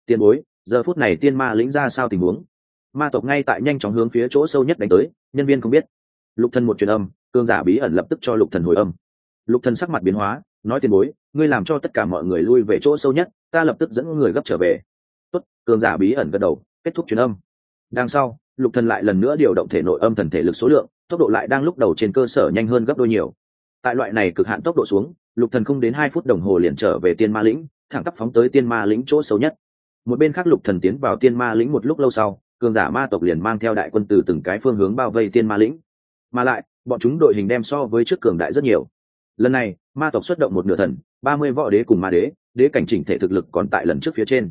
A: Tiên bối, giờ phút này tiên ma lĩnh ra sao tình huống? Ma tộc ngay tại nhanh chóng hướng phía chỗ sâu nhất đánh tới, nhân viên không biết. Lục thần một truyền âm, cường giả bí ẩn lập tức cho lục thần hồi âm. Lục thần sắc mặt biến hóa, nói tiền bối, ngươi làm cho tất cả mọi người lui về chỗ sâu nhất, ta lập tức dẫn người gấp trở về. Tốt, cường giả bí ẩn gật đầu, kết thúc truyền âm. Đằng sau, lục thần lại lần nữa điều động thể nội âm thần thể lực số lượng, tốc độ lại đang lúc đầu trên cơ sở nhanh hơn gấp đôi nhiều. Tại loại này cực hạn tốc độ xuống lục thần không đến hai phút đồng hồ liền trở về tiên ma lĩnh, thẳng tắp phóng tới tiên ma lĩnh chỗ sâu nhất. Một bên khác lục thần tiến vào tiên ma lĩnh một lúc lâu sau, cường giả ma tộc liền mang theo đại quân từ từng cái phương hướng bao vây tiên ma lĩnh. Mà lại, bọn chúng đội hình đem so với trước cường đại rất nhiều. Lần này, ma tộc xuất động một nửa thần, ba mươi võ đế cùng ma đế đế cảnh chỉnh thể thực lực còn tại lần trước phía trên.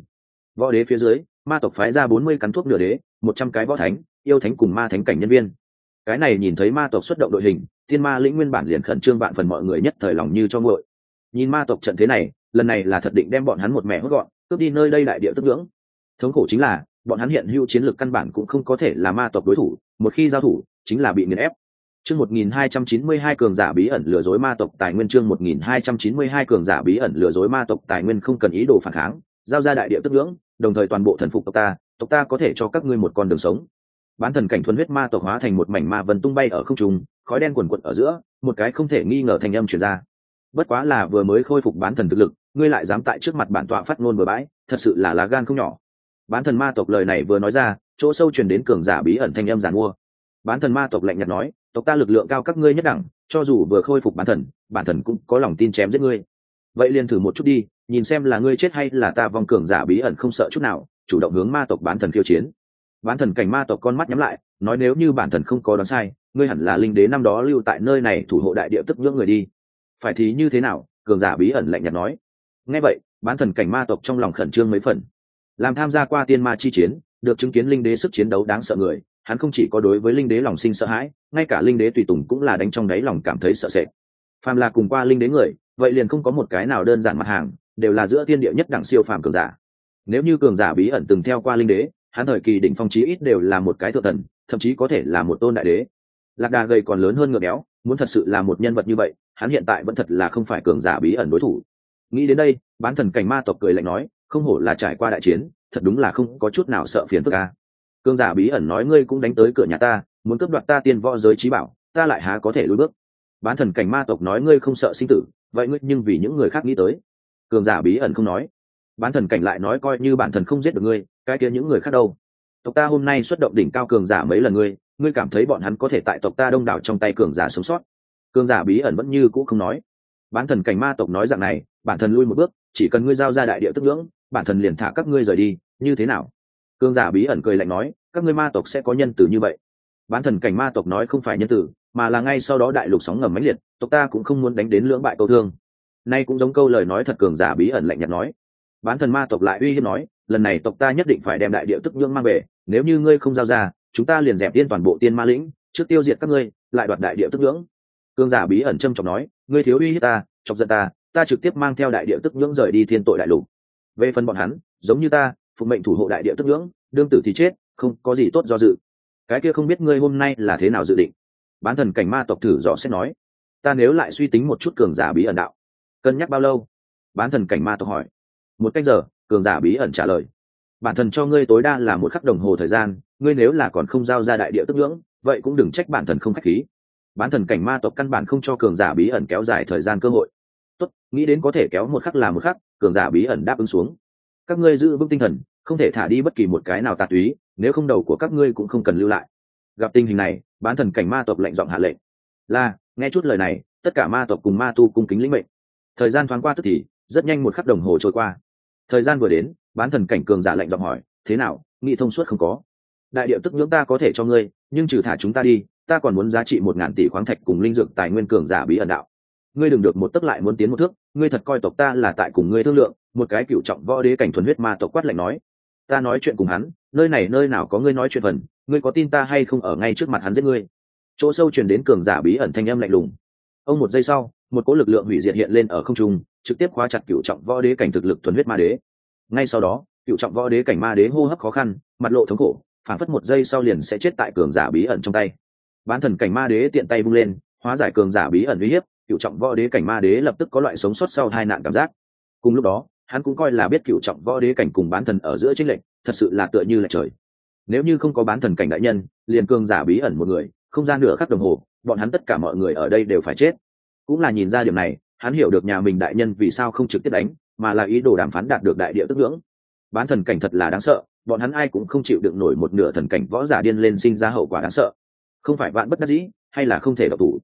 A: Võ đế phía dưới, ma tộc phái ra bốn mươi cắn thuốc nửa đế, một trăm cái võ thánh, yêu thánh cùng ma thánh cảnh nhân viên cái này nhìn thấy ma tộc xuất động đội hình, thiên ma lĩnh nguyên bản liền khẩn trương vạn phần mọi người nhất thời lòng như cho ngội nhìn ma tộc trận thế này, lần này là thật định đem bọn hắn một mẹ hốt gọn, cướp đi nơi đây đại địa tức ngưỡng. Thống khổ chính là, bọn hắn hiện hữu chiến lược căn bản cũng không có thể là ma tộc đối thủ, một khi giao thủ, chính là bị nghiền ép. Chương 1292 cường giả bí ẩn lừa dối ma tộc tài nguyên, chương 1292 cường giả bí ẩn lừa dối ma tộc tài nguyên không cần ý đồ phản kháng, giao ra đại địa tức ngưỡng, đồng thời toàn bộ thần phục tộc ta tộc ta có thể cho các ngươi một con đường sống bán thần cảnh thuần huyết ma tộc hóa thành một mảnh ma vân tung bay ở không trung, khói đen quần quận ở giữa, một cái không thể nghi ngờ thành âm truyền ra. Bất quá là vừa mới khôi phục bán thần thực lực, ngươi lại dám tại trước mặt bản tọa phát ngôn bừa bãi, thật sự là lá gan không nhỏ. Bán thần ma tộc lời này vừa nói ra, chỗ sâu truyền đến cường giả bí ẩn thanh âm giàn mua. Bán thần ma tộc lạnh nhạt nói, tộc ta lực lượng cao các ngươi nhất đẳng, cho dù vừa khôi phục bản thần bản thần cũng có lòng tin chém giết ngươi. Vậy liền thử một chút đi, nhìn xem là ngươi chết hay là ta vong cường giả bí ẩn không sợ chút nào, chủ động hướng ma tộc bán thần khiêu chiến bán thần cảnh ma tộc con mắt nhắm lại, nói nếu như bản thần không có đoán sai, ngươi hẳn là linh đế năm đó lưu tại nơi này thủ hộ đại địa tức nhưỡng người đi. Phải thì như thế nào? Cường giả bí ẩn lạnh nhạt nói. Nghe vậy bán thần cảnh ma tộc trong lòng khẩn trương mấy phần. Làm tham gia qua tiên ma chi chiến, được chứng kiến linh đế sức chiến đấu đáng sợ người, hắn không chỉ có đối với linh đế lòng sinh sợ hãi, ngay cả linh đế tùy tùng cũng là đánh trong đáy lòng cảm thấy sợ sệt. Phàm là cùng qua linh đế người, vậy liền không có một cái nào đơn giản mặt hàng, đều là giữa tiên địa nhất đẳng siêu phàm cường giả. Nếu như cường giả bí ẩn từng theo qua linh đế hắn thời kỳ đỉnh phong chí ít đều là một cái thượng thần, thậm chí có thể là một tôn đại đế. Lạc đà gầy còn lớn hơn ngựa béo, muốn thật sự là một nhân vật như vậy, hắn hiện tại vẫn thật là không phải cường giả bí ẩn đối thủ. Nghĩ đến đây, bán thần cảnh ma tộc cười lạnh nói, không hổ là trải qua đại chiến, thật đúng là không có chút nào sợ phiền phức ca cường giả bí ẩn nói ngươi cũng đánh tới cửa nhà ta, muốn cướp đoạt ta tiên võ giới trí bảo, ta lại há có thể lùi bước? Bán thần cảnh ma tộc nói, ngươi không sợ sinh tử, vậy ngươi nhưng vì những người khác nghĩ tới. Cường giả bí ẩn không nói. Bán thần cảnh lại nói, coi như bản thần không giết được ngươi cái kia những người khác đâu. Tộc ta hôm nay xuất động đỉnh cao cường giả mấy lần ngươi ngươi cảm thấy bọn hắn có thể tại tộc ta đông đảo trong tay cường giả sống sót? Cường giả bí ẩn vẫn như cũ không nói. Bán thần cảnh ma tộc nói rằng này, bản thần lui một bước, chỉ cần ngươi giao ra đại địa tức ngưỡng, bản thần liền thả các ngươi rời đi, như thế nào? Cường giả bí ẩn cười lạnh nói, các ngươi ma tộc sẽ có nhân tử như vậy. Bán thần cảnh ma tộc nói không phải nhân tử, mà là ngay sau đó đại lục sóng ngầm mãnh liệt, tộc ta cũng không muốn đánh đến lưỡng bại câu thương. Nay cũng giống câu lời nói thật cường giả bí ẩn lạnh nhạt nói. Bán thần ma tộc lại uy hiếp nói lần này tộc ta nhất định phải đem đại địa tức nhưỡng mang về, nếu như ngươi không giao ra, chúng ta liền dẹp tiên toàn bộ tiên ma lĩnh, trước tiêu diệt các ngươi, lại đoạt đại địa tức nhưỡng cương giả bí ẩn trâm trọng nói, ngươi thiếu uy hiếp ta, chọc giận ta ta trực tiếp mang theo đại địa tức nhưỡng rời đi thiên tội đại lục. Về phần bọn hắn, giống như ta, phụ mệnh thủ hộ đại địa tức nhưỡng đương tử thì chết, không có gì tốt do dự. Cái kia không biết ngươi hôm nay là thế nào dự định. Bán thần cảnh ma tộc thử rõ sẽ nói, ta nếu lại suy tính một chút cường giả bí ẩn đạo, cân nhắc bao lâu? Bán thần cảnh ma tộc hỏi, một cách giờ cường giả bí ẩn trả lời. Bản thần cho ngươi tối đa là một khắc đồng hồ thời gian, ngươi nếu là còn không giao ra đại địa tức ngưỡng, vậy cũng đừng trách bản thần không k h á c h khí. Bản thần cảnh ma tộc căn bản không cho cường giả bí ẩn kéo dài thời gian cơ hội. Tốt, nghĩ đến có thể kéo một khắc là một khắc, cường giả bí ẩn đáp ứng xuống. Các ngươi giữ vững tinh thần, không thể thả đi bất kỳ một cái nào tà túy, nếu không đầu của các ngươi cũng không cần lưu lại. Gặp tình hình này bán thần cảnh ma tộc lệnh giọng hạ lệnh. Là nghe chút lời này, tất cả ma tộc cùng ma tu cung kính lĩnh mệnh. Thời gian thoáng qua tức thì, rất nhanh một khắc đồng hồ trôi qua thời gian vừa đến, bán thần cảnh cường giả lệnh giọng hỏi, thế nào nghĩ thông suốt không có? Đại điệu tức nhưỡng ta có thể cho ngươi, nhưng trừ thả chúng ta đi, ta còn muốn giá trị một ngàn tỷ khoáng thạch cùng linh dược tài nguyên cường giả bí ẩn đạo. Ngươi đừng được một tấc lại muốn tiến một thước, ngươi thật coi tộc ta là tại cùng ngươi thương lượng. Một cái cựu trọng võ đế cảnh thuần huyết ma tộc quát lạnh nói, ta nói chuyện cùng hắn, nơi này nơi nào có ngươi nói chuyện phần, ngươi có tin ta hay không ở ngay trước mặt hắn giết ngươi? Chỗ sâu truyền đến cường giả bí ẩn thanh âm lạnh lùng. Ông một giây sau, một cỗ lực lượng hủy diệt hiện lên ở không trung trực tiếp khóa chặt cựu trọng võ đế cảnh thực lực thuần huyết ma đế. Ngay sau đó, cựu trọng võ đế cảnh ma đế hô hấp khó khăn, mặt lộ thống khổ, phản phất một giây sau liền sẽ chết tại cường giả bí ẩn trong tay. Bán thần cảnh ma đế tiện tay vung lên, hóa giải cường giả bí ẩn uy hiếp, cựu trọng võ đế cảnh ma đế lập tức có loại sống sót sau hai nạn cảm giác. Cùng lúc đó, hắn cũng coi là biết cựu trọng võ đế cảnh cùng bán thần ở giữa chính lệnh thật sự là tựa như là trời. Nếu như không có bán thần cảnh đại nhân, liền cường giả bí ẩn một người, không gian nửa khắc đồng hồ, bọn hắn tất cả mọi người ở đây đều phải chết. Cũng là nhìn ra điểm này hắn hiểu được nhà mình đại nhân vì sao không trực tiếp đánh, mà là ý đồ đàm phán đạt được đại địa tức ngưỡng. Bán thần cảnh thật là đáng sợ, bọn hắn ai cũng không chịu được nổi một nửa thần cảnh võ giả điên lên sinh ra hậu quả đáng sợ. Không phải vạn bất đắc dĩ, hay là không thể độc thủ?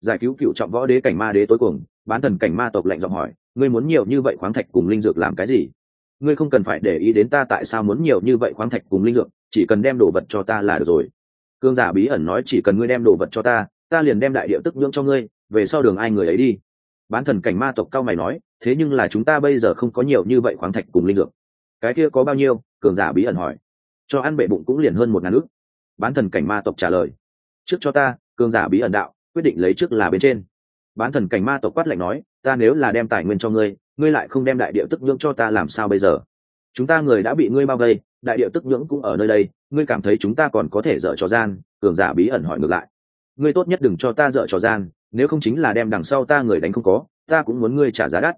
A: Giải cứu cựu trọng võ đế cảnh ma đế tối cùng, bán thần cảnh ma tộc lạnh giọng hỏi, ngươi muốn nhiều như vậy khoáng thạch cùng linh dược làm cái gì? Ngươi không cần phải để ý đến ta tại sao muốn nhiều như vậy khoáng thạch cùng linh dược, chỉ cần đem đồ vật cho ta là được rồi. Cương giả bí ẩn nói chỉ cần ngươi đem đồ vật cho ta ta liền đem đại địa tức nhưỡng cho ngươi, về sau đường ai người ấy đi bán thần cảnh ma tộc cao mày nói, thế nhưng là chúng ta bây giờ không có nhiều như vậy khoáng thạch cùng linh dược. Cái kia có bao nhiêu? Cường giả bí ẩn hỏi. Cho ăn bệ bụng cũng liền hơn một ngàn ước bán thần cảnh ma tộc trả lời. Trước cho ta, cường giả bí ẩn đạo, quyết định lấy trước là bên trên. Bán thần cảnh ma tộc quát lạnh nói, ta nếu là đem tài nguyên cho ngươi ngươi lại không đem đại địa tức nhưỡng cho ta làm sao bây giờ? Chúng ta người đã bị ngươi bao vây, đại địa tức nhưỡng cũng ở nơi đây, ngươi cảm thấy chúng ta còn có thể dở trò gian? Cường giả bí ẩn hỏi ngược lại. Ngươi tốt nhất đừng cho ta dở trò gian nếu không chính là đem đằng sau ta người đánh không có, ta cũng muốn ngươi trả giá đắt.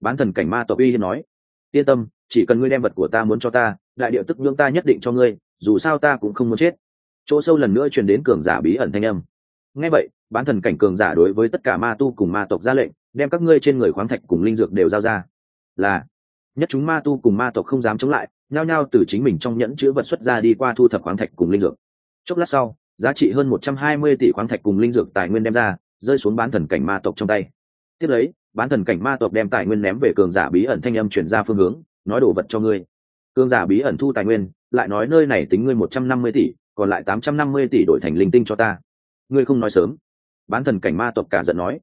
A: Bán thần cảnh ma tộc uy hiên nói, yên tâm, chỉ cần ngươi đem vật của ta muốn cho ta, đại địa tức nhưỡng ta nhất định cho ngươi, dù sao ta cũng không muốn chết. Chỗ sâu lần nữa truyền đến cường giả bí ẩn thanh âm. Ngay vậy, bán thần cảnh cường giả đối với tất cả ma tu cùng ma tộc ra lệnh, đem các ngươi trên người khoáng thạch cùng linh dược đều giao ra. Là, nhất chúng ma tu cùng ma tộc không dám chống lại, nhao nhao từ chính mình trong nhẫn chữ vật xuất ra đi qua thu thập khoáng thạch cùng linh dược. Chốc lát sau, giá trị hơn một trăm hai mươi tỷ khoáng thạch cùng linh dược tài nguyên đem ra rơi xuống bán thần cảnh ma tộc trong tay. Tiếp lấy, bán thần cảnh ma tộc đem tài nguyên ném về cường giả bí ẩn thanh âm chuyển ra phương hướng, nói đổ vật cho ngươi. Cường giả bí ẩn thu tài nguyên, lại nói nơi này tính ngươi một trăm năm mươi tỷ, còn lại tám trăm năm mươi tỷ đổi thành linh tinh cho ta. Ngươi không nói sớm. Bán thần cảnh ma tộc cả giận nói.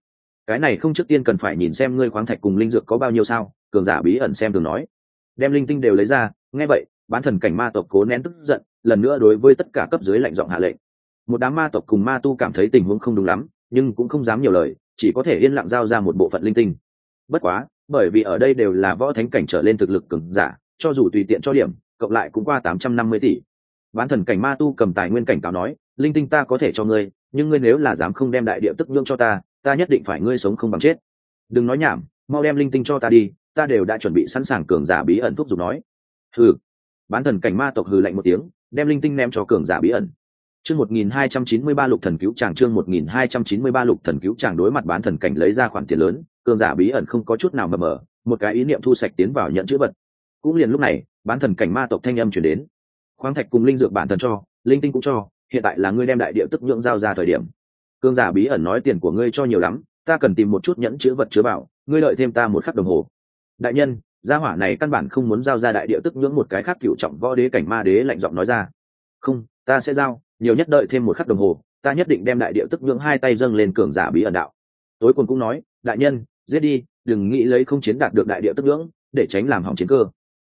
A: Cái này không trước tiên cần phải nhìn xem ngươi khoáng thạch cùng linh dược có bao nhiêu sao, cường giả bí ẩn xem thường nói. Đem linh tinh đều lấy ra, nghe vậy, bán thần cảnh ma tộc cố nén tức giận, lần nữa đối với tất cả cấp dưới lạnh giọng hạ lệnh. Một đám ma tộc cùng ma tu cảm thấy tình huống không đúng lắm nhưng cũng không dám nhiều lời, chỉ có thể yên lặng giao ra một bộ phận linh tinh. Bất quá, bởi vì ở đây đều là võ thánh cảnh trở lên thực lực cường giả, cho dù tùy tiện cho điểm, cộng lại cũng qua tám trăm năm mươi tỷ. Bán thần cảnh ma tu cầm tài nguyên cảnh cáo nói, linh tinh ta có thể cho ngươi, nhưng ngươi nếu là dám không đem đại địa tức nhương cho ta ta nhất định phải ngươi sống không bằng chết. Đừng nói nhảm, mau đem linh tinh cho ta đi, ta đều đã chuẩn bị sẵn sàng cường giả bí ẩn thuốc giục nói. Hừ. Bán thần cảnh ma tộc hừ lạnh một tiếng, đem linh tinh ném cho cường giả bí ẩn chương một nghìn hai trăm chín mươi ba lục thần cứu tràng chương một nghìn hai trăm chín mươi ba lục thần cứu tràng đối mặt bán thần cảnh lấy ra khoản tiền lớn, cường giả bí ẩn không có chút nào mờ mờ, một cái ý niệm thu sạch tiến vào nhận chữ vật. Cũng liền lúc này, bán thần cảnh ma tộc thanh âm truyền đến. Khoáng thạch cùng linh dược bản thần cho, linh tinh cũng cho, hiện tại là ngươi đem đại địa tức nhượng giao ra thời điểm. Cương giả bí ẩn nói tiền của ngươi cho nhiều lắm, ta cần tìm một chút nhẫn chữ vật chứa bảo, ngươi đợi thêm ta một khắc đồng hồ. Đại nhân, gia hỏa này căn bản không muốn giao ra đại địa tức nhưỡng một cái khác cựu trọng võ đế cảnh ma đế lạnh giọng nói ra. Không, ta sẽ giao nhiều nhất đợi thêm một khắc đồng hồ ta nhất định đem đại địa tức ngưỡng hai tay dâng lên cường giả bí ẩn đạo. Tối quân cũng nói đại nhân giết đi đừng nghĩ lấy không chiến đạt được đại địa tức ngưỡng, để tránh làm hỏng chiến cơ.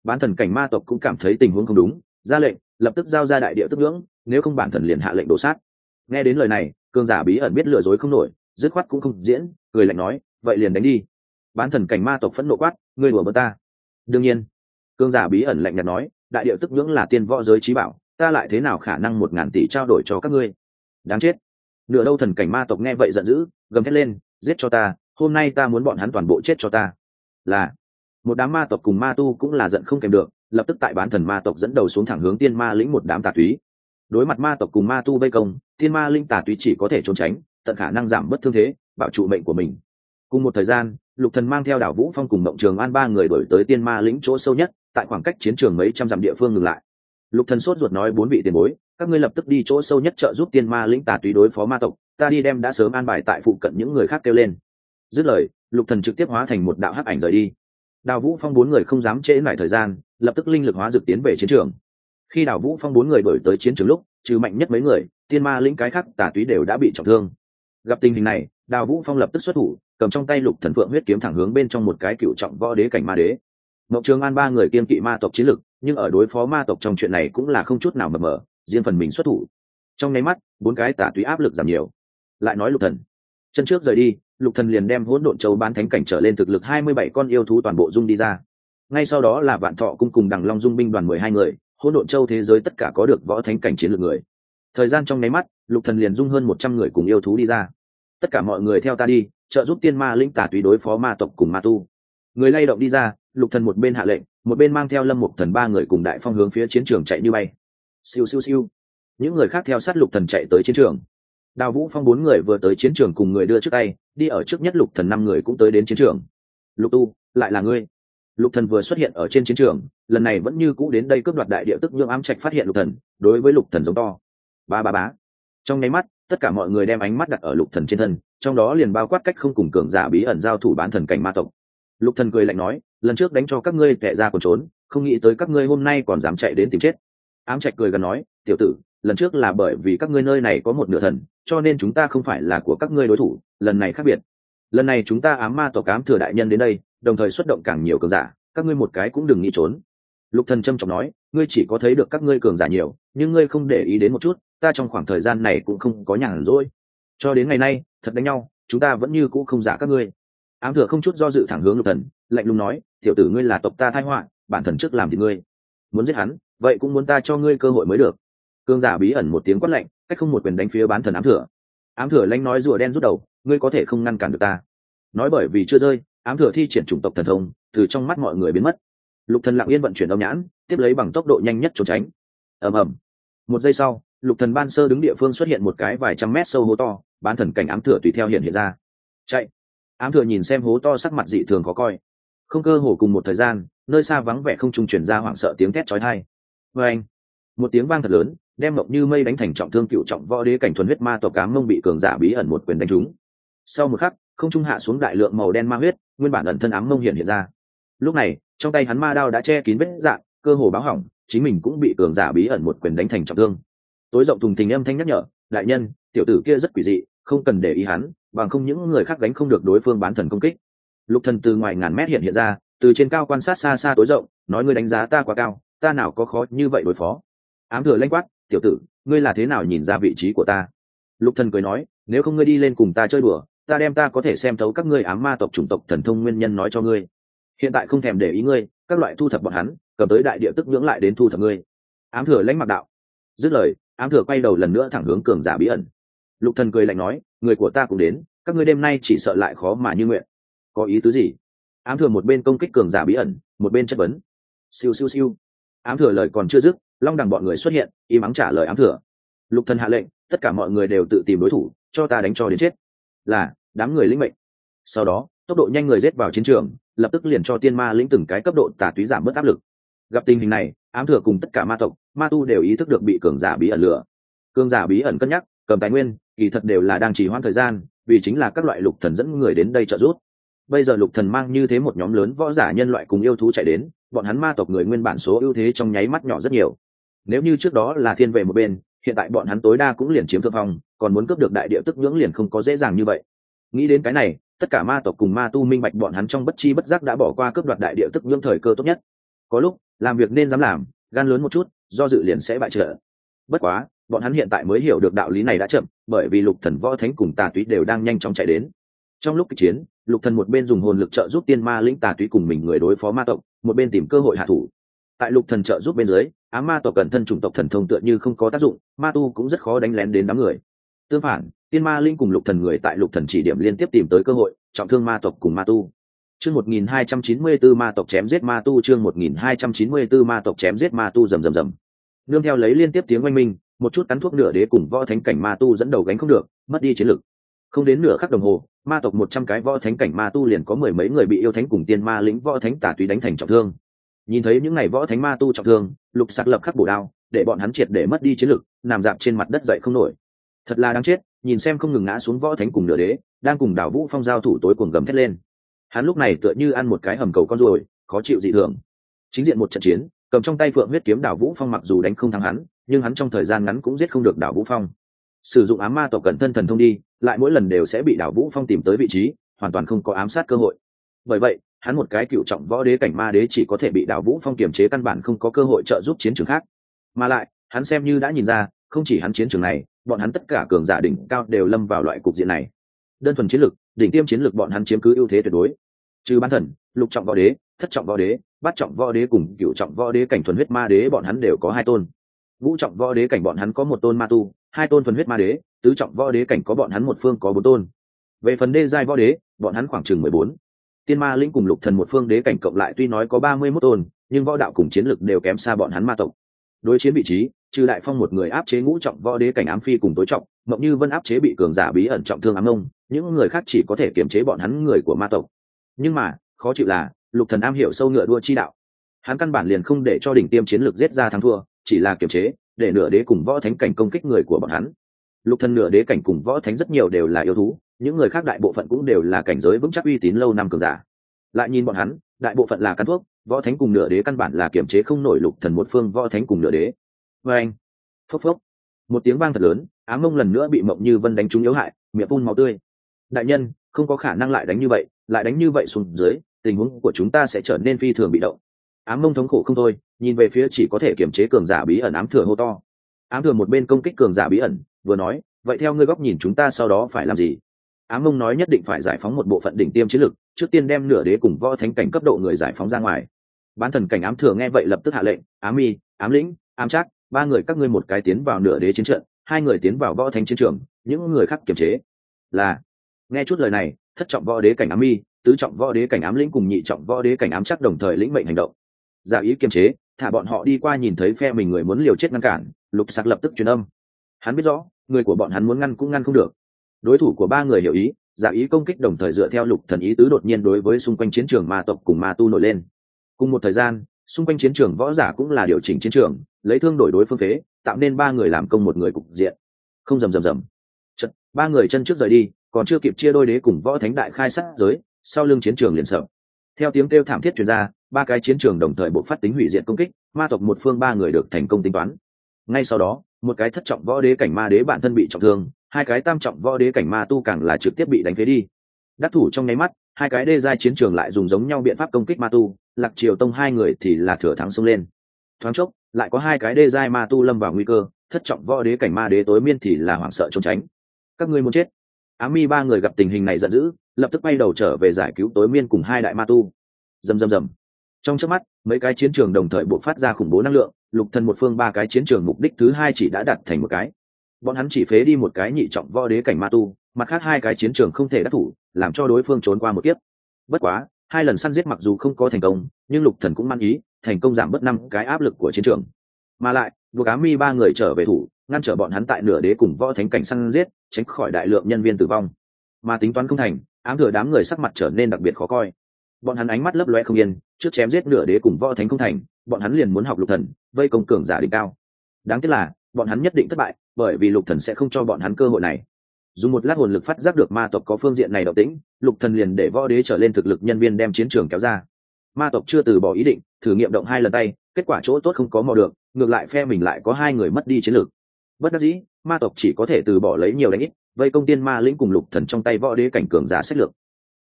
A: Bán thần cảnh ma tộc cũng cảm thấy tình huống không đúng ra lệnh lập tức giao ra đại địa tức ngưỡng, nếu không bản thần liền hạ lệnh đổ sát nghe đến lời này cường giả bí ẩn biết lừa dối không nổi dứt khoát cũng không diễn người lạnh nói vậy liền đánh đi. Bán thần cảnh ma tộc phẫn nộ quát ngươi đùa bơ ta. Đương nhiên cường giả bí ẩn lạnh nhạt nói đại điệu tức ngưỡng là tiên võ giới trí bảo ta lại thế nào khả năng một ngàn tỷ trao đổi cho các ngươi? Đáng chết. Nửa đâu thần cảnh ma tộc nghe vậy giận dữ, gầm thét lên, giết cho ta, hôm nay ta muốn bọn hắn toàn bộ chết cho ta. Là, một đám ma tộc cùng ma tu cũng là giận không kèm được, lập tức tại bán thần ma tộc dẫn đầu xuống thẳng hướng tiên ma lĩnh một đám tà túy. Đối mặt ma tộc cùng ma tu vây công, tiên ma linh tà túy chỉ có thể trốn tránh, tận khả năng giảm bất thương thế, bảo trụ mệnh của mình. Cùng một thời gian, lục thần mang theo đảo vũ phong cùng mộng trường an ba người đổi tới tiên ma lĩnh chỗ sâu nhất, tại khoảng cách chiến trường mấy trăm dặm địa phương ngừng lại lục thần sốt ruột nói, bốn vị tiền bối, các ngươi lập tức đi chỗ sâu nhất trợ giúp tiên ma lĩnh tà túy đối phó ma tộc, ta đi đem đã sớm an bài tại phụ cận những người khác kêu lên. Dứt lời, lục thần trực tiếp hóa thành một đạo hắc ảnh rời đi. Đào vũ phong bốn người không dám trễ lại thời gian, lập tức linh lực hóa dược tiến về chiến trường. Khi đào vũ phong bốn người đổi tới chiến trường lúc, trừ mạnh nhất mấy người, tiên ma lĩnh cái khác tà túy đều đã bị trọng thương. Gặp tình hình này, đào vũ phong lập tức xuất thủ, cầm trong tay lục thần phượng huyết kiếm thẳng hướng bên trong một cái cựu trọng võ đế cảnh ma đế mộng trường an ba người kiên kỵ ma tộc chiến lực, nhưng ở đối phó ma tộc trong chuyện này cũng là không chút nào mờ mờ, riêng phần mình xuất thủ. Trong nháy mắt, bốn cái tà túy áp lực giảm nhiều. Lại nói lục thần. Chân trước rời đi, lục thần liền đem hỗn độn châu bán thánh cảnh trở lên thực lực hai mươi bảy con yêu thú toàn bộ dung đi ra. Ngay sau đó là vạn thọ cung cùng đằng long dung binh đoàn mười hai người, hỗn độn châu thế giới tất cả có được võ thánh cảnh chiến lược người. Thời gian trong nháy mắt, lục thần liền dung hơn một trăm người cùng yêu thú đi ra. Tất cả mọi người theo ta đi, trợ giúp tiên ma linh tả tùy đối phó ma tộc cùng ma tu. Người lay động đi ra lục thần một bên hạ lệnh, một bên mang theo lâm mục thần ba người cùng đại phong hướng phía chiến trường chạy như bay. Siêu siêu siêu. Những người khác theo sát lục thần chạy tới chiến trường. Đào vũ phong bốn người vừa tới chiến trường cùng người đưa trước tay, đi ở trước nhất lục thần năm người cũng tới đến chiến trường. Lục tu, lại là ngươi. Lục thần vừa xuất hiện ở trên chiến trường, lần này vẫn như cũ đến đây cướp đoạt đại địa tức nhượng ám trạch phát hiện lục thần, đối với lục thần giống to. Ba ba bá trong nháy mắt, tất cả mọi người đem ánh mắt đặt ở lục thần trên thân, trong đó liền bao quát cách không cùng cường giả bí ẩn giao thủ bán thần cảnh ma tộc. Lục thần cười lạnh nói lần trước đánh cho các ngươi tệ ra còn trốn, không nghĩ tới các ngươi hôm nay còn dám chạy đến tìm chết. Ám trạch cười gần nói, tiểu tử, lần trước là bởi vì các ngươi nơi này có một nửa thần, cho nên chúng ta không phải là của các ngươi đối thủ, lần này khác biệt. Lần này chúng ta ám ma tộc ám thừa đại nhân đến đây, đồng thời xuất động càng nhiều cường giả, các ngươi một cái cũng đừng nghĩ trốn. Lục thần trâm trọng nói, ngươi chỉ có thấy được các ngươi cường giả nhiều, nhưng ngươi không để ý đến một chút, ta trong khoảng thời gian này cũng không có nhàn rỗi. Cho đến ngày nay, thật đánh nhau, chúng ta vẫn như cũ không giả các ngươi. Ám thừa không chút do dự thẳng hướng lục thần lạnh lùng nói, tiểu tử ngươi là tộc ta thai họa, bản thần trước làm thì ngươi. Muốn giết hắn, vậy cũng muốn ta cho ngươi cơ hội mới được. Cương giả bí ẩn một tiếng quát lạnh, cách không một quyền đánh phía bán thần ám thừa ám thừa lanh nói rùa đen rút đầu, ngươi có thể không ngăn cản được ta. Nói bởi vì chưa rơi, ám thừa thi triển chủng tộc thần thông, từ trong mắt mọi người biến mất. Lục thần lặng yên vận chuyển âm nhãn, tiếp lấy bằng tốc độ nhanh nhất trốn tránh. Ầm ầm. Một giây sau, lục thần ban sơ đứng địa phương xuất hiện một cái vài trăm mét sâu hố to, bán thần cảnh ám thừa tùy theo hiện hiện ra. Chạy. Ám thừa nhìn xem hố to sắc mặt dị thường khó coi không cơ hồ cùng một thời gian, nơi xa vắng vẻ không trung chuyển ra hoảng sợ tiếng thét chói tai. Vê anh, một tiếng vang thật lớn, đem mộng như mây đánh thành trọng thương cựu trọng võ đế cảnh thuần huyết ma tộc cám mông bị cường giả bí ẩn một quyền đánh trúng. Sau một khắc, không trung hạ xuống đại lượng màu đen ma huyết, nguyên bản ẩn thân ám mông hiện hiện ra. Lúc này, trong tay hắn ma đao đã che kín vết dạn cơ hồ báo hỏng, chính mình cũng bị cường giả bí ẩn một quyền đánh thành trọng thương. Tối rộng thùng thình âm thanh nhắc nhở, đại nhân, tiểu tử kia rất quỷ dị, không cần để ý hắn, bằng không những người khác đánh không được đối phương bán thần công kích lục thần từ ngoài ngàn mét hiện hiện ra, từ trên cao quan sát xa xa tối rộng, nói ngươi đánh giá ta quá cao, ta nào có khó như vậy đối phó. Ám thừa lanh quát, tiểu tử, ngươi là thế nào nhìn ra vị trí của ta? Lục thần cười nói, nếu không ngươi đi lên cùng ta chơi đùa, ta đem ta có thể xem thấu các ngươi ám ma tộc chủng tộc thần thông nguyên nhân nói cho ngươi. Hiện tại không thèm để ý ngươi, các loại thu thập bọn hắn, cầm tới đại địa tức nhưỡng lại đến thu thập ngươi. Ám thừa lãnh mặc đạo. Dứt lời, ám thừa quay đầu lần nữa thẳng hướng cường giả bí ẩn. Lục thần cười lạnh nói, người của ta cũng đến, các ngươi đêm nay chỉ sợ lại khó mà như nguyện có ý tứ gì? Ám thừa một bên công kích cường giả bí ẩn, một bên chất vấn. Siêu siêu siêu. Ám thừa lời còn chưa dứt, long đằng bọn người xuất hiện, im ắng trả lời ám thừa. Lục thần hạ lệnh, tất cả mọi người đều tự tìm đối thủ, cho ta đánh cho đến chết. Là, đám người lĩnh mệnh. Sau đó, tốc độ nhanh người rết vào chiến trường, lập tức liền cho tiên ma lĩnh từng cái cấp độ tà túy giảm bớt áp lực. Gặp tình hình này, ám thừa cùng tất cả ma tộc, ma tu đều ý thức được bị cường giả bí ẩn lừa. cường giả bí ẩn cân nhắc, cầm tài nguyên, kỳ thật đều là đang trì hoãn thời gian, vì chính là các loại lục thần dẫn người đến đây trợ giúp bây giờ lục thần mang như thế một nhóm lớn võ giả nhân loại cùng yêu thú chạy đến, bọn hắn ma tộc người nguyên bản số ưu thế trong nháy mắt nhỏ rất nhiều. Nếu như trước đó là thiên vệ một bên, hiện tại bọn hắn tối đa cũng liền chiếm thượng phong, còn muốn cướp được đại địa tức nhưỡng liền không có dễ dàng như vậy. Nghĩ đến cái này, tất cả ma tộc cùng ma tu minh bạch bọn hắn trong bất chi bất giác đã bỏ qua cướp đoạt đại địa tức nhưỡng thời cơ tốt nhất. Có lúc, làm việc nên dám làm, gan lớn một chút, do dự liền sẽ bại trợ. Bất quá, bọn hắn hiện tại mới hiểu được đạo lý này đã chậm, bởi vì lục thần võ thánh cùng tà túy đều đang nhanh chóng chạy đến. Trong lúc kịch chiến lục thần một bên dùng hồn lực trợ giúp tiên ma lĩnh tà túy cùng mình người đối phó ma tộc, một bên tìm cơ hội hạ thủ. Tại lục thần trợ giúp bên dưới ám ma tộc cẩn thân chủng tộc thần thông tựa như không có tác dụng, ma tu cũng rất khó đánh lén đến đám người. Tương phản, tiên ma linh cùng lục thần người tại lục thần chỉ điểm liên tiếp tìm tới cơ hội, trọng thương ma tộc cùng ma tu. Chương 1294 ma tộc chém giết ma tu, chương 1294 ma tộc chém giết ma tu, rầm rầm rầm. Nương theo lấy liên tiếp tiếng oanh minh, một chút cắn thuốc nửa đế cùng võ thánh cảnh ma tu dẫn đầu gánh không được, mất đi chiến lực không đến nửa khắc đồng hồ, ma tộc một trăm cái võ thánh cảnh ma tu liền có mười mấy người bị yêu thánh cùng tiên ma lĩnh võ thánh tả tùy đánh thành trọng thương. Nhìn thấy những ngày võ thánh ma tu trọng thương, lục sạc lập khắc bổ đao, để bọn hắn triệt để mất đi chiến lực, nằm dạp trên mặt đất dậy không nổi. Thật là đáng chết, nhìn xem không ngừng ngã xuống võ thánh cùng nửa đế, đang cùng đảo vũ phong giao thủ tối cuồng gầm thét lên. Hắn lúc này tựa như ăn một cái hầm cầu con ruồi, khó chịu dị thường. Chính diện một trận chiến, cầm trong tay phượng huyết kiếm đảo vũ phong mặc dù đánh không thắng hắn, nhưng hắn trong thời gian ngắn cũng giết không được đảo vũ phong sử dụng ám ma tộc cận thân thần thông đi, lại mỗi lần đều sẽ bị đảo vũ phong tìm tới vị trí, hoàn toàn không có ám sát cơ hội. Bởi vậy, hắn một cái cựu trọng võ đế cảnh ma đế chỉ có thể bị đảo vũ phong kiềm chế căn bản không có cơ hội trợ giúp chiến trường khác. Mà lại, hắn xem như đã nhìn ra, không chỉ hắn chiến trường này, bọn hắn tất cả cường giả đỉnh cao đều lâm vào loại cục diện này. Đơn thuần chiến lược đỉnh tiêm chiến lược bọn hắn chiếm cứ ưu thế tuyệt đối. Trừ ban thần lục trọng võ đế, thất trọng võ đế, bát trọng võ đế cùng cựu trọng võ đế cảnh thuần huyết ma đế bọn hắn đều có hai tôn vũ trọng võ đế cảnh bọn hắn có một tôn ma tu, hai tôn thuần huyết ma đế, tứ trọng võ đế cảnh có bọn hắn một phương có bốn tôn. Về phần đê giai võ đế, bọn hắn khoảng chừng mười bốn. Tiên ma linh cùng lục thần một phương đế cảnh cộng lại tuy nói có ba mươi mốt tôn, nhưng võ đạo cùng chiến lực đều kém xa bọn hắn ma tộc. Đối chiến vị trí, trừ đại phong một người áp chế ngũ trọng võ đế cảnh ám phi cùng tối trọng, mộng như vân áp chế bị cường giả bí ẩn trọng thương ám ông, những người khác chỉ có thể kiềm chế bọn hắn người của ma tộc. Nhưng mà, khó chịu là, lục thần am hiểu sâu ngựa đua chi đạo. Hắn căn bản liền không để cho đỉnh tiêm chiến lược giết ra thắng thua chỉ là kiềm chế, để nửa đế cùng võ thánh cảnh công kích người của bọn hắn. Lục thần nửa đế cảnh cùng võ thánh rất nhiều đều là yêu thú, những người khác đại bộ phận cũng đều là cảnh giới vững chắc uy tín lâu năm cường giả. Lại nhìn bọn hắn, đại bộ phận là căn thuốc, võ thánh cùng nửa đế căn bản là kiềm chế không nổi lục thần một phương võ thánh cùng nửa đế. Vê anh, phốc phốc, một tiếng vang thật lớn, ám mông lần nữa bị mộng như vân đánh trúng yếu hại, miệng phun máu tươi. Đại nhân, không có khả năng lại đánh như vậy, lại đánh như vậy xuống dưới, tình huống của chúng ta sẽ trở nên phi thường bị động ám mông thống khổ không thôi, nhìn về phía chỉ có thể kiềm chế cường giả bí ẩn ám thừa hô to. Ám thừa một bên công kích cường giả bí ẩn, vừa nói, vậy theo ngươi góc nhìn chúng ta sau đó phải làm gì? Ám mông nói nhất định phải giải phóng một bộ phận đỉnh tiêm chiến lực, trước tiên đem nửa đế cùng võ thánh cảnh cấp độ người giải phóng ra ngoài. Bán thần cảnh ám thừa nghe vậy lập tức hạ lệnh, ám mi, ám lĩnh, ám trác, ba người các ngươi một cái tiến vào nửa đế chiến trận, hai người tiến vào võ thánh chiến trường, những người khác kiềm chế. Là, nghe chút lời này, thất trọng võ đế cảnh ám mi, tứ trọng võ đế cảnh ám lĩnh cùng nhị trọng võ đế cảnh ám chắc đồng thời lĩnh mệnh hành động giả ý kiềm chế thả bọn họ đi qua nhìn thấy phe mình người muốn liều chết ngăn cản lục sạc lập tức truyền âm. Hắn biết rõ người của bọn hắn muốn ngăn cũng ngăn không được. Đối thủ của ba người hiểu ý giả ý công kích đồng thời dựa theo lục thần ý tứ đột nhiên đối với xung quanh chiến trường ma tộc cùng ma tu nổi lên. Cùng một thời gian xung quanh chiến trường võ giả cũng là điều chỉnh chiến trường lấy thương đổi đối phương phế tạo nên ba người làm công một người cục diện. Không rầm rầm rầm Chật, ba người chân trước rời đi còn chưa kịp chia đôi đế cùng võ thánh đại khai sát giới sau lưng chiến trường liền sợ. Theo tiếng kêu thảm thiết truyền ra ba cái chiến trường đồng thời bộ phát tính hủy diệt công kích, ma tộc một phương ba người được thành công tính toán. Ngay sau đó, một cái thất trọng võ đế cảnh ma đế bản thân bị trọng thương, hai cái tam trọng võ đế cảnh ma tu càng là trực tiếp bị đánh phế đi. Đắc thủ trong nháy mắt, hai cái đê giai chiến trường lại dùng giống nhau biện pháp công kích ma tu, lạc triều tông hai người thì là thừa thắng xông lên. Thoáng chốc, lại có hai cái đê giai ma tu lâm vào nguy cơ, thất trọng võ đế cảnh ma đế tối miên thì là hoảng sợ trốn tránh. Các ngươi muốn chết. Á mi ba người gặp tình hình này giận dữ, lập tức bay đầu trở về giải cứu tối miên cùng hai đại ma tu. Dầm dầm dầm trong trước mắt, mấy cái chiến trường đồng thời buộc phát ra khủng bố năng lượng, lục thần một phương ba cái chiến trường mục đích thứ hai chỉ đã đặt thành một cái. Bọn hắn chỉ phế đi một cái nhị trọng võ đế cảnh ma tu, mặt khác hai cái chiến trường không thể đắc thủ, làm cho đối phương trốn qua một kiếp. Bất quá, hai lần săn giết mặc dù không có thành công, nhưng lục thần cũng mang ý, thành công giảm bớt năm cái áp lực của chiến trường. Mà lại buộc ám mi ba người trở về thủ, ngăn trở bọn hắn tại nửa đế cùng võ thánh cảnh săn giết, tránh khỏi đại lượng nhân viên tử vong. Mà tính toán không thành, ám thừa đám người sắc mặt trở nên đặc biệt khó coi. Bọn hắn ánh mắt lấp loe không yên trước chém giết nửa đế cùng võ thánh không thành, bọn hắn liền muốn học lục thần, vây công cường giả đỉnh cao. Đáng tiếc là, bọn hắn nhất định thất bại, bởi vì lục thần sẽ không cho bọn hắn cơ hội này. Dùng một lát hồn lực phát giác được ma tộc có phương diện này động tĩnh, lục thần liền để võ đế trở lên thực lực nhân viên đem chiến trường kéo ra. Ma tộc chưa từ bỏ ý định, thử nghiệm động hai lần tay, kết quả chỗ tốt không có mò được, ngược lại phe mình lại có hai người mất đi chiến lược. Bất đắc dĩ, ma tộc chỉ có thể từ bỏ lấy nhiều đánh ít, vây công tiên ma lĩnh cùng lục thần trong tay võ đế cảnh cường giả sách lược.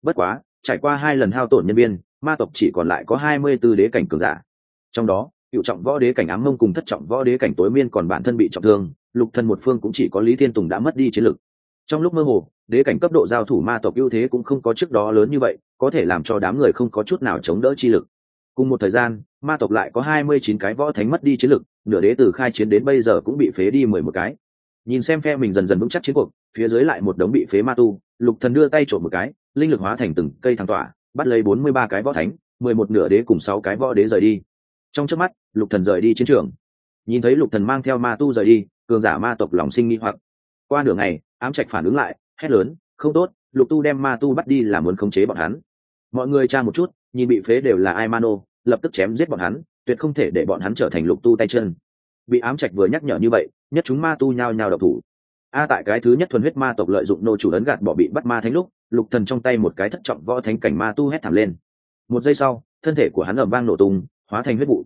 A: Bất quá, trải qua hai lần hao tổn nhân viên ma tộc chỉ còn lại có hai mươi 24 đế cảnh cường giả. Trong đó, cựu trọng võ đế cảnh ám mông cùng thất trọng võ đế cảnh tối miên còn bản thân bị trọng thương, lục thần một phương cũng chỉ có lý thiên tùng đã mất đi chiến lực. trong lúc mơ hồ, đế cảnh cấp độ giao thủ ma tộc ưu thế cũng không có trước đó lớn như vậy, có thể làm cho đám người không có chút nào chống đỡ chi lực. Cùng một thời gian, ma tộc lại có hai mươi chín cái võ thánh mất đi chiến lực, nửa đế từ khai chiến đến bây giờ cũng bị phế đi mười một cái. Nhìn xem phe mình dần dần vững chắc chiến cuộc, phía dưới lại một đống bị phế ma tu, lục thần đưa tay trộm một cái, linh lực hóa thành từng cây thăng tỏa bắt lấy bốn mươi ba cái võ thánh, mười một nửa đế cùng sáu cái võ đế rời đi. Trong trước mắt, lục thần rời đi chiến trường. Nhìn thấy lục thần mang theo ma tu rời đi, cường giả ma tộc lòng sinh nghi hoặc. Qua nửa ngày, ám trạch phản ứng lại, hét lớn, không tốt, lục tu đem ma tu bắt đi là muốn khống chế bọn hắn. Mọi người tra một chút, nhìn bị phế đều là ai mano lập tức chém giết bọn hắn, tuyệt không thể để bọn hắn trở thành lục tu tay chân. Bị ám trạch vừa nhắc nhở như vậy, nhất chúng ma tu nhao nhao độc thủ. A, tại cái thứ nhất thuần huyết ma tộc lợi dụng nô chủ ấn gạt bỏ bị bắt ma thánh lúc lục thần trong tay một cái thất trọng võ thánh cảnh ma tu hét thảm lên. Một giây sau, thân thể của hắn ầm vang nổ tung, hóa thành huyết vụ.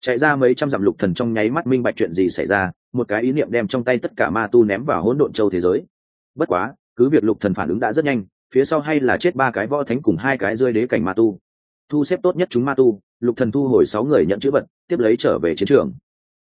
A: Chạy ra mấy trăm dặm lục thần trong nháy mắt minh bạch chuyện gì xảy ra, một cái ý niệm đem trong tay tất cả ma tu ném vào hỗn độn châu thế giới. Bất quá, cứ việc lục thần phản ứng đã rất nhanh, phía sau hay là chết ba cái võ thánh cùng hai cái rơi đế cảnh ma tu. Thu xếp tốt nhất chúng ma tu, lục thần thu hồi sáu người nhận chữ vật, tiếp lấy trở về chiến trường.